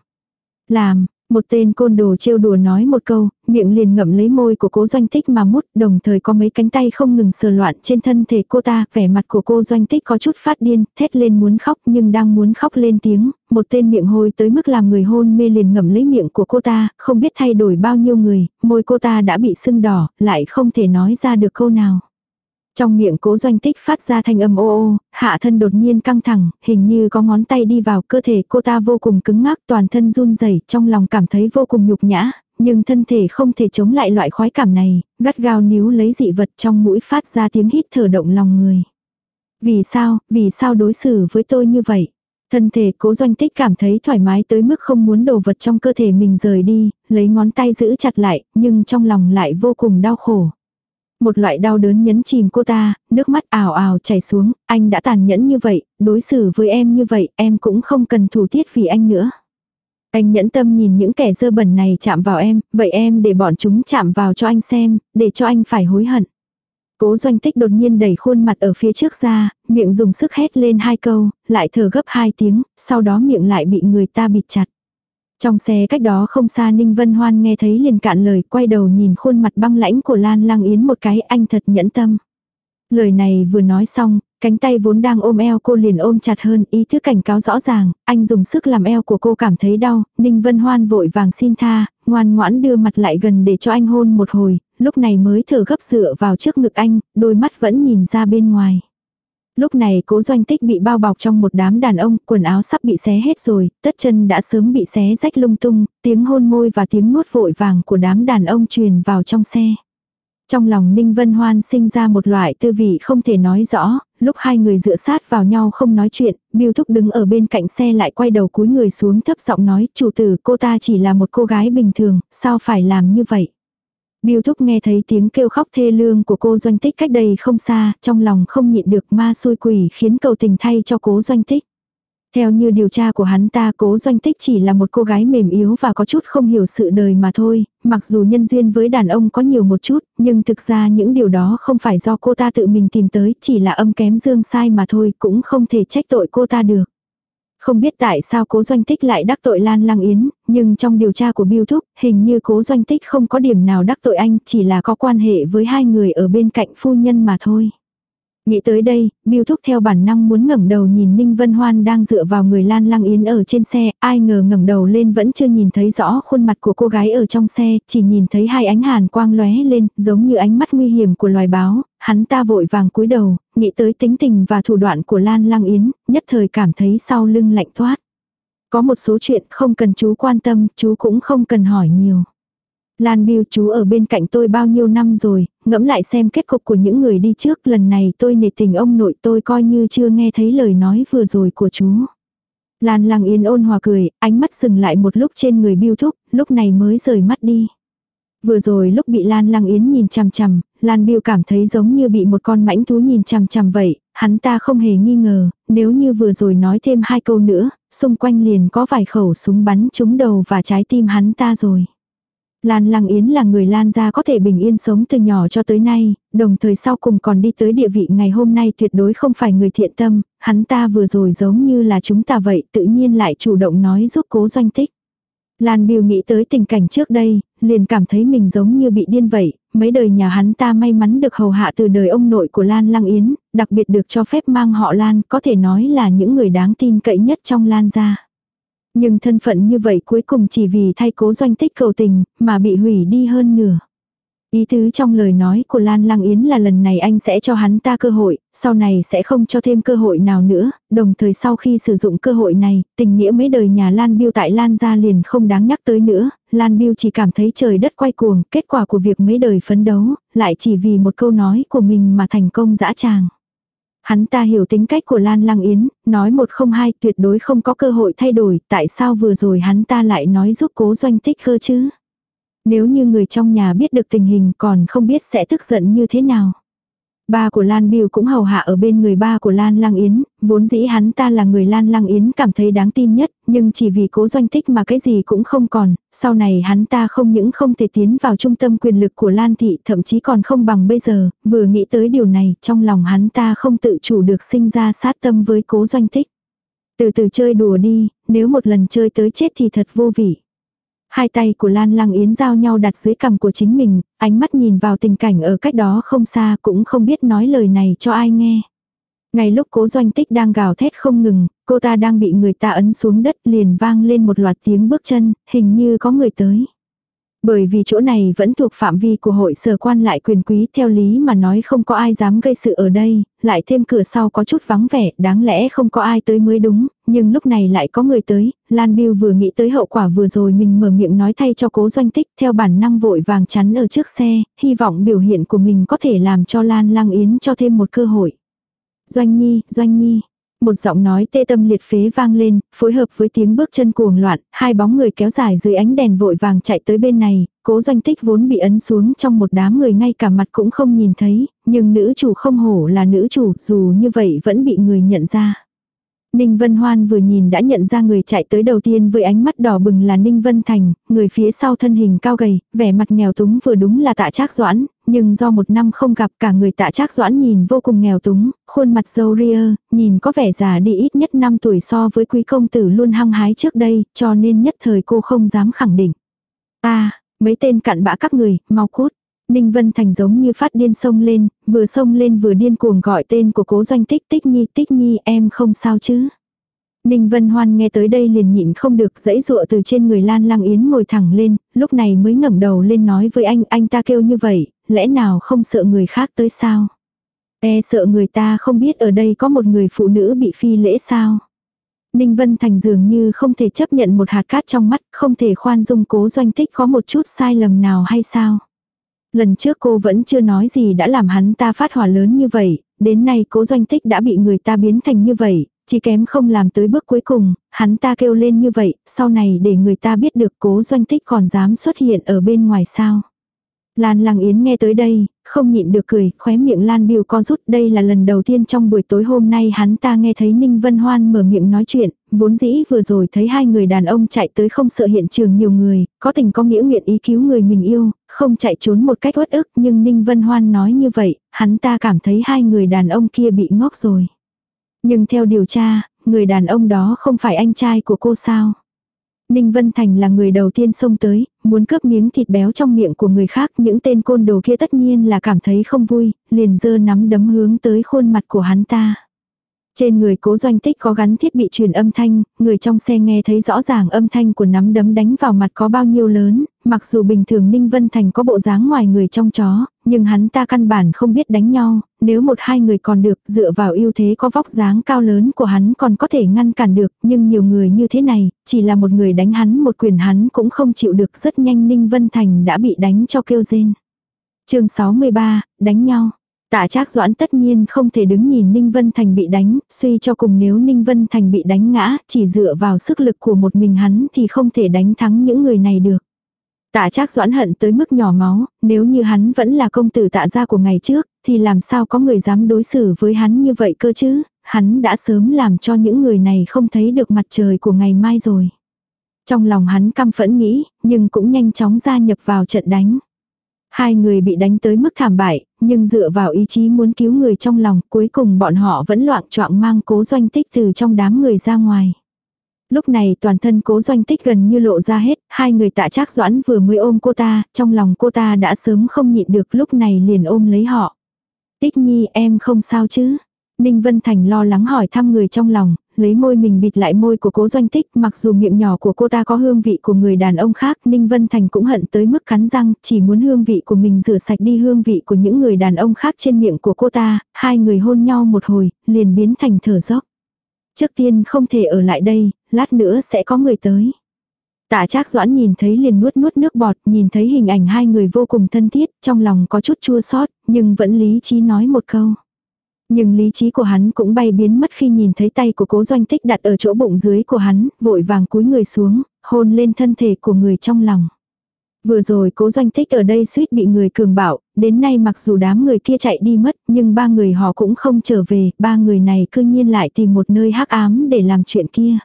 Làm, một tên côn đồ trêu đùa nói một câu, miệng liền ngậm lấy môi của cố doanh tích mà mút, đồng thời có mấy cánh tay không ngừng sờ loạn trên thân thể cô ta, vẻ mặt của cô doanh tích có chút phát điên, thét lên muốn khóc nhưng đang muốn khóc lên tiếng, một tên miệng hôi tới mức làm người hôn mê liền ngậm lấy miệng của cô ta, không biết thay đổi bao nhiêu người, môi cô ta đã bị sưng đỏ, lại không thể nói ra được câu nào. Trong miệng cố doanh tích phát ra thanh âm ô ô, hạ thân đột nhiên căng thẳng, hình như có ngón tay đi vào cơ thể cô ta vô cùng cứng ngắc toàn thân run rẩy trong lòng cảm thấy vô cùng nhục nhã, nhưng thân thể không thể chống lại loại khoái cảm này, gắt gao níu lấy dị vật trong mũi phát ra tiếng hít thở động lòng người. Vì sao, vì sao đối xử với tôi như vậy? Thân thể cố doanh tích cảm thấy thoải mái tới mức không muốn đồ vật trong cơ thể mình rời đi, lấy ngón tay giữ chặt lại, nhưng trong lòng lại vô cùng đau khổ. Một loại đau đớn nhấn chìm cô ta, nước mắt ảo ảo chảy xuống, anh đã tàn nhẫn như vậy, đối xử với em như vậy, em cũng không cần thủ tiết vì anh nữa. Anh nhẫn tâm nhìn những kẻ dơ bẩn này chạm vào em, vậy em để bọn chúng chạm vào cho anh xem, để cho anh phải hối hận. Cố doanh tích đột nhiên đẩy khuôn mặt ở phía trước ra, miệng dùng sức hét lên hai câu, lại thở gấp hai tiếng, sau đó miệng lại bị người ta bịt chặt. Trong xe cách đó không xa Ninh Vân Hoan nghe thấy liền cạn lời, quay đầu nhìn khuôn mặt băng lãnh của Lan Lang Yến một cái anh thật nhẫn tâm. Lời này vừa nói xong, Cánh tay vốn đang ôm eo cô liền ôm chặt hơn, ý thức cảnh cáo rõ ràng, anh dùng sức làm eo của cô cảm thấy đau, Ninh Vân Hoan vội vàng xin tha, ngoan ngoãn đưa mặt lại gần để cho anh hôn một hồi, lúc này mới thở gấp dựa vào trước ngực anh, đôi mắt vẫn nhìn ra bên ngoài. Lúc này cố doanh tích bị bao bọc trong một đám đàn ông, quần áo sắp bị xé hết rồi, tất chân đã sớm bị xé rách lung tung, tiếng hôn môi và tiếng nuốt vội vàng của đám đàn ông truyền vào trong xe. Trong lòng Ninh Vân Hoan sinh ra một loại tư vị không thể nói rõ, lúc hai người dựa sát vào nhau không nói chuyện, Biêu Thúc đứng ở bên cạnh xe lại quay đầu cúi người xuống thấp giọng nói, chủ tử cô ta chỉ là một cô gái bình thường, sao phải làm như vậy. Biêu Thúc nghe thấy tiếng kêu khóc thê lương của cô doanh tích cách đây không xa, trong lòng không nhịn được ma xui quỷ khiến cầu tình thay cho cố doanh tích. Theo như điều tra của hắn ta cố doanh tích chỉ là một cô gái mềm yếu và có chút không hiểu sự đời mà thôi, mặc dù nhân duyên với đàn ông có nhiều một chút, nhưng thực ra những điều đó không phải do cô ta tự mình tìm tới, chỉ là âm kém dương sai mà thôi, cũng không thể trách tội cô ta được. Không biết tại sao cố doanh tích lại đắc tội Lan Lăng Yến, nhưng trong điều tra của Biêu Thúc, hình như cố doanh tích không có điểm nào đắc tội anh, chỉ là có quan hệ với hai người ở bên cạnh phu nhân mà thôi. Nghĩ tới đây, Biêu Thúc theo bản năng muốn ngẩng đầu nhìn Ninh Vân Hoan đang dựa vào người Lan Lăng Yến ở trên xe, ai ngờ ngẩng đầu lên vẫn chưa nhìn thấy rõ khuôn mặt của cô gái ở trong xe, chỉ nhìn thấy hai ánh hàn quang lóe lên, giống như ánh mắt nguy hiểm của loài báo, hắn ta vội vàng cúi đầu, nghĩ tới tính tình và thủ đoạn của Lan Lăng Yến, nhất thời cảm thấy sau lưng lạnh toát. Có một số chuyện không cần chú quan tâm, chú cũng không cần hỏi nhiều. Lan Biêu chú ở bên cạnh tôi bao nhiêu năm rồi, ngẫm lại xem kết cục của những người đi trước lần này tôi nể tình ông nội tôi coi như chưa nghe thấy lời nói vừa rồi của chú. Lan Lăng Yên ôn hòa cười, ánh mắt dừng lại một lúc trên người Biêu Thúc, lúc này mới rời mắt đi. Vừa rồi lúc bị Lan Lăng Yến nhìn chằm chằm, Lan Biêu cảm thấy giống như bị một con mãnh thú nhìn chằm chằm vậy, hắn ta không hề nghi ngờ, nếu như vừa rồi nói thêm hai câu nữa, xung quanh liền có vài khẩu súng bắn trúng đầu và trái tim hắn ta rồi. Lan Lăng Yến là người Lan gia có thể bình yên sống từ nhỏ cho tới nay, đồng thời sau cùng còn đi tới địa vị ngày hôm nay tuyệt đối không phải người thiện tâm, hắn ta vừa rồi giống như là chúng ta vậy tự nhiên lại chủ động nói giúp cố doanh tích. Lan Biêu nghĩ tới tình cảnh trước đây, liền cảm thấy mình giống như bị điên vậy, mấy đời nhà hắn ta may mắn được hầu hạ từ đời ông nội của Lan Lăng Yến, đặc biệt được cho phép mang họ Lan, có thể nói là những người đáng tin cậy nhất trong Lan gia. Nhưng thân phận như vậy cuối cùng chỉ vì thay cố doanh tích cầu tình, mà bị hủy đi hơn nửa. Ý tứ trong lời nói của Lan Lăng Yến là lần này anh sẽ cho hắn ta cơ hội, sau này sẽ không cho thêm cơ hội nào nữa, đồng thời sau khi sử dụng cơ hội này, tình nghĩa mấy đời nhà Lan Biêu tại Lan gia liền không đáng nhắc tới nữa, Lan Biêu chỉ cảm thấy trời đất quay cuồng, kết quả của việc mấy đời phấn đấu, lại chỉ vì một câu nói của mình mà thành công dã tràng. Hắn ta hiểu tính cách của Lan Lăng Yến, nói một không hai tuyệt đối không có cơ hội thay đổi, tại sao vừa rồi hắn ta lại nói giúp cố doanh tích cơ chứ? Nếu như người trong nhà biết được tình hình còn không biết sẽ tức giận như thế nào. Ba của Lan Biêu cũng hầu hạ ở bên người ba của Lan Lăng Yến, vốn dĩ hắn ta là người Lan Lăng Yến cảm thấy đáng tin nhất, nhưng chỉ vì cố doanh tích mà cái gì cũng không còn, sau này hắn ta không những không thể tiến vào trung tâm quyền lực của Lan Thị thậm chí còn không bằng bây giờ, vừa nghĩ tới điều này, trong lòng hắn ta không tự chủ được sinh ra sát tâm với cố doanh tích. Từ từ chơi đùa đi, nếu một lần chơi tới chết thì thật vô vị. Hai tay của Lan Lăng Yến giao nhau đặt dưới cằm của chính mình, ánh mắt nhìn vào tình cảnh ở cách đó không xa cũng không biết nói lời này cho ai nghe. Ngay lúc cố doanh tích đang gào thét không ngừng, cô ta đang bị người ta ấn xuống đất liền vang lên một loạt tiếng bước chân, hình như có người tới. Bởi vì chỗ này vẫn thuộc phạm vi của hội sở quan lại quyền quý theo lý mà nói không có ai dám gây sự ở đây, lại thêm cửa sau có chút vắng vẻ, đáng lẽ không có ai tới mới đúng, nhưng lúc này lại có người tới, Lan Biêu vừa nghĩ tới hậu quả vừa rồi mình mở miệng nói thay cho cố doanh tích theo bản năng vội vàng chắn ở trước xe, hy vọng biểu hiện của mình có thể làm cho Lan lang Yến cho thêm một cơ hội. Doanh Nhi, Doanh Nhi, một giọng nói tê tâm liệt phế vang lên, phối hợp với tiếng bước chân cuồng loạn, hai bóng người kéo dài dưới ánh đèn vội vàng chạy tới bên này, cố doanh tích vốn bị ấn xuống trong một đám người ngay cả mặt cũng không nhìn thấy, nhưng nữ chủ không hổ là nữ chủ dù như vậy vẫn bị người nhận ra. Ninh Vân Hoan vừa nhìn đã nhận ra người chạy tới đầu tiên với ánh mắt đỏ bừng là Ninh Vân Thành, người phía sau thân hình cao gầy, vẻ mặt nghèo túng vừa đúng là tạ trác doãn, nhưng do một năm không gặp cả người tạ trác doãn nhìn vô cùng nghèo túng, khuôn mặt dâu ria, nhìn có vẻ già đi ít nhất 5 tuổi so với quý công tử luôn hăng hái trước đây, cho nên nhất thời cô không dám khẳng định. ta mấy tên cặn bã các người, mau cút. Ninh Vân Thành giống như phát điên sông lên, vừa sông lên vừa điên cuồng gọi tên của cố doanh tích tích nhi tích nhi em không sao chứ. Ninh Vân Hoan nghe tới đây liền nhịn không được dãy dụa từ trên người Lan Lang Yến ngồi thẳng lên, lúc này mới ngẩng đầu lên nói với anh, anh ta kêu như vậy, lẽ nào không sợ người khác tới sao? E sợ người ta không biết ở đây có một người phụ nữ bị phi lễ sao? Ninh Vân Thành dường như không thể chấp nhận một hạt cát trong mắt, không thể khoan dung cố doanh tích có một chút sai lầm nào hay sao? Lần trước cô vẫn chưa nói gì đã làm hắn ta phát hỏa lớn như vậy, đến nay cố doanh tích đã bị người ta biến thành như vậy, chỉ kém không làm tới bước cuối cùng, hắn ta kêu lên như vậy, sau này để người ta biết được cố doanh tích còn dám xuất hiện ở bên ngoài sao. Lan Lăng Yến nghe tới đây, không nhịn được cười, khóe miệng Lan Biêu co rút. Đây là lần đầu tiên trong buổi tối hôm nay hắn ta nghe thấy Ninh Vân Hoan mở miệng nói chuyện, vốn dĩ vừa rồi thấy hai người đàn ông chạy tới không sợ hiện trường nhiều người, có tình có nghĩa nguyện ý cứu người mình yêu, không chạy trốn một cách uất ức nhưng Ninh Vân Hoan nói như vậy, hắn ta cảm thấy hai người đàn ông kia bị ngốc rồi. Nhưng theo điều tra, người đàn ông đó không phải anh trai của cô sao? Ninh Vân Thành là người đầu tiên xông tới, muốn cướp miếng thịt béo trong miệng của người khác, những tên côn đồ kia tất nhiên là cảm thấy không vui, liền dơ nắm đấm hướng tới khuôn mặt của hắn ta. Trên người cố doanh tích có gắn thiết bị truyền âm thanh, người trong xe nghe thấy rõ ràng âm thanh của nắm đấm đánh vào mặt có bao nhiêu lớn, mặc dù bình thường Ninh Vân Thành có bộ dáng ngoài người trong chó, nhưng hắn ta căn bản không biết đánh nhau, nếu một hai người còn được dựa vào ưu thế có vóc dáng cao lớn của hắn còn có thể ngăn cản được, nhưng nhiều người như thế này, chỉ là một người đánh hắn một quyền hắn cũng không chịu được rất nhanh Ninh Vân Thành đã bị đánh cho kêu rên. chương 63, đánh nhau. Tạ Trác Doãn tất nhiên không thể đứng nhìn Ninh Vân Thành bị đánh, suy cho cùng nếu Ninh Vân Thành bị đánh ngã, chỉ dựa vào sức lực của một mình hắn thì không thể đánh thắng những người này được. Tạ Trác Doãn hận tới mức nhỏ máu, nếu như hắn vẫn là công tử tạ gia của ngày trước, thì làm sao có người dám đối xử với hắn như vậy cơ chứ, hắn đã sớm làm cho những người này không thấy được mặt trời của ngày mai rồi. Trong lòng hắn căm phẫn nghĩ, nhưng cũng nhanh chóng gia nhập vào trận đánh. Hai người bị đánh tới mức thảm bại, nhưng dựa vào ý chí muốn cứu người trong lòng, cuối cùng bọn họ vẫn loạn choạng mang cố doanh tích từ trong đám người ra ngoài. Lúc này toàn thân cố doanh tích gần như lộ ra hết, hai người tạ trác doãn vừa mới ôm cô ta, trong lòng cô ta đã sớm không nhịn được lúc này liền ôm lấy họ. Tích nhi em không sao chứ? Ninh Vân Thành lo lắng hỏi thăm người trong lòng, lấy môi mình bịt lại môi của cố doanh tích, mặc dù miệng nhỏ của cô ta có hương vị của người đàn ông khác, Ninh Vân Thành cũng hận tới mức cắn răng, chỉ muốn hương vị của mình rửa sạch đi hương vị của những người đàn ông khác trên miệng của cô ta, hai người hôn nhau một hồi, liền biến thành thở dốc. Trước tiên không thể ở lại đây, lát nữa sẽ có người tới. Tạ Trác Doãn nhìn thấy liền nuốt nuốt nước bọt, nhìn thấy hình ảnh hai người vô cùng thân thiết, trong lòng có chút chua xót, nhưng vẫn lý trí nói một câu. Nhưng lý trí của hắn cũng bay biến mất khi nhìn thấy tay của cố doanh tích đặt ở chỗ bụng dưới của hắn, vội vàng cúi người xuống, hôn lên thân thể của người trong lòng. Vừa rồi cố doanh tích ở đây suýt bị người cường bạo, đến nay mặc dù đám người kia chạy đi mất, nhưng ba người họ cũng không trở về, ba người này cư nhiên lại tìm một nơi hắc ám để làm chuyện kia.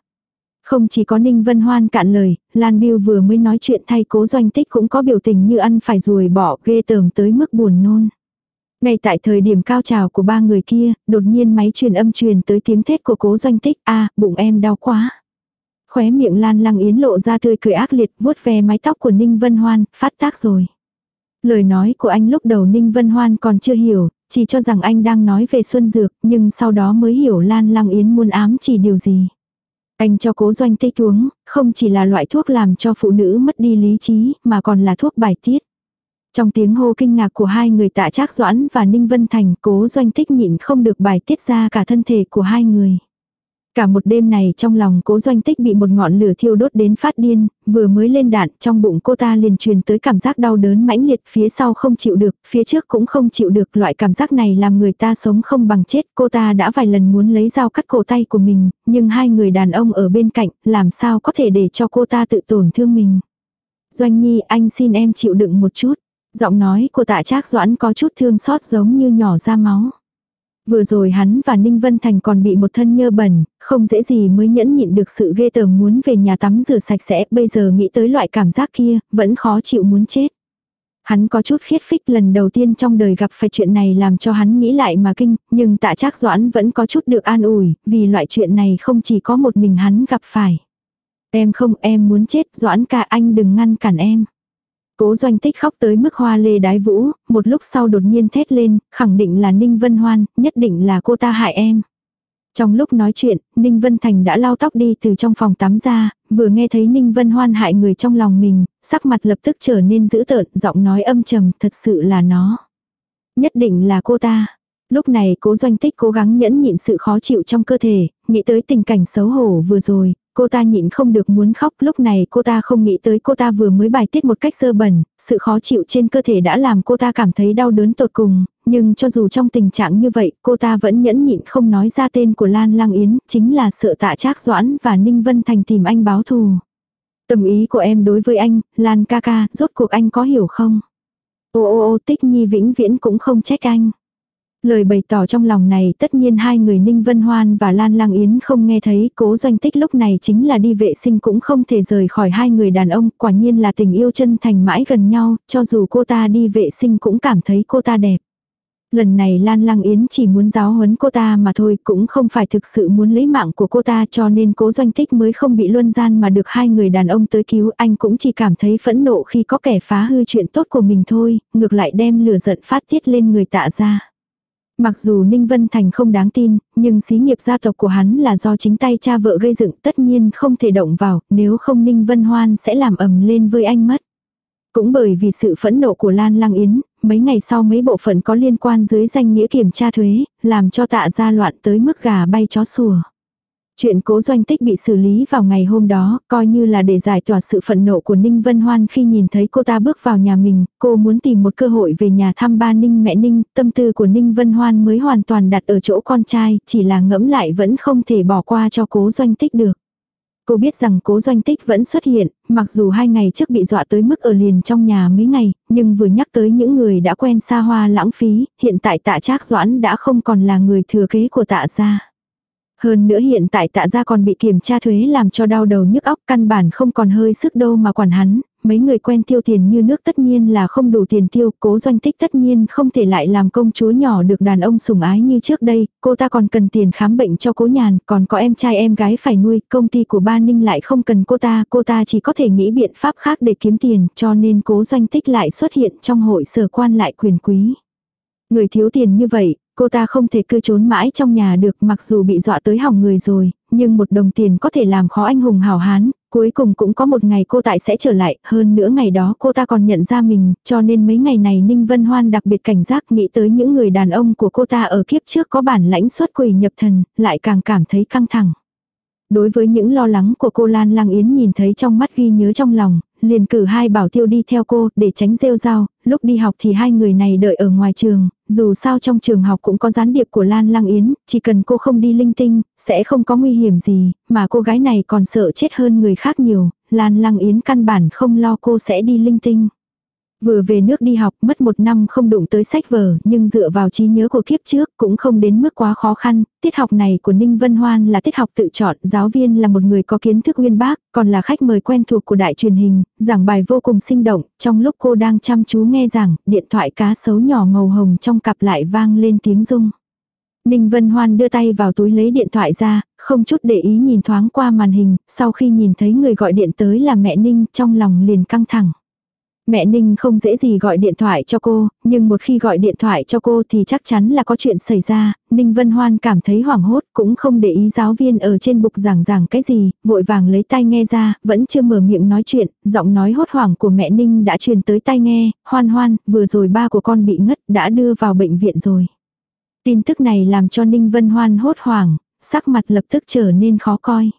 Không chỉ có Ninh Vân Hoan cạn lời, Lan Biêu vừa mới nói chuyện thay cố doanh tích cũng có biểu tình như ăn phải ruồi bỏ ghê tởm tới mức buồn nôn. Ngay tại thời điểm cao trào của ba người kia, đột nhiên máy truyền âm truyền tới tiếng thét của cố doanh tích, a bụng em đau quá. Khóe miệng Lan Lăng Yến lộ ra tươi cười ác liệt, vuốt ve mái tóc của Ninh Vân Hoan, phát tác rồi. Lời nói của anh lúc đầu Ninh Vân Hoan còn chưa hiểu, chỉ cho rằng anh đang nói về Xuân Dược, nhưng sau đó mới hiểu Lan Lăng Yến muốn ám chỉ điều gì. Anh cho cố doanh tích uống, không chỉ là loại thuốc làm cho phụ nữ mất đi lý trí, mà còn là thuốc bài tiết. Trong tiếng hô kinh ngạc của hai người tạ trác doãn và Ninh Vân Thành cố doanh tích nhịn không được bài tiết ra cả thân thể của hai người. Cả một đêm này trong lòng cố doanh tích bị một ngọn lửa thiêu đốt đến phát điên, vừa mới lên đạn trong bụng cô ta liền truyền tới cảm giác đau đớn mãnh liệt phía sau không chịu được, phía trước cũng không chịu được loại cảm giác này làm người ta sống không bằng chết. Cô ta đã vài lần muốn lấy dao cắt cổ tay của mình, nhưng hai người đàn ông ở bên cạnh làm sao có thể để cho cô ta tự tổn thương mình. Doanh Nhi anh xin em chịu đựng một chút. Giọng nói của tạ trác doãn có chút thương xót giống như nhỏ ra máu. Vừa rồi hắn và Ninh Vân Thành còn bị một thân nhơ bẩn, không dễ gì mới nhẫn nhịn được sự ghê tởm muốn về nhà tắm rửa sạch sẽ, bây giờ nghĩ tới loại cảm giác kia, vẫn khó chịu muốn chết. Hắn có chút khiết phích lần đầu tiên trong đời gặp phải chuyện này làm cho hắn nghĩ lại mà kinh, nhưng tạ trác doãn vẫn có chút được an ủi, vì loại chuyện này không chỉ có một mình hắn gặp phải. Em không em muốn chết doãn ca anh đừng ngăn cản em. Cố doanh tích khóc tới mức hoa lê đái vũ, một lúc sau đột nhiên thét lên, khẳng định là Ninh Vân Hoan, nhất định là cô ta hại em. Trong lúc nói chuyện, Ninh Vân Thành đã lau tóc đi từ trong phòng tắm ra, vừa nghe thấy Ninh Vân Hoan hại người trong lòng mình, sắc mặt lập tức trở nên dữ tợn, giọng nói âm trầm, thật sự là nó. Nhất định là cô ta. Lúc này cố doanh tích cố gắng nhẫn nhịn sự khó chịu trong cơ thể, nghĩ tới tình cảnh xấu hổ vừa rồi, cô ta nhịn không được muốn khóc. Lúc này cô ta không nghĩ tới cô ta vừa mới bài tiết một cách sơ bẩn, sự khó chịu trên cơ thể đã làm cô ta cảm thấy đau đớn tột cùng, nhưng cho dù trong tình trạng như vậy, cô ta vẫn nhẫn nhịn không nói ra tên của Lan Lang Yến, chính là sợ tạ Trác Doãn và Ninh Vân Thành tìm anh báo thù. Tâm ý của em đối với anh, Lan ca ca, rốt cuộc anh có hiểu không? Ô ô ô tích nhi vĩnh viễn cũng không trách anh. Lời bày tỏ trong lòng này tất nhiên hai người Ninh Vân Hoan và Lan Lang Yến không nghe thấy cố doanh tích lúc này chính là đi vệ sinh cũng không thể rời khỏi hai người đàn ông, quả nhiên là tình yêu chân thành mãi gần nhau, cho dù cô ta đi vệ sinh cũng cảm thấy cô ta đẹp. Lần này Lan Lăng Yến chỉ muốn giáo huấn cô ta mà thôi, cũng không phải thực sự muốn lấy mạng của cô ta cho nên cố doanh tích mới không bị luân gian mà được hai người đàn ông tới cứu. Anh cũng chỉ cảm thấy phẫn nộ khi có kẻ phá hư chuyện tốt của mình thôi, ngược lại đem lửa giận phát tiết lên người tạ ra. Mặc dù Ninh Vân Thành không đáng tin, nhưng xí nghiệp gia tộc của hắn là do chính tay cha vợ gây dựng tất nhiên không thể động vào, nếu không Ninh Vân Hoan sẽ làm ầm lên với anh mất. Cũng bởi vì sự phẫn nộ của Lan Lăng Yến, mấy ngày sau mấy bộ phận có liên quan dưới danh nghĩa kiểm tra thuế, làm cho tạ gia loạn tới mức gà bay chó sủa. Chuyện cố doanh tích bị xử lý vào ngày hôm đó, coi như là để giải tỏa sự phẫn nộ của Ninh Vân Hoan khi nhìn thấy cô ta bước vào nhà mình, cô muốn tìm một cơ hội về nhà thăm ba Ninh mẹ Ninh, tâm tư của Ninh Vân Hoan mới hoàn toàn đặt ở chỗ con trai, chỉ là ngẫm lại vẫn không thể bỏ qua cho cố doanh tích được. Cô biết rằng cố doanh tích vẫn xuất hiện, mặc dù hai ngày trước bị dọa tới mức ở liền trong nhà mấy ngày, nhưng vừa nhắc tới những người đã quen xa hoa lãng phí, hiện tại tạ trác doãn đã không còn là người thừa kế của tạ gia. Hơn nữa hiện tại tạ gia còn bị kiểm tra thuế làm cho đau đầu nhức óc căn bản không còn hơi sức đâu mà quản hắn, mấy người quen tiêu tiền như nước tất nhiên là không đủ tiền tiêu, cố doanh tích tất nhiên không thể lại làm công chúa nhỏ được đàn ông sủng ái như trước đây, cô ta còn cần tiền khám bệnh cho cố nhàn, còn có em trai em gái phải nuôi, công ty của ba Ninh lại không cần cô ta, cô ta chỉ có thể nghĩ biện pháp khác để kiếm tiền, cho nên cố doanh tích lại xuất hiện trong hội sở quan lại quyền quý. Người thiếu tiền như vậy, cô ta không thể cư trốn mãi trong nhà được mặc dù bị dọa tới hỏng người rồi, nhưng một đồng tiền có thể làm khó anh hùng hào hán, cuối cùng cũng có một ngày cô tại sẽ trở lại, hơn nữa ngày đó cô ta còn nhận ra mình, cho nên mấy ngày này Ninh Vân Hoan đặc biệt cảnh giác nghĩ tới những người đàn ông của cô ta ở kiếp trước có bản lãnh xuất quỷ nhập thần, lại càng cảm thấy căng thẳng. Đối với những lo lắng của cô Lan Lang Yến nhìn thấy trong mắt ghi nhớ trong lòng, liền cử hai bảo tiêu đi theo cô để tránh rêu rao, lúc đi học thì hai người này đợi ở ngoài trường, dù sao trong trường học cũng có gián điệp của Lan Lang Yến, chỉ cần cô không đi linh tinh, sẽ không có nguy hiểm gì, mà cô gái này còn sợ chết hơn người khác nhiều, Lan Lang Yến căn bản không lo cô sẽ đi linh tinh. Vừa về nước đi học mất một năm không đụng tới sách vở nhưng dựa vào trí nhớ của kiếp trước cũng không đến mức quá khó khăn. Tiết học này của Ninh Vân Hoan là tiết học tự chọn, giáo viên là một người có kiến thức uyên bác, còn là khách mời quen thuộc của đại truyền hình, giảng bài vô cùng sinh động. Trong lúc cô đang chăm chú nghe giảng, điện thoại cá sấu nhỏ màu hồng trong cặp lại vang lên tiếng rung. Ninh Vân Hoan đưa tay vào túi lấy điện thoại ra, không chút để ý nhìn thoáng qua màn hình, sau khi nhìn thấy người gọi điện tới là mẹ Ninh trong lòng liền căng thẳng. Mẹ Ninh không dễ gì gọi điện thoại cho cô, nhưng một khi gọi điện thoại cho cô thì chắc chắn là có chuyện xảy ra. Ninh Vân Hoan cảm thấy hoảng hốt cũng không để ý giáo viên ở trên bục giảng giảng cái gì, vội vàng lấy tai nghe ra, vẫn chưa mở miệng nói chuyện, giọng nói hốt hoảng của mẹ Ninh đã truyền tới tai nghe, hoan hoan, vừa rồi ba của con bị ngất, đã đưa vào bệnh viện rồi. Tin tức này làm cho Ninh Vân Hoan hốt hoảng, sắc mặt lập tức trở nên khó coi.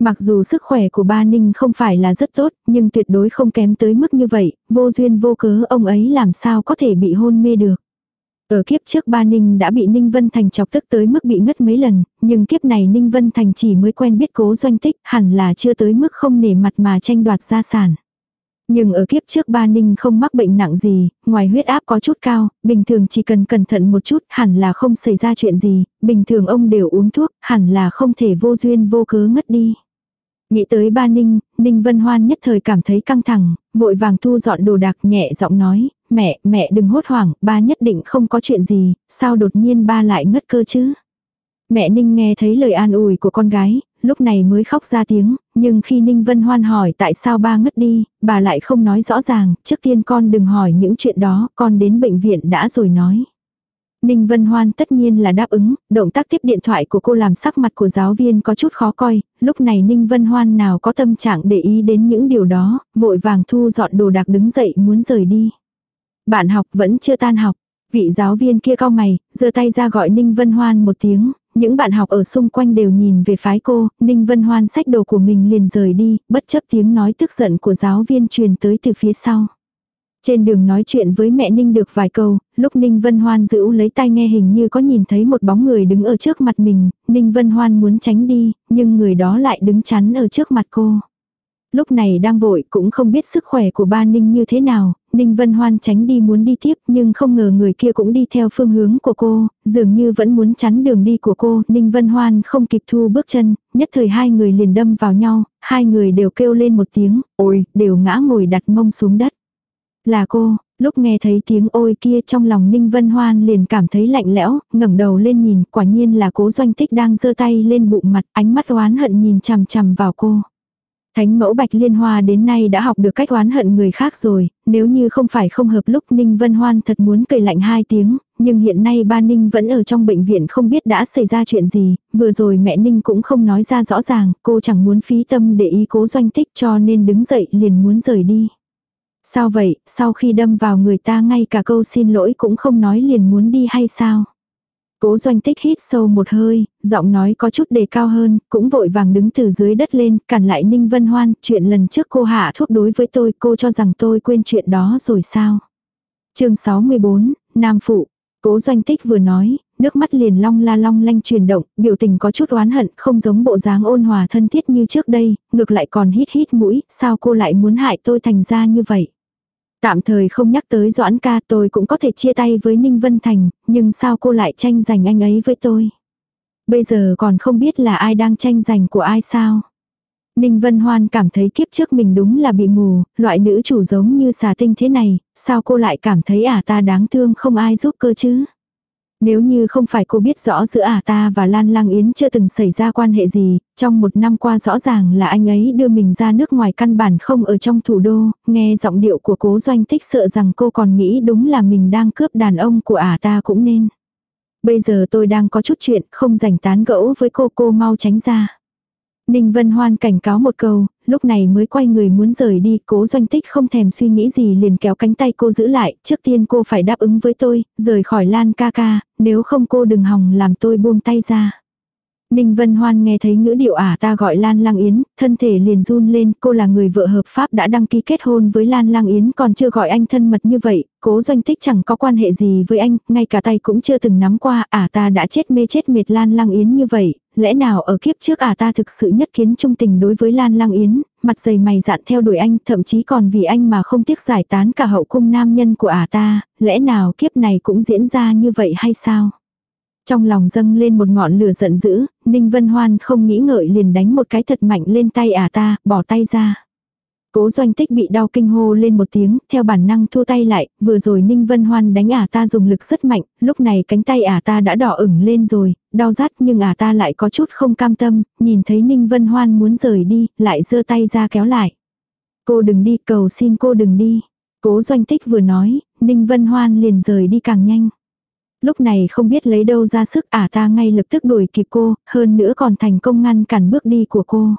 Mặc dù sức khỏe của ba Ninh không phải là rất tốt, nhưng tuyệt đối không kém tới mức như vậy, vô duyên vô cớ ông ấy làm sao có thể bị hôn mê được. Ở kiếp trước ba Ninh đã bị Ninh Vân Thành chọc tức tới mức bị ngất mấy lần, nhưng kiếp này Ninh Vân Thành chỉ mới quen biết cố doanh tích, hẳn là chưa tới mức không nể mặt mà tranh đoạt gia sản. Nhưng ở kiếp trước ba Ninh không mắc bệnh nặng gì, ngoài huyết áp có chút cao, bình thường chỉ cần cẩn thận một chút hẳn là không xảy ra chuyện gì, bình thường ông đều uống thuốc, hẳn là không thể vô duyên vô cớ ngất đi. Nghĩ tới ba Ninh, Ninh Vân Hoan nhất thời cảm thấy căng thẳng, vội vàng thu dọn đồ đạc nhẹ giọng nói, mẹ, mẹ đừng hốt hoảng, ba nhất định không có chuyện gì, sao đột nhiên ba lại ngất cơ chứ. Mẹ Ninh nghe thấy lời an ủi của con gái, lúc này mới khóc ra tiếng, nhưng khi Ninh Vân Hoan hỏi tại sao ba ngất đi, bà lại không nói rõ ràng, trước tiên con đừng hỏi những chuyện đó, con đến bệnh viện đã rồi nói. Ninh Vân Hoan tất nhiên là đáp ứng, động tác tiếp điện thoại của cô làm sắc mặt của giáo viên có chút khó coi, lúc này Ninh Vân Hoan nào có tâm trạng để ý đến những điều đó, vội vàng thu dọn đồ đạc đứng dậy muốn rời đi. Bạn học vẫn chưa tan học, vị giáo viên kia cau mày, giơ tay ra gọi Ninh Vân Hoan một tiếng, những bạn học ở xung quanh đều nhìn về phái cô, Ninh Vân Hoan xách đồ của mình liền rời đi, bất chấp tiếng nói tức giận của giáo viên truyền tới từ phía sau. Trên đường nói chuyện với mẹ Ninh được vài câu, lúc Ninh Vân Hoan giữ lấy tai nghe hình như có nhìn thấy một bóng người đứng ở trước mặt mình, Ninh Vân Hoan muốn tránh đi, nhưng người đó lại đứng chắn ở trước mặt cô. Lúc này đang vội cũng không biết sức khỏe của ba Ninh như thế nào, Ninh Vân Hoan tránh đi muốn đi tiếp nhưng không ngờ người kia cũng đi theo phương hướng của cô, dường như vẫn muốn chắn đường đi của cô. Ninh Vân Hoan không kịp thu bước chân, nhất thời hai người liền đâm vào nhau, hai người đều kêu lên một tiếng, ôi, đều ngã ngồi đặt mông xuống đất. Là cô, lúc nghe thấy tiếng ôi kia trong lòng Ninh Vân Hoan liền cảm thấy lạnh lẽo, ngẩng đầu lên nhìn, quả nhiên là cố doanh tích đang giơ tay lên bụng mặt, ánh mắt oán hận nhìn chằm chằm vào cô. Thánh mẫu Bạch Liên Hoa đến nay đã học được cách oán hận người khác rồi, nếu như không phải không hợp lúc Ninh Vân Hoan thật muốn cười lạnh hai tiếng, nhưng hiện nay ba Ninh vẫn ở trong bệnh viện không biết đã xảy ra chuyện gì, vừa rồi mẹ Ninh cũng không nói ra rõ ràng, cô chẳng muốn phí tâm để ý cố doanh tích cho nên đứng dậy liền muốn rời đi. Sao vậy, sau khi đâm vào người ta ngay cả câu xin lỗi cũng không nói liền muốn đi hay sao? Cố doanh tích hít sâu một hơi, giọng nói có chút đề cao hơn, cũng vội vàng đứng từ dưới đất lên, cản lại Ninh Vân Hoan, chuyện lần trước cô hạ thuốc đối với tôi, cô cho rằng tôi quên chuyện đó rồi sao? chương 64, Nam Phụ, cố doanh tích vừa nói, nước mắt liền long la long lanh chuyển động, biểu tình có chút oán hận, không giống bộ dáng ôn hòa thân thiết như trước đây, ngược lại còn hít hít mũi, sao cô lại muốn hại tôi thành ra như vậy? Tạm thời không nhắc tới Doãn ca tôi cũng có thể chia tay với Ninh Vân Thành, nhưng sao cô lại tranh giành anh ấy với tôi? Bây giờ còn không biết là ai đang tranh giành của ai sao? Ninh Vân Hoan cảm thấy kiếp trước mình đúng là bị mù, loại nữ chủ giống như xà tinh thế này, sao cô lại cảm thấy ả à ta đáng thương không ai giúp cơ chứ? Nếu như không phải cô biết rõ giữa ả à ta và Lan Lang Yến chưa từng xảy ra quan hệ gì, trong một năm qua rõ ràng là anh ấy đưa mình ra nước ngoài căn bản không ở trong thủ đô, nghe giọng điệu của cố doanh tích sợ rằng cô còn nghĩ đúng là mình đang cướp đàn ông của ả à ta cũng nên. Bây giờ tôi đang có chút chuyện, không rảnh tán gẫu với cô cô mau tránh ra. Ninh Vân Hoan cảnh cáo một câu, lúc này mới quay người muốn rời đi, cố doanh tích không thèm suy nghĩ gì liền kéo cánh tay cô giữ lại, trước tiên cô phải đáp ứng với tôi, rời khỏi Lan ca ca, nếu không cô đừng hòng làm tôi buông tay ra. Ninh Vân Hoan nghe thấy ngữ điệu ả ta gọi Lan Lang Yến, thân thể liền run lên, cô là người vợ hợp pháp đã đăng ký kết hôn với Lan Lang Yến còn chưa gọi anh thân mật như vậy, cố doanh tích chẳng có quan hệ gì với anh, ngay cả tay cũng chưa từng nắm qua, ả ta đã chết mê chết mệt Lan Lang Yến như vậy, lẽ nào ở kiếp trước à ta thực sự nhất kiến trung tình đối với Lan Lang Yến, mặt dày mày dạn theo đuổi anh, thậm chí còn vì anh mà không tiếc giải tán cả hậu cung nam nhân của à ta, lẽ nào kiếp này cũng diễn ra như vậy hay sao? Trong lòng dâng lên một ngọn lửa giận dữ, Ninh Vân Hoan không nghĩ ngợi liền đánh một cái thật mạnh lên tay à ta, bỏ tay ra. Cố doanh tích bị đau kinh hô lên một tiếng, theo bản năng thu tay lại, vừa rồi Ninh Vân Hoan đánh ả ta dùng lực rất mạnh, lúc này cánh tay ả ta đã đỏ ửng lên rồi, đau rát nhưng ả ta lại có chút không cam tâm, nhìn thấy Ninh Vân Hoan muốn rời đi, lại giơ tay ra kéo lại. Cô đừng đi, cầu xin cô đừng đi. Cố doanh tích vừa nói, Ninh Vân Hoan liền rời đi càng nhanh. Lúc này không biết lấy đâu ra sức ả ta ngay lập tức đuổi kịp cô, hơn nữa còn thành công ngăn cản bước đi của cô.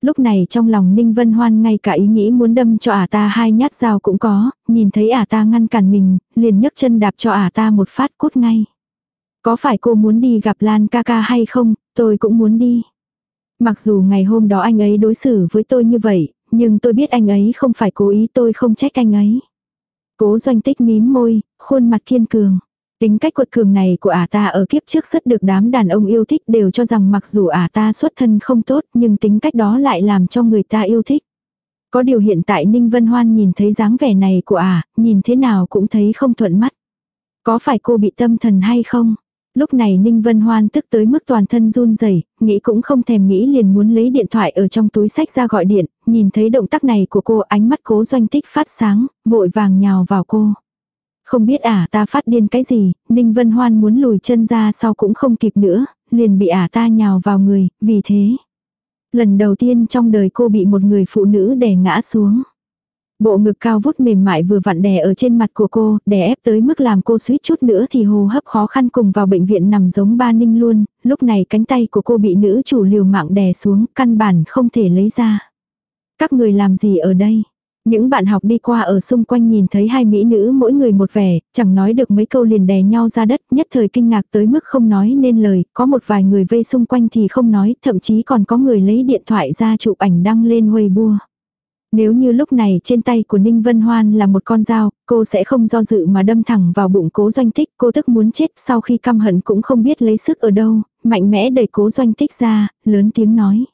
Lúc này trong lòng Ninh Vân Hoan ngay cả ý nghĩ muốn đâm cho ả ta hai nhát dao cũng có, nhìn thấy ả ta ngăn cản mình, liền nhấc chân đạp cho ả ta một phát cút ngay. Có phải cô muốn đi gặp Lan ca ca hay không, tôi cũng muốn đi. Mặc dù ngày hôm đó anh ấy đối xử với tôi như vậy, nhưng tôi biết anh ấy không phải cố ý tôi không trách anh ấy. Cố doanh tích mím môi, khuôn mặt kiên cường. Tính cách quật cường này của ả ta ở kiếp trước rất được đám đàn ông yêu thích đều cho rằng mặc dù ả ta xuất thân không tốt nhưng tính cách đó lại làm cho người ta yêu thích. Có điều hiện tại Ninh Vân Hoan nhìn thấy dáng vẻ này của ả, nhìn thế nào cũng thấy không thuận mắt. Có phải cô bị tâm thần hay không? Lúc này Ninh Vân Hoan tức tới mức toàn thân run rẩy, nghĩ cũng không thèm nghĩ liền muốn lấy điện thoại ở trong túi sách ra gọi điện, nhìn thấy động tác này của cô ánh mắt cố doanh tích phát sáng, vội vàng nhào vào cô. Không biết ả ta phát điên cái gì, Ninh Vân Hoan muốn lùi chân ra sau cũng không kịp nữa, liền bị ả ta nhào vào người, vì thế. Lần đầu tiên trong đời cô bị một người phụ nữ đè ngã xuống. Bộ ngực cao vút mềm mại vừa vặn đè ở trên mặt của cô, đè ép tới mức làm cô suýt chút nữa thì hô hấp khó khăn cùng vào bệnh viện nằm giống ba ninh luôn, lúc này cánh tay của cô bị nữ chủ liều mạng đè xuống, căn bản không thể lấy ra. Các người làm gì ở đây? Những bạn học đi qua ở xung quanh nhìn thấy hai mỹ nữ mỗi người một vẻ, chẳng nói được mấy câu liền đè nhau ra đất, nhất thời kinh ngạc tới mức không nói nên lời, có một vài người vây xung quanh thì không nói, thậm chí còn có người lấy điện thoại ra chụp ảnh đăng lên Weibo. Nếu như lúc này trên tay của Ninh Vân Hoan là một con dao, cô sẽ không do dự mà đâm thẳng vào bụng cố doanh tích, cô tức muốn chết sau khi căm hận cũng không biết lấy sức ở đâu, mạnh mẽ đẩy cố doanh tích ra, lớn tiếng nói.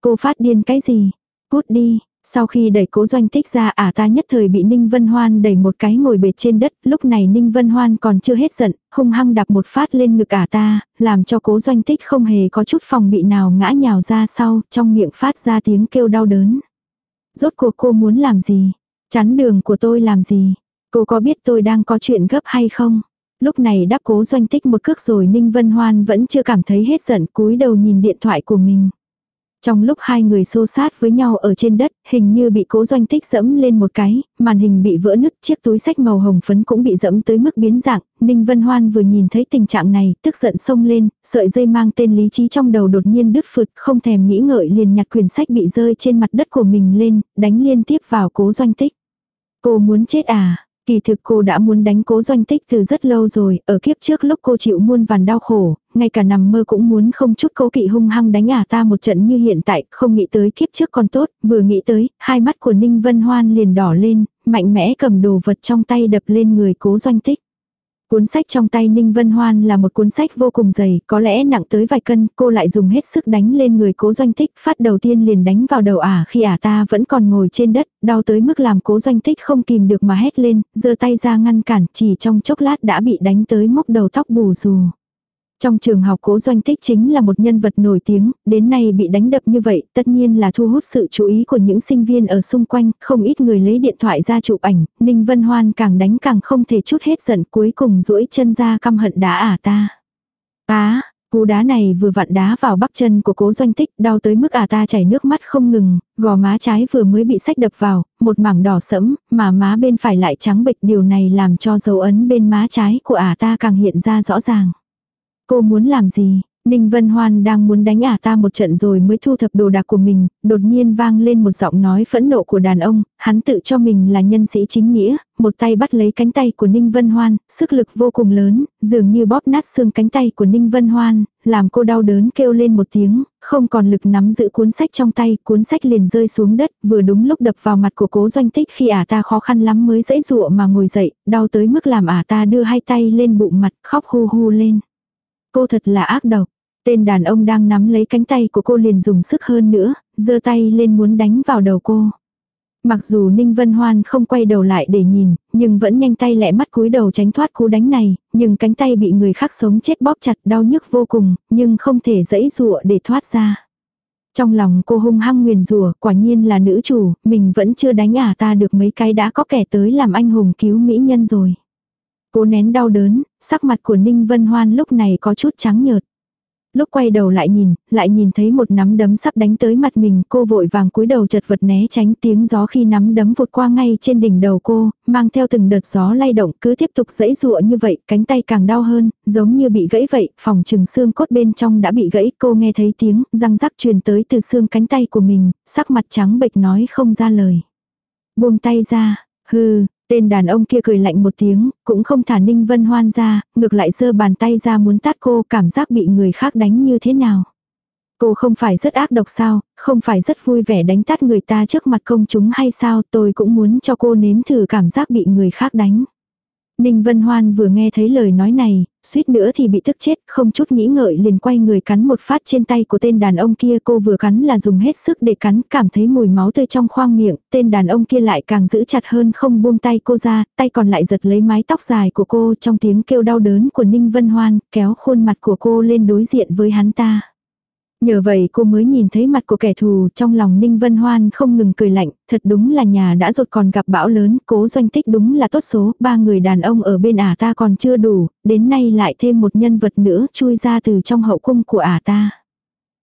Cô phát điên cái gì? Cút đi, sau khi đẩy cố doanh tích ra ả ta nhất thời bị Ninh Vân Hoan đẩy một cái ngồi bệt trên đất, lúc này Ninh Vân Hoan còn chưa hết giận, hung hăng đạp một phát lên ngực ả ta, làm cho cố doanh tích không hề có chút phòng bị nào ngã nhào ra sau, trong miệng phát ra tiếng kêu đau đớn. Rốt cuộc cô muốn làm gì? Chắn đường của tôi làm gì? Cô có biết tôi đang có chuyện gấp hay không? Lúc này đáp cố doanh tích một cước rồi Ninh Vân Hoan vẫn chưa cảm thấy hết giận, cúi đầu nhìn điện thoại của mình. Trong lúc hai người xô sát với nhau ở trên đất, hình như bị cố doanh tích dẫm lên một cái, màn hình bị vỡ nứt, chiếc túi sách màu hồng phấn cũng bị dẫm tới mức biến dạng, Ninh Vân Hoan vừa nhìn thấy tình trạng này, tức giận xông lên, sợi dây mang tên lý trí trong đầu đột nhiên đứt phượt, không thèm nghĩ ngợi liền nhặt quyển sách bị rơi trên mặt đất của mình lên, đánh liên tiếp vào cố doanh tích. Cô muốn chết à? Kỳ thực cô đã muốn đánh cố doanh tích từ rất lâu rồi, ở kiếp trước lúc cô chịu muôn vàn đau khổ, ngay cả nằm mơ cũng muốn không chút cố kỵ hung hăng đánh ả ta một trận như hiện tại, không nghĩ tới kiếp trước còn tốt, vừa nghĩ tới, hai mắt của Ninh Vân Hoan liền đỏ lên, mạnh mẽ cầm đồ vật trong tay đập lên người cố doanh tích. Cuốn sách trong tay Ninh Vân Hoan là một cuốn sách vô cùng dày, có lẽ nặng tới vài cân, cô lại dùng hết sức đánh lên người cố doanh tích, phát đầu tiên liền đánh vào đầu ả khi ả ta vẫn còn ngồi trên đất, đau tới mức làm cố doanh tích không kìm được mà hét lên, giơ tay ra ngăn cản, chỉ trong chốc lát đã bị đánh tới mốc đầu tóc bù rù. Trong trường học cố doanh tích chính là một nhân vật nổi tiếng, đến nay bị đánh đập như vậy, tất nhiên là thu hút sự chú ý của những sinh viên ở xung quanh, không ít người lấy điện thoại ra chụp ảnh, Ninh Vân Hoan càng đánh càng không thể chút hết giận cuối cùng duỗi chân ra căm hận đá ả ta. Tá, cú đá này vừa vặn đá vào bắp chân của cố doanh tích, đau tới mức ả ta chảy nước mắt không ngừng, gò má trái vừa mới bị sách đập vào, một mảng đỏ sẫm, mà má bên phải lại trắng bệch điều này làm cho dấu ấn bên má trái của ả ta càng hiện ra rõ ràng. Cô muốn làm gì? Ninh Vân Hoan đang muốn đánh ả ta một trận rồi mới thu thập đồ đạc của mình, đột nhiên vang lên một giọng nói phẫn nộ của đàn ông, hắn tự cho mình là nhân sĩ chính nghĩa, một tay bắt lấy cánh tay của Ninh Vân Hoan, sức lực vô cùng lớn, dường như bóp nát xương cánh tay của Ninh Vân Hoan, làm cô đau đớn kêu lên một tiếng, không còn lực nắm giữ cuốn sách trong tay, cuốn sách liền rơi xuống đất, vừa đúng lúc đập vào mặt của cố doanh tích khi ả ta khó khăn lắm mới dãy dụa mà ngồi dậy, đau tới mức làm ả ta đưa hai tay lên bụng mặt, khóc hu hu lên. Cô thật là ác độc. Tên đàn ông đang nắm lấy cánh tay của cô liền dùng sức hơn nữa, giơ tay lên muốn đánh vào đầu cô. Mặc dù Ninh Vân Hoan không quay đầu lại để nhìn, nhưng vẫn nhanh tay lẹ mắt cúi đầu tránh thoát cú đánh này, nhưng cánh tay bị người khác sống chết bóp chặt đau nhức vô cùng, nhưng không thể dẫy dụa để thoát ra. Trong lòng cô hung hăng nguyền rủa quả nhiên là nữ chủ, mình vẫn chưa đánh ả ta được mấy cái đã có kẻ tới làm anh hùng cứu mỹ nhân rồi. Cố nén đau đớn, sắc mặt của Ninh Vân Hoan lúc này có chút trắng nhợt. Lúc quay đầu lại nhìn, lại nhìn thấy một nắm đấm sắp đánh tới mặt mình, cô vội vàng cúi đầu chật vật né tránh tiếng gió khi nắm đấm vụt qua ngay trên đỉnh đầu cô, mang theo từng đợt gió lay động cứ tiếp tục dẫy dụa như vậy, cánh tay càng đau hơn, giống như bị gãy vậy, phòng trừng xương cốt bên trong đã bị gãy, cô nghe thấy tiếng răng rắc truyền tới từ xương cánh tay của mình, sắc mặt trắng bệch nói không ra lời. Buông tay ra, hừ, Tên đàn ông kia cười lạnh một tiếng, cũng không thả Ninh Vân Hoan ra, ngược lại giơ bàn tay ra muốn tát cô cảm giác bị người khác đánh như thế nào. Cô không phải rất ác độc sao, không phải rất vui vẻ đánh tát người ta trước mặt công chúng hay sao tôi cũng muốn cho cô nếm thử cảm giác bị người khác đánh. Ninh Vân Hoan vừa nghe thấy lời nói này, suýt nữa thì bị tức chết, không chút nghĩ ngợi liền quay người cắn một phát trên tay của tên đàn ông kia cô vừa cắn là dùng hết sức để cắn, cảm thấy mùi máu tươi trong khoang miệng, tên đàn ông kia lại càng giữ chặt hơn không buông tay cô ra, tay còn lại giật lấy mái tóc dài của cô trong tiếng kêu đau đớn của Ninh Vân Hoan, kéo khuôn mặt của cô lên đối diện với hắn ta. Nhờ vậy cô mới nhìn thấy mặt của kẻ thù trong lòng Ninh Vân Hoan không ngừng cười lạnh, thật đúng là nhà đã rột còn gặp bão lớn, cố doanh tích đúng là tốt số, ba người đàn ông ở bên ả ta còn chưa đủ, đến nay lại thêm một nhân vật nữa chui ra từ trong hậu cung của ả ta.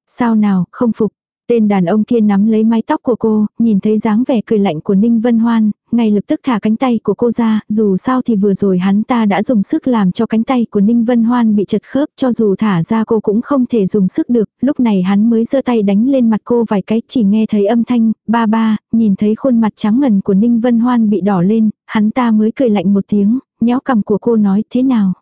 Sao nào, không phục, Tên đàn ông kia nắm lấy mái tóc của cô, nhìn thấy dáng vẻ cười lạnh của Ninh Vân Hoan, ngay lập tức thả cánh tay của cô ra, dù sao thì vừa rồi hắn ta đã dùng sức làm cho cánh tay của Ninh Vân Hoan bị chật khớp, cho dù thả ra cô cũng không thể dùng sức được, lúc này hắn mới giơ tay đánh lên mặt cô vài cái, chỉ nghe thấy âm thanh, ba ba, nhìn thấy khuôn mặt trắng ngần của Ninh Vân Hoan bị đỏ lên, hắn ta mới cười lạnh một tiếng, nhéo cằm của cô nói thế nào.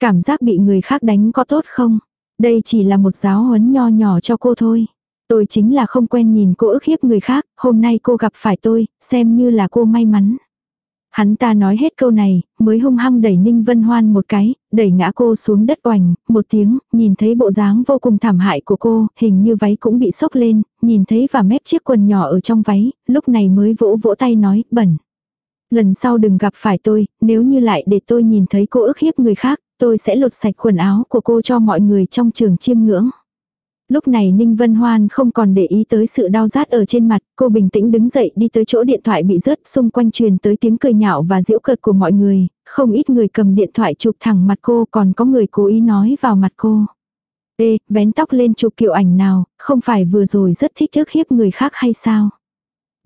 Cảm giác bị người khác đánh có tốt không? Đây chỉ là một giáo huấn nho nhỏ cho cô thôi. Tôi chính là không quen nhìn cô ức hiếp người khác, hôm nay cô gặp phải tôi, xem như là cô may mắn. Hắn ta nói hết câu này, mới hung hăng đẩy Ninh Vân Hoan một cái, đẩy ngã cô xuống đất oành, một tiếng, nhìn thấy bộ dáng vô cùng thảm hại của cô, hình như váy cũng bị sốc lên, nhìn thấy và mép chiếc quần nhỏ ở trong váy, lúc này mới vỗ vỗ tay nói, bẩn. Lần sau đừng gặp phải tôi, nếu như lại để tôi nhìn thấy cô ức hiếp người khác, tôi sẽ lột sạch quần áo của cô cho mọi người trong trường chiêm ngưỡng. Lúc này Ninh Vân Hoan không còn để ý tới sự đau rát ở trên mặt, cô bình tĩnh đứng dậy đi tới chỗ điện thoại bị rớt, xung quanh truyền tới tiếng cười nhạo và giễu cợt của mọi người, không ít người cầm điện thoại chụp thẳng mặt cô còn có người cố ý nói vào mặt cô. Ê, vén tóc lên chụp kiểu ảnh nào, không phải vừa rồi rất thích ước hiếp người khác hay sao?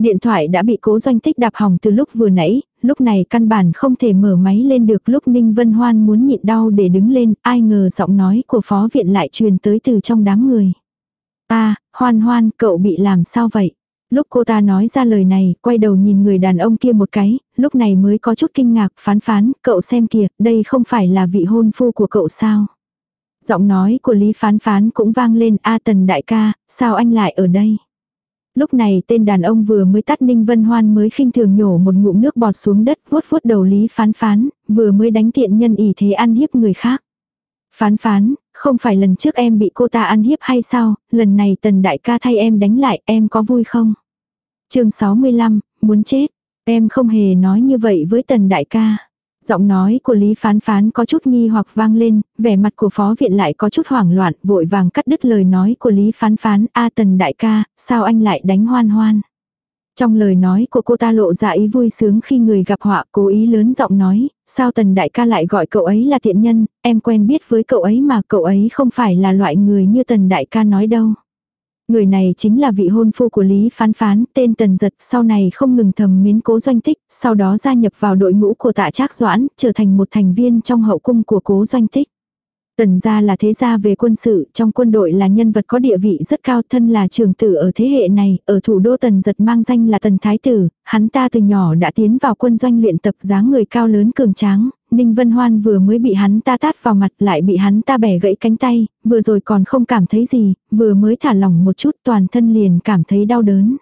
Điện thoại đã bị cố doanh tích đạp hỏng từ lúc vừa nãy, lúc này căn bản không thể mở máy lên được lúc Ninh Vân Hoan muốn nhịn đau để đứng lên, ai ngờ giọng nói của phó viện lại truyền tới từ trong đám người. Ta, Hoan Hoan, cậu bị làm sao vậy? Lúc cô ta nói ra lời này, quay đầu nhìn người đàn ông kia một cái, lúc này mới có chút kinh ngạc, phán phán, cậu xem kìa, đây không phải là vị hôn phu của cậu sao? Giọng nói của Lý phán phán cũng vang lên, A tần đại ca, sao anh lại ở đây? Lúc này tên đàn ông vừa mới tắt Ninh Vân Hoan mới khinh thường nhổ một ngụm nước bọt xuống đất vuốt vuốt đầu Lý phán phán, vừa mới đánh tiện nhân ỉ thế ăn hiếp người khác. Phán phán, không phải lần trước em bị cô ta ăn hiếp hay sao, lần này tần đại ca thay em đánh lại, em có vui không? chương 65, muốn chết. Em không hề nói như vậy với tần đại ca. Giọng nói của Lý Phán Phán có chút nghi hoặc vang lên, vẻ mặt của phó viện lại có chút hoảng loạn, vội vàng cắt đứt lời nói của Lý Phán Phán, A tần đại ca, sao anh lại đánh hoan hoan. Trong lời nói của cô ta lộ ra ý vui sướng khi người gặp họa cố ý lớn giọng nói, sao tần đại ca lại gọi cậu ấy là thiện nhân, em quen biết với cậu ấy mà cậu ấy không phải là loại người như tần đại ca nói đâu. Người này chính là vị hôn phu của Lý Phán Phán, tên Tần Giật, sau này không ngừng thầm mến cố doanh tích, sau đó gia nhập vào đội ngũ của tạ Trác Doãn, trở thành một thành viên trong hậu cung của cố doanh tích. Tần gia là thế gia về quân sự, trong quân đội là nhân vật có địa vị rất cao thân là trường tử ở thế hệ này, ở thủ đô Tần giật mang danh là Tần Thái Tử, hắn ta từ nhỏ đã tiến vào quân doanh luyện tập dáng người cao lớn cường tráng, Ninh Vân Hoan vừa mới bị hắn ta tát vào mặt lại bị hắn ta bẻ gãy cánh tay, vừa rồi còn không cảm thấy gì, vừa mới thả lỏng một chút toàn thân liền cảm thấy đau đớn.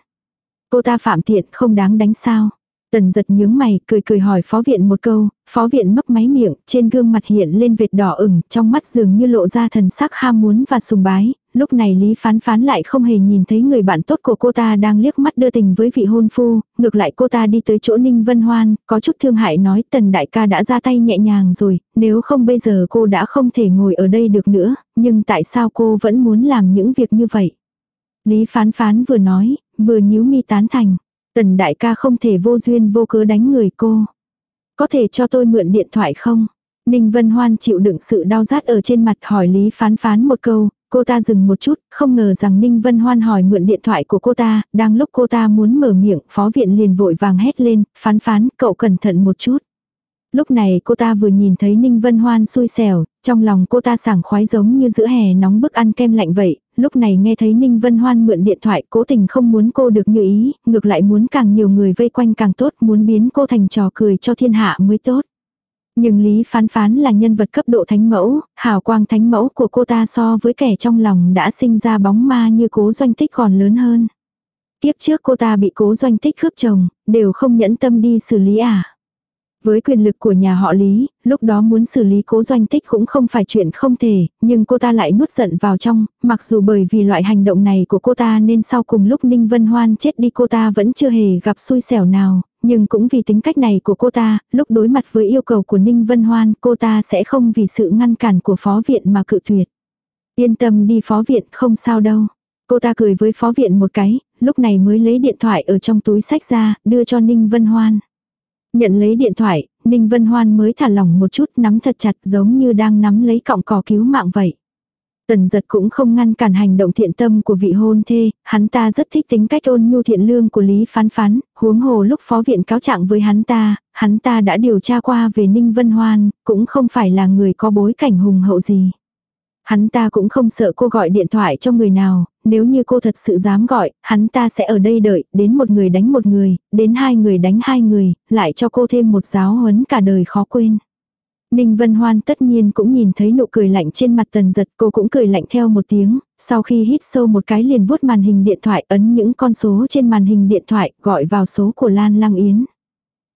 Cô ta phạm tiện không đáng đánh sao. Tần giật nhướng mày, cười cười hỏi phó viện một câu, phó viện mấp máy miệng, trên gương mặt hiện lên vệt đỏ ửng, trong mắt dường như lộ ra thần sắc ham muốn và sùng bái, lúc này Lý Phán Phán lại không hề nhìn thấy người bạn tốt của cô ta đang liếc mắt đưa tình với vị hôn phu, ngược lại cô ta đi tới chỗ Ninh Vân Hoan, có chút thương hại nói tần đại ca đã ra tay nhẹ nhàng rồi, nếu không bây giờ cô đã không thể ngồi ở đây được nữa, nhưng tại sao cô vẫn muốn làm những việc như vậy? Lý Phán Phán vừa nói, vừa nhíu mi tán thành. Tần đại ca không thể vô duyên vô cớ đánh người cô. Có thể cho tôi mượn điện thoại không? Ninh Vân Hoan chịu đựng sự đau rát ở trên mặt hỏi Lý Phán Phán một câu, cô ta dừng một chút, không ngờ rằng Ninh Vân Hoan hỏi mượn điện thoại của cô ta, đang lúc cô ta muốn mở miệng, phó viện liền vội vàng hét lên, phán phán, cậu cẩn thận một chút. Lúc này cô ta vừa nhìn thấy Ninh Vân Hoan xui xẻo, trong lòng cô ta sảng khoái giống như giữa hè nóng bức ăn kem lạnh vậy, lúc này nghe thấy Ninh Vân Hoan mượn điện thoại cố tình không muốn cô được như ý, ngược lại muốn càng nhiều người vây quanh càng tốt, muốn biến cô thành trò cười cho thiên hạ mới tốt. Nhưng Lý Phán Phán là nhân vật cấp độ thánh mẫu, hào quang thánh mẫu của cô ta so với kẻ trong lòng đã sinh ra bóng ma như cố doanh tích còn lớn hơn. Tiếp trước cô ta bị cố doanh tích cướp chồng, đều không nhẫn tâm đi xử lý à. Với quyền lực của nhà họ Lý, lúc đó muốn xử lý cố doanh tích cũng không phải chuyện không thể, nhưng cô ta lại nuốt giận vào trong, mặc dù bởi vì loại hành động này của cô ta nên sau cùng lúc Ninh Vân Hoan chết đi cô ta vẫn chưa hề gặp xui xẻo nào, nhưng cũng vì tính cách này của cô ta, lúc đối mặt với yêu cầu của Ninh Vân Hoan cô ta sẽ không vì sự ngăn cản của phó viện mà cự tuyệt. Yên tâm đi phó viện không sao đâu. Cô ta cười với phó viện một cái, lúc này mới lấy điện thoại ở trong túi sách ra, đưa cho Ninh Vân Hoan. Nhận lấy điện thoại, Ninh Vân Hoan mới thả lỏng một chút nắm thật chặt giống như đang nắm lấy cọng cỏ cứu mạng vậy. Tần giật cũng không ngăn cản hành động thiện tâm của vị hôn thê, hắn ta rất thích tính cách ôn nhu thiện lương của Lý Phán Phán, huống hồ lúc phó viện cáo trạng với hắn ta, hắn ta đã điều tra qua về Ninh Vân Hoan, cũng không phải là người có bối cảnh hùng hậu gì. Hắn ta cũng không sợ cô gọi điện thoại cho người nào, nếu như cô thật sự dám gọi, hắn ta sẽ ở đây đợi, đến một người đánh một người, đến hai người đánh hai người, lại cho cô thêm một giáo huấn cả đời khó quên. Ninh Vân Hoan tất nhiên cũng nhìn thấy nụ cười lạnh trên mặt tần giật cô cũng cười lạnh theo một tiếng, sau khi hít sâu một cái liền vuốt màn hình điện thoại ấn những con số trên màn hình điện thoại gọi vào số của Lan Lăng Yến.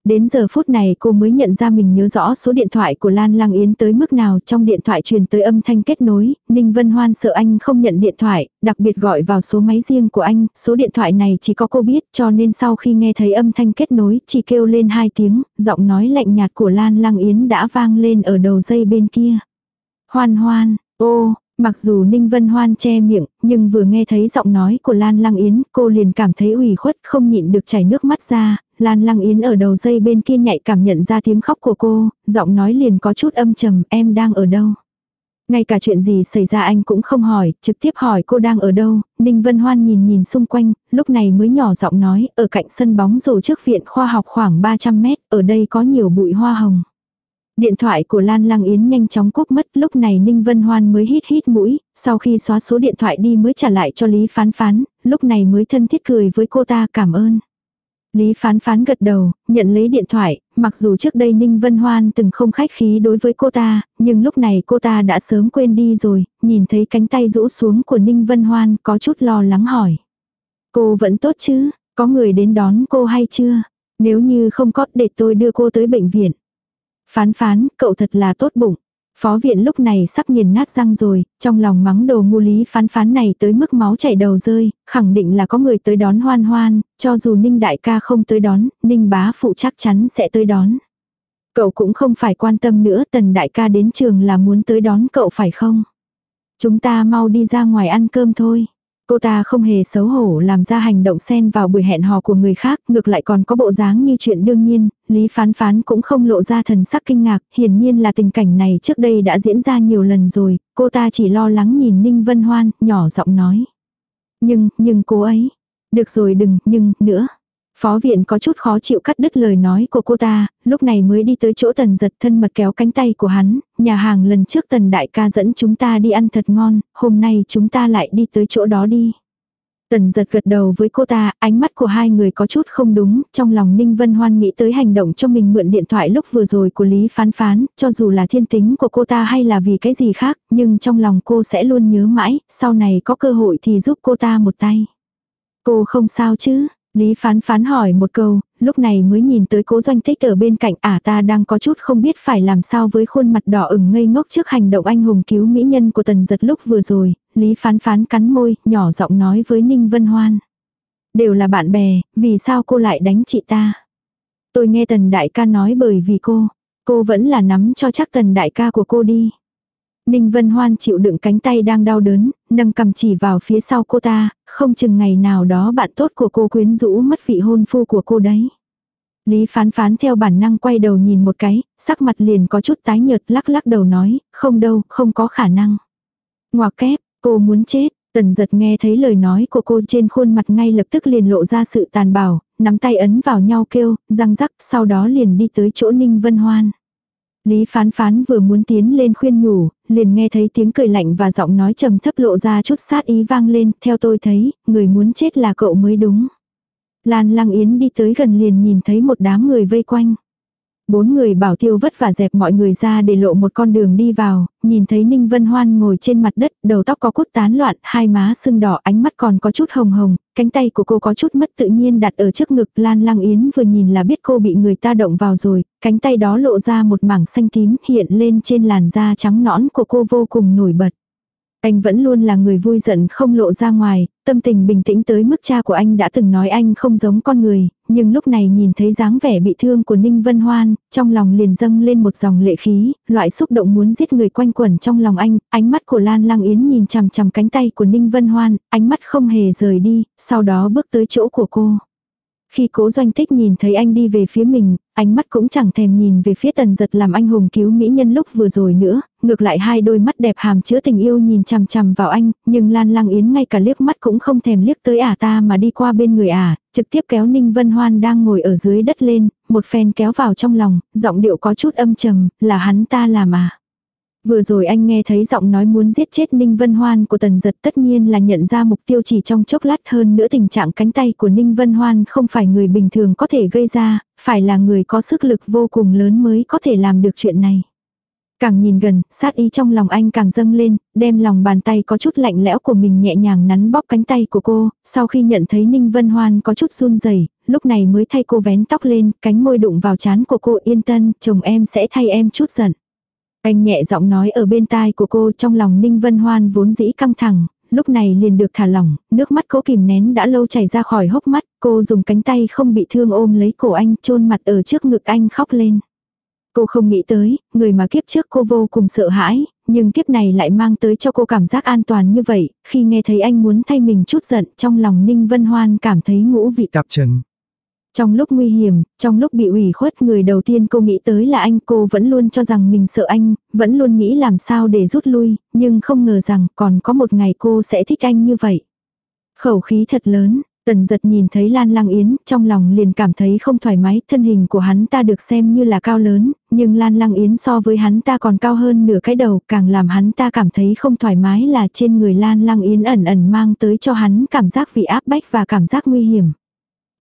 Đến giờ phút này cô mới nhận ra mình nhớ rõ số điện thoại của Lan Lang Yến tới mức nào. Trong điện thoại truyền tới âm thanh kết nối, Ninh Vân Hoan sợ anh không nhận điện thoại, đặc biệt gọi vào số máy riêng của anh, số điện thoại này chỉ có cô biết cho nên sau khi nghe thấy âm thanh kết nối chỉ kêu lên hai tiếng, giọng nói lạnh nhạt của Lan Lang Yến đã vang lên ở đầu dây bên kia. Hoan hoan, ô, Mặc dù Ninh Vân Hoan che miệng, nhưng vừa nghe thấy giọng nói của Lan Lăng Yến, cô liền cảm thấy ủy khuất không nhịn được chảy nước mắt ra, Lan Lăng Yến ở đầu dây bên kia nhạy cảm nhận ra tiếng khóc của cô, giọng nói liền có chút âm trầm, em đang ở đâu? Ngay cả chuyện gì xảy ra anh cũng không hỏi, trực tiếp hỏi cô đang ở đâu, Ninh Vân Hoan nhìn nhìn xung quanh, lúc này mới nhỏ giọng nói, ở cạnh sân bóng rổ trước viện khoa học khoảng 300 mét, ở đây có nhiều bụi hoa hồng. Điện thoại của Lan Lăng Yến nhanh chóng cúp mất, lúc này Ninh Vân Hoan mới hít hít mũi, sau khi xóa số điện thoại đi mới trả lại cho Lý Phán Phán, lúc này mới thân thiết cười với cô ta cảm ơn. Lý phán phán gật đầu, nhận lấy điện thoại, mặc dù trước đây Ninh Vân Hoan từng không khách khí đối với cô ta, nhưng lúc này cô ta đã sớm quên đi rồi, nhìn thấy cánh tay rũ xuống của Ninh Vân Hoan có chút lo lắng hỏi. Cô vẫn tốt chứ, có người đến đón cô hay chưa? Nếu như không có để tôi đưa cô tới bệnh viện. Phán phán, cậu thật là tốt bụng. Phó viện lúc này sắp nghiền nát răng rồi, trong lòng mắng đồ ngu lý phán phán này tới mức máu chảy đầu rơi, khẳng định là có người tới đón hoan hoan, cho dù Ninh đại ca không tới đón, Ninh bá phụ chắc chắn sẽ tới đón. Cậu cũng không phải quan tâm nữa tần đại ca đến trường là muốn tới đón cậu phải không? Chúng ta mau đi ra ngoài ăn cơm thôi. Cô ta không hề xấu hổ làm ra hành động xen vào buổi hẹn hò của người khác, ngược lại còn có bộ dáng như chuyện đương nhiên, Lý Phán Phán cũng không lộ ra thần sắc kinh ngạc, hiển nhiên là tình cảnh này trước đây đã diễn ra nhiều lần rồi, cô ta chỉ lo lắng nhìn Ninh Vân Hoan, nhỏ giọng nói. Nhưng, nhưng cô ấy, được rồi đừng, nhưng, nữa. Phó viện có chút khó chịu cắt đứt lời nói của cô ta, lúc này mới đi tới chỗ tần giật thân mật kéo cánh tay của hắn, nhà hàng lần trước tần đại ca dẫn chúng ta đi ăn thật ngon, hôm nay chúng ta lại đi tới chỗ đó đi. Tần giật gật đầu với cô ta, ánh mắt của hai người có chút không đúng, trong lòng Ninh Vân Hoan nghĩ tới hành động cho mình mượn điện thoại lúc vừa rồi của Lý Phán Phán, cho dù là thiên tính của cô ta hay là vì cái gì khác, nhưng trong lòng cô sẽ luôn nhớ mãi, sau này có cơ hội thì giúp cô ta một tay. Cô không sao chứ, Lý phán phán hỏi một câu, lúc này mới nhìn tới cố doanh tích ở bên cạnh ả à ta đang có chút không biết phải làm sao với khuôn mặt đỏ ửng ngây ngốc trước hành động anh hùng cứu mỹ nhân của tần giật lúc vừa rồi, Lý phán phán cắn môi, nhỏ giọng nói với Ninh Vân Hoan. Đều là bạn bè, vì sao cô lại đánh chị ta? Tôi nghe tần đại ca nói bởi vì cô, cô vẫn là nắm cho chắc tần đại ca của cô đi. Ninh Vân Hoan chịu đựng cánh tay đang đau đớn, nâng cầm chỉ vào phía sau cô ta, không chừng ngày nào đó bạn tốt của cô quyến rũ mất vị hôn phu của cô đấy. Lý phán phán theo bản năng quay đầu nhìn một cái, sắc mặt liền có chút tái nhợt lắc lắc đầu nói, không đâu, không có khả năng. Ngoà kép, cô muốn chết, tần giật nghe thấy lời nói của cô trên khuôn mặt ngay lập tức liền lộ ra sự tàn bạo, nắm tay ấn vào nhau kêu, răng rắc, sau đó liền đi tới chỗ Ninh Vân Hoan. Lý phán phán vừa muốn tiến lên khuyên nhủ, liền nghe thấy tiếng cười lạnh và giọng nói trầm thấp lộ ra chút sát ý vang lên, theo tôi thấy, người muốn chết là cậu mới đúng. Lan Lăng Yến đi tới gần liền nhìn thấy một đám người vây quanh. Bốn người bảo tiêu vất vả dẹp mọi người ra để lộ một con đường đi vào, nhìn thấy Ninh Vân Hoan ngồi trên mặt đất, đầu tóc có cút tán loạn, hai má sưng đỏ, ánh mắt còn có chút hồng hồng, cánh tay của cô có chút mất tự nhiên đặt ở trước ngực Lan Lăng Yến vừa nhìn là biết cô bị người ta động vào rồi, cánh tay đó lộ ra một mảng xanh tím hiện lên trên làn da trắng nõn của cô vô cùng nổi bật. Anh vẫn luôn là người vui giận không lộ ra ngoài, tâm tình bình tĩnh tới mức cha của anh đã từng nói anh không giống con người, nhưng lúc này nhìn thấy dáng vẻ bị thương của Ninh Vân Hoan, trong lòng liền dâng lên một dòng lệ khí, loại xúc động muốn giết người quanh quẩn trong lòng anh, ánh mắt của Lan Lang Yến nhìn chằm chằm cánh tay của Ninh Vân Hoan, ánh mắt không hề rời đi, sau đó bước tới chỗ của cô. Khi cố doanh tích nhìn thấy anh đi về phía mình, ánh mắt cũng chẳng thèm nhìn về phía tần giật làm anh hùng cứu mỹ nhân lúc vừa rồi nữa, ngược lại hai đôi mắt đẹp hàm chứa tình yêu nhìn chằm chằm vào anh, nhưng Lan Lang Yến ngay cả liếc mắt cũng không thèm liếc tới ả ta mà đi qua bên người ả, trực tiếp kéo Ninh Vân Hoan đang ngồi ở dưới đất lên, một phen kéo vào trong lòng, giọng điệu có chút âm trầm, là hắn ta làm à. Vừa rồi anh nghe thấy giọng nói muốn giết chết Ninh Vân Hoan của Tần Giật tất nhiên là nhận ra mục tiêu chỉ trong chốc lát hơn nữa tình trạng cánh tay của Ninh Vân Hoan không phải người bình thường có thể gây ra, phải là người có sức lực vô cùng lớn mới có thể làm được chuyện này. Càng nhìn gần, sát ý trong lòng anh càng dâng lên, đem lòng bàn tay có chút lạnh lẽo của mình nhẹ nhàng nắn bóp cánh tay của cô, sau khi nhận thấy Ninh Vân Hoan có chút run rẩy lúc này mới thay cô vén tóc lên, cánh môi đụng vào chán của cô yên tân, chồng em sẽ thay em chút giận. Anh nhẹ giọng nói ở bên tai của cô trong lòng Ninh Vân Hoan vốn dĩ căng thẳng, lúc này liền được thả lỏng, nước mắt cố kìm nén đã lâu chảy ra khỏi hốc mắt, cô dùng cánh tay không bị thương ôm lấy cổ anh chôn mặt ở trước ngực anh khóc lên. Cô không nghĩ tới, người mà kiếp trước cô vô cùng sợ hãi, nhưng kiếp này lại mang tới cho cô cảm giác an toàn như vậy, khi nghe thấy anh muốn thay mình chút giận trong lòng Ninh Vân Hoan cảm thấy ngũ vị tạp trần. Trong lúc nguy hiểm, trong lúc bị ủy khuất người đầu tiên cô nghĩ tới là anh cô vẫn luôn cho rằng mình sợ anh, vẫn luôn nghĩ làm sao để rút lui, nhưng không ngờ rằng còn có một ngày cô sẽ thích anh như vậy. Khẩu khí thật lớn, Tần giật nhìn thấy Lan Lang Yến, trong lòng liền cảm thấy không thoải mái, thân hình của hắn ta được xem như là cao lớn, nhưng Lan Lang Yến so với hắn ta còn cao hơn nửa cái đầu, càng làm hắn ta cảm thấy không thoải mái là trên người Lan Lang Yến ẩn ẩn mang tới cho hắn cảm giác vị áp bách và cảm giác nguy hiểm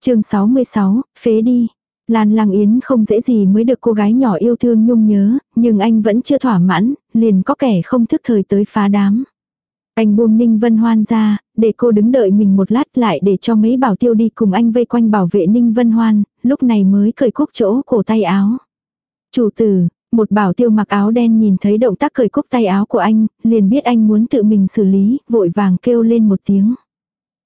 chương 66, phế đi. Lan Lang Yến không dễ gì mới được cô gái nhỏ yêu thương nhung nhớ, nhưng anh vẫn chưa thỏa mãn, liền có kẻ không thức thời tới phá đám. Anh buông Ninh Vân Hoan ra, để cô đứng đợi mình một lát lại để cho mấy bảo tiêu đi cùng anh vây quanh bảo vệ Ninh Vân Hoan, lúc này mới cởi cúc chỗ cổ tay áo. Chủ tử, một bảo tiêu mặc áo đen nhìn thấy động tác cởi cúc tay áo của anh, liền biết anh muốn tự mình xử lý, vội vàng kêu lên một tiếng.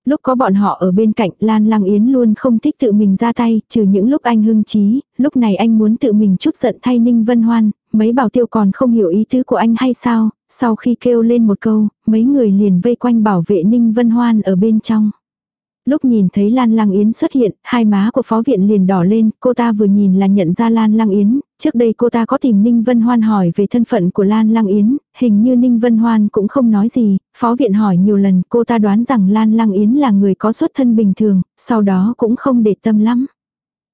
Lúc có bọn họ ở bên cạnh Lan Lăng Yến luôn không thích tự mình ra tay, trừ những lúc anh hưng trí, lúc này anh muốn tự mình chút giận thay Ninh Vân Hoan, mấy bảo tiêu còn không hiểu ý tứ của anh hay sao, sau khi kêu lên một câu, mấy người liền vây quanh bảo vệ Ninh Vân Hoan ở bên trong. Lúc nhìn thấy Lan Lăng Yến xuất hiện, hai má của phó viện liền đỏ lên, cô ta vừa nhìn là nhận ra Lan Lăng Yến, trước đây cô ta có tìm Ninh Vân Hoan hỏi về thân phận của Lan Lăng Yến, hình như Ninh Vân Hoan cũng không nói gì, phó viện hỏi nhiều lần cô ta đoán rằng Lan Lăng Yến là người có xuất thân bình thường, sau đó cũng không để tâm lắm.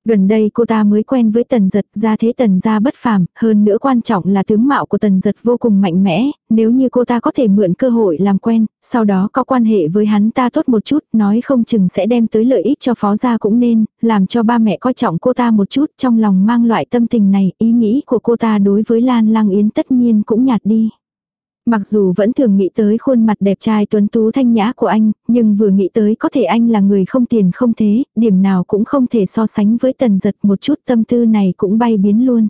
Gần đây cô ta mới quen với tần giật ra thế tần gia bất phàm, hơn nữa quan trọng là tướng mạo của tần giật vô cùng mạnh mẽ, nếu như cô ta có thể mượn cơ hội làm quen, sau đó có quan hệ với hắn ta tốt một chút, nói không chừng sẽ đem tới lợi ích cho phó gia cũng nên, làm cho ba mẹ coi trọng cô ta một chút trong lòng mang loại tâm tình này, ý nghĩ của cô ta đối với Lan Lang Yến tất nhiên cũng nhạt đi. Mặc dù vẫn thường nghĩ tới khuôn mặt đẹp trai tuấn tú thanh nhã của anh, nhưng vừa nghĩ tới có thể anh là người không tiền không thế, điểm nào cũng không thể so sánh với tần giật một chút tâm tư này cũng bay biến luôn.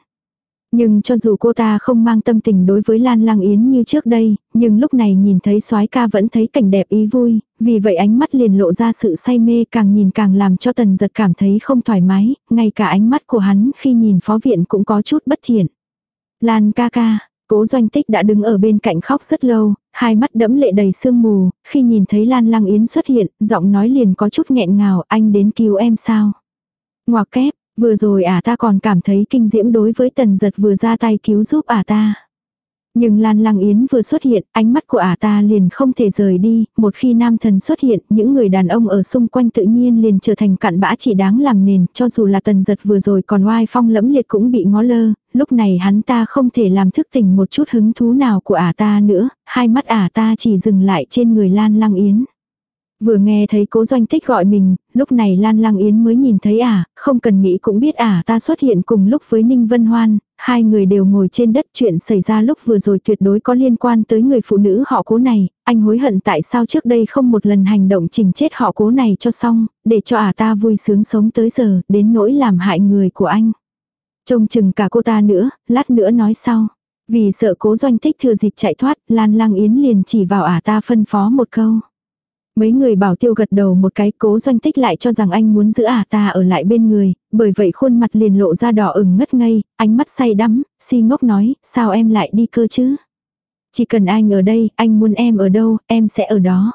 Nhưng cho dù cô ta không mang tâm tình đối với Lan Lang Yến như trước đây, nhưng lúc này nhìn thấy soái ca vẫn thấy cảnh đẹp ý vui, vì vậy ánh mắt liền lộ ra sự say mê càng nhìn càng làm cho tần giật cảm thấy không thoải mái, ngay cả ánh mắt của hắn khi nhìn phó viện cũng có chút bất thiện. Lan ca ca, Cố doanh tích đã đứng ở bên cạnh khóc rất lâu, hai mắt đẫm lệ đầy sương mù, khi nhìn thấy Lan Lăng Yến xuất hiện, giọng nói liền có chút nghẹn ngào, anh đến cứu em sao? Ngoà kép, vừa rồi ả ta còn cảm thấy kinh diễm đối với tần giật vừa ra tay cứu giúp ả ta. Nhưng Lan Lăng Yến vừa xuất hiện, ánh mắt của ả ta liền không thể rời đi, một khi nam thần xuất hiện, những người đàn ông ở xung quanh tự nhiên liền trở thành cặn bã chỉ đáng làm nền, cho dù là tần giật vừa rồi còn oai phong lẫm liệt cũng bị ngó lơ, lúc này hắn ta không thể làm thức tỉnh một chút hứng thú nào của ả ta nữa, hai mắt ả ta chỉ dừng lại trên người Lan Lăng Yến. Vừa nghe thấy cố doanh tích gọi mình, lúc này Lan Lăng Yến mới nhìn thấy ả, à, không cần nghĩ cũng biết ả à, ta xuất hiện cùng lúc với Ninh Vân Hoan, hai người đều ngồi trên đất chuyện xảy ra lúc vừa rồi tuyệt đối có liên quan tới người phụ nữ họ cố này, anh hối hận tại sao trước đây không một lần hành động chỉnh chết họ cố này cho xong, để cho ả à ta vui sướng sống tới giờ, đến nỗi làm hại người của anh. Trông chừng cả cô ta nữa, lát nữa nói sau. Vì sợ cố doanh tích thừa dịp chạy thoát, Lan Lăng Yến liền chỉ vào ả ta phân phó một câu. Mấy người bảo tiêu gật đầu một cái cố doanh tích lại cho rằng anh muốn giữ ả ta ở lại bên người, bởi vậy khuôn mặt liền lộ ra đỏ ửng ngất ngây, ánh mắt say đắm, si ngốc nói, sao em lại đi cơ chứ? Chỉ cần anh ở đây, anh muốn em ở đâu, em sẽ ở đó.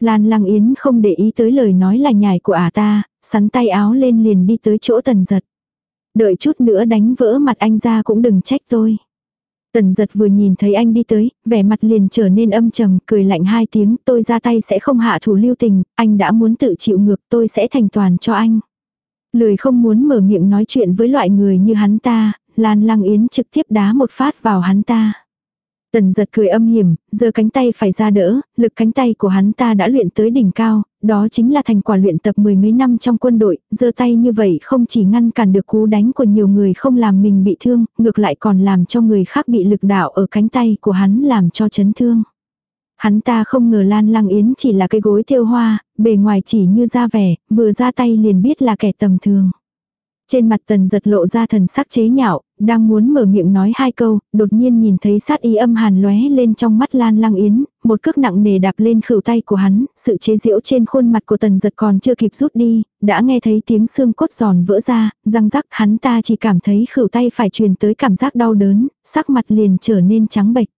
Lan Lăng Yến không để ý tới lời nói là nhài của ả ta, sắn tay áo lên liền đi tới chỗ tần giật. Đợi chút nữa đánh vỡ mặt anh ra cũng đừng trách tôi. Tần giật vừa nhìn thấy anh đi tới, vẻ mặt liền trở nên âm trầm, cười lạnh hai tiếng, tôi ra tay sẽ không hạ thủ lưu tình, anh đã muốn tự chịu ngược tôi sẽ thành toàn cho anh. Lười không muốn mở miệng nói chuyện với loại người như hắn ta, Lan Lăng Yến trực tiếp đá một phát vào hắn ta. Tần giật cười âm hiểm, giơ cánh tay phải ra đỡ, lực cánh tay của hắn ta đã luyện tới đỉnh cao, đó chính là thành quả luyện tập mười mấy năm trong quân đội, giơ tay như vậy không chỉ ngăn cản được cú đánh của nhiều người không làm mình bị thương, ngược lại còn làm cho người khác bị lực đạo ở cánh tay của hắn làm cho chấn thương. Hắn ta không ngờ Lan Lăng Yến chỉ là cái gối thêu hoa, bề ngoài chỉ như da vẻ, vừa ra tay liền biết là kẻ tầm thường. Trên mặt tần giật lộ ra thần sắc chế nhạo, đang muốn mở miệng nói hai câu, đột nhiên nhìn thấy sát ý âm hàn lóe lên trong mắt Lan Lăng Yến, một cước nặng nề đạp lên khửu tay của hắn, sự chế giễu trên khuôn mặt của tần giật còn chưa kịp rút đi, đã nghe thấy tiếng xương cốt giòn vỡ ra, răng rắc hắn ta chỉ cảm thấy khửu tay phải truyền tới cảm giác đau đớn, sắc mặt liền trở nên trắng bệch.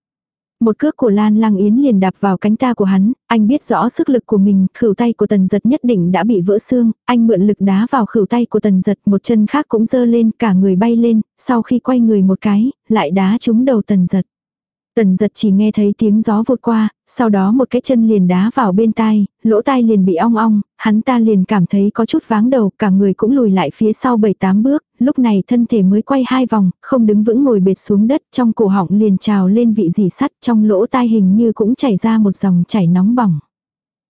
Một cước của Lan Lang Yến liền đạp vào cánh ta của hắn, anh biết rõ sức lực của mình, khửu tay của tần giật nhất định đã bị vỡ xương, anh mượn lực đá vào khửu tay của tần giật, một chân khác cũng dơ lên, cả người bay lên, sau khi quay người một cái, lại đá trúng đầu tần giật. Tần giật chỉ nghe thấy tiếng gió vụt qua, sau đó một cái chân liền đá vào bên tai, lỗ tai liền bị ong ong, hắn ta liền cảm thấy có chút váng đầu, cả người cũng lùi lại phía sau 7-8 bước, lúc này thân thể mới quay hai vòng, không đứng vững ngồi bệt xuống đất, trong cổ họng liền trào lên vị dì sắt, trong lỗ tai hình như cũng chảy ra một dòng chảy nóng bỏng.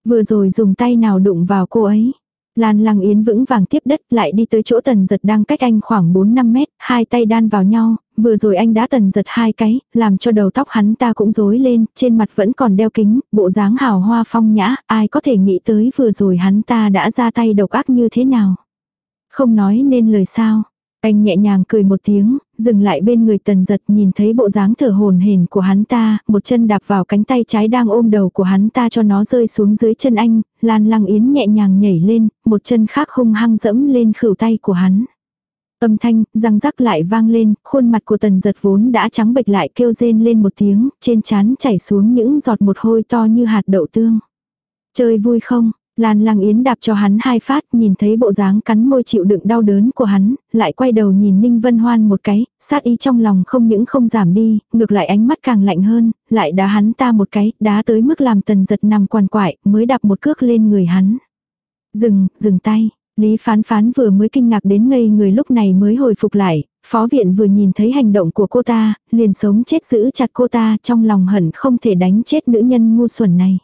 Vừa rồi dùng tay nào đụng vào cô ấy. Lan Lăng Yến vững vàng tiếp đất lại đi tới chỗ tần giật đang cách anh khoảng 4-5 mét, hai tay đan vào nhau, vừa rồi anh đã tần giật hai cái, làm cho đầu tóc hắn ta cũng rối lên, trên mặt vẫn còn đeo kính, bộ dáng hào hoa phong nhã, ai có thể nghĩ tới vừa rồi hắn ta đã ra tay độc ác như thế nào. Không nói nên lời sao. Anh nhẹ nhàng cười một tiếng, dừng lại bên người tần giật nhìn thấy bộ dáng thở hồn hển của hắn ta, một chân đạp vào cánh tay trái đang ôm đầu của hắn ta cho nó rơi xuống dưới chân anh, Lan Lăng Yến nhẹ nhàng nhảy lên, một chân khác hung hăng dẫm lên khửu tay của hắn. Âm thanh, răng rắc lại vang lên, khuôn mặt của tần giật vốn đã trắng bệch lại kêu rên lên một tiếng, trên trán chảy xuống những giọt một hôi to như hạt đậu tương. Chơi vui không? Lan Lăng Yến đạp cho hắn hai phát, nhìn thấy bộ dáng cắn môi chịu đựng đau đớn của hắn, lại quay đầu nhìn Ninh Vân Hoan một cái, sát ý trong lòng không những không giảm đi, ngược lại ánh mắt càng lạnh hơn, lại đá hắn ta một cái, đá tới mức làm tần giật nằm quằn quại, mới đạp một cước lên người hắn. Dừng, dừng tay, Lý phán phán vừa mới kinh ngạc đến ngây người lúc này mới hồi phục lại, phó viện vừa nhìn thấy hành động của cô ta, liền sống chết giữ chặt cô ta trong lòng hận không thể đánh chết nữ nhân ngu xuẩn này.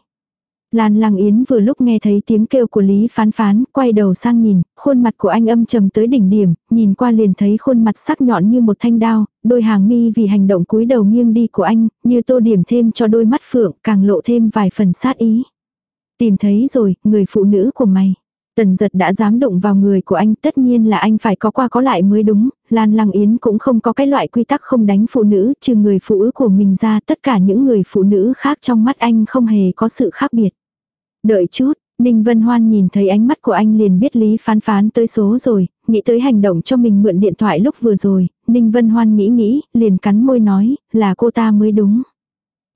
Lan Lăng Yến vừa lúc nghe thấy tiếng kêu của Lý Phán Phán, quay đầu sang nhìn, khuôn mặt của anh âm trầm tới đỉnh điểm, nhìn qua liền thấy khuôn mặt sắc nhọn như một thanh đao, đôi hàng mi vì hành động cúi đầu nghiêng đi của anh, như tô điểm thêm cho đôi mắt phượng, càng lộ thêm vài phần sát ý. Tìm thấy rồi, người phụ nữ của mày. Tần giật đã dám đụng vào người của anh tất nhiên là anh phải có qua có lại mới đúng, Lan Lăng Yến cũng không có cái loại quy tắc không đánh phụ nữ, trừ người phụ nữ của mình ra tất cả những người phụ nữ khác trong mắt anh không hề có sự khác biệt. Đợi chút, Ninh Vân Hoan nhìn thấy ánh mắt của anh liền biết Lý Phán Phán tới số rồi, nghĩ tới hành động cho mình mượn điện thoại lúc vừa rồi, Ninh Vân Hoan nghĩ nghĩ, liền cắn môi nói, là cô ta mới đúng.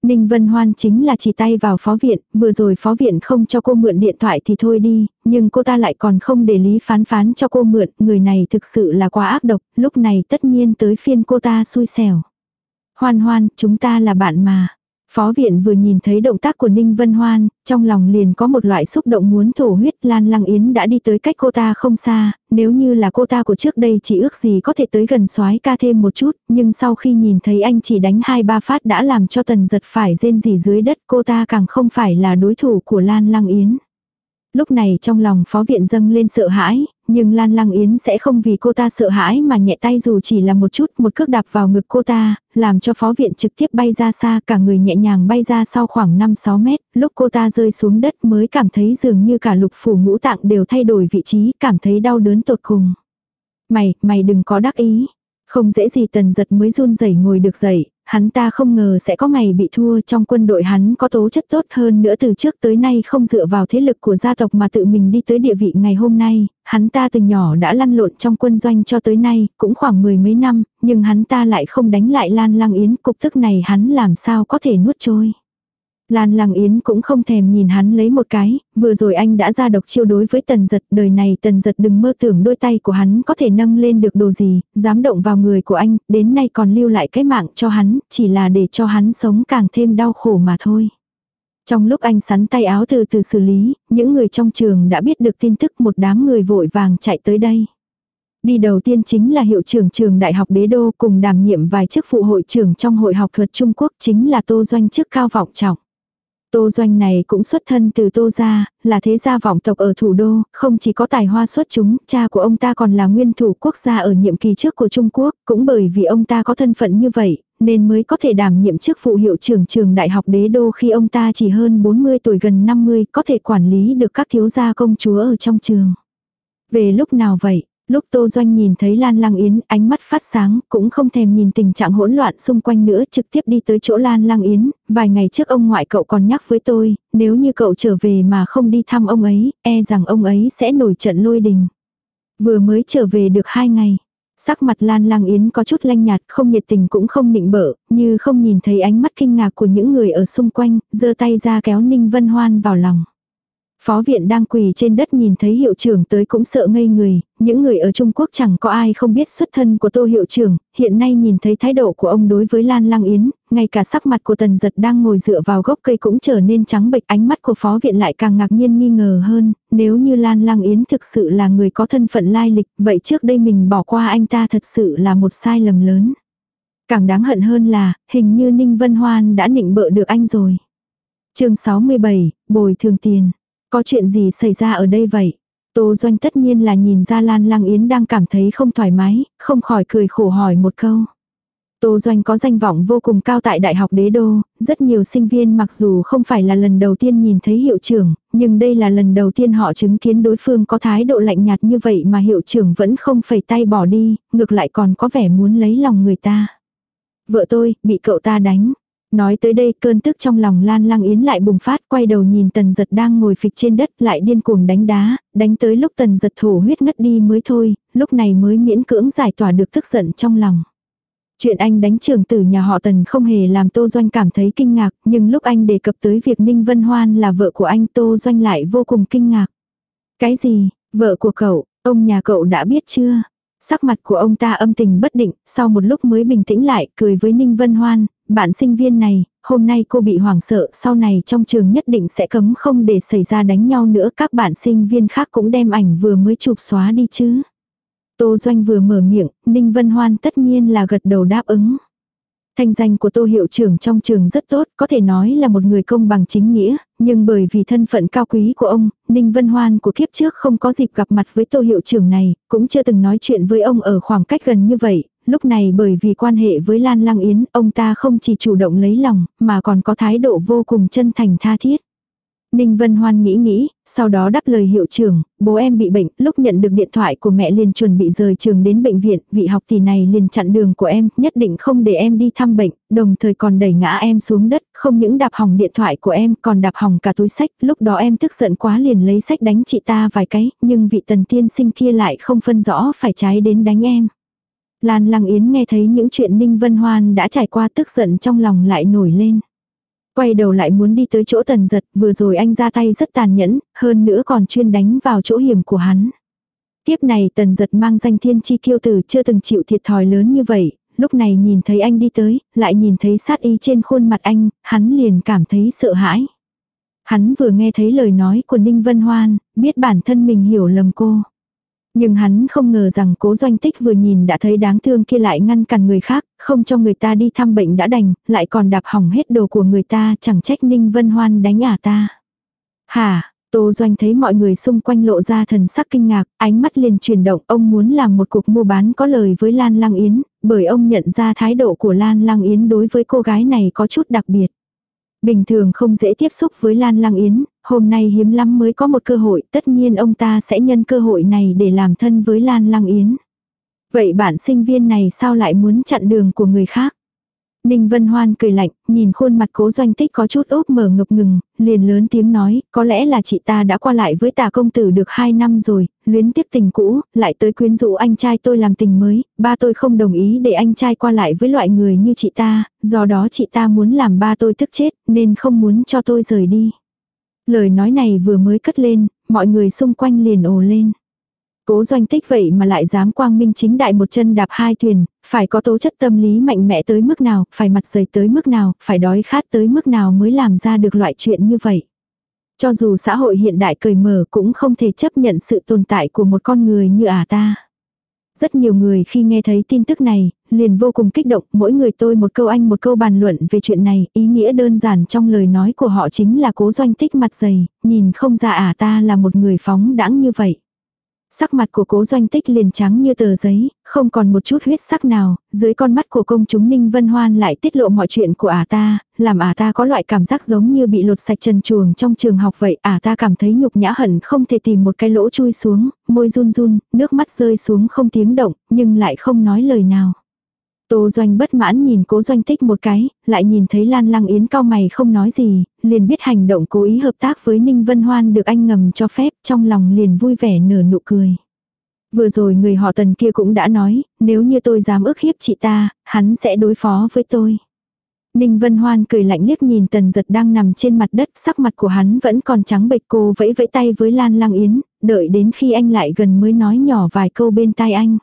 Ninh Vân Hoan chính là chỉ tay vào phó viện, vừa rồi phó viện không cho cô mượn điện thoại thì thôi đi, nhưng cô ta lại còn không để lý phán phán cho cô mượn, người này thực sự là quá ác độc, lúc này tất nhiên tới phiên cô ta xui xẻo. Hoan hoan, chúng ta là bạn mà. Phó viện vừa nhìn thấy động tác của Ninh Vân Hoan, trong lòng liền có một loại xúc động muốn thổ huyết Lan Lăng Yến đã đi tới cách cô ta không xa, nếu như là cô ta của trước đây chỉ ước gì có thể tới gần soái ca thêm một chút, nhưng sau khi nhìn thấy anh chỉ đánh hai ba phát đã làm cho tần giật phải rên gì dưới đất cô ta càng không phải là đối thủ của Lan Lăng Yến. Lúc này trong lòng phó viện dâng lên sợ hãi, nhưng Lan Lăng Yến sẽ không vì cô ta sợ hãi mà nhẹ tay dù chỉ là một chút, một cước đạp vào ngực cô ta, làm cho phó viện trực tiếp bay ra xa, cả người nhẹ nhàng bay ra sau khoảng 5-6 mét, lúc cô ta rơi xuống đất mới cảm thấy dường như cả lục phủ ngũ tạng đều thay đổi vị trí, cảm thấy đau đớn tột cùng. Mày, mày đừng có đắc ý. Không dễ gì tần giật mới run rẩy ngồi được dậy, hắn ta không ngờ sẽ có ngày bị thua trong quân đội hắn có tố chất tốt hơn nữa từ trước tới nay không dựa vào thế lực của gia tộc mà tự mình đi tới địa vị ngày hôm nay, hắn ta từ nhỏ đã lăn lộn trong quân doanh cho tới nay, cũng khoảng mười mấy năm, nhưng hắn ta lại không đánh lại Lan Lăng Yến, cục tức này hắn làm sao có thể nuốt trôi. Lan Lăng Yến cũng không thèm nhìn hắn lấy một cái, vừa rồi anh đã ra độc chiêu đối với tần giật, đời này tần giật đừng mơ tưởng đôi tay của hắn có thể nâng lên được đồ gì, dám động vào người của anh, đến nay còn lưu lại cái mạng cho hắn, chỉ là để cho hắn sống càng thêm đau khổ mà thôi. Trong lúc anh sắn tay áo từ từ xử lý, những người trong trường đã biết được tin tức một đám người vội vàng chạy tới đây. Đi đầu tiên chính là hiệu trưởng trường Đại học Đế Đô cùng đảm nhiệm vài chức phụ hội trưởng trong hội học thuật Trung Quốc chính là Tô Doanh chức cao vọng trọng. Tô Doanh này cũng xuất thân từ Tô Gia, là thế gia vọng tộc ở thủ đô, không chỉ có tài hoa xuất chúng, cha của ông ta còn là nguyên thủ quốc gia ở nhiệm kỳ trước của Trung Quốc, cũng bởi vì ông ta có thân phận như vậy, nên mới có thể đảm nhiệm chức vụ hiệu trưởng trường đại học đế đô khi ông ta chỉ hơn 40 tuổi gần 50, có thể quản lý được các thiếu gia công chúa ở trong trường. Về lúc nào vậy? Lúc Tô Doanh nhìn thấy Lan Lăng Yến, ánh mắt phát sáng, cũng không thèm nhìn tình trạng hỗn loạn xung quanh nữa, trực tiếp đi tới chỗ Lan Lăng Yến, vài ngày trước ông ngoại cậu còn nhắc với tôi, nếu như cậu trở về mà không đi thăm ông ấy, e rằng ông ấy sẽ nổi trận lôi đình. Vừa mới trở về được hai ngày, Sắc mặt Lan Lang Yến có chút lanh nhạt, không nhiệt tình cũng không nịnh bợ, như không nhìn thấy ánh mắt kinh ngạc của những người ở xung quanh, giơ tay ra kéo Ninh Vân Hoan vào lòng. Phó viện đang quỳ trên đất nhìn thấy hiệu trưởng tới cũng sợ ngây người, những người ở Trung Quốc chẳng có ai không biết xuất thân của tô hiệu trưởng, hiện nay nhìn thấy thái độ của ông đối với Lan Lăng Yến, ngay cả sắc mặt của tần giật đang ngồi dựa vào gốc cây cũng trở nên trắng bệch ánh mắt của phó viện lại càng ngạc nhiên nghi ngờ hơn, nếu như Lan Lăng Yến thực sự là người có thân phận lai lịch, vậy trước đây mình bỏ qua anh ta thật sự là một sai lầm lớn. Càng đáng hận hơn là, hình như Ninh Vân Hoan đã nịnh bợ được anh rồi. chương 67, bồi thường tiền. Có chuyện gì xảy ra ở đây vậy? Tô Doanh tất nhiên là nhìn ra Lan Lăng Yến đang cảm thấy không thoải mái, không khỏi cười khổ hỏi một câu. Tô Doanh có danh vọng vô cùng cao tại Đại học Đế Đô, rất nhiều sinh viên mặc dù không phải là lần đầu tiên nhìn thấy hiệu trưởng, nhưng đây là lần đầu tiên họ chứng kiến đối phương có thái độ lạnh nhạt như vậy mà hiệu trưởng vẫn không phẩy tay bỏ đi, ngược lại còn có vẻ muốn lấy lòng người ta. Vợ tôi, bị cậu ta đánh. Nói tới đây cơn tức trong lòng Lan Lăng Yến lại bùng phát quay đầu nhìn tần giật đang ngồi phịch trên đất lại điên cuồng đánh đá, đánh tới lúc tần giật thổ huyết ngất đi mới thôi, lúc này mới miễn cưỡng giải tỏa được tức giận trong lòng. Chuyện anh đánh trưởng tử nhà họ Tần không hề làm Tô Doanh cảm thấy kinh ngạc, nhưng lúc anh đề cập tới việc Ninh Vân Hoan là vợ của anh Tô Doanh lại vô cùng kinh ngạc. Cái gì, vợ của cậu, ông nhà cậu đã biết chưa? Sắc mặt của ông ta âm tình bất định, sau một lúc mới bình tĩnh lại, cười với Ninh Vân Hoan, bạn sinh viên này, hôm nay cô bị hoảng sợ, sau này trong trường nhất định sẽ cấm không để xảy ra đánh nhau nữa, các bạn sinh viên khác cũng đem ảnh vừa mới chụp xóa đi chứ. Tô Doanh vừa mở miệng, Ninh Vân Hoan tất nhiên là gật đầu đáp ứng. Thanh danh của Tô Hiệu trưởng trong trường rất tốt, có thể nói là một người công bằng chính nghĩa, nhưng bởi vì thân phận cao quý của ông, Ninh Vân Hoan của kiếp trước không có dịp gặp mặt với Tô Hiệu trưởng này, cũng chưa từng nói chuyện với ông ở khoảng cách gần như vậy, lúc này bởi vì quan hệ với Lan Lăng Yến, ông ta không chỉ chủ động lấy lòng, mà còn có thái độ vô cùng chân thành tha thiết. Ninh Vân Hoan nghĩ nghĩ, sau đó đáp lời hiệu trưởng, bố em bị bệnh, lúc nhận được điện thoại của mẹ liền chuẩn bị rời trường đến bệnh viện, vị học tỷ này liền chặn đường của em, nhất định không để em đi thăm bệnh, đồng thời còn đẩy ngã em xuống đất, không những đạp hỏng điện thoại của em, còn đạp hỏng cả túi sách, lúc đó em tức giận quá liền lấy sách đánh chị ta vài cái, nhưng vị tần tiên sinh kia lại không phân rõ phải trái đến đánh em. Lan Lăng Yến nghe thấy những chuyện Ninh Vân Hoan đã trải qua tức giận trong lòng lại nổi lên. Quay đầu lại muốn đi tới chỗ tần giật, vừa rồi anh ra tay rất tàn nhẫn, hơn nữa còn chuyên đánh vào chỗ hiểm của hắn. Tiếp này tần giật mang danh thiên chi kiêu tử chưa từng chịu thiệt thòi lớn như vậy, lúc này nhìn thấy anh đi tới, lại nhìn thấy sát ý trên khuôn mặt anh, hắn liền cảm thấy sợ hãi. Hắn vừa nghe thấy lời nói của Ninh Vân Hoan, biết bản thân mình hiểu lầm cô. Nhưng hắn không ngờ rằng cố doanh tích vừa nhìn đã thấy đáng thương kia lại ngăn cản người khác, không cho người ta đi thăm bệnh đã đành, lại còn đạp hỏng hết đồ của người ta, chẳng trách Ninh Vân Hoan đánh ả ta. Hả, Tô Doanh thấy mọi người xung quanh lộ ra thần sắc kinh ngạc, ánh mắt liền chuyển động, ông muốn làm một cuộc mua bán có lời với Lan Lăng Yến, bởi ông nhận ra thái độ của Lan Lăng Yến đối với cô gái này có chút đặc biệt. Bình thường không dễ tiếp xúc với Lan Lăng Yến, hôm nay hiếm lắm mới có một cơ hội, tất nhiên ông ta sẽ nhân cơ hội này để làm thân với Lan Lăng Yến. Vậy bạn sinh viên này sao lại muốn chặn đường của người khác? Ninh Vân Hoan cười lạnh, nhìn khuôn mặt cố doanh tích có chút úp mở ngập ngừng, liền lớn tiếng nói, có lẽ là chị ta đã qua lại với tà công tử được 2 năm rồi, luyến tiếc tình cũ, lại tới quyến rũ anh trai tôi làm tình mới, ba tôi không đồng ý để anh trai qua lại với loại người như chị ta, do đó chị ta muốn làm ba tôi tức chết, nên không muốn cho tôi rời đi. Lời nói này vừa mới cất lên, mọi người xung quanh liền ồ lên. Cố doanh tích vậy mà lại dám quang minh chính đại một chân đạp hai thuyền, phải có tố chất tâm lý mạnh mẽ tới mức nào, phải mặt dày tới mức nào, phải đói khát tới mức nào mới làm ra được loại chuyện như vậy. Cho dù xã hội hiện đại cởi mở cũng không thể chấp nhận sự tồn tại của một con người như ả ta. Rất nhiều người khi nghe thấy tin tức này, liền vô cùng kích động, mỗi người tôi một câu anh một câu bàn luận về chuyện này, ý nghĩa đơn giản trong lời nói của họ chính là cố doanh tích mặt dày, nhìn không ra ả ta là một người phóng đãng như vậy. Sắc mặt của cố doanh tích liền trắng như tờ giấy, không còn một chút huyết sắc nào, dưới con mắt của công chúng Ninh Vân Hoan lại tiết lộ mọi chuyện của ả ta, làm ả ta có loại cảm giác giống như bị lột sạch trần chuồng trong trường học vậy, ả ta cảm thấy nhục nhã hận không thể tìm một cái lỗ chui xuống, môi run run, nước mắt rơi xuống không tiếng động, nhưng lại không nói lời nào. Tô Doanh bất mãn nhìn cố doanh tích một cái, lại nhìn thấy Lan Lăng Yến cao mày không nói gì, liền biết hành động cố ý hợp tác với Ninh Vân Hoan được anh ngầm cho phép, trong lòng liền vui vẻ nở nụ cười. Vừa rồi người họ tần kia cũng đã nói, nếu như tôi dám ức hiếp chị ta, hắn sẽ đối phó với tôi. Ninh Vân Hoan cười lạnh liếc nhìn tần giật đang nằm trên mặt đất, sắc mặt của hắn vẫn còn trắng bệch cô vẫy vẫy tay với Lan Lăng Yến, đợi đến khi anh lại gần mới nói nhỏ vài câu bên tai anh.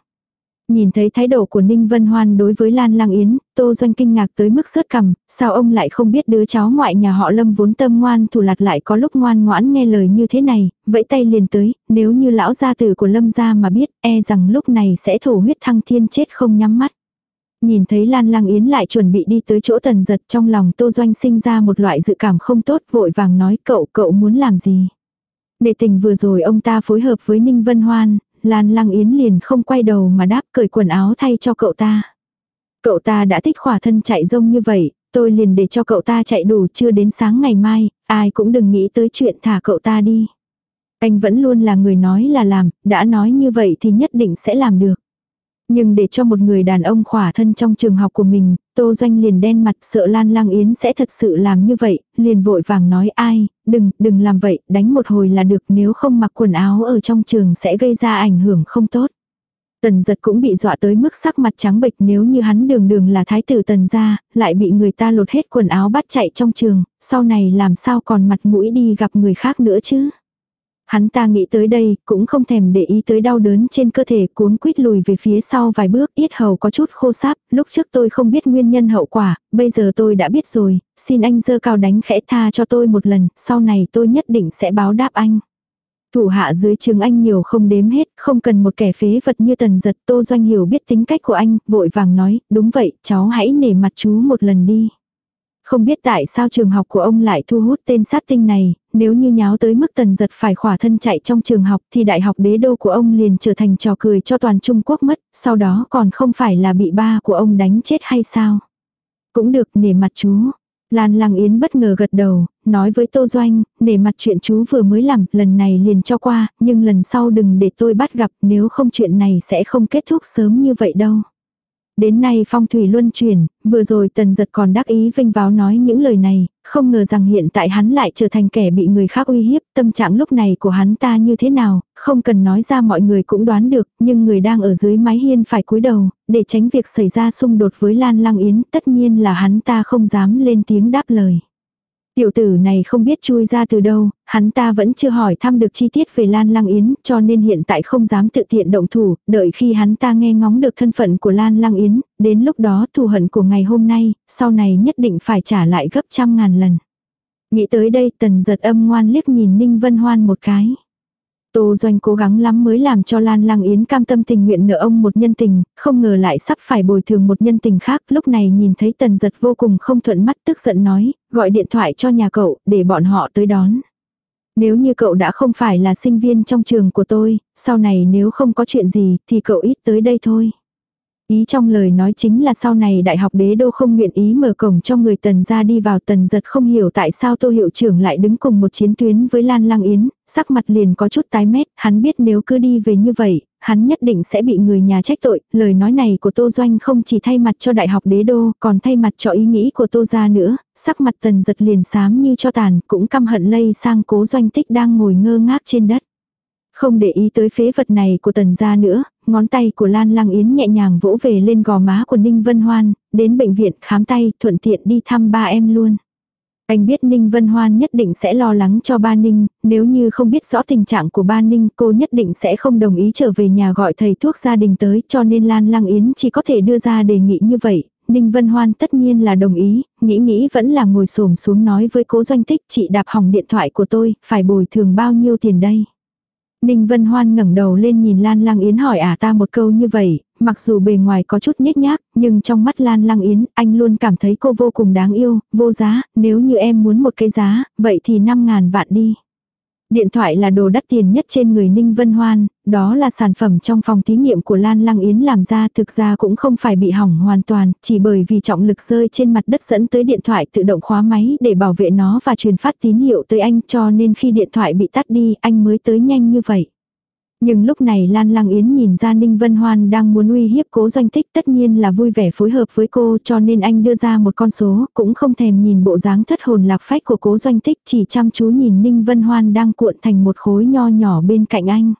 Nhìn thấy thái độ của Ninh Vân Hoan đối với Lan Lang Yến, Tô Doanh kinh ngạc tới mức sớt cầm, sao ông lại không biết đứa cháu ngoại nhà họ Lâm vốn tâm ngoan thủ lạt lại có lúc ngoan ngoãn nghe lời như thế này, vẫy tay liền tới, nếu như lão gia tử của Lâm gia mà biết, e rằng lúc này sẽ thổ huyết thăng thiên chết không nhắm mắt. Nhìn thấy Lan Lang Yến lại chuẩn bị đi tới chỗ tần giật trong lòng Tô Doanh sinh ra một loại dự cảm không tốt vội vàng nói cậu cậu muốn làm gì. Nệ tình vừa rồi ông ta phối hợp với Ninh Vân Hoan, Lan Lăng Yến liền không quay đầu mà đáp cởi quần áo thay cho cậu ta. Cậu ta đã thích khỏa thân chạy rông như vậy, tôi liền để cho cậu ta chạy đủ chưa đến sáng ngày mai, ai cũng đừng nghĩ tới chuyện thả cậu ta đi. Anh vẫn luôn là người nói là làm, đã nói như vậy thì nhất định sẽ làm được. Nhưng để cho một người đàn ông khỏa thân trong trường học của mình, Tô Doanh liền đen mặt sợ Lan Lang Yến sẽ thật sự làm như vậy, liền vội vàng nói ai, đừng, đừng làm vậy, đánh một hồi là được nếu không mặc quần áo ở trong trường sẽ gây ra ảnh hưởng không tốt. Tần giật cũng bị dọa tới mức sắc mặt trắng bệch nếu như hắn đường đường là thái tử tần gia, lại bị người ta lột hết quần áo bắt chạy trong trường, sau này làm sao còn mặt mũi đi gặp người khác nữa chứ. Hắn ta nghĩ tới đây, cũng không thèm để ý tới đau đớn trên cơ thể cuốn quýt lùi về phía sau vài bước, yết hầu có chút khô sáp, lúc trước tôi không biết nguyên nhân hậu quả, bây giờ tôi đã biết rồi, xin anh dơ cao đánh khẽ tha cho tôi một lần, sau này tôi nhất định sẽ báo đáp anh. Thủ hạ dưới trường anh nhiều không đếm hết, không cần một kẻ phế vật như tần giật tô doanh hiểu biết tính cách của anh, vội vàng nói, đúng vậy, cháu hãy nể mặt chú một lần đi. Không biết tại sao trường học của ông lại thu hút tên sát tinh này, nếu như nháo tới mức tần giật phải khỏa thân chạy trong trường học thì đại học đế đô của ông liền trở thành trò cười cho toàn Trung Quốc mất, sau đó còn không phải là bị ba của ông đánh chết hay sao. Cũng được nể mặt chú. Lan Lăng Yến bất ngờ gật đầu, nói với Tô Doanh, nể mặt chuyện chú vừa mới làm, lần này liền cho qua, nhưng lần sau đừng để tôi bắt gặp nếu không chuyện này sẽ không kết thúc sớm như vậy đâu. Đến nay phong thủy luân chuyển, vừa rồi tần giật còn đắc ý vinh váo nói những lời này, không ngờ rằng hiện tại hắn lại trở thành kẻ bị người khác uy hiếp, tâm trạng lúc này của hắn ta như thế nào, không cần nói ra mọi người cũng đoán được, nhưng người đang ở dưới mái hiên phải cúi đầu, để tránh việc xảy ra xung đột với Lan Lăng Yến, tất nhiên là hắn ta không dám lên tiếng đáp lời. Tiểu tử này không biết chui ra từ đâu, hắn ta vẫn chưa hỏi thăm được chi tiết về Lan Lăng Yến, cho nên hiện tại không dám tự tiện động thủ, đợi khi hắn ta nghe ngóng được thân phận của Lan Lăng Yến, đến lúc đó thù hận của ngày hôm nay, sau này nhất định phải trả lại gấp trăm ngàn lần. Nghĩ tới đây tần giật âm ngoan liếc nhìn Ninh Vân Hoan một cái. Tô Doanh cố gắng lắm mới làm cho Lan Lăng Yến cam tâm tình nguyện nợ ông một nhân tình, không ngờ lại sắp phải bồi thường một nhân tình khác. Lúc này nhìn thấy tần giật vô cùng không thuận mắt tức giận nói, gọi điện thoại cho nhà cậu, để bọn họ tới đón. Nếu như cậu đã không phải là sinh viên trong trường của tôi, sau này nếu không có chuyện gì thì cậu ít tới đây thôi. Ý trong lời nói chính là sau này đại học đế đô không nguyện ý mở cổng cho người tần ra đi vào tần giật không hiểu tại sao tô hiệu trưởng lại đứng cùng một chiến tuyến với Lan Lang Yến, sắc mặt liền có chút tái mét, hắn biết nếu cứ đi về như vậy, hắn nhất định sẽ bị người nhà trách tội, lời nói này của Tô Doanh không chỉ thay mặt cho đại học đế đô, còn thay mặt cho ý nghĩ của Tô gia nữa, sắc mặt tần giật liền xám như cho tàn, cũng căm hận lây sang cố doanh tích đang ngồi ngơ ngác trên đất. Không để ý tới phế vật này của tần gia nữa, ngón tay của Lan Lăng Yến nhẹ nhàng vỗ về lên gò má của Ninh Vân Hoan, đến bệnh viện khám tay, thuận tiện đi thăm ba em luôn. Anh biết Ninh Vân Hoan nhất định sẽ lo lắng cho ba Ninh, nếu như không biết rõ tình trạng của ba Ninh cô nhất định sẽ không đồng ý trở về nhà gọi thầy thuốc gia đình tới cho nên Lan Lăng Yến chỉ có thể đưa ra đề nghị như vậy. Ninh Vân Hoan tất nhiên là đồng ý, nghĩ nghĩ vẫn là ngồi xổm xuống nói với cố doanh tích chị đạp hỏng điện thoại của tôi, phải bồi thường bao nhiêu tiền đây. Ninh Vân Hoan ngẩng đầu lên nhìn Lan Lăng Yến hỏi ả à ta một câu như vậy, mặc dù bề ngoài có chút nhếch nhác, nhưng trong mắt Lan Lăng Yến, anh luôn cảm thấy cô vô cùng đáng yêu, vô giá, nếu như em muốn một cái giá, vậy thì 5 ngàn vạn đi. Điện thoại là đồ đắt tiền nhất trên người Ninh Vân Hoan, đó là sản phẩm trong phòng thí nghiệm của Lan Lăng Yến làm ra thực ra cũng không phải bị hỏng hoàn toàn, chỉ bởi vì trọng lực rơi trên mặt đất dẫn tới điện thoại tự động khóa máy để bảo vệ nó và truyền phát tín hiệu tới anh cho nên khi điện thoại bị tắt đi anh mới tới nhanh như vậy. Nhưng lúc này Lan Lăng Yến nhìn ra Ninh Vân Hoan đang muốn uy hiếp cố doanh tích tất nhiên là vui vẻ phối hợp với cô cho nên anh đưa ra một con số, cũng không thèm nhìn bộ dáng thất hồn lạc phách của cố doanh tích chỉ chăm chú nhìn Ninh Vân Hoan đang cuộn thành một khối nho nhỏ bên cạnh anh.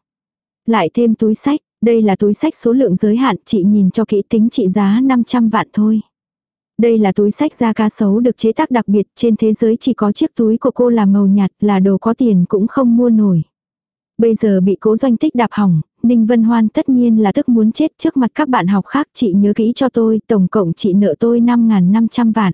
Lại thêm túi sách, đây là túi sách số lượng giới hạn chị nhìn cho kỹ tính trị giá 500 vạn thôi. Đây là túi sách da cá sấu được chế tác đặc biệt trên thế giới chỉ có chiếc túi của cô là màu nhạt là đồ có tiền cũng không mua nổi. Bây giờ bị cố doanh tích đạp hỏng, Ninh Vân Hoan tất nhiên là tức muốn chết trước mặt các bạn học khác chị nhớ kỹ cho tôi, tổng cộng chị nợ tôi 5.500 vạn.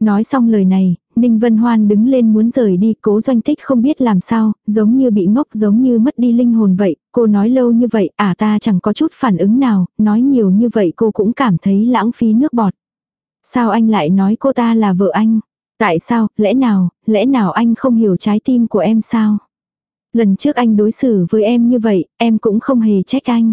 Nói xong lời này, Ninh Vân Hoan đứng lên muốn rời đi, cố doanh tích không biết làm sao, giống như bị ngốc giống như mất đi linh hồn vậy, cô nói lâu như vậy, à ta chẳng có chút phản ứng nào, nói nhiều như vậy cô cũng cảm thấy lãng phí nước bọt. Sao anh lại nói cô ta là vợ anh? Tại sao, lẽ nào, lẽ nào anh không hiểu trái tim của em sao? Lần trước anh đối xử với em như vậy, em cũng không hề trách anh.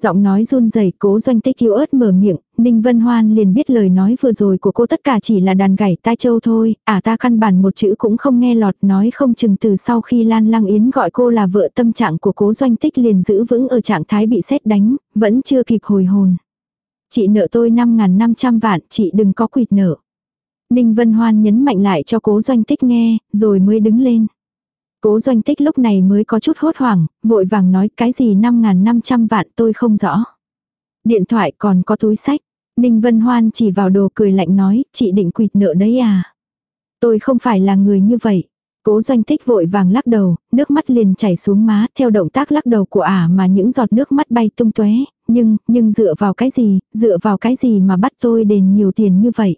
Giọng nói run rẩy cố doanh tích yếu ớt mở miệng, Ninh Vân Hoan liền biết lời nói vừa rồi của cô tất cả chỉ là đàn gảy tai châu thôi, à ta căn bản một chữ cũng không nghe lọt nói không chừng từ sau khi Lan Lăng Yến gọi cô là vợ tâm trạng của cố doanh tích liền giữ vững ở trạng thái bị xét đánh, vẫn chưa kịp hồi hồn. Chị nợ tôi 5.500 vạn, chị đừng có quỵt nợ. Ninh Vân Hoan nhấn mạnh lại cho cố doanh tích nghe, rồi mới đứng lên. Cố doanh tích lúc này mới có chút hốt hoảng, vội vàng nói cái gì 5.500 vạn tôi không rõ. Điện thoại còn có túi sách. Ninh Vân Hoan chỉ vào đồ cười lạnh nói, chị định quỵt nợ đấy à. Tôi không phải là người như vậy. Cố doanh tích vội vàng lắc đầu, nước mắt liền chảy xuống má theo động tác lắc đầu của ả mà những giọt nước mắt bay tung tóe nhưng, nhưng dựa vào cái gì, dựa vào cái gì mà bắt tôi đền nhiều tiền như vậy.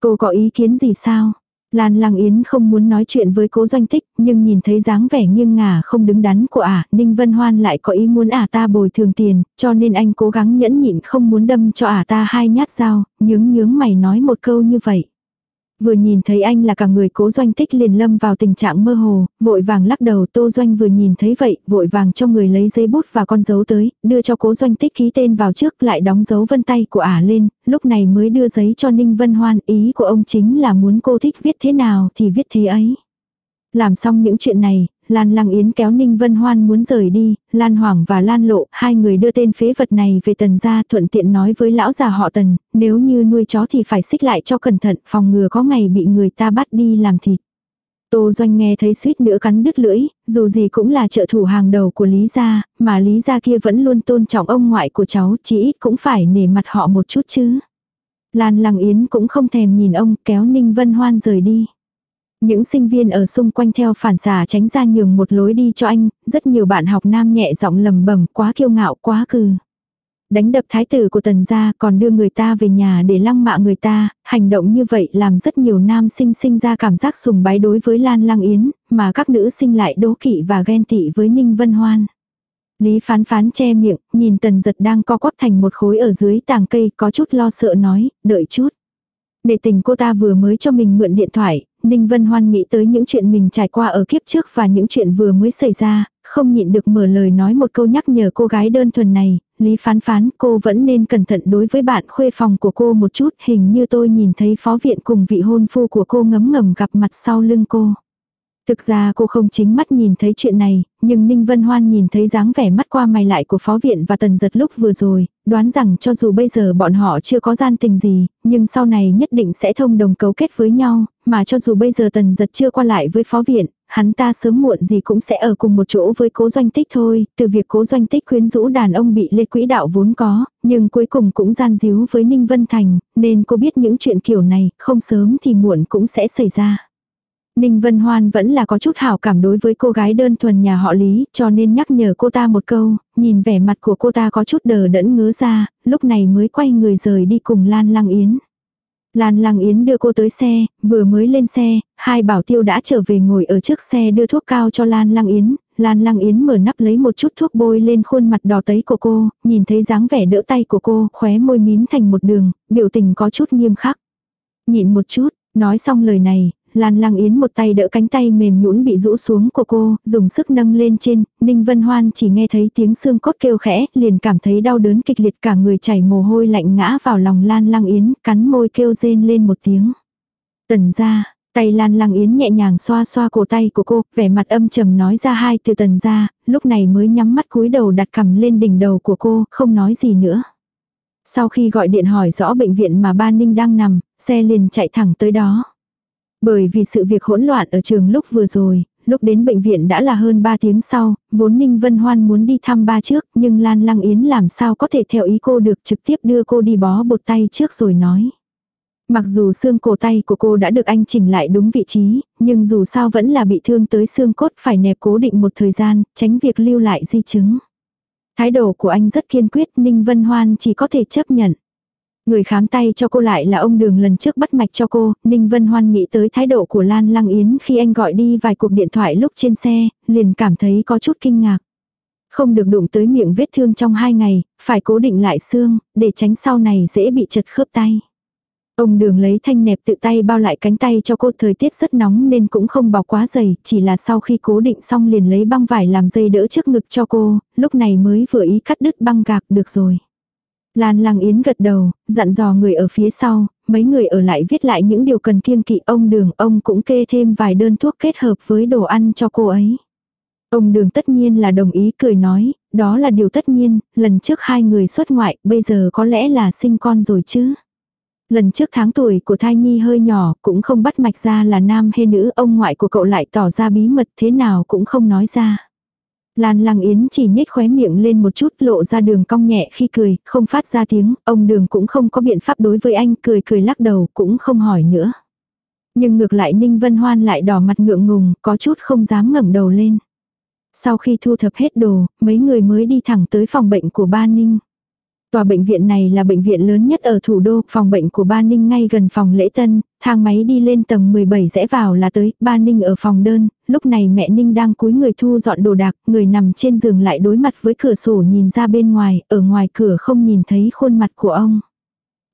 Cô có ý kiến gì sao? Lan Lăng Yến không muốn nói chuyện với cố doanh tích, nhưng nhìn thấy dáng vẻ nghiêng ngả không đứng đắn của ả, Ninh Vân Hoan lại có ý muốn ả ta bồi thường tiền, cho nên anh cố gắng nhẫn nhịn không muốn đâm cho ả ta hai nhát dao, nhướng nhướng mày nói một câu như vậy. Vừa nhìn thấy anh là cả người cố doanh tích liền lâm vào tình trạng mơ hồ, vội vàng lắc đầu tô doanh vừa nhìn thấy vậy, vội vàng cho người lấy giấy bút và con dấu tới, đưa cho cố doanh tích ký tên vào trước lại đóng dấu vân tay của ả lên, lúc này mới đưa giấy cho Ninh Vân Hoan, ý của ông chính là muốn cô thích viết thế nào thì viết thế ấy. Làm xong những chuyện này, Lan Lăng Yến kéo Ninh Vân Hoan muốn rời đi, Lan Hoàng và Lan Lộ, hai người đưa tên phế vật này về tần gia thuận tiện nói với lão già họ tần, nếu như nuôi chó thì phải xích lại cho cẩn thận, phòng ngừa có ngày bị người ta bắt đi làm thịt. Tô Doanh nghe thấy suýt nữa cắn đứt lưỡi, dù gì cũng là trợ thủ hàng đầu của Lý Gia, mà Lý Gia kia vẫn luôn tôn trọng ông ngoại của cháu, chỉ ít cũng phải nể mặt họ một chút chứ. Lan Lăng Yến cũng không thèm nhìn ông kéo Ninh Vân Hoan rời đi. Những sinh viên ở xung quanh theo phản xả tránh ra nhường một lối đi cho anh, rất nhiều bạn học nam nhẹ giọng lầm bẩm quá kiêu ngạo quá cừ. Đánh đập thái tử của tần gia còn đưa người ta về nhà để lăng mạ người ta, hành động như vậy làm rất nhiều nam sinh sinh ra cảm giác sùng bái đối với Lan Lăng Yến, mà các nữ sinh lại đố kỵ và ghen tị với Ninh Vân Hoan. Lý phán phán che miệng, nhìn tần giật đang co quắp thành một khối ở dưới tàng cây có chút lo sợ nói, đợi chút. Nệ tình cô ta vừa mới cho mình mượn điện thoại, Ninh Vân Hoan nghĩ tới những chuyện mình trải qua ở kiếp trước và những chuyện vừa mới xảy ra, không nhịn được mở lời nói một câu nhắc nhở cô gái đơn thuần này, Lý phán phán cô vẫn nên cẩn thận đối với bạn khuê phòng của cô một chút, hình như tôi nhìn thấy phó viện cùng vị hôn phu của cô ngấm ngầm gặp mặt sau lưng cô. Thực ra cô không chính mắt nhìn thấy chuyện này, nhưng Ninh Vân Hoan nhìn thấy dáng vẻ mắt qua mày lại của phó viện và tần giật lúc vừa rồi, đoán rằng cho dù bây giờ bọn họ chưa có gian tình gì, nhưng sau này nhất định sẽ thông đồng cấu kết với nhau, mà cho dù bây giờ tần giật chưa qua lại với phó viện, hắn ta sớm muộn gì cũng sẽ ở cùng một chỗ với cố doanh tích thôi, từ việc cố doanh tích khuyến rũ đàn ông bị lê quỹ đạo vốn có, nhưng cuối cùng cũng gian díu với Ninh Vân Thành, nên cô biết những chuyện kiểu này, không sớm thì muộn cũng sẽ xảy ra. Ninh Vân Hoan vẫn là có chút hảo cảm đối với cô gái đơn thuần nhà họ Lý, cho nên nhắc nhở cô ta một câu, nhìn vẻ mặt của cô ta có chút đờ đẫn ngứa ra, lúc này mới quay người rời đi cùng Lan Lăng Yến. Lan Lăng Yến đưa cô tới xe, vừa mới lên xe, hai bảo tiêu đã trở về ngồi ở trước xe đưa thuốc cao cho Lan Lăng Yến. Lan Lăng Yến mở nắp lấy một chút thuốc bôi lên khuôn mặt đỏ tấy của cô, nhìn thấy dáng vẻ đỡ tay của cô, khóe môi mím thành một đường, biểu tình có chút nghiêm khắc. Nhịn một chút, nói xong lời này, Lan lang Yến một tay đỡ cánh tay mềm nhũn bị rũ xuống của cô, dùng sức nâng lên trên, Ninh Vân Hoan chỉ nghe thấy tiếng xương cốt kêu khẽ, liền cảm thấy đau đớn kịch liệt cả người chảy mồ hôi lạnh ngã vào lòng Lan lang Yến, cắn môi kêu rên lên một tiếng. Tần ra, tay Lan Lăng Yến nhẹ nhàng xoa xoa cổ tay của cô, vẻ mặt âm trầm nói ra hai từ tần ra, lúc này mới nhắm mắt cúi đầu đặt cằm lên đỉnh đầu của cô, không nói gì nữa. Sau khi gọi điện hỏi rõ bệnh viện mà ba Ninh đang nằm, xe liền chạy thẳng tới đó. Bởi vì sự việc hỗn loạn ở trường lúc vừa rồi, lúc đến bệnh viện đã là hơn 3 tiếng sau, vốn Ninh Vân Hoan muốn đi thăm ba trước, nhưng Lan Lăng Yến làm sao có thể theo ý cô được trực tiếp đưa cô đi bó bột tay trước rồi nói. Mặc dù xương cổ tay của cô đã được anh chỉnh lại đúng vị trí, nhưng dù sao vẫn là bị thương tới xương cốt phải nẹp cố định một thời gian, tránh việc lưu lại di chứng. Thái độ của anh rất kiên quyết, Ninh Vân Hoan chỉ có thể chấp nhận. Người khám tay cho cô lại là ông Đường lần trước bắt mạch cho cô, Ninh Vân Hoan nghĩ tới thái độ của Lan Lăng Yến khi anh gọi đi vài cuộc điện thoại lúc trên xe, liền cảm thấy có chút kinh ngạc. Không được đụng tới miệng vết thương trong hai ngày, phải cố định lại xương, để tránh sau này dễ bị chật khớp tay. Ông đường lấy thanh nẹp tự tay bao lại cánh tay cho cô thời tiết rất nóng nên cũng không bọc quá dày, chỉ là sau khi cố định xong liền lấy băng vải làm dây đỡ trước ngực cho cô, lúc này mới vừa ý cắt đứt băng gạc được rồi. Lan Lăng Yến gật đầu, dặn dò người ở phía sau, mấy người ở lại viết lại những điều cần kiêng kỵ ông đường ông cũng kê thêm vài đơn thuốc kết hợp với đồ ăn cho cô ấy. Ông đường tất nhiên là đồng ý cười nói, đó là điều tất nhiên, lần trước hai người xuất ngoại, bây giờ có lẽ là sinh con rồi chứ. Lần trước tháng tuổi của thai nhi hơi nhỏ, cũng không bắt mạch ra là nam hay nữ, ông ngoại của cậu lại tỏ ra bí mật thế nào cũng không nói ra. Lan Lăng Yến chỉ nhếch khóe miệng lên một chút lộ ra đường cong nhẹ khi cười, không phát ra tiếng, ông đường cũng không có biện pháp đối với anh, cười cười lắc đầu, cũng không hỏi nữa. Nhưng ngược lại Ninh Vân Hoan lại đỏ mặt ngượng ngùng, có chút không dám ngẩng đầu lên. Sau khi thu thập hết đồ, mấy người mới đi thẳng tới phòng bệnh của ba Ninh. Tòa bệnh viện này là bệnh viện lớn nhất ở thủ đô, phòng bệnh của Ba Ninh ngay gần phòng lễ tân, thang máy đi lên tầng 17 rẽ vào là tới, Ba Ninh ở phòng đơn, lúc này mẹ Ninh đang cúi người thu dọn đồ đạc, người nằm trên giường lại đối mặt với cửa sổ nhìn ra bên ngoài, ở ngoài cửa không nhìn thấy khuôn mặt của ông.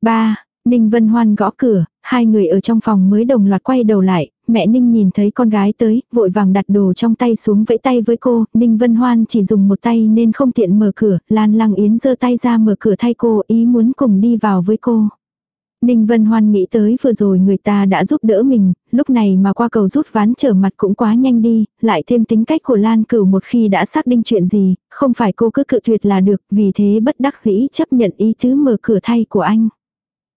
Ba, Ninh Vân Hoan gõ cửa, hai người ở trong phòng mới đồng loạt quay đầu lại, mẹ Ninh nhìn thấy con gái tới, vội vàng đặt đồ trong tay xuống vẫy tay với cô, Ninh Vân Hoan chỉ dùng một tay nên không tiện mở cửa, Lan Lăng Yến giơ tay ra mở cửa thay cô, ý muốn cùng đi vào với cô. Ninh Vân Hoan nghĩ tới vừa rồi người ta đã giúp đỡ mình, lúc này mà qua cầu rút ván trở mặt cũng quá nhanh đi, lại thêm tính cách của Lan Cửu một khi đã xác định chuyện gì, không phải cô cứ cự tuyệt là được, vì thế bất đắc dĩ chấp nhận ý tứ mở cửa thay của anh.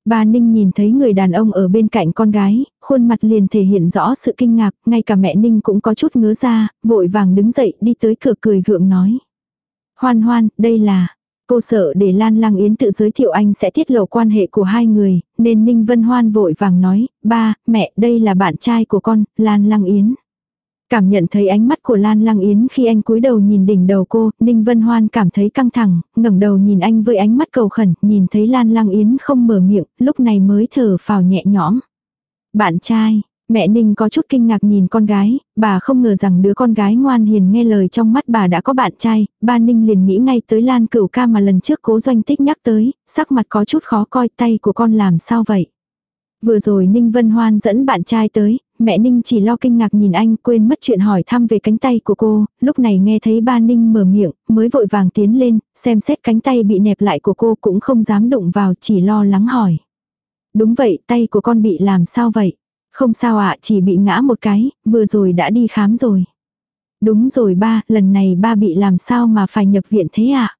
Bà Ninh nhìn thấy người đàn ông ở bên cạnh con gái, khuôn mặt liền thể hiện rõ sự kinh ngạc, ngay cả mẹ Ninh cũng có chút ngứa ra, vội vàng đứng dậy đi tới cửa cười gượng nói. Hoan hoan, đây là, cô sợ để Lan Lăng Yến tự giới thiệu anh sẽ tiết lộ quan hệ của hai người, nên Ninh Vân Hoan vội vàng nói, ba, mẹ, đây là bạn trai của con, Lan Lăng Yến. Cảm nhận thấy ánh mắt của Lan Lăng Yến khi anh cúi đầu nhìn đỉnh đầu cô, Ninh Vân Hoan cảm thấy căng thẳng, ngẩng đầu nhìn anh với ánh mắt cầu khẩn, nhìn thấy Lan Lăng Yến không mở miệng, lúc này mới thở phào nhẹ nhõm. Bạn trai, mẹ Ninh có chút kinh ngạc nhìn con gái, bà không ngờ rằng đứa con gái ngoan hiền nghe lời trong mắt bà đã có bạn trai, ba Ninh liền nghĩ ngay tới Lan Cửu ca mà lần trước cố doanh tích nhắc tới, sắc mặt có chút khó coi tay của con làm sao vậy. Vừa rồi Ninh Vân Hoan dẫn bạn trai tới, mẹ Ninh chỉ lo kinh ngạc nhìn anh quên mất chuyện hỏi thăm về cánh tay của cô, lúc này nghe thấy ba Ninh mở miệng, mới vội vàng tiến lên, xem xét cánh tay bị nẹp lại của cô cũng không dám đụng vào chỉ lo lắng hỏi. Đúng vậy, tay của con bị làm sao vậy? Không sao ạ, chỉ bị ngã một cái, vừa rồi đã đi khám rồi. Đúng rồi ba, lần này ba bị làm sao mà phải nhập viện thế ạ?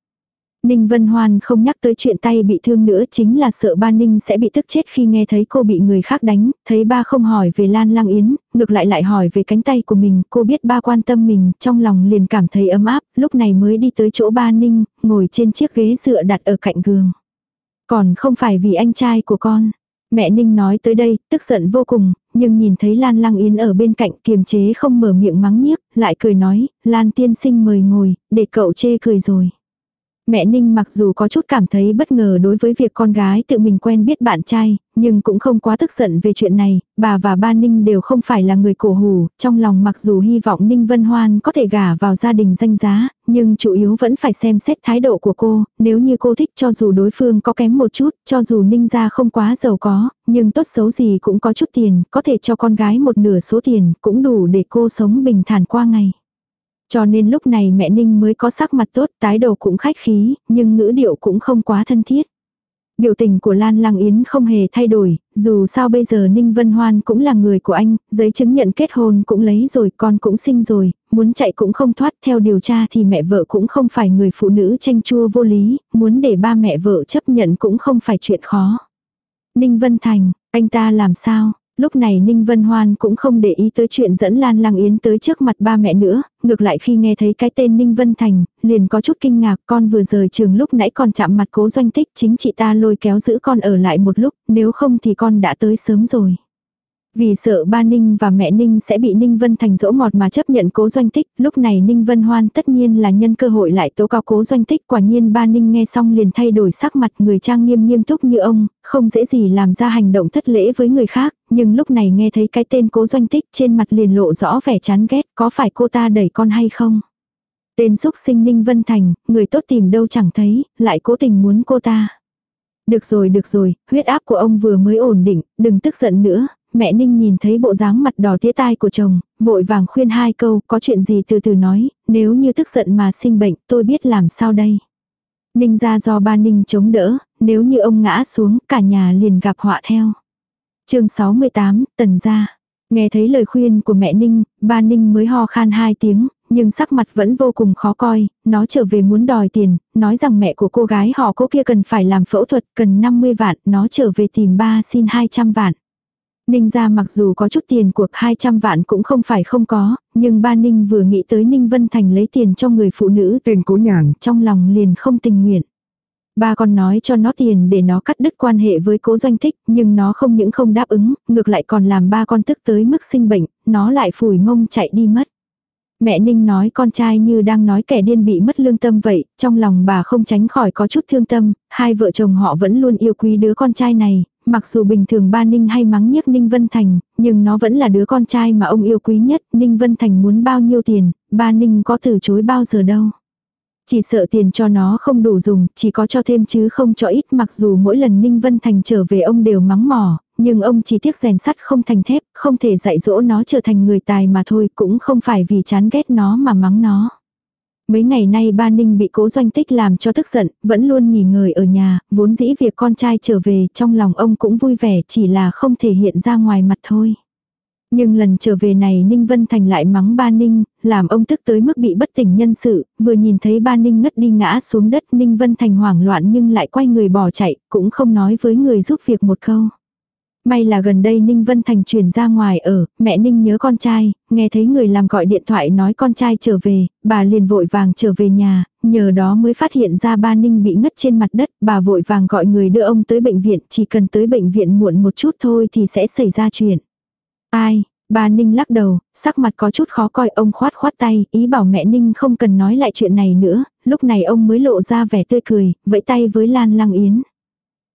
Ninh Vân Hoan không nhắc tới chuyện tay bị thương nữa chính là sợ ba Ninh sẽ bị tức chết khi nghe thấy cô bị người khác đánh, thấy ba không hỏi về Lan Lang Yến, ngược lại lại hỏi về cánh tay của mình, cô biết ba quan tâm mình, trong lòng liền cảm thấy ấm áp, lúc này mới đi tới chỗ ba Ninh, ngồi trên chiếc ghế dựa đặt ở cạnh giường. Còn không phải vì anh trai của con. Mẹ Ninh nói tới đây, tức giận vô cùng, nhưng nhìn thấy Lan Lang Yến ở bên cạnh kiềm chế không mở miệng mắng nhiếc, lại cười nói, Lan tiên sinh mời ngồi, để cậu chê cười rồi. Mẹ Ninh mặc dù có chút cảm thấy bất ngờ đối với việc con gái tự mình quen biết bạn trai, nhưng cũng không quá tức giận về chuyện này, bà và ba Ninh đều không phải là người cổ hủ, trong lòng mặc dù hy vọng Ninh Vân Hoan có thể gả vào gia đình danh giá, nhưng chủ yếu vẫn phải xem xét thái độ của cô, nếu như cô thích cho dù đối phương có kém một chút, cho dù Ninh gia không quá giàu có, nhưng tốt xấu gì cũng có chút tiền, có thể cho con gái một nửa số tiền, cũng đủ để cô sống bình thản qua ngày. Cho nên lúc này mẹ Ninh mới có sắc mặt tốt, tái đầu cũng khách khí, nhưng ngữ điệu cũng không quá thân thiết. Biểu tình của Lan Lang Yến không hề thay đổi, dù sao bây giờ Ninh Vân Hoan cũng là người của anh, giấy chứng nhận kết hôn cũng lấy rồi, con cũng sinh rồi, muốn chạy cũng không thoát, theo điều tra thì mẹ vợ cũng không phải người phụ nữ tranh chua vô lý, muốn để ba mẹ vợ chấp nhận cũng không phải chuyện khó. Ninh Vân Thành, anh ta làm sao? Lúc này Ninh Vân Hoan cũng không để ý tới chuyện dẫn Lan Lang Yến tới trước mặt ba mẹ nữa, ngược lại khi nghe thấy cái tên Ninh Vân Thành, liền có chút kinh ngạc con vừa rời trường lúc nãy còn chạm mặt cố doanh tích chính chị ta lôi kéo giữ con ở lại một lúc, nếu không thì con đã tới sớm rồi. Vì sợ ba Ninh và mẹ Ninh sẽ bị Ninh Vân Thành dỗ ngọt mà chấp nhận cố doanh tích, lúc này Ninh Vân Hoan tất nhiên là nhân cơ hội lại tố cao cố doanh tích. Quả nhiên ba Ninh nghe xong liền thay đổi sắc mặt người trang nghiêm nghiêm túc như ông, không dễ gì làm ra hành động thất lễ với người khác, nhưng lúc này nghe thấy cái tên cố doanh tích trên mặt liền lộ rõ vẻ chán ghét, có phải cô ta đẩy con hay không? Tên xúc sinh Ninh Vân Thành, người tốt tìm đâu chẳng thấy, lại cố tình muốn cô ta. Được rồi được rồi, huyết áp của ông vừa mới ổn định, đừng tức giận nữa, mẹ Ninh nhìn thấy bộ dáng mặt đỏ tía tai của chồng, vội vàng khuyên hai câu, có chuyện gì từ từ nói, nếu như tức giận mà sinh bệnh, tôi biết làm sao đây. Ninh ra do ba Ninh chống đỡ, nếu như ông ngã xuống, cả nhà liền gặp họa theo. chương 68, Tần gia. Nghe thấy lời khuyên của mẹ Ninh, ba Ninh mới ho khan hai tiếng, nhưng sắc mặt vẫn vô cùng khó coi, nó trở về muốn đòi tiền, nói rằng mẹ của cô gái họ cô kia cần phải làm phẫu thuật, cần 50 vạn, nó trở về tìm ba xin 200 vạn. Ninh ra mặc dù có chút tiền cuộc 200 vạn cũng không phải không có, nhưng ba Ninh vừa nghĩ tới Ninh Vân Thành lấy tiền cho người phụ nữ tên cố nhàn trong lòng liền không tình nguyện. Ba còn nói cho nó tiền để nó cắt đứt quan hệ với cố doanh tích, nhưng nó không những không đáp ứng, ngược lại còn làm ba con tức tới mức sinh bệnh, nó lại phủi mông chạy đi mất. Mẹ Ninh nói con trai như đang nói kẻ điên bị mất lương tâm vậy, trong lòng bà không tránh khỏi có chút thương tâm, hai vợ chồng họ vẫn luôn yêu quý đứa con trai này, mặc dù bình thường ba Ninh hay mắng nhiếc Ninh Vân Thành, nhưng nó vẫn là đứa con trai mà ông yêu quý nhất, Ninh Vân Thành muốn bao nhiêu tiền, ba Ninh có từ chối bao giờ đâu. Chỉ sợ tiền cho nó không đủ dùng, chỉ có cho thêm chứ không cho ít mặc dù mỗi lần Ninh Vân Thành trở về ông đều mắng mỏ, nhưng ông chỉ tiếc rèn sắt không thành thép, không thể dạy dỗ nó trở thành người tài mà thôi, cũng không phải vì chán ghét nó mà mắng nó. Mấy ngày nay ba Ninh bị cố doanh tích làm cho tức giận, vẫn luôn nghỉ ngơi ở nhà, vốn dĩ việc con trai trở về trong lòng ông cũng vui vẻ chỉ là không thể hiện ra ngoài mặt thôi. Nhưng lần trở về này Ninh Vân Thành lại mắng ba Ninh, làm ông tức tới mức bị bất tỉnh nhân sự, vừa nhìn thấy ba Ninh ngất đi ngã xuống đất Ninh Vân Thành hoảng loạn nhưng lại quay người bỏ chạy, cũng không nói với người giúp việc một câu. May là gần đây Ninh Vân Thành chuyển ra ngoài ở, mẹ Ninh nhớ con trai, nghe thấy người làm gọi điện thoại nói con trai trở về, bà liền vội vàng trở về nhà, nhờ đó mới phát hiện ra ba Ninh bị ngất trên mặt đất, bà vội vàng gọi người đưa ông tới bệnh viện, chỉ cần tới bệnh viện muộn một chút thôi thì sẽ xảy ra chuyện. Ai, bà Ninh lắc đầu, sắc mặt có chút khó coi ông khoát khoát tay, ý bảo mẹ Ninh không cần nói lại chuyện này nữa, lúc này ông mới lộ ra vẻ tươi cười, vẫy tay với Lan Lăng Yến.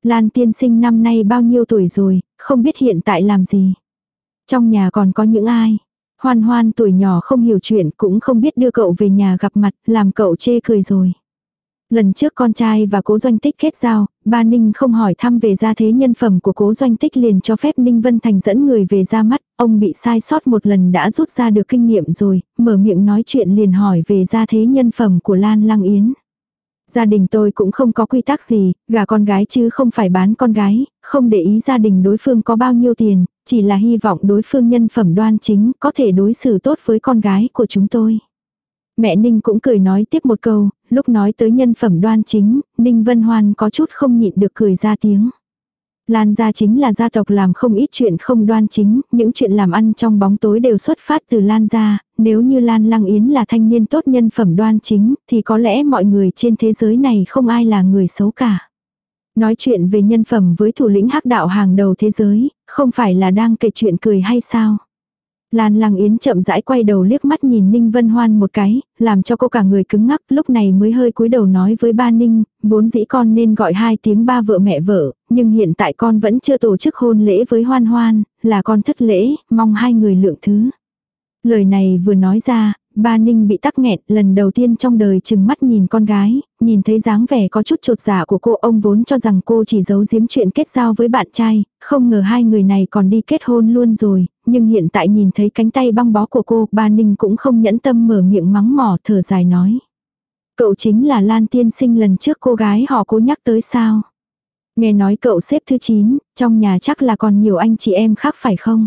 Lan tiên sinh năm nay bao nhiêu tuổi rồi, không biết hiện tại làm gì. Trong nhà còn có những ai. Hoan hoan tuổi nhỏ không hiểu chuyện cũng không biết đưa cậu về nhà gặp mặt, làm cậu chê cười rồi. Lần trước con trai và cố doanh tích kết giao, ba Ninh không hỏi thăm về gia thế nhân phẩm của cố doanh tích liền cho phép Ninh Vân Thành dẫn người về ra mắt, ông bị sai sót một lần đã rút ra được kinh nghiệm rồi, mở miệng nói chuyện liền hỏi về gia thế nhân phẩm của Lan Lăng Yến. Gia đình tôi cũng không có quy tắc gì, gả con gái chứ không phải bán con gái, không để ý gia đình đối phương có bao nhiêu tiền, chỉ là hy vọng đối phương nhân phẩm đoan chính có thể đối xử tốt với con gái của chúng tôi. Mẹ Ninh cũng cười nói tiếp một câu, lúc nói tới nhân phẩm đoan chính, Ninh Vân Hoan có chút không nhịn được cười ra tiếng. Lan gia chính là gia tộc làm không ít chuyện không đoan chính, những chuyện làm ăn trong bóng tối đều xuất phát từ Lan gia, nếu như Lan Lăng Yến là thanh niên tốt nhân phẩm đoan chính, thì có lẽ mọi người trên thế giới này không ai là người xấu cả. Nói chuyện về nhân phẩm với thủ lĩnh hắc đạo hàng đầu thế giới, không phải là đang kể chuyện cười hay sao? Lan Lăng Yến chậm rãi quay đầu liếc mắt nhìn Ninh Vân Hoan một cái, làm cho cô cả người cứng ngắc, lúc này mới hơi cúi đầu nói với ba Ninh, vốn dĩ con nên gọi hai tiếng ba vợ mẹ vợ, nhưng hiện tại con vẫn chưa tổ chức hôn lễ với Hoan Hoan, là con thất lễ, mong hai người lượng thứ. Lời này vừa nói ra, ba Ninh bị tắc nghẹn lần đầu tiên trong đời chừng mắt nhìn con gái, nhìn thấy dáng vẻ có chút trột dạ của cô ông vốn cho rằng cô chỉ giấu giếm chuyện kết giao với bạn trai, không ngờ hai người này còn đi kết hôn luôn rồi, nhưng hiện tại nhìn thấy cánh tay băng bó của cô, ba Ninh cũng không nhẫn tâm mở miệng mắng mỏ thở dài nói. Cậu chính là Lan Tiên Sinh lần trước cô gái họ cố nhắc tới sao? Nghe nói cậu xếp thứ 9, trong nhà chắc là còn nhiều anh chị em khác phải không?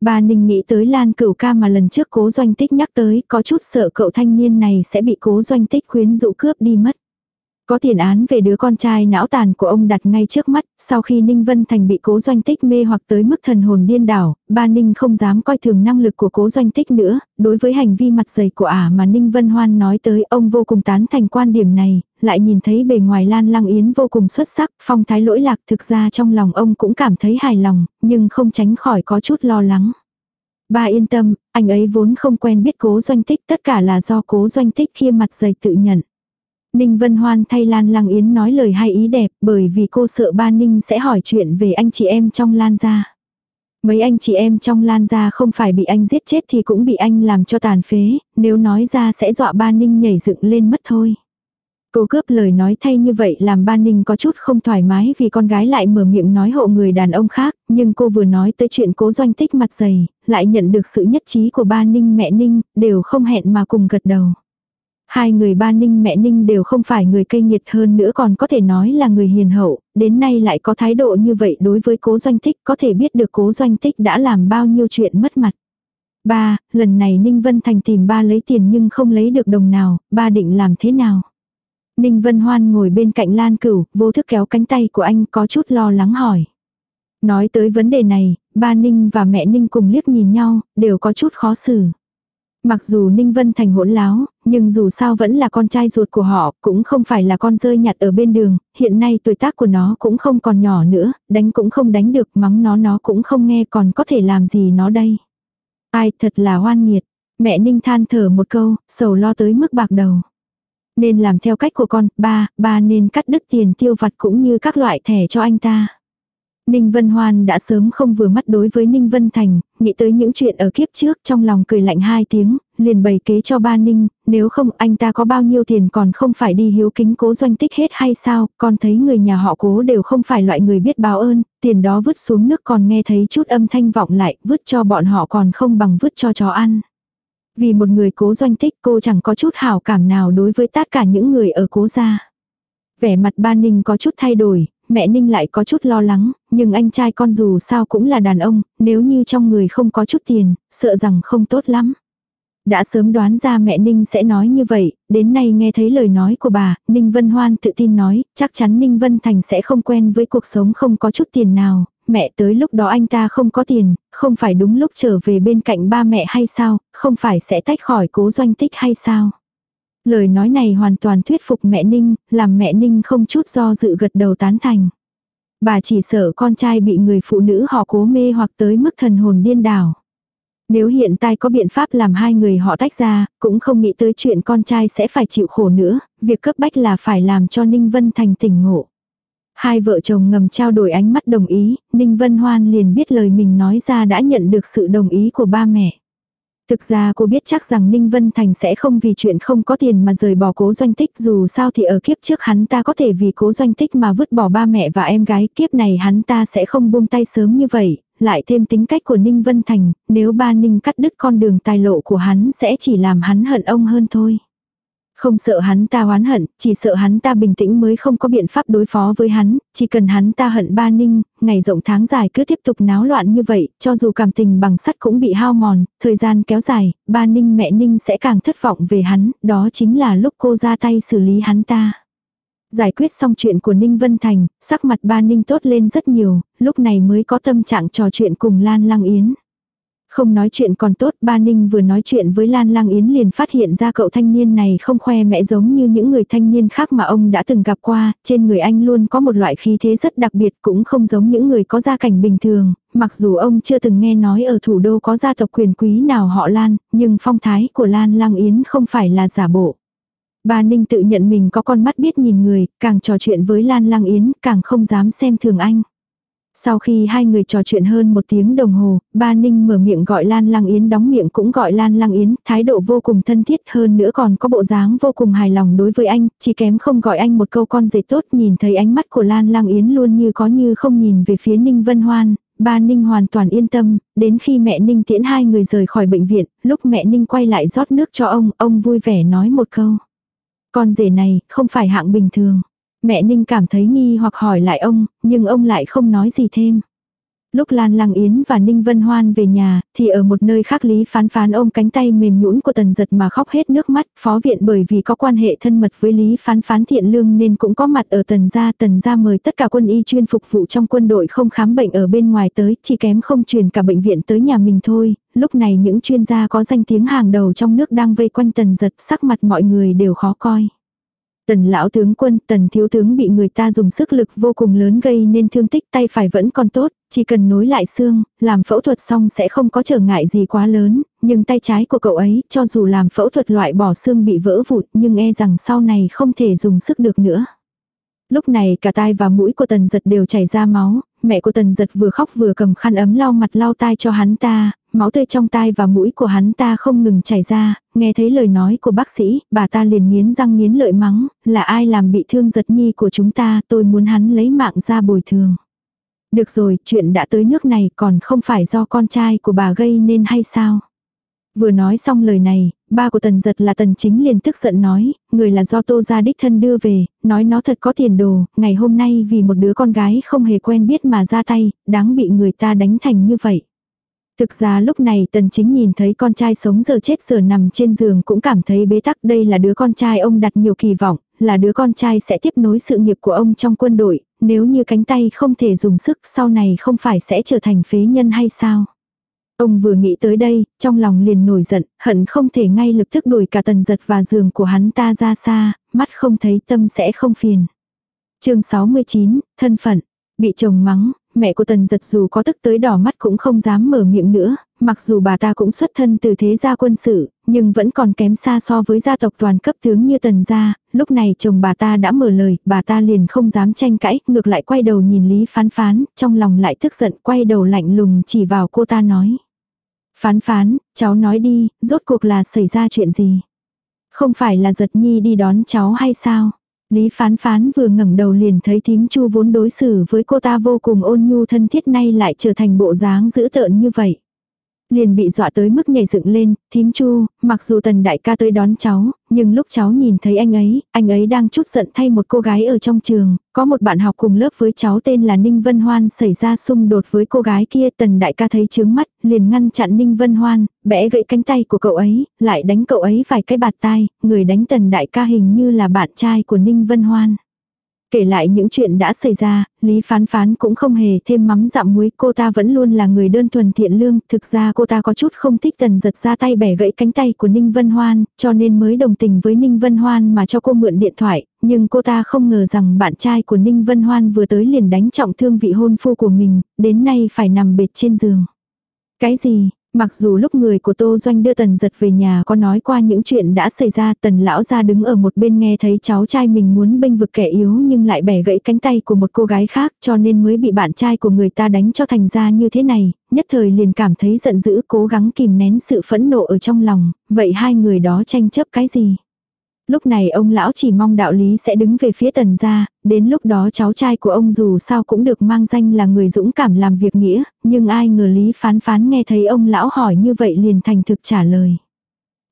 Bà Ninh nghĩ tới Lan Cửu ca mà lần trước cố doanh tích nhắc tới, có chút sợ cậu thanh niên này sẽ bị cố doanh tích khuyến dụ cướp đi mất. Có tiền án về đứa con trai não tàn của ông đặt ngay trước mắt, sau khi Ninh Vân Thành bị cố doanh tích mê hoặc tới mức thần hồn điên đảo, ba Ninh không dám coi thường năng lực của cố doanh tích nữa, đối với hành vi mặt dày của ả mà Ninh Vân Hoan nói tới ông vô cùng tán thành quan điểm này, lại nhìn thấy bề ngoài Lan Lăng Yến vô cùng xuất sắc, phong thái lỗi lạc thực ra trong lòng ông cũng cảm thấy hài lòng, nhưng không tránh khỏi có chút lo lắng. Ba yên tâm, anh ấy vốn không quen biết cố doanh tích, tất cả là do cố doanh tích kia mặt dày tự nhận. Ninh Vân Hoan thay Lan Lăng Yến nói lời hay ý đẹp bởi vì cô sợ ba Ninh sẽ hỏi chuyện về anh chị em trong Lan gia. Mấy anh chị em trong Lan gia không phải bị anh giết chết thì cũng bị anh làm cho tàn phế, nếu nói ra sẽ dọa ba Ninh nhảy dựng lên mất thôi. Cô cướp lời nói thay như vậy làm ba Ninh có chút không thoải mái vì con gái lại mở miệng nói hộ người đàn ông khác, nhưng cô vừa nói tới chuyện cố doanh tích mặt dày, lại nhận được sự nhất trí của ba Ninh mẹ Ninh, đều không hẹn mà cùng gật đầu. Hai người ba Ninh mẹ Ninh đều không phải người cây nhiệt hơn nữa còn có thể nói là người hiền hậu, đến nay lại có thái độ như vậy đối với cố doanh tích có thể biết được cố doanh tích đã làm bao nhiêu chuyện mất mặt. Ba, lần này Ninh Vân Thành tìm ba lấy tiền nhưng không lấy được đồng nào, ba định làm thế nào? Ninh Vân Hoan ngồi bên cạnh Lan Cửu, vô thức kéo cánh tay của anh có chút lo lắng hỏi. Nói tới vấn đề này, ba Ninh và mẹ Ninh cùng liếc nhìn nhau, đều có chút khó xử. Mặc dù Ninh Vân Thành hỗn láo, nhưng dù sao vẫn là con trai ruột của họ, cũng không phải là con rơi nhặt ở bên đường, hiện nay tuổi tác của nó cũng không còn nhỏ nữa, đánh cũng không đánh được, mắng nó nó cũng không nghe còn có thể làm gì nó đây. Ai thật là hoan nghiệt, mẹ Ninh than thở một câu, sầu lo tới mức bạc đầu. Nên làm theo cách của con, ba, ba nên cắt đứt tiền tiêu vặt cũng như các loại thẻ cho anh ta. Ninh Vân Hoan đã sớm không vừa mắt đối với Ninh Vân Thành, nghĩ tới những chuyện ở kiếp trước trong lòng cười lạnh hai tiếng, liền bày kế cho ba Ninh, nếu không anh ta có bao nhiêu tiền còn không phải đi hiếu kính cố doanh tích hết hay sao, còn thấy người nhà họ cố đều không phải loại người biết báo ơn, tiền đó vứt xuống nước còn nghe thấy chút âm thanh vọng lại, vứt cho bọn họ còn không bằng vứt cho chó ăn. Vì một người cố doanh tích cô chẳng có chút hảo cảm nào đối với tất cả những người ở cố gia. Vẻ mặt ba Ninh có chút thay đổi, mẹ Ninh lại có chút lo lắng, nhưng anh trai con dù sao cũng là đàn ông, nếu như trong người không có chút tiền, sợ rằng không tốt lắm. Đã sớm đoán ra mẹ Ninh sẽ nói như vậy, đến nay nghe thấy lời nói của bà, Ninh Vân Hoan tự tin nói, chắc chắn Ninh Vân Thành sẽ không quen với cuộc sống không có chút tiền nào, mẹ tới lúc đó anh ta không có tiền, không phải đúng lúc trở về bên cạnh ba mẹ hay sao, không phải sẽ tách khỏi cố doanh tích hay sao. Lời nói này hoàn toàn thuyết phục mẹ Ninh, làm mẹ Ninh không chút do dự gật đầu tán thành. Bà chỉ sợ con trai bị người phụ nữ họ cố mê hoặc tới mức thần hồn điên đảo. Nếu hiện tại có biện pháp làm hai người họ tách ra, cũng không nghĩ tới chuyện con trai sẽ phải chịu khổ nữa, việc cấp bách là phải làm cho Ninh Vân thành tỉnh ngộ. Hai vợ chồng ngầm trao đổi ánh mắt đồng ý, Ninh Vân Hoan liền biết lời mình nói ra đã nhận được sự đồng ý của ba mẹ. Thực ra cô biết chắc rằng Ninh Vân Thành sẽ không vì chuyện không có tiền mà rời bỏ cố doanh tích dù sao thì ở kiếp trước hắn ta có thể vì cố doanh tích mà vứt bỏ ba mẹ và em gái kiếp này hắn ta sẽ không buông tay sớm như vậy, lại thêm tính cách của Ninh Vân Thành, nếu ba Ninh cắt đứt con đường tài lộ của hắn sẽ chỉ làm hắn hận ông hơn thôi. Không sợ hắn ta oán hận, chỉ sợ hắn ta bình tĩnh mới không có biện pháp đối phó với hắn, chỉ cần hắn ta hận ba ninh, ngày rộng tháng dài cứ tiếp tục náo loạn như vậy, cho dù cảm tình bằng sắt cũng bị hao mòn, thời gian kéo dài, ba ninh mẹ ninh sẽ càng thất vọng về hắn, đó chính là lúc cô ra tay xử lý hắn ta. Giải quyết xong chuyện của Ninh Vân Thành, sắc mặt ba Ninh tốt lên rất nhiều, lúc này mới có tâm trạng trò chuyện cùng Lan Lăng Yến. Không nói chuyện còn tốt, ba Ninh vừa nói chuyện với Lan Lang Yến liền phát hiện ra cậu thanh niên này không khoe mẽ giống như những người thanh niên khác mà ông đã từng gặp qua, trên người anh luôn có một loại khí thế rất đặc biệt cũng không giống những người có gia cảnh bình thường, mặc dù ông chưa từng nghe nói ở thủ đô có gia tộc quyền quý nào họ Lan, nhưng phong thái của Lan Lang Yến không phải là giả bộ. Ba Ninh tự nhận mình có con mắt biết nhìn người, càng trò chuyện với Lan Lang Yến, càng không dám xem thường anh. Sau khi hai người trò chuyện hơn một tiếng đồng hồ, ba Ninh mở miệng gọi Lan Lăng Yến đóng miệng cũng gọi Lan Lăng Yến, thái độ vô cùng thân thiết hơn nữa còn có bộ dáng vô cùng hài lòng đối với anh, chỉ kém không gọi anh một câu con rể tốt nhìn thấy ánh mắt của Lan Lăng Yến luôn như có như không nhìn về phía Ninh Vân Hoan, ba Ninh hoàn toàn yên tâm, đến khi mẹ Ninh tiễn hai người rời khỏi bệnh viện, lúc mẹ Ninh quay lại rót nước cho ông, ông vui vẻ nói một câu. Con rể này, không phải hạng bình thường. Mẹ Ninh cảm thấy nghi hoặc hỏi lại ông, nhưng ông lại không nói gì thêm. Lúc Lan Lăng Yến và Ninh Vân Hoan về nhà, thì ở một nơi khác Lý Phán Phán ôm cánh tay mềm nhũn của Tần Giật mà khóc hết nước mắt, phó viện bởi vì có quan hệ thân mật với Lý Phán Phán thiện lương nên cũng có mặt ở Tần gia, Tần gia mời tất cả quân y chuyên phục vụ trong quân đội không khám bệnh ở bên ngoài tới, chỉ kém không truyền cả bệnh viện tới nhà mình thôi. Lúc này những chuyên gia có danh tiếng hàng đầu trong nước đang vây quanh Tần Giật, sắc mặt mọi người đều khó coi. Tần lão tướng quân, tần thiếu tướng bị người ta dùng sức lực vô cùng lớn gây nên thương tích tay phải vẫn còn tốt, chỉ cần nối lại xương, làm phẫu thuật xong sẽ không có trở ngại gì quá lớn, nhưng tay trái của cậu ấy, cho dù làm phẫu thuật loại bỏ xương bị vỡ vụt nhưng e rằng sau này không thể dùng sức được nữa. Lúc này cả tai và mũi của tần giật đều chảy ra máu, mẹ của tần giật vừa khóc vừa cầm khăn ấm lau mặt lau tai cho hắn ta, máu tươi trong tai và mũi của hắn ta không ngừng chảy ra, nghe thấy lời nói của bác sĩ, bà ta liền nghiến răng nghiến lợi mắng, là ai làm bị thương giật nhi của chúng ta, tôi muốn hắn lấy mạng ra bồi thường. Được rồi, chuyện đã tới nước này còn không phải do con trai của bà gây nên hay sao? Vừa nói xong lời này, ba của tần giật là tần chính liền tức giận nói, người là do tô gia đích thân đưa về, nói nó thật có tiền đồ, ngày hôm nay vì một đứa con gái không hề quen biết mà ra tay, đáng bị người ta đánh thành như vậy. Thực ra lúc này tần chính nhìn thấy con trai sống giờ chết giờ nằm trên giường cũng cảm thấy bế tắc đây là đứa con trai ông đặt nhiều kỳ vọng, là đứa con trai sẽ tiếp nối sự nghiệp của ông trong quân đội, nếu như cánh tay không thể dùng sức sau này không phải sẽ trở thành phế nhân hay sao. Ông vừa nghĩ tới đây, trong lòng liền nổi giận, hận không thể ngay lập tức đuổi cả tần giật và giường của hắn ta ra xa, mắt không thấy tâm sẽ không phiền. chương 69, thân phận, bị chồng mắng, mẹ của tần giật dù có tức tới đỏ mắt cũng không dám mở miệng nữa, mặc dù bà ta cũng xuất thân từ thế gia quân sự, nhưng vẫn còn kém xa so với gia tộc toàn cấp tướng như tần gia, lúc này chồng bà ta đã mở lời, bà ta liền không dám tranh cãi, ngược lại quay đầu nhìn Lý phán phán, trong lòng lại tức giận quay đầu lạnh lùng chỉ vào cô ta nói. Phán phán, cháu nói đi, rốt cuộc là xảy ra chuyện gì? Không phải là giật nhi đi đón cháu hay sao? Lý phán phán vừa ngẩng đầu liền thấy thím chu vốn đối xử với cô ta vô cùng ôn nhu thân thiết nay lại trở thành bộ dáng dữ tợn như vậy liền bị dọa tới mức nhảy dựng lên, thím chu, mặc dù tần đại ca tới đón cháu, nhưng lúc cháu nhìn thấy anh ấy, anh ấy đang chút giận thay một cô gái ở trong trường, có một bạn học cùng lớp với cháu tên là Ninh Vân Hoan xảy ra xung đột với cô gái kia, tần đại ca thấy chướng mắt, liền ngăn chặn Ninh Vân Hoan, bẽ gãy cánh tay của cậu ấy, lại đánh cậu ấy vài cái bạt tai, người đánh tần đại ca hình như là bạn trai của Ninh Vân Hoan. Kể lại những chuyện đã xảy ra, Lý Phán Phán cũng không hề thêm mắm dặm muối, cô ta vẫn luôn là người đơn thuần thiện lương, thực ra cô ta có chút không thích tần giật ra tay bẻ gãy cánh tay của Ninh Vân Hoan, cho nên mới đồng tình với Ninh Vân Hoan mà cho cô mượn điện thoại, nhưng cô ta không ngờ rằng bạn trai của Ninh Vân Hoan vừa tới liền đánh trọng thương vị hôn phu của mình, đến nay phải nằm bệt trên giường. Cái gì, Mặc dù lúc người của Tô Doanh đưa Tần Giật về nhà có nói qua những chuyện đã xảy ra Tần lão ra đứng ở một bên nghe thấy cháu trai mình muốn bênh vực kẻ yếu nhưng lại bẻ gãy cánh tay của một cô gái khác cho nên mới bị bạn trai của người ta đánh cho thành ra như thế này, nhất thời liền cảm thấy giận dữ cố gắng kìm nén sự phẫn nộ ở trong lòng, vậy hai người đó tranh chấp cái gì? Lúc này ông lão chỉ mong đạo lý sẽ đứng về phía tần gia, đến lúc đó cháu trai của ông dù sao cũng được mang danh là người dũng cảm làm việc nghĩa, nhưng ai ngờ lý phán phán nghe thấy ông lão hỏi như vậy liền thành thực trả lời.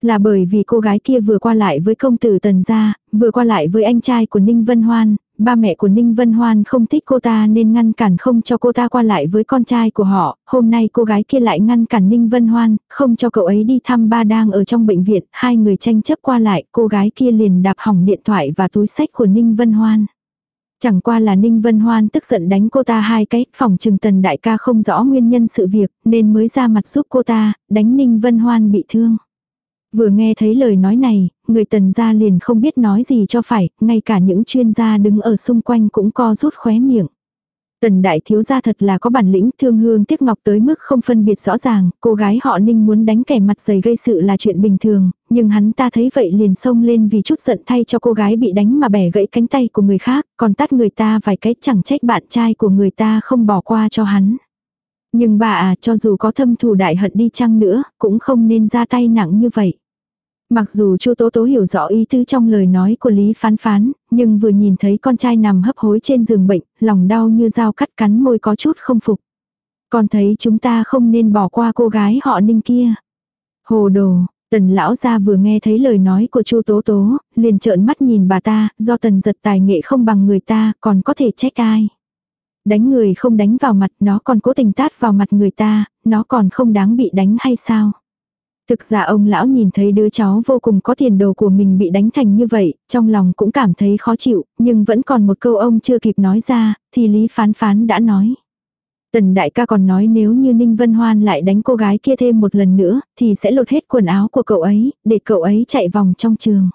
Là bởi vì cô gái kia vừa qua lại với công tử tần gia, vừa qua lại với anh trai của Ninh Vân Hoan, ba mẹ của Ninh Vân Hoan không thích cô ta nên ngăn cản không cho cô ta qua lại với con trai của họ, hôm nay cô gái kia lại ngăn cản Ninh Vân Hoan, không cho cậu ấy đi thăm ba đang ở trong bệnh viện, hai người tranh chấp qua lại, cô gái kia liền đạp hỏng điện thoại và túi sách của Ninh Vân Hoan. Chẳng qua là Ninh Vân Hoan tức giận đánh cô ta hai cái, phòng trừng tần đại ca không rõ nguyên nhân sự việc, nên mới ra mặt giúp cô ta, đánh Ninh Vân Hoan bị thương. Vừa nghe thấy lời nói này, người tần gia liền không biết nói gì cho phải, ngay cả những chuyên gia đứng ở xung quanh cũng co rút khóe miệng. Tần đại thiếu gia thật là có bản lĩnh thương hương tiếc ngọc tới mức không phân biệt rõ ràng, cô gái họ ninh muốn đánh kẻ mặt dày gây sự là chuyện bình thường, nhưng hắn ta thấy vậy liền xông lên vì chút giận thay cho cô gái bị đánh mà bẻ gãy cánh tay của người khác, còn tắt người ta vài cái chẳng trách bạn trai của người ta không bỏ qua cho hắn. Nhưng bà à cho dù có thâm thù đại hận đi chăng nữa, cũng không nên ra tay nặng như vậy. Mặc dù Chu Tố Tố hiểu rõ ý tứ trong lời nói của Lý Phán Phán, nhưng vừa nhìn thấy con trai nằm hấp hối trên giường bệnh, lòng đau như dao cắt cắn môi có chút không phục. Còn thấy chúng ta không nên bỏ qua cô gái họ Ninh kia. Hồ đồ, Tần lão gia vừa nghe thấy lời nói của Chu Tố Tố, liền trợn mắt nhìn bà ta, do tần giật tài nghệ không bằng người ta, còn có thể trách ai. Đánh người không đánh vào mặt, nó còn cố tình tát vào mặt người ta, nó còn không đáng bị đánh hay sao? Thực ra ông lão nhìn thấy đứa cháu vô cùng có tiền đồ của mình bị đánh thành như vậy, trong lòng cũng cảm thấy khó chịu, nhưng vẫn còn một câu ông chưa kịp nói ra, thì Lý Phán Phán đã nói. Tần đại ca còn nói nếu như Ninh Vân Hoan lại đánh cô gái kia thêm một lần nữa, thì sẽ lột hết quần áo của cậu ấy, để cậu ấy chạy vòng trong trường.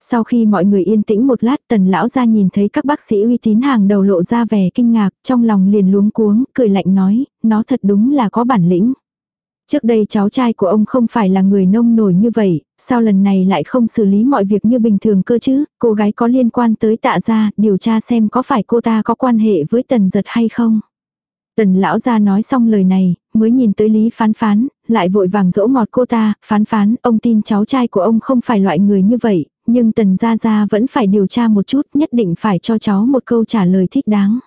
Sau khi mọi người yên tĩnh một lát tần lão ra nhìn thấy các bác sĩ uy tín hàng đầu lộ ra vẻ kinh ngạc, trong lòng liền luống cuống, cười lạnh nói, nó thật đúng là có bản lĩnh. Trước đây cháu trai của ông không phải là người nông nổi như vậy, sao lần này lại không xử lý mọi việc như bình thường cơ chứ, cô gái có liên quan tới tạ gia, điều tra xem có phải cô ta có quan hệ với tần giật hay không. Tần lão gia nói xong lời này, mới nhìn tới Lý phán phán, lại vội vàng dỗ ngọt cô ta, phán phán, ông tin cháu trai của ông không phải loại người như vậy, nhưng tần gia gia vẫn phải điều tra một chút, nhất định phải cho cháu một câu trả lời thích đáng.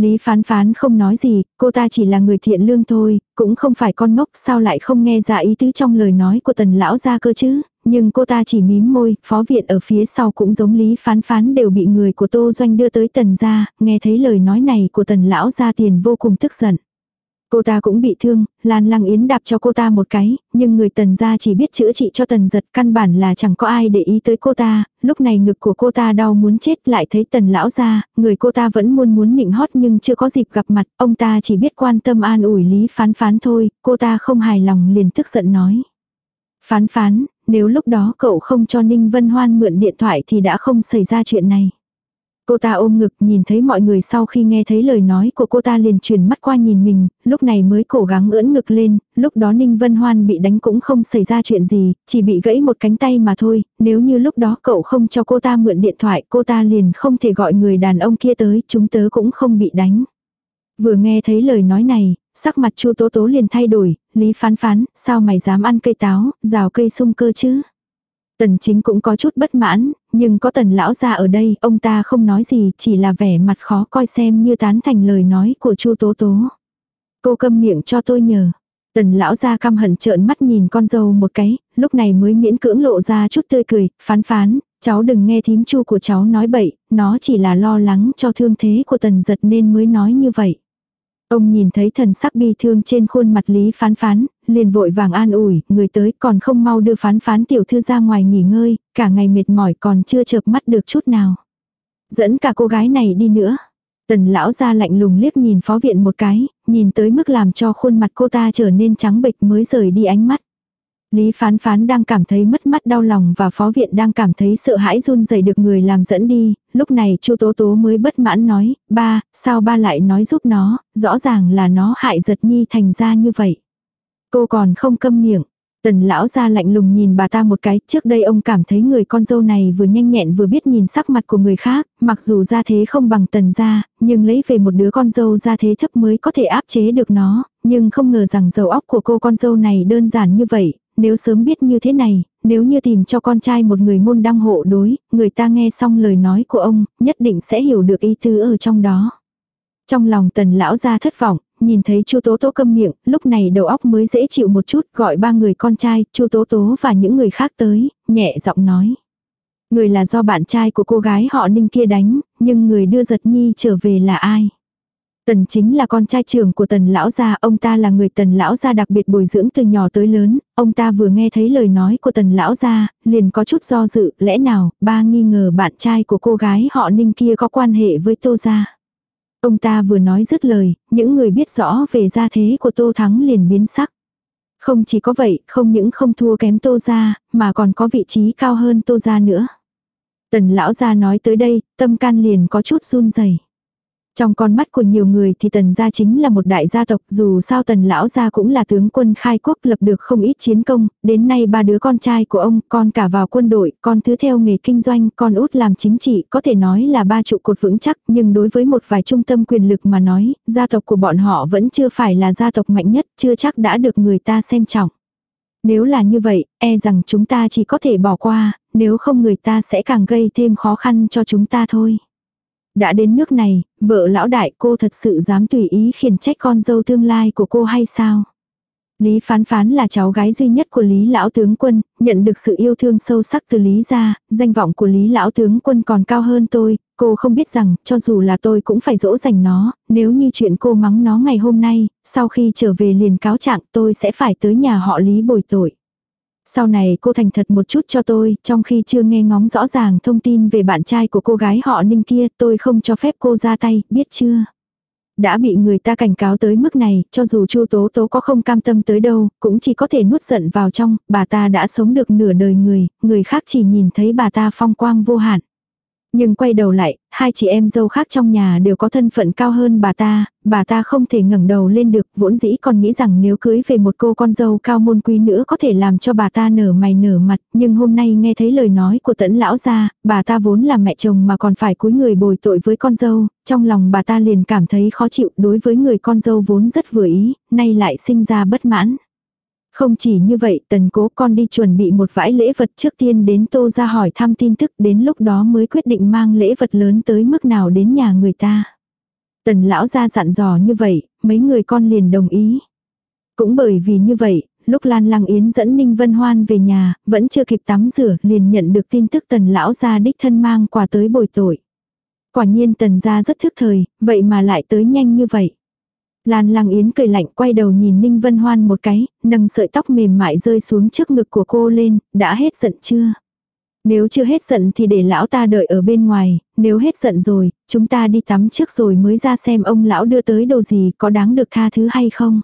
Lý phán phán không nói gì, cô ta chỉ là người thiện lương thôi, cũng không phải con ngốc sao lại không nghe ra ý tứ trong lời nói của tần lão gia cơ chứ, nhưng cô ta chỉ mím môi, phó viện ở phía sau cũng giống lý phán phán đều bị người của tô doanh đưa tới tần gia, nghe thấy lời nói này của tần lão gia tiền vô cùng tức giận. Cô ta cũng bị thương, Lan Lăng Yến đạp cho cô ta một cái, nhưng người tần gia chỉ biết chữa trị cho tần giật căn bản là chẳng có ai để ý tới cô ta, lúc này ngực của cô ta đau muốn chết lại thấy tần lão ra, người cô ta vẫn muốn muốn nịnh hót nhưng chưa có dịp gặp mặt, ông ta chỉ biết quan tâm an ủi lý phán phán thôi, cô ta không hài lòng liền tức giận nói. Phán phán, nếu lúc đó cậu không cho Ninh Vân Hoan mượn điện thoại thì đã không xảy ra chuyện này. Cô ta ôm ngực nhìn thấy mọi người sau khi nghe thấy lời nói của cô ta liền chuyển mắt qua nhìn mình, lúc này mới cố gắng ưỡn ngực lên, lúc đó Ninh Vân Hoan bị đánh cũng không xảy ra chuyện gì, chỉ bị gãy một cánh tay mà thôi, nếu như lúc đó cậu không cho cô ta mượn điện thoại cô ta liền không thể gọi người đàn ông kia tới, chúng tớ cũng không bị đánh. Vừa nghe thấy lời nói này, sắc mặt chu tố tố liền thay đổi, lý phán phán, sao mày dám ăn cây táo, rào cây sung cơ chứ? Tần chính cũng có chút bất mãn, nhưng có tần lão ra ở đây, ông ta không nói gì, chỉ là vẻ mặt khó coi xem như tán thành lời nói của chu tố tố. Cô câm miệng cho tôi nhờ. Tần lão ra căm hận trợn mắt nhìn con dâu một cái, lúc này mới miễn cưỡng lộ ra chút tươi cười, phán phán, cháu đừng nghe thím chu của cháu nói bậy, nó chỉ là lo lắng cho thương thế của tần giật nên mới nói như vậy. Ông nhìn thấy thần sắc bi thương trên khuôn mặt Lý Phán Phán, liền vội vàng an ủi, người tới còn không mau đưa Phán Phán tiểu thư ra ngoài nghỉ ngơi, cả ngày mệt mỏi còn chưa chợp mắt được chút nào. Dẫn cả cô gái này đi nữa. Tần lão ra lạnh lùng liếc nhìn phó viện một cái, nhìn tới mức làm cho khuôn mặt cô ta trở nên trắng bệch mới rời đi ánh mắt. Lý phán phán đang cảm thấy mất mắt đau lòng và phó viện đang cảm thấy sợ hãi run rẩy được người làm dẫn đi, lúc này chu tố tố mới bất mãn nói, ba, sao ba lại nói giúp nó, rõ ràng là nó hại giật nhi thành ra như vậy. Cô còn không câm miệng. Tần lão ra lạnh lùng nhìn bà ta một cái, trước đây ông cảm thấy người con dâu này vừa nhanh nhẹn vừa biết nhìn sắc mặt của người khác, mặc dù gia thế không bằng tần gia, nhưng lấy về một đứa con dâu gia thế thấp mới có thể áp chế được nó, nhưng không ngờ rằng dầu óc của cô con dâu này đơn giản như vậy, nếu sớm biết như thế này, nếu như tìm cho con trai một người môn đăng hộ đối, người ta nghe xong lời nói của ông, nhất định sẽ hiểu được ý tứ ở trong đó. Trong lòng tần lão ra thất vọng, nhìn thấy chu tố tố câm miệng, lúc này đầu óc mới dễ chịu một chút, gọi ba người con trai, chu tố tố và những người khác tới, nhẹ giọng nói. Người là do bạn trai của cô gái họ ninh kia đánh, nhưng người đưa giật nhi trở về là ai? Tần chính là con trai trưởng của tần lão gia, ông ta là người tần lão gia đặc biệt bồi dưỡng từ nhỏ tới lớn, ông ta vừa nghe thấy lời nói của tần lão gia, liền có chút do dự, lẽ nào, ba nghi ngờ bạn trai của cô gái họ ninh kia có quan hệ với tô gia. Ông ta vừa nói dứt lời, những người biết rõ về gia thế của tô thắng liền biến sắc. Không chỉ có vậy, không những không thua kém tô gia, mà còn có vị trí cao hơn tô gia nữa. Tần lão gia nói tới đây, tâm can liền có chút run rẩy. Trong con mắt của nhiều người thì tần gia chính là một đại gia tộc, dù sao tần lão gia cũng là tướng quân khai quốc lập được không ít chiến công, đến nay ba đứa con trai của ông, con cả vào quân đội, con thứ theo nghề kinh doanh, con út làm chính trị, có thể nói là ba trụ cột vững chắc, nhưng đối với một vài trung tâm quyền lực mà nói, gia tộc của bọn họ vẫn chưa phải là gia tộc mạnh nhất, chưa chắc đã được người ta xem trọng. Nếu là như vậy, e rằng chúng ta chỉ có thể bỏ qua, nếu không người ta sẽ càng gây thêm khó khăn cho chúng ta thôi. Đã đến nước này, vợ lão đại cô thật sự dám tùy ý khiển trách con dâu tương lai của cô hay sao? Lý Phán Phán là cháu gái duy nhất của Lý Lão Tướng Quân, nhận được sự yêu thương sâu sắc từ Lý gia, danh vọng của Lý Lão Tướng Quân còn cao hơn tôi, cô không biết rằng, cho dù là tôi cũng phải dỗ dành nó, nếu như chuyện cô mắng nó ngày hôm nay, sau khi trở về liền cáo trạng tôi sẽ phải tới nhà họ Lý bồi tội. Sau này cô thành thật một chút cho tôi, trong khi chưa nghe ngóng rõ ràng thông tin về bạn trai của cô gái họ Ninh kia, tôi không cho phép cô ra tay, biết chưa? Đã bị người ta cảnh cáo tới mức này, cho dù Chu Tố Tố có không cam tâm tới đâu, cũng chỉ có thể nuốt giận vào trong, bà ta đã sống được nửa đời người, người khác chỉ nhìn thấy bà ta phong quang vô hạn. Nhưng quay đầu lại, hai chị em dâu khác trong nhà đều có thân phận cao hơn bà ta, bà ta không thể ngẩng đầu lên được, vốn dĩ còn nghĩ rằng nếu cưới về một cô con dâu cao môn quý nữa có thể làm cho bà ta nở mày nở mặt, nhưng hôm nay nghe thấy lời nói của tẫn lão gia, bà ta vốn là mẹ chồng mà còn phải cúi người bồi tội với con dâu, trong lòng bà ta liền cảm thấy khó chịu đối với người con dâu vốn rất vừa ý, nay lại sinh ra bất mãn. Không chỉ như vậy, tần cố con đi chuẩn bị một vãi lễ vật trước tiên đến tô ra hỏi thăm tin tức đến lúc đó mới quyết định mang lễ vật lớn tới mức nào đến nhà người ta. Tần lão ra dặn dò như vậy, mấy người con liền đồng ý. Cũng bởi vì như vậy, lúc Lan Lăng Yến dẫn Ninh Vân Hoan về nhà, vẫn chưa kịp tắm rửa, liền nhận được tin tức tần lão ra đích thân mang quà tới bồi tội. Quả nhiên tần gia rất thức thời, vậy mà lại tới nhanh như vậy. Lan Lang Yến cười lạnh quay đầu nhìn Ninh Vân Hoan một cái, nâng sợi tóc mềm mại rơi xuống trước ngực của cô lên, đã hết giận chưa? Nếu chưa hết giận thì để lão ta đợi ở bên ngoài, nếu hết giận rồi, chúng ta đi tắm trước rồi mới ra xem ông lão đưa tới đồ gì có đáng được tha thứ hay không.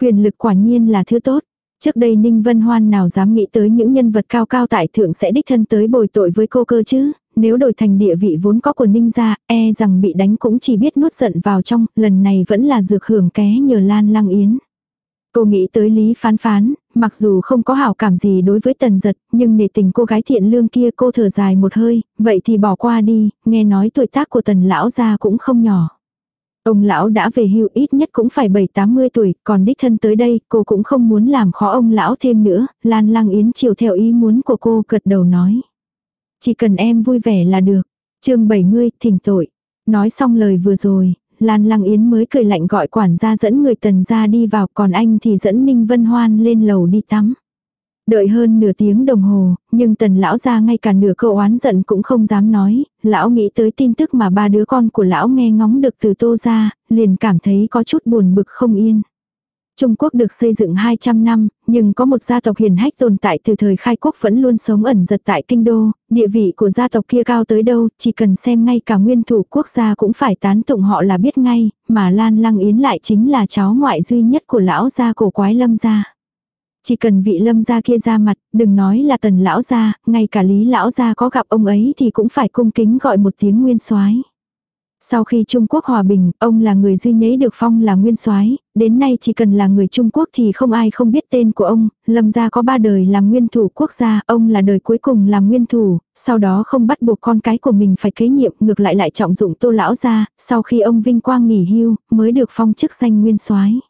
Quyền lực quả nhiên là thứ tốt. Trước đây Ninh Vân Hoan nào dám nghĩ tới những nhân vật cao cao tại thượng sẽ đích thân tới bồi tội với cô cơ chứ, nếu đổi thành địa vị vốn có của Ninh gia, e rằng bị đánh cũng chỉ biết nuốt giận vào trong, lần này vẫn là dược hưởng ké nhờ Lan Lăng Yến. Cô nghĩ tới Lý Phán Phán, mặc dù không có hảo cảm gì đối với tần giật, nhưng nề tình cô gái thiện lương kia cô thở dài một hơi, vậy thì bỏ qua đi, nghe nói tuổi tác của tần lão gia cũng không nhỏ. Ông lão đã về hưu ít nhất cũng phải 7-80 tuổi, còn đích thân tới đây, cô cũng không muốn làm khó ông lão thêm nữa, Lan Lăng Yến chiều theo ý muốn của cô gật đầu nói. Chỉ cần em vui vẻ là được. chương 70, thỉnh tội. Nói xong lời vừa rồi, Lan Lăng Yến mới cười lạnh gọi quản gia dẫn người tần ra đi vào còn anh thì dẫn Ninh Vân Hoan lên lầu đi tắm. Đợi hơn nửa tiếng đồng hồ, nhưng tần lão ra ngay cả nửa câu oán giận cũng không dám nói, lão nghĩ tới tin tức mà ba đứa con của lão nghe ngóng được từ tô ra, liền cảm thấy có chút buồn bực không yên. Trung Quốc được xây dựng 200 năm, nhưng có một gia tộc hiền hách tồn tại từ thời khai quốc vẫn luôn sống ẩn giật tại kinh đô, địa vị của gia tộc kia cao tới đâu, chỉ cần xem ngay cả nguyên thủ quốc gia cũng phải tán tụng họ là biết ngay, mà Lan Lăng Yến lại chính là cháu ngoại duy nhất của lão gia cổ quái lâm gia. Chỉ cần vị lâm gia kia ra mặt, đừng nói là tần lão gia, ngay cả lý lão gia có gặp ông ấy thì cũng phải cung kính gọi một tiếng nguyên soái Sau khi Trung Quốc hòa bình, ông là người duy nhấy được phong là nguyên soái, đến nay chỉ cần là người Trung Quốc thì không ai không biết tên của ông, Lâm gia có ba đời làm nguyên thủ quốc gia, ông là đời cuối cùng làm nguyên thủ, sau đó không bắt buộc con cái của mình phải kế nhiệm, ngược lại lại trọng dụng Tô lão gia, sau khi ông vinh quang nghỉ hưu, mới được phong chức danh nguyên soái.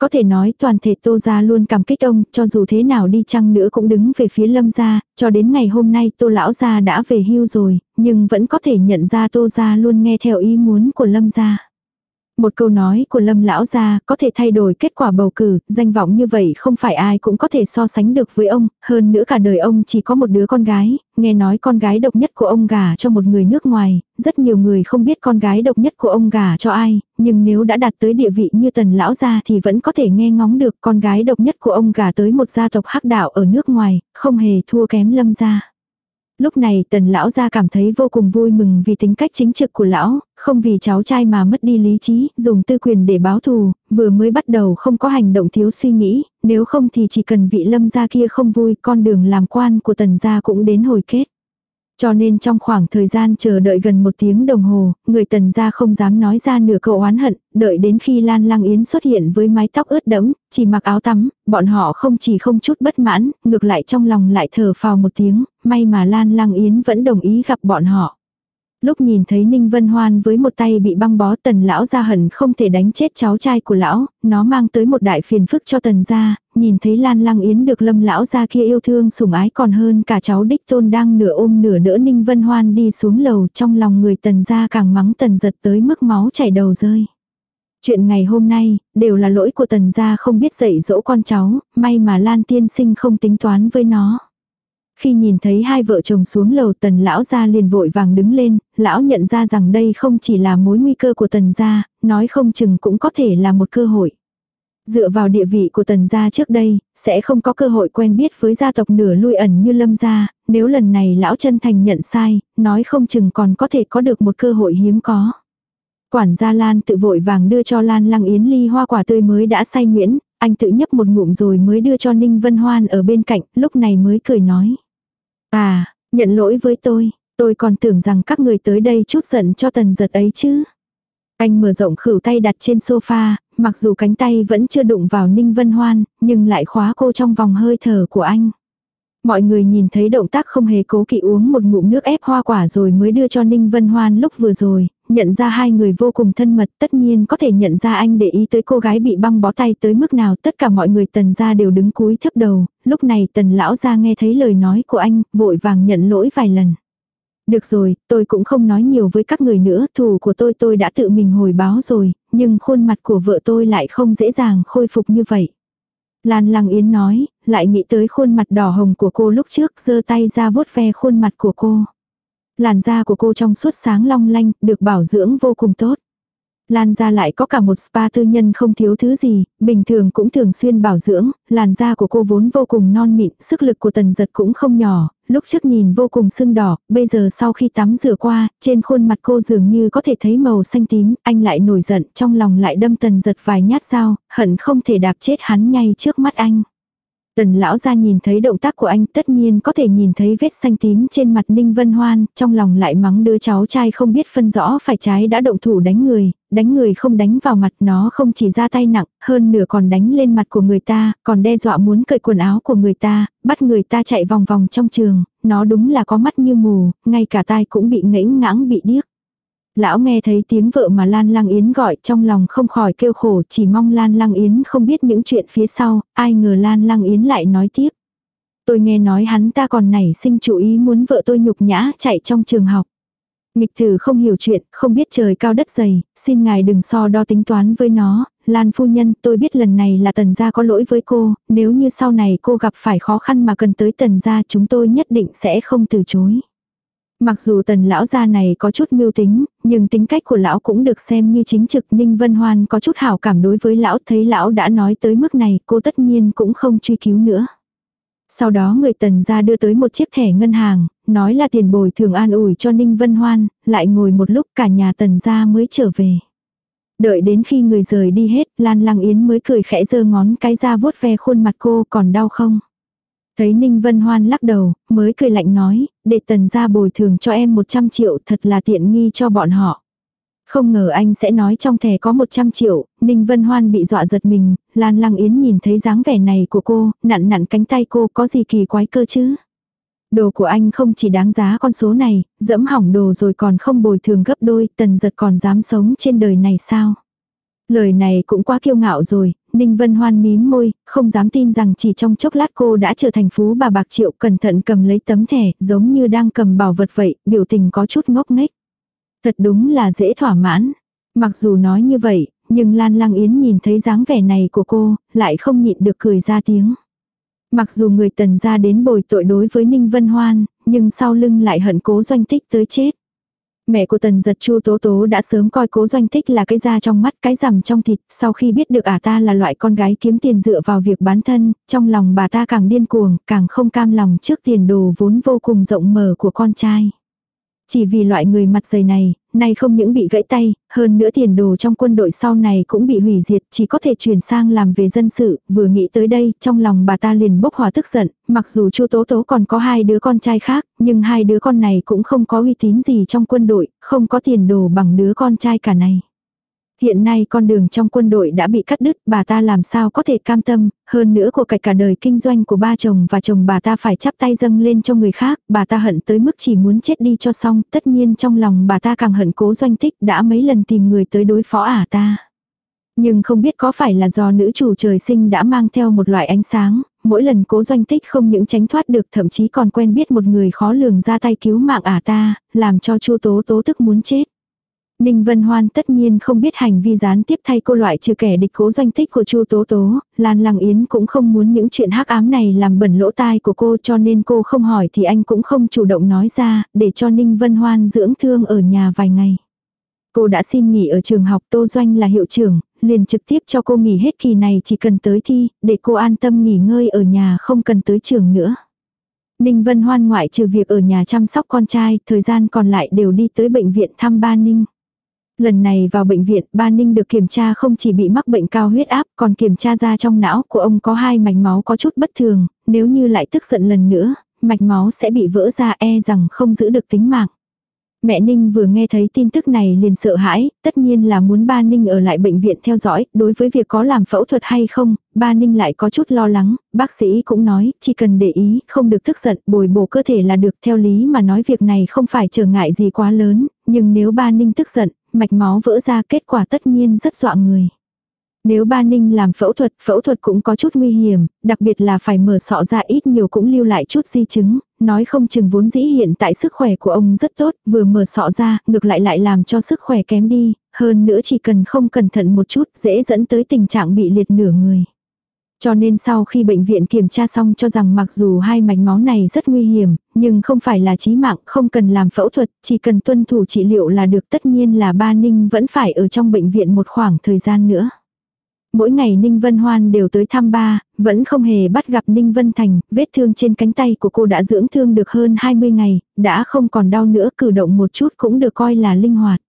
Có thể nói toàn thể Tô Gia luôn cảm kích ông, cho dù thế nào đi chăng nữa cũng đứng về phía Lâm Gia, cho đến ngày hôm nay Tô Lão Gia đã về hưu rồi, nhưng vẫn có thể nhận ra Tô Gia luôn nghe theo ý muốn của Lâm Gia. Một câu nói của lâm lão gia có thể thay đổi kết quả bầu cử, danh vọng như vậy không phải ai cũng có thể so sánh được với ông, hơn nữa cả đời ông chỉ có một đứa con gái, nghe nói con gái độc nhất của ông gả cho một người nước ngoài, rất nhiều người không biết con gái độc nhất của ông gả cho ai, nhưng nếu đã đạt tới địa vị như tần lão gia thì vẫn có thể nghe ngóng được con gái độc nhất của ông gả tới một gia tộc hắc đạo ở nước ngoài, không hề thua kém lâm gia. Lúc này tần lão gia cảm thấy vô cùng vui mừng vì tính cách chính trực của lão, không vì cháu trai mà mất đi lý trí, dùng tư quyền để báo thù, vừa mới bắt đầu không có hành động thiếu suy nghĩ, nếu không thì chỉ cần vị lâm gia kia không vui con đường làm quan của tần gia cũng đến hồi kết. Cho nên trong khoảng thời gian chờ đợi gần một tiếng đồng hồ, người tần gia không dám nói ra nửa câu oán hận, đợi đến khi Lan Lăng Yến xuất hiện với mái tóc ướt đẫm, chỉ mặc áo tắm, bọn họ không chỉ không chút bất mãn, ngược lại trong lòng lại thở phào một tiếng, may mà Lan Lăng Yến vẫn đồng ý gặp bọn họ. Lúc nhìn thấy Ninh Vân Hoan với một tay bị băng bó tần lão ra hận không thể đánh chết cháu trai của lão, nó mang tới một đại phiền phức cho tần gia, nhìn thấy Lan Lăng Yến được lâm lão ra kia yêu thương sủng ái còn hơn cả cháu đích tôn đang nửa ôm nửa đỡ Ninh Vân Hoan đi xuống lầu trong lòng người tần gia càng mắng tần giật tới mức máu chảy đầu rơi. Chuyện ngày hôm nay, đều là lỗi của tần gia không biết dạy dỗ con cháu, may mà Lan tiên sinh không tính toán với nó. Khi nhìn thấy hai vợ chồng xuống lầu tần lão gia liền vội vàng đứng lên, lão nhận ra rằng đây không chỉ là mối nguy cơ của tần gia, nói không chừng cũng có thể là một cơ hội. Dựa vào địa vị của tần gia trước đây, sẽ không có cơ hội quen biết với gia tộc nửa lui ẩn như lâm gia, nếu lần này lão chân thành nhận sai, nói không chừng còn có thể có được một cơ hội hiếm có. Quản gia Lan tự vội vàng đưa cho Lan Lăng Yến ly hoa quả tươi mới đã say nhuyễn, anh tự nhấp một ngụm rồi mới đưa cho Ninh Vân Hoan ở bên cạnh, lúc này mới cười nói. À, nhận lỗi với tôi, tôi còn tưởng rằng các người tới đây chút giận cho tần giật ấy chứ. Anh mở rộng khửu tay đặt trên sofa, mặc dù cánh tay vẫn chưa đụng vào Ninh Vân Hoan, nhưng lại khóa cô trong vòng hơi thở của anh. Mọi người nhìn thấy động tác không hề cố kỵ uống một ngụm nước ép hoa quả rồi mới đưa cho Ninh Vân Hoan lúc vừa rồi, nhận ra hai người vô cùng thân mật tất nhiên có thể nhận ra anh để ý tới cô gái bị băng bó tay tới mức nào tất cả mọi người tần ra đều đứng cúi thấp đầu, lúc này tần lão ra nghe thấy lời nói của anh, vội vàng nhận lỗi vài lần. Được rồi, tôi cũng không nói nhiều với các người nữa, thù của tôi tôi đã tự mình hồi báo rồi, nhưng khuôn mặt của vợ tôi lại không dễ dàng khôi phục như vậy. Lan Lăng Yến nói, lại nghĩ tới khuôn mặt đỏ hồng của cô lúc trước, giơ tay ra vuốt ve khuôn mặt của cô. Làn da của cô trong suốt sáng long lanh, được bảo dưỡng vô cùng tốt. Lan da lại có cả một spa tư nhân không thiếu thứ gì, bình thường cũng thường xuyên bảo dưỡng, làn da của cô vốn vô cùng non mịn, sức lực của tần giật cũng không nhỏ, lúc trước nhìn vô cùng sưng đỏ, bây giờ sau khi tắm rửa qua, trên khuôn mặt cô dường như có thể thấy màu xanh tím, anh lại nổi giận, trong lòng lại đâm tần giật vài nhát dao, hận không thể đạp chết hắn ngay trước mắt anh. Tần lão ra nhìn thấy động tác của anh tất nhiên có thể nhìn thấy vết xanh tím trên mặt Ninh Vân Hoan, trong lòng lại mắng đứa cháu trai không biết phân rõ phải trái đã động thủ đánh người, đánh người không đánh vào mặt nó không chỉ ra tay nặng, hơn nửa còn đánh lên mặt của người ta, còn đe dọa muốn cởi quần áo của người ta, bắt người ta chạy vòng vòng trong trường, nó đúng là có mắt như mù, ngay cả tai cũng bị ngẫy ngãng bị điếc. Lão nghe thấy tiếng vợ mà Lan Lăng Yến gọi trong lòng không khỏi kêu khổ chỉ mong Lan Lăng Yến không biết những chuyện phía sau, ai ngờ Lan Lăng Yến lại nói tiếp. Tôi nghe nói hắn ta còn nảy sinh chủ ý muốn vợ tôi nhục nhã chạy trong trường học. Nghịch tử không hiểu chuyện, không biết trời cao đất dày, xin ngài đừng so đo tính toán với nó, Lan phu nhân tôi biết lần này là tần gia có lỗi với cô, nếu như sau này cô gặp phải khó khăn mà cần tới tần gia chúng tôi nhất định sẽ không từ chối. Mặc dù tần lão gia này có chút mưu tính, nhưng tính cách của lão cũng được xem như chính trực Ninh Vân Hoan có chút hảo cảm đối với lão thấy lão đã nói tới mức này cô tất nhiên cũng không truy cứu nữa. Sau đó người tần ra đưa tới một chiếc thẻ ngân hàng, nói là tiền bồi thường an ủi cho Ninh Vân Hoan, lại ngồi một lúc cả nhà tần ra mới trở về. Đợi đến khi người rời đi hết, Lan Lăng Yến mới cười khẽ giơ ngón cái ra vuốt ve khuôn mặt cô còn đau không. Thấy Ninh Vân Hoan lắc đầu, mới cười lạnh nói, để tần ra bồi thường cho em 100 triệu thật là tiện nghi cho bọn họ. Không ngờ anh sẽ nói trong thẻ có 100 triệu, Ninh Vân Hoan bị dọa giật mình, Lan Lăng Yến nhìn thấy dáng vẻ này của cô, nặn nặn cánh tay cô có gì kỳ quái cơ chứ. Đồ của anh không chỉ đáng giá con số này, dẫm hỏng đồ rồi còn không bồi thường gấp đôi, tần giật còn dám sống trên đời này sao. Lời này cũng quá kiêu ngạo rồi, Ninh Vân Hoan mím môi, không dám tin rằng chỉ trong chốc lát cô đã trở thành phú bà bạc triệu cẩn thận cầm lấy tấm thẻ, giống như đang cầm bảo vật vậy, biểu tình có chút ngốc nghếch. Thật đúng là dễ thỏa mãn. Mặc dù nói như vậy, nhưng Lan Lăng Yến nhìn thấy dáng vẻ này của cô, lại không nhịn được cười ra tiếng. Mặc dù người tần ra đến bồi tội đối với Ninh Vân Hoan, nhưng sau lưng lại hận cố doanh tích tới chết. Mẹ của tần giật chu tố tố đã sớm coi cố doanh tích là cái da trong mắt cái rằm trong thịt, sau khi biết được ả à ta là loại con gái kiếm tiền dựa vào việc bán thân, trong lòng bà ta càng điên cuồng, càng không cam lòng trước tiền đồ vốn vô cùng rộng mở của con trai. Chỉ vì loại người mặt dày này, nay không những bị gãy tay, hơn nữa tiền đồ trong quân đội sau này cũng bị hủy diệt, chỉ có thể chuyển sang làm về dân sự, vừa nghĩ tới đây, trong lòng bà ta liền bốc hỏa tức giận, mặc dù chu Tố Tố còn có hai đứa con trai khác, nhưng hai đứa con này cũng không có uy tín gì trong quân đội, không có tiền đồ bằng đứa con trai cả này. Hiện nay con đường trong quân đội đã bị cắt đứt, bà ta làm sao có thể cam tâm, hơn nữa của cải cả đời kinh doanh của ba chồng và chồng bà ta phải chắp tay dâng lên cho người khác, bà ta hận tới mức chỉ muốn chết đi cho xong, tất nhiên trong lòng bà ta càng hận cố doanh tích đã mấy lần tìm người tới đối phó ả ta. Nhưng không biết có phải là do nữ chủ trời sinh đã mang theo một loại ánh sáng, mỗi lần cố doanh tích không những tránh thoát được thậm chí còn quen biết một người khó lường ra tay cứu mạng ả ta, làm cho chu tố tố tức muốn chết. Ninh Vân Hoan tất nhiên không biết hành vi gián tiếp thay cô loại trừ kẻ địch cố doanh tích của Chu Tố Tố, Lan Lăng Yến cũng không muốn những chuyện hắc ám này làm bẩn lỗ tai của cô cho nên cô không hỏi thì anh cũng không chủ động nói ra, để cho Ninh Vân Hoan dưỡng thương ở nhà vài ngày. Cô đã xin nghỉ ở trường học Tô Doanh là hiệu trưởng, liền trực tiếp cho cô nghỉ hết kỳ này chỉ cần tới thi, để cô an tâm nghỉ ngơi ở nhà không cần tới trường nữa. Ninh Vân Hoan ngoại trừ việc ở nhà chăm sóc con trai, thời gian còn lại đều đi tới bệnh viện thăm ba Ninh. Lần này vào bệnh viện, ba Ninh được kiểm tra không chỉ bị mắc bệnh cao huyết áp, còn kiểm tra ra trong não của ông có hai mạch máu có chút bất thường, nếu như lại tức giận lần nữa, mạch máu sẽ bị vỡ ra e rằng không giữ được tính mạng. Mẹ Ninh vừa nghe thấy tin tức này liền sợ hãi, tất nhiên là muốn ba Ninh ở lại bệnh viện theo dõi, đối với việc có làm phẫu thuật hay không, ba Ninh lại có chút lo lắng, bác sĩ cũng nói, chỉ cần để ý, không được tức giận, bồi bổ cơ thể là được, theo lý mà nói việc này không phải trở ngại gì quá lớn, nhưng nếu ba Ninh tức giận, mạch máu vỡ ra kết quả tất nhiên rất dọa người. Nếu ba ninh làm phẫu thuật, phẫu thuật cũng có chút nguy hiểm, đặc biệt là phải mở sọ ra ít nhiều cũng lưu lại chút di chứng, nói không chừng vốn dĩ hiện tại sức khỏe của ông rất tốt, vừa mở sọ ra, ngược lại lại làm cho sức khỏe kém đi, hơn nữa chỉ cần không cẩn thận một chút dễ dẫn tới tình trạng bị liệt nửa người. Cho nên sau khi bệnh viện kiểm tra xong cho rằng mặc dù hai mạch máu này rất nguy hiểm, nhưng không phải là chí mạng, không cần làm phẫu thuật, chỉ cần tuân thủ trị liệu là được tất nhiên là ba Ninh vẫn phải ở trong bệnh viện một khoảng thời gian nữa. Mỗi ngày Ninh Vân Hoan đều tới thăm ba, vẫn không hề bắt gặp Ninh Vân Thành, vết thương trên cánh tay của cô đã dưỡng thương được hơn 20 ngày, đã không còn đau nữa cử động một chút cũng được coi là linh hoạt.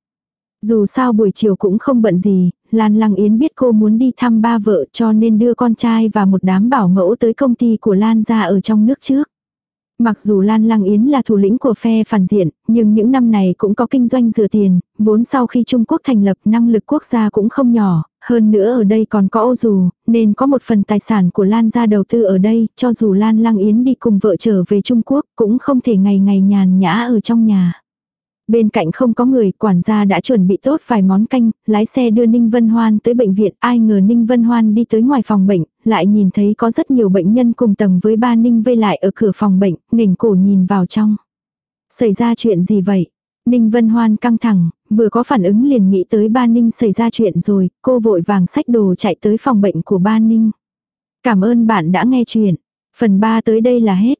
Dù sao buổi chiều cũng không bận gì, Lan Lăng Yến biết cô muốn đi thăm ba vợ cho nên đưa con trai và một đám bảo mẫu tới công ty của Lan ra ở trong nước trước. Mặc dù Lan Lăng Yến là thủ lĩnh của phe phản diện, nhưng những năm này cũng có kinh doanh rửa tiền, vốn sau khi Trung Quốc thành lập năng lực quốc gia cũng không nhỏ, hơn nữa ở đây còn có ô dù, nên có một phần tài sản của Lan ra đầu tư ở đây, cho dù Lan Lăng Yến đi cùng vợ trở về Trung Quốc cũng không thể ngày ngày nhàn nhã ở trong nhà. Bên cạnh không có người, quản gia đã chuẩn bị tốt vài món canh, lái xe đưa Ninh Vân Hoan tới bệnh viện, ai ngờ Ninh Vân Hoan đi tới ngoài phòng bệnh, lại nhìn thấy có rất nhiều bệnh nhân cùng tầng với ba Ninh vây lại ở cửa phòng bệnh, nghỉnh cổ nhìn vào trong. Xảy ra chuyện gì vậy? Ninh Vân Hoan căng thẳng, vừa có phản ứng liền nghĩ tới ba Ninh xảy ra chuyện rồi, cô vội vàng xách đồ chạy tới phòng bệnh của ba Ninh. Cảm ơn bạn đã nghe chuyện. Phần 3 tới đây là hết.